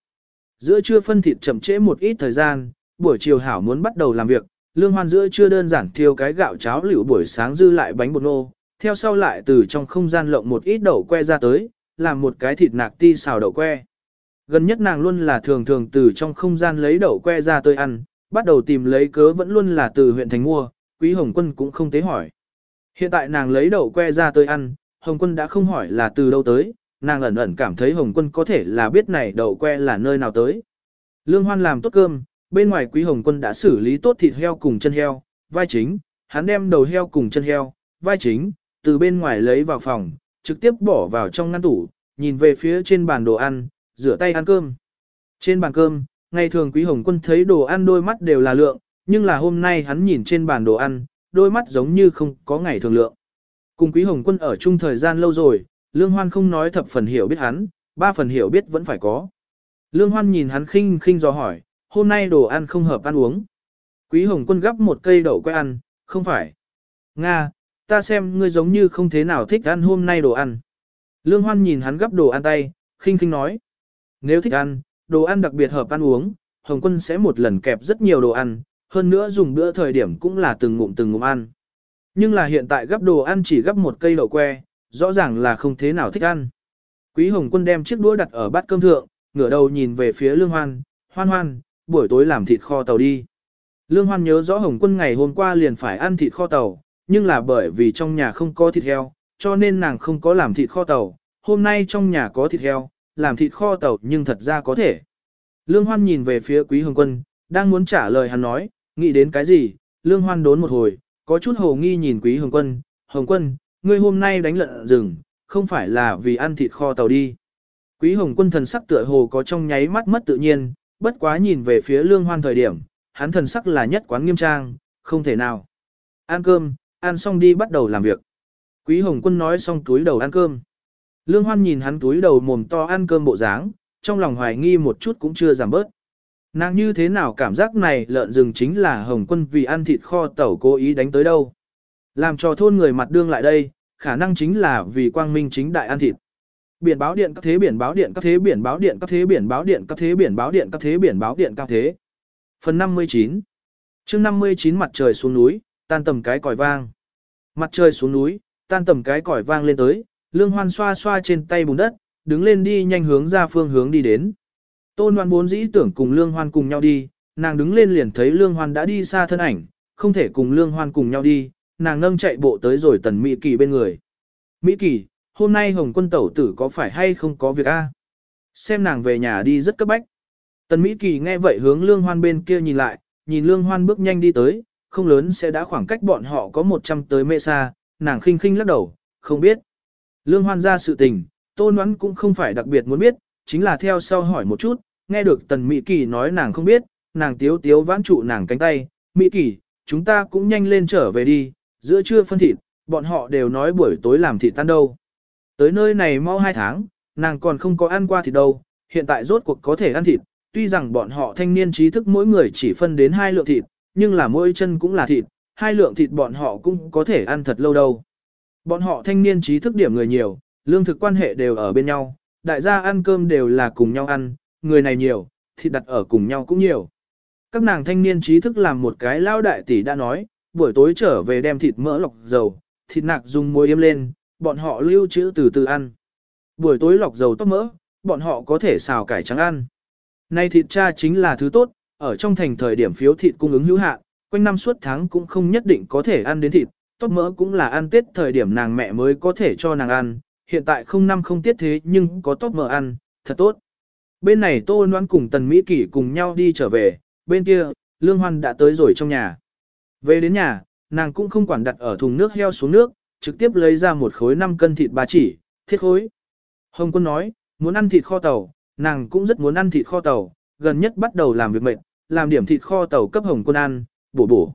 Giữa trưa phân thịt chậm trễ một ít thời gian, buổi chiều hảo muốn bắt đầu làm việc, Lương Hoan giữa trưa đơn giản thiêu cái gạo cháo liệu buổi sáng dư lại bánh bột nô, theo sau lại từ trong không gian lộng một ít đậu que ra tới, làm một cái thịt nạc ti xào đậu que. Gần nhất nàng luôn là thường thường từ trong không gian lấy đậu que ra tới ăn, bắt đầu tìm lấy cớ vẫn luôn là từ huyện thành mua, quý hồng quân cũng không tế hỏi. Hiện tại nàng lấy đậu que ra tới ăn, hồng quân đã không hỏi là từ đâu tới, nàng ẩn ẩn cảm thấy hồng quân có thể là biết này đậu que là nơi nào tới. Lương hoan làm tốt cơm, bên ngoài quý hồng quân đã xử lý tốt thịt heo cùng chân heo, vai chính, hắn đem đầu heo cùng chân heo, vai chính, từ bên ngoài lấy vào phòng, trực tiếp bỏ vào trong ngăn tủ, nhìn về phía trên bàn đồ ăn, rửa tay ăn cơm. Trên bàn cơm, ngày thường Quý Hồng Quân thấy đồ ăn đôi mắt đều là lượng, nhưng là hôm nay hắn nhìn trên bàn đồ ăn, đôi mắt giống như không có ngày thường lượng. Cùng Quý Hồng Quân ở chung thời gian lâu rồi, Lương Hoan không nói thập phần hiểu biết hắn, ba phần hiểu biết vẫn phải có. Lương Hoan nhìn hắn khinh khinh do hỏi, hôm nay đồ ăn không hợp ăn uống. Quý Hồng Quân gắp một cây đậu quay ăn, không phải. Nga, ta xem ngươi giống như không thế nào thích ăn hôm nay đồ ăn. Lương Hoan nhìn hắn gắp đồ ăn tay, khinh khinh nói. Nếu thích ăn, đồ ăn đặc biệt hợp ăn uống, Hồng Quân sẽ một lần kẹp rất nhiều đồ ăn, hơn nữa dùng bữa thời điểm cũng là từng ngụm từng ngụm ăn. Nhưng là hiện tại gấp đồ ăn chỉ gấp một cây đậu que, rõ ràng là không thế nào thích ăn. Quý Hồng Quân đem chiếc đũa đặt ở bát cơm thượng, ngửa đầu nhìn về phía Lương Hoan, hoan hoan, buổi tối làm thịt kho tàu đi. Lương Hoan nhớ rõ Hồng Quân ngày hôm qua liền phải ăn thịt kho tàu, nhưng là bởi vì trong nhà không có thịt heo, cho nên nàng không có làm thịt kho tàu. Hôm nay trong nhà có thịt heo, làm thịt kho tàu nhưng thật ra có thể. Lương Hoan nhìn về phía Quý Hồng Quân, đang muốn trả lời hắn nói, nghĩ đến cái gì, Lương Hoan đốn một hồi, có chút hồ nghi nhìn Quý Hồng Quân, Hồng Quân, ngươi hôm nay đánh lợn rừng, không phải là vì ăn thịt kho tàu đi. Quý Hồng Quân thần sắc tựa hồ có trong nháy mắt mất tự nhiên, bất quá nhìn về phía Lương Hoan thời điểm, hắn thần sắc là nhất quán nghiêm trang, không thể nào. Ăn cơm, ăn xong đi bắt đầu làm việc. Quý Hồng Quân nói xong túi đầu ăn cơm. Lương Hoan nhìn hắn túi đầu mồm to ăn cơm bộ dáng, trong lòng hoài nghi một chút cũng chưa giảm bớt. Nàng như thế nào cảm giác này lợn rừng chính là Hồng Quân vì ăn thịt kho tẩu cố ý đánh tới đâu. Làm cho thôn người mặt đương lại đây, khả năng chính là vì quang minh chính đại ăn thịt. Biển báo điện các thế biển báo điện các thế biển báo điện các thế biển báo điện các thế biển báo điện các thế biển báo điện các thế. Phần 59 chương 59 mặt trời xuống núi, tan tầm cái còi vang. Mặt trời xuống núi, tan tầm cái còi vang lên tới, Lương Hoan xoa xoa trên tay bùn đất, đứng lên đi nhanh hướng ra phương hướng đi đến. Tôn Loan vốn dĩ tưởng cùng Lương Hoan cùng nhau đi, nàng đứng lên liền thấy Lương Hoan đã đi xa thân ảnh, không thể cùng Lương Hoan cùng nhau đi, nàng nâng chạy bộ tới rồi tần Mỹ Kỳ bên người. Mỹ Kỳ, hôm nay Hồng quân tẩu tử có phải hay không có việc a? Xem nàng về nhà đi rất cấp bách. Tần Mỹ Kỳ nghe vậy hướng Lương Hoan bên kia nhìn lại, nhìn Lương Hoan bước nhanh đi tới, không lớn sẽ đã khoảng cách bọn họ có 100 tới mê xa, nàng khinh khinh lắc đầu, không biết. Lương Hoan ra sự tình, Tôn Ngoãn cũng không phải đặc biệt muốn biết, chính là theo sau hỏi một chút, nghe được tần Mỹ Kỳ nói nàng không biết, nàng tiếu tiếu vãn trụ nàng cánh tay, Mỹ Kỳ, chúng ta cũng nhanh lên trở về đi, giữa trưa phân thịt, bọn họ đều nói buổi tối làm thịt tan đâu. Tới nơi này mau hai tháng, nàng còn không có ăn qua thịt đâu, hiện tại rốt cuộc có thể ăn thịt, tuy rằng bọn họ thanh niên trí thức mỗi người chỉ phân đến hai lượng thịt, nhưng là mỗi chân cũng là thịt, hai lượng thịt bọn họ cũng có thể ăn thật lâu đâu. Bọn họ thanh niên trí thức điểm người nhiều, lương thực quan hệ đều ở bên nhau, đại gia ăn cơm đều là cùng nhau ăn, người này nhiều, thịt đặt ở cùng nhau cũng nhiều. Các nàng thanh niên trí thức làm một cái lao đại tỷ đã nói, buổi tối trở về đem thịt mỡ lọc dầu, thịt nạc dùng muối yếm lên, bọn họ lưu trữ từ từ ăn. Buổi tối lọc dầu tóc mỡ, bọn họ có thể xào cải trắng ăn. Nay thịt cha chính là thứ tốt, ở trong thành thời điểm phiếu thịt cung ứng hữu hạn, quanh năm suốt tháng cũng không nhất định có thể ăn đến thịt, tóc mỡ cũng là ăn tết thời điểm nàng mẹ mới có thể cho nàng ăn, hiện tại không năm không tiết thế nhưng có tóc mỡ ăn, thật tốt. Bên này Tô Loan cùng Tần Mỹ Kỷ cùng nhau đi trở về, bên kia, Lương Hoan đã tới rồi trong nhà. Về đến nhà, nàng cũng không quản đặt ở thùng nước heo xuống nước, trực tiếp lấy ra một khối 5 cân thịt ba chỉ, thiết khối. Hồng quân nói, muốn ăn thịt kho tàu, nàng cũng rất muốn ăn thịt kho tàu, gần nhất bắt đầu làm việc mệt, làm điểm thịt kho tàu cấp hồng quân ăn, bổ bổ.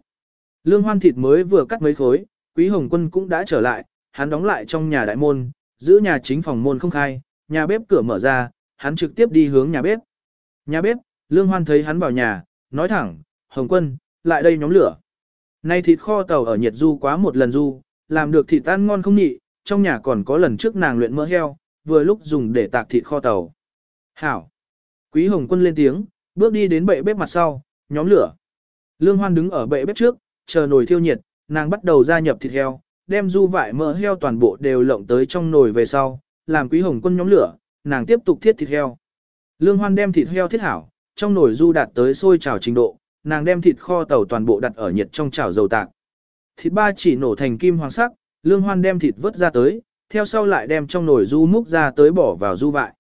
Lương hoan thịt mới vừa cắt mấy khối, quý hồng quân cũng đã trở lại, hắn đóng lại trong nhà đại môn, giữ nhà chính phòng môn không khai, nhà bếp cửa mở ra, hắn trực tiếp đi hướng nhà bếp. Nhà bếp, lương hoan thấy hắn vào nhà, nói thẳng, hồng quân, lại đây nhóm lửa. Nay thịt kho tàu ở nhiệt du quá một lần du, làm được thịt tan ngon không nhị, trong nhà còn có lần trước nàng luyện mỡ heo, vừa lúc dùng để tạc thịt kho tàu. Hảo! Quý Hồng Quân lên tiếng, bước đi đến bệ bếp mặt sau, nhóm lửa. Lương Hoan đứng ở bệ bếp trước, chờ nồi thiêu nhiệt, nàng bắt đầu gia nhập thịt heo, đem du vải mỡ heo toàn bộ đều lộng tới trong nồi về sau, làm Quý Hồng Quân nhóm lửa, nàng tiếp tục thiết thịt heo. Lương Hoan đem thịt heo thiết hảo, trong nồi du đạt tới sôi trào trình độ, nàng đem thịt kho tàu toàn bộ đặt ở nhiệt trong chảo dầu tạc. Thịt ba chỉ nổ thành kim hoàng sắc, Lương Hoan đem thịt vớt ra tới, theo sau lại đem trong nồi du múc ra tới bỏ vào du vại.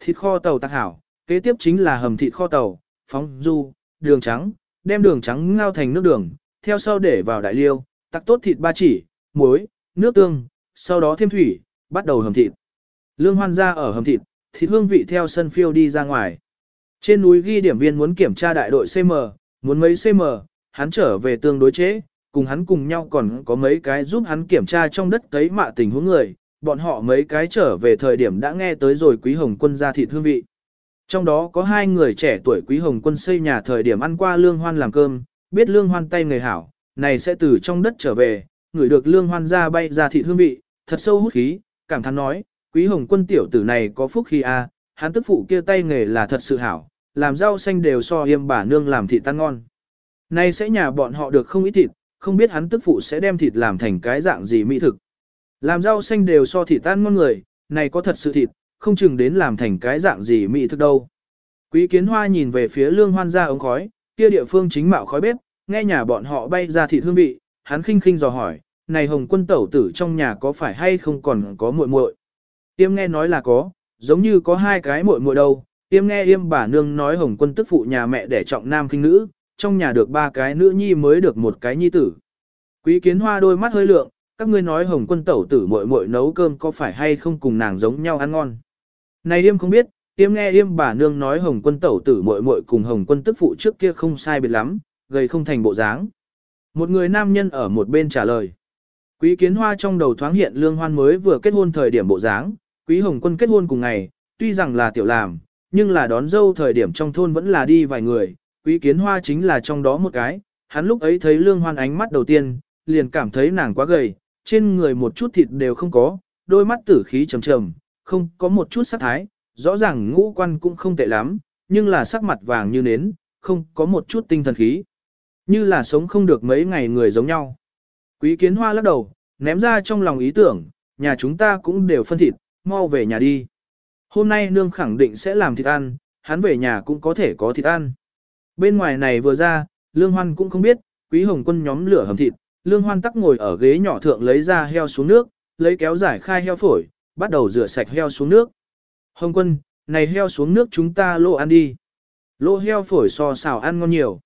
Thịt kho tàu tạc hảo, kế tiếp chính là hầm thịt kho tàu, phóng du, đường trắng, đem đường trắng ngao thành nước đường, theo sau để vào đại liêu, tắc tốt thịt ba chỉ, muối, nước tương, sau đó thêm thủy, bắt đầu hầm thịt. Lương hoan ra ở hầm thịt, thịt hương vị theo sân phiêu đi ra ngoài. Trên núi ghi điểm viên muốn kiểm tra đại đội CM, muốn mấy CM, hắn trở về tương đối chế, cùng hắn cùng nhau còn có mấy cái giúp hắn kiểm tra trong đất cấy mạ tình huống người, bọn họ mấy cái trở về thời điểm đã nghe tới rồi quý hồng quân ra thịt hương vị. Trong đó có hai người trẻ tuổi quý hồng quân xây nhà thời điểm ăn qua lương hoan làm cơm, biết lương hoan tay người hảo, này sẽ từ trong đất trở về, ngửi được lương hoan ra bay ra thịt hương vị, thật sâu hút khí, cảm thán nói, quý hồng quân tiểu tử này có phúc khi a, hắn tức phụ kia tay nghề là thật sự hảo, làm rau xanh đều so yêm bà nương làm thịt tan ngon. Này sẽ nhà bọn họ được không ít thịt, không biết hắn tức phụ sẽ đem thịt làm thành cái dạng gì mỹ thực. Làm rau xanh đều so thịt tan ngon người, này có thật sự thịt, không chừng đến làm thành cái dạng gì mỹ thực đâu. Quý kiến hoa nhìn về phía lương hoan ra ống khói, kia địa phương chính mạo khói bếp, nghe nhà bọn họ bay ra thịt hương vị, hắn khinh khinh dò hỏi, này hồng quân tẩu tử trong nhà có phải hay không còn có muội muội? Tiêm nghe nói là có, giống như có hai cái muội muội đâu, tiêm nghe yêm bà nương nói hồng quân tức phụ nhà mẹ để trọng nam khinh nữ, trong nhà được ba cái nữ nhi mới được một cái nhi tử. Quý kiến hoa đôi mắt hơi lượng, các ngươi nói hồng quân tẩu tử muội muội nấu cơm có phải hay không cùng nàng giống nhau ăn ngon. Này yêm không biết, tiêm nghe yêm bà nương nói hồng quân tẩu tử muội muội cùng hồng quân tức phụ trước kia không sai biệt lắm, gầy không thành bộ dáng. Một người nam nhân ở một bên trả lời. Quý kiến hoa trong đầu thoáng hiện lương hoan mới vừa kết hôn thời điểm bộ dáng, quý hồng quân kết hôn cùng ngày, tuy rằng là tiểu làm, nhưng là đón dâu thời điểm trong thôn vẫn là đi vài người, quý kiến hoa chính là trong đó một cái, hắn lúc ấy thấy lương hoan ánh mắt đầu tiên, liền cảm thấy nàng quá gầy, trên người một chút thịt đều không có, đôi mắt tử khí trầm trầm, không có một chút sắc thái, rõ ràng ngũ quan cũng không tệ lắm, nhưng là sắc mặt vàng như nến, không có một chút tinh thần khí. Như là sống không được mấy ngày người giống nhau. Quý kiến hoa lắc đầu, ném ra trong lòng ý tưởng, nhà chúng ta cũng đều phân thịt, mau về nhà đi. Hôm nay nương khẳng định sẽ làm thịt ăn, hắn về nhà cũng có thể có thịt ăn. Bên ngoài này vừa ra, lương hoan cũng không biết, quý hồng quân nhóm lửa hầm thịt, lương hoan tắc ngồi ở ghế nhỏ thượng lấy ra heo xuống nước, lấy kéo giải khai heo phổi, bắt đầu rửa sạch heo xuống nước. Hồng quân, này heo xuống nước chúng ta lô ăn đi. Lô heo phổi so xào ăn ngon nhiều.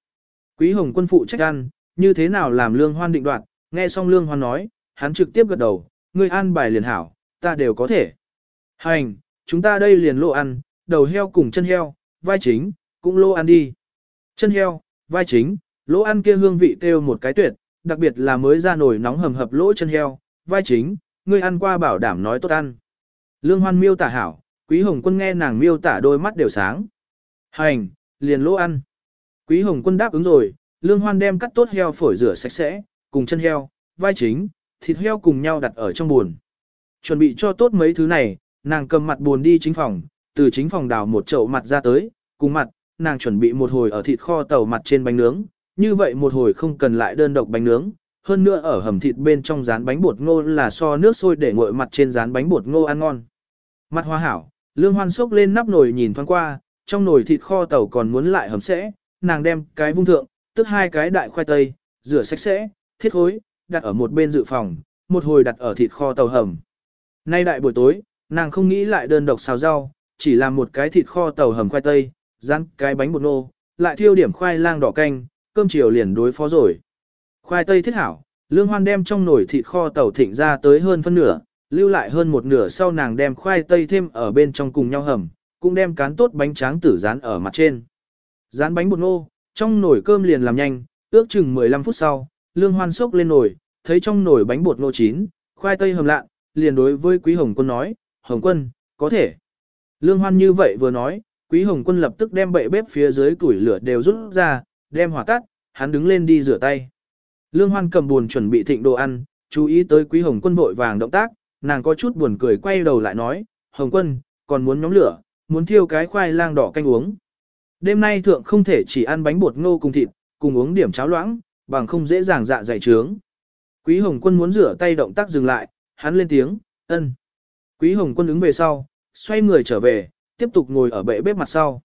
Quý hồng quân phụ trách ăn, như thế nào làm lương hoan định đoạt, nghe xong lương hoan nói, hắn trực tiếp gật đầu, ngươi ăn bài liền hảo, ta đều có thể. Hành, chúng ta đây liền lô ăn, đầu heo cùng chân heo, vai chính, cũng lô ăn đi. Chân heo, vai chính, lỗ ăn kia hương vị kêu một cái tuyệt, đặc biệt là mới ra nồi nóng hầm hập lỗ chân heo, vai chính, ngươi ăn qua bảo đảm nói tốt ăn. Lương Hoan miêu tả hảo, Quý Hồng Quân nghe nàng miêu tả đôi mắt đều sáng. Hành, liền lỗ ăn. Quý Hồng Quân đáp ứng rồi, Lương Hoan đem cắt tốt heo phổi rửa sạch sẽ, cùng chân heo, vai chính, thịt heo cùng nhau đặt ở trong buồn. Chuẩn bị cho tốt mấy thứ này, nàng cầm mặt buồn đi chính phòng, từ chính phòng đào một chậu mặt ra tới, cùng mặt, nàng chuẩn bị một hồi ở thịt kho tàu mặt trên bánh nướng, như vậy một hồi không cần lại đơn độc bánh nướng, hơn nữa ở hầm thịt bên trong rán bánh bột ngô là so nước sôi để nguội mặt trên rán bánh bột ngô ăn ngon. Mặt hoa hảo, lương hoan sốc lên nắp nồi nhìn thoáng qua, trong nồi thịt kho tàu còn muốn lại hầm sẽ, nàng đem cái vung thượng, tức hai cái đại khoai tây, rửa sạch sẽ, thiết khối, đặt ở một bên dự phòng, một hồi đặt ở thịt kho tàu hầm. Nay đại buổi tối, nàng không nghĩ lại đơn độc xào rau, chỉ làm một cái thịt kho tàu hầm khoai tây, rán cái bánh bột nô, lại thiêu điểm khoai lang đỏ canh, cơm chiều liền đối phó rồi. Khoai tây thiết hảo, lương hoan đem trong nồi thịt kho tàu thịnh ra tới hơn phân nửa, lưu lại hơn một nửa sau nàng đem khoai tây thêm ở bên trong cùng nhau hầm, cũng đem cán tốt bánh tráng tử rán ở mặt trên. Rán bánh bột nô, trong nồi cơm liền làm nhanh, ước chừng 15 phút sau, lương hoan sốc lên nồi, thấy trong nồi bánh bột nô chín, khoai tây hầm lạ, liền đối với quý hồng quân nói, hồng quân, có thể. Lương hoan như vậy vừa nói, quý hồng quân lập tức đem bệ bếp phía dưới củi lửa đều rút ra, đem hỏa tắt, hắn đứng lên đi rửa tay. Lương hoan cầm buồn chuẩn bị thịnh đồ ăn, chú ý tới quý hồng quân vội vàng động tác, nàng có chút buồn cười quay đầu lại nói, hồng quân, còn muốn nhóm lửa, muốn thiêu cái khoai lang đỏ canh uống. Đêm nay thượng không thể chỉ ăn bánh bột ngô cùng thịt, cùng uống điểm cháo loãng, bằng không dễ dàng dạ dày trướng. Quý Hồng Quân muốn rửa tay động tác dừng lại, hắn lên tiếng, ân. Quý Hồng Quân ứng về sau, xoay người trở về, tiếp tục ngồi ở bệ bếp mặt sau.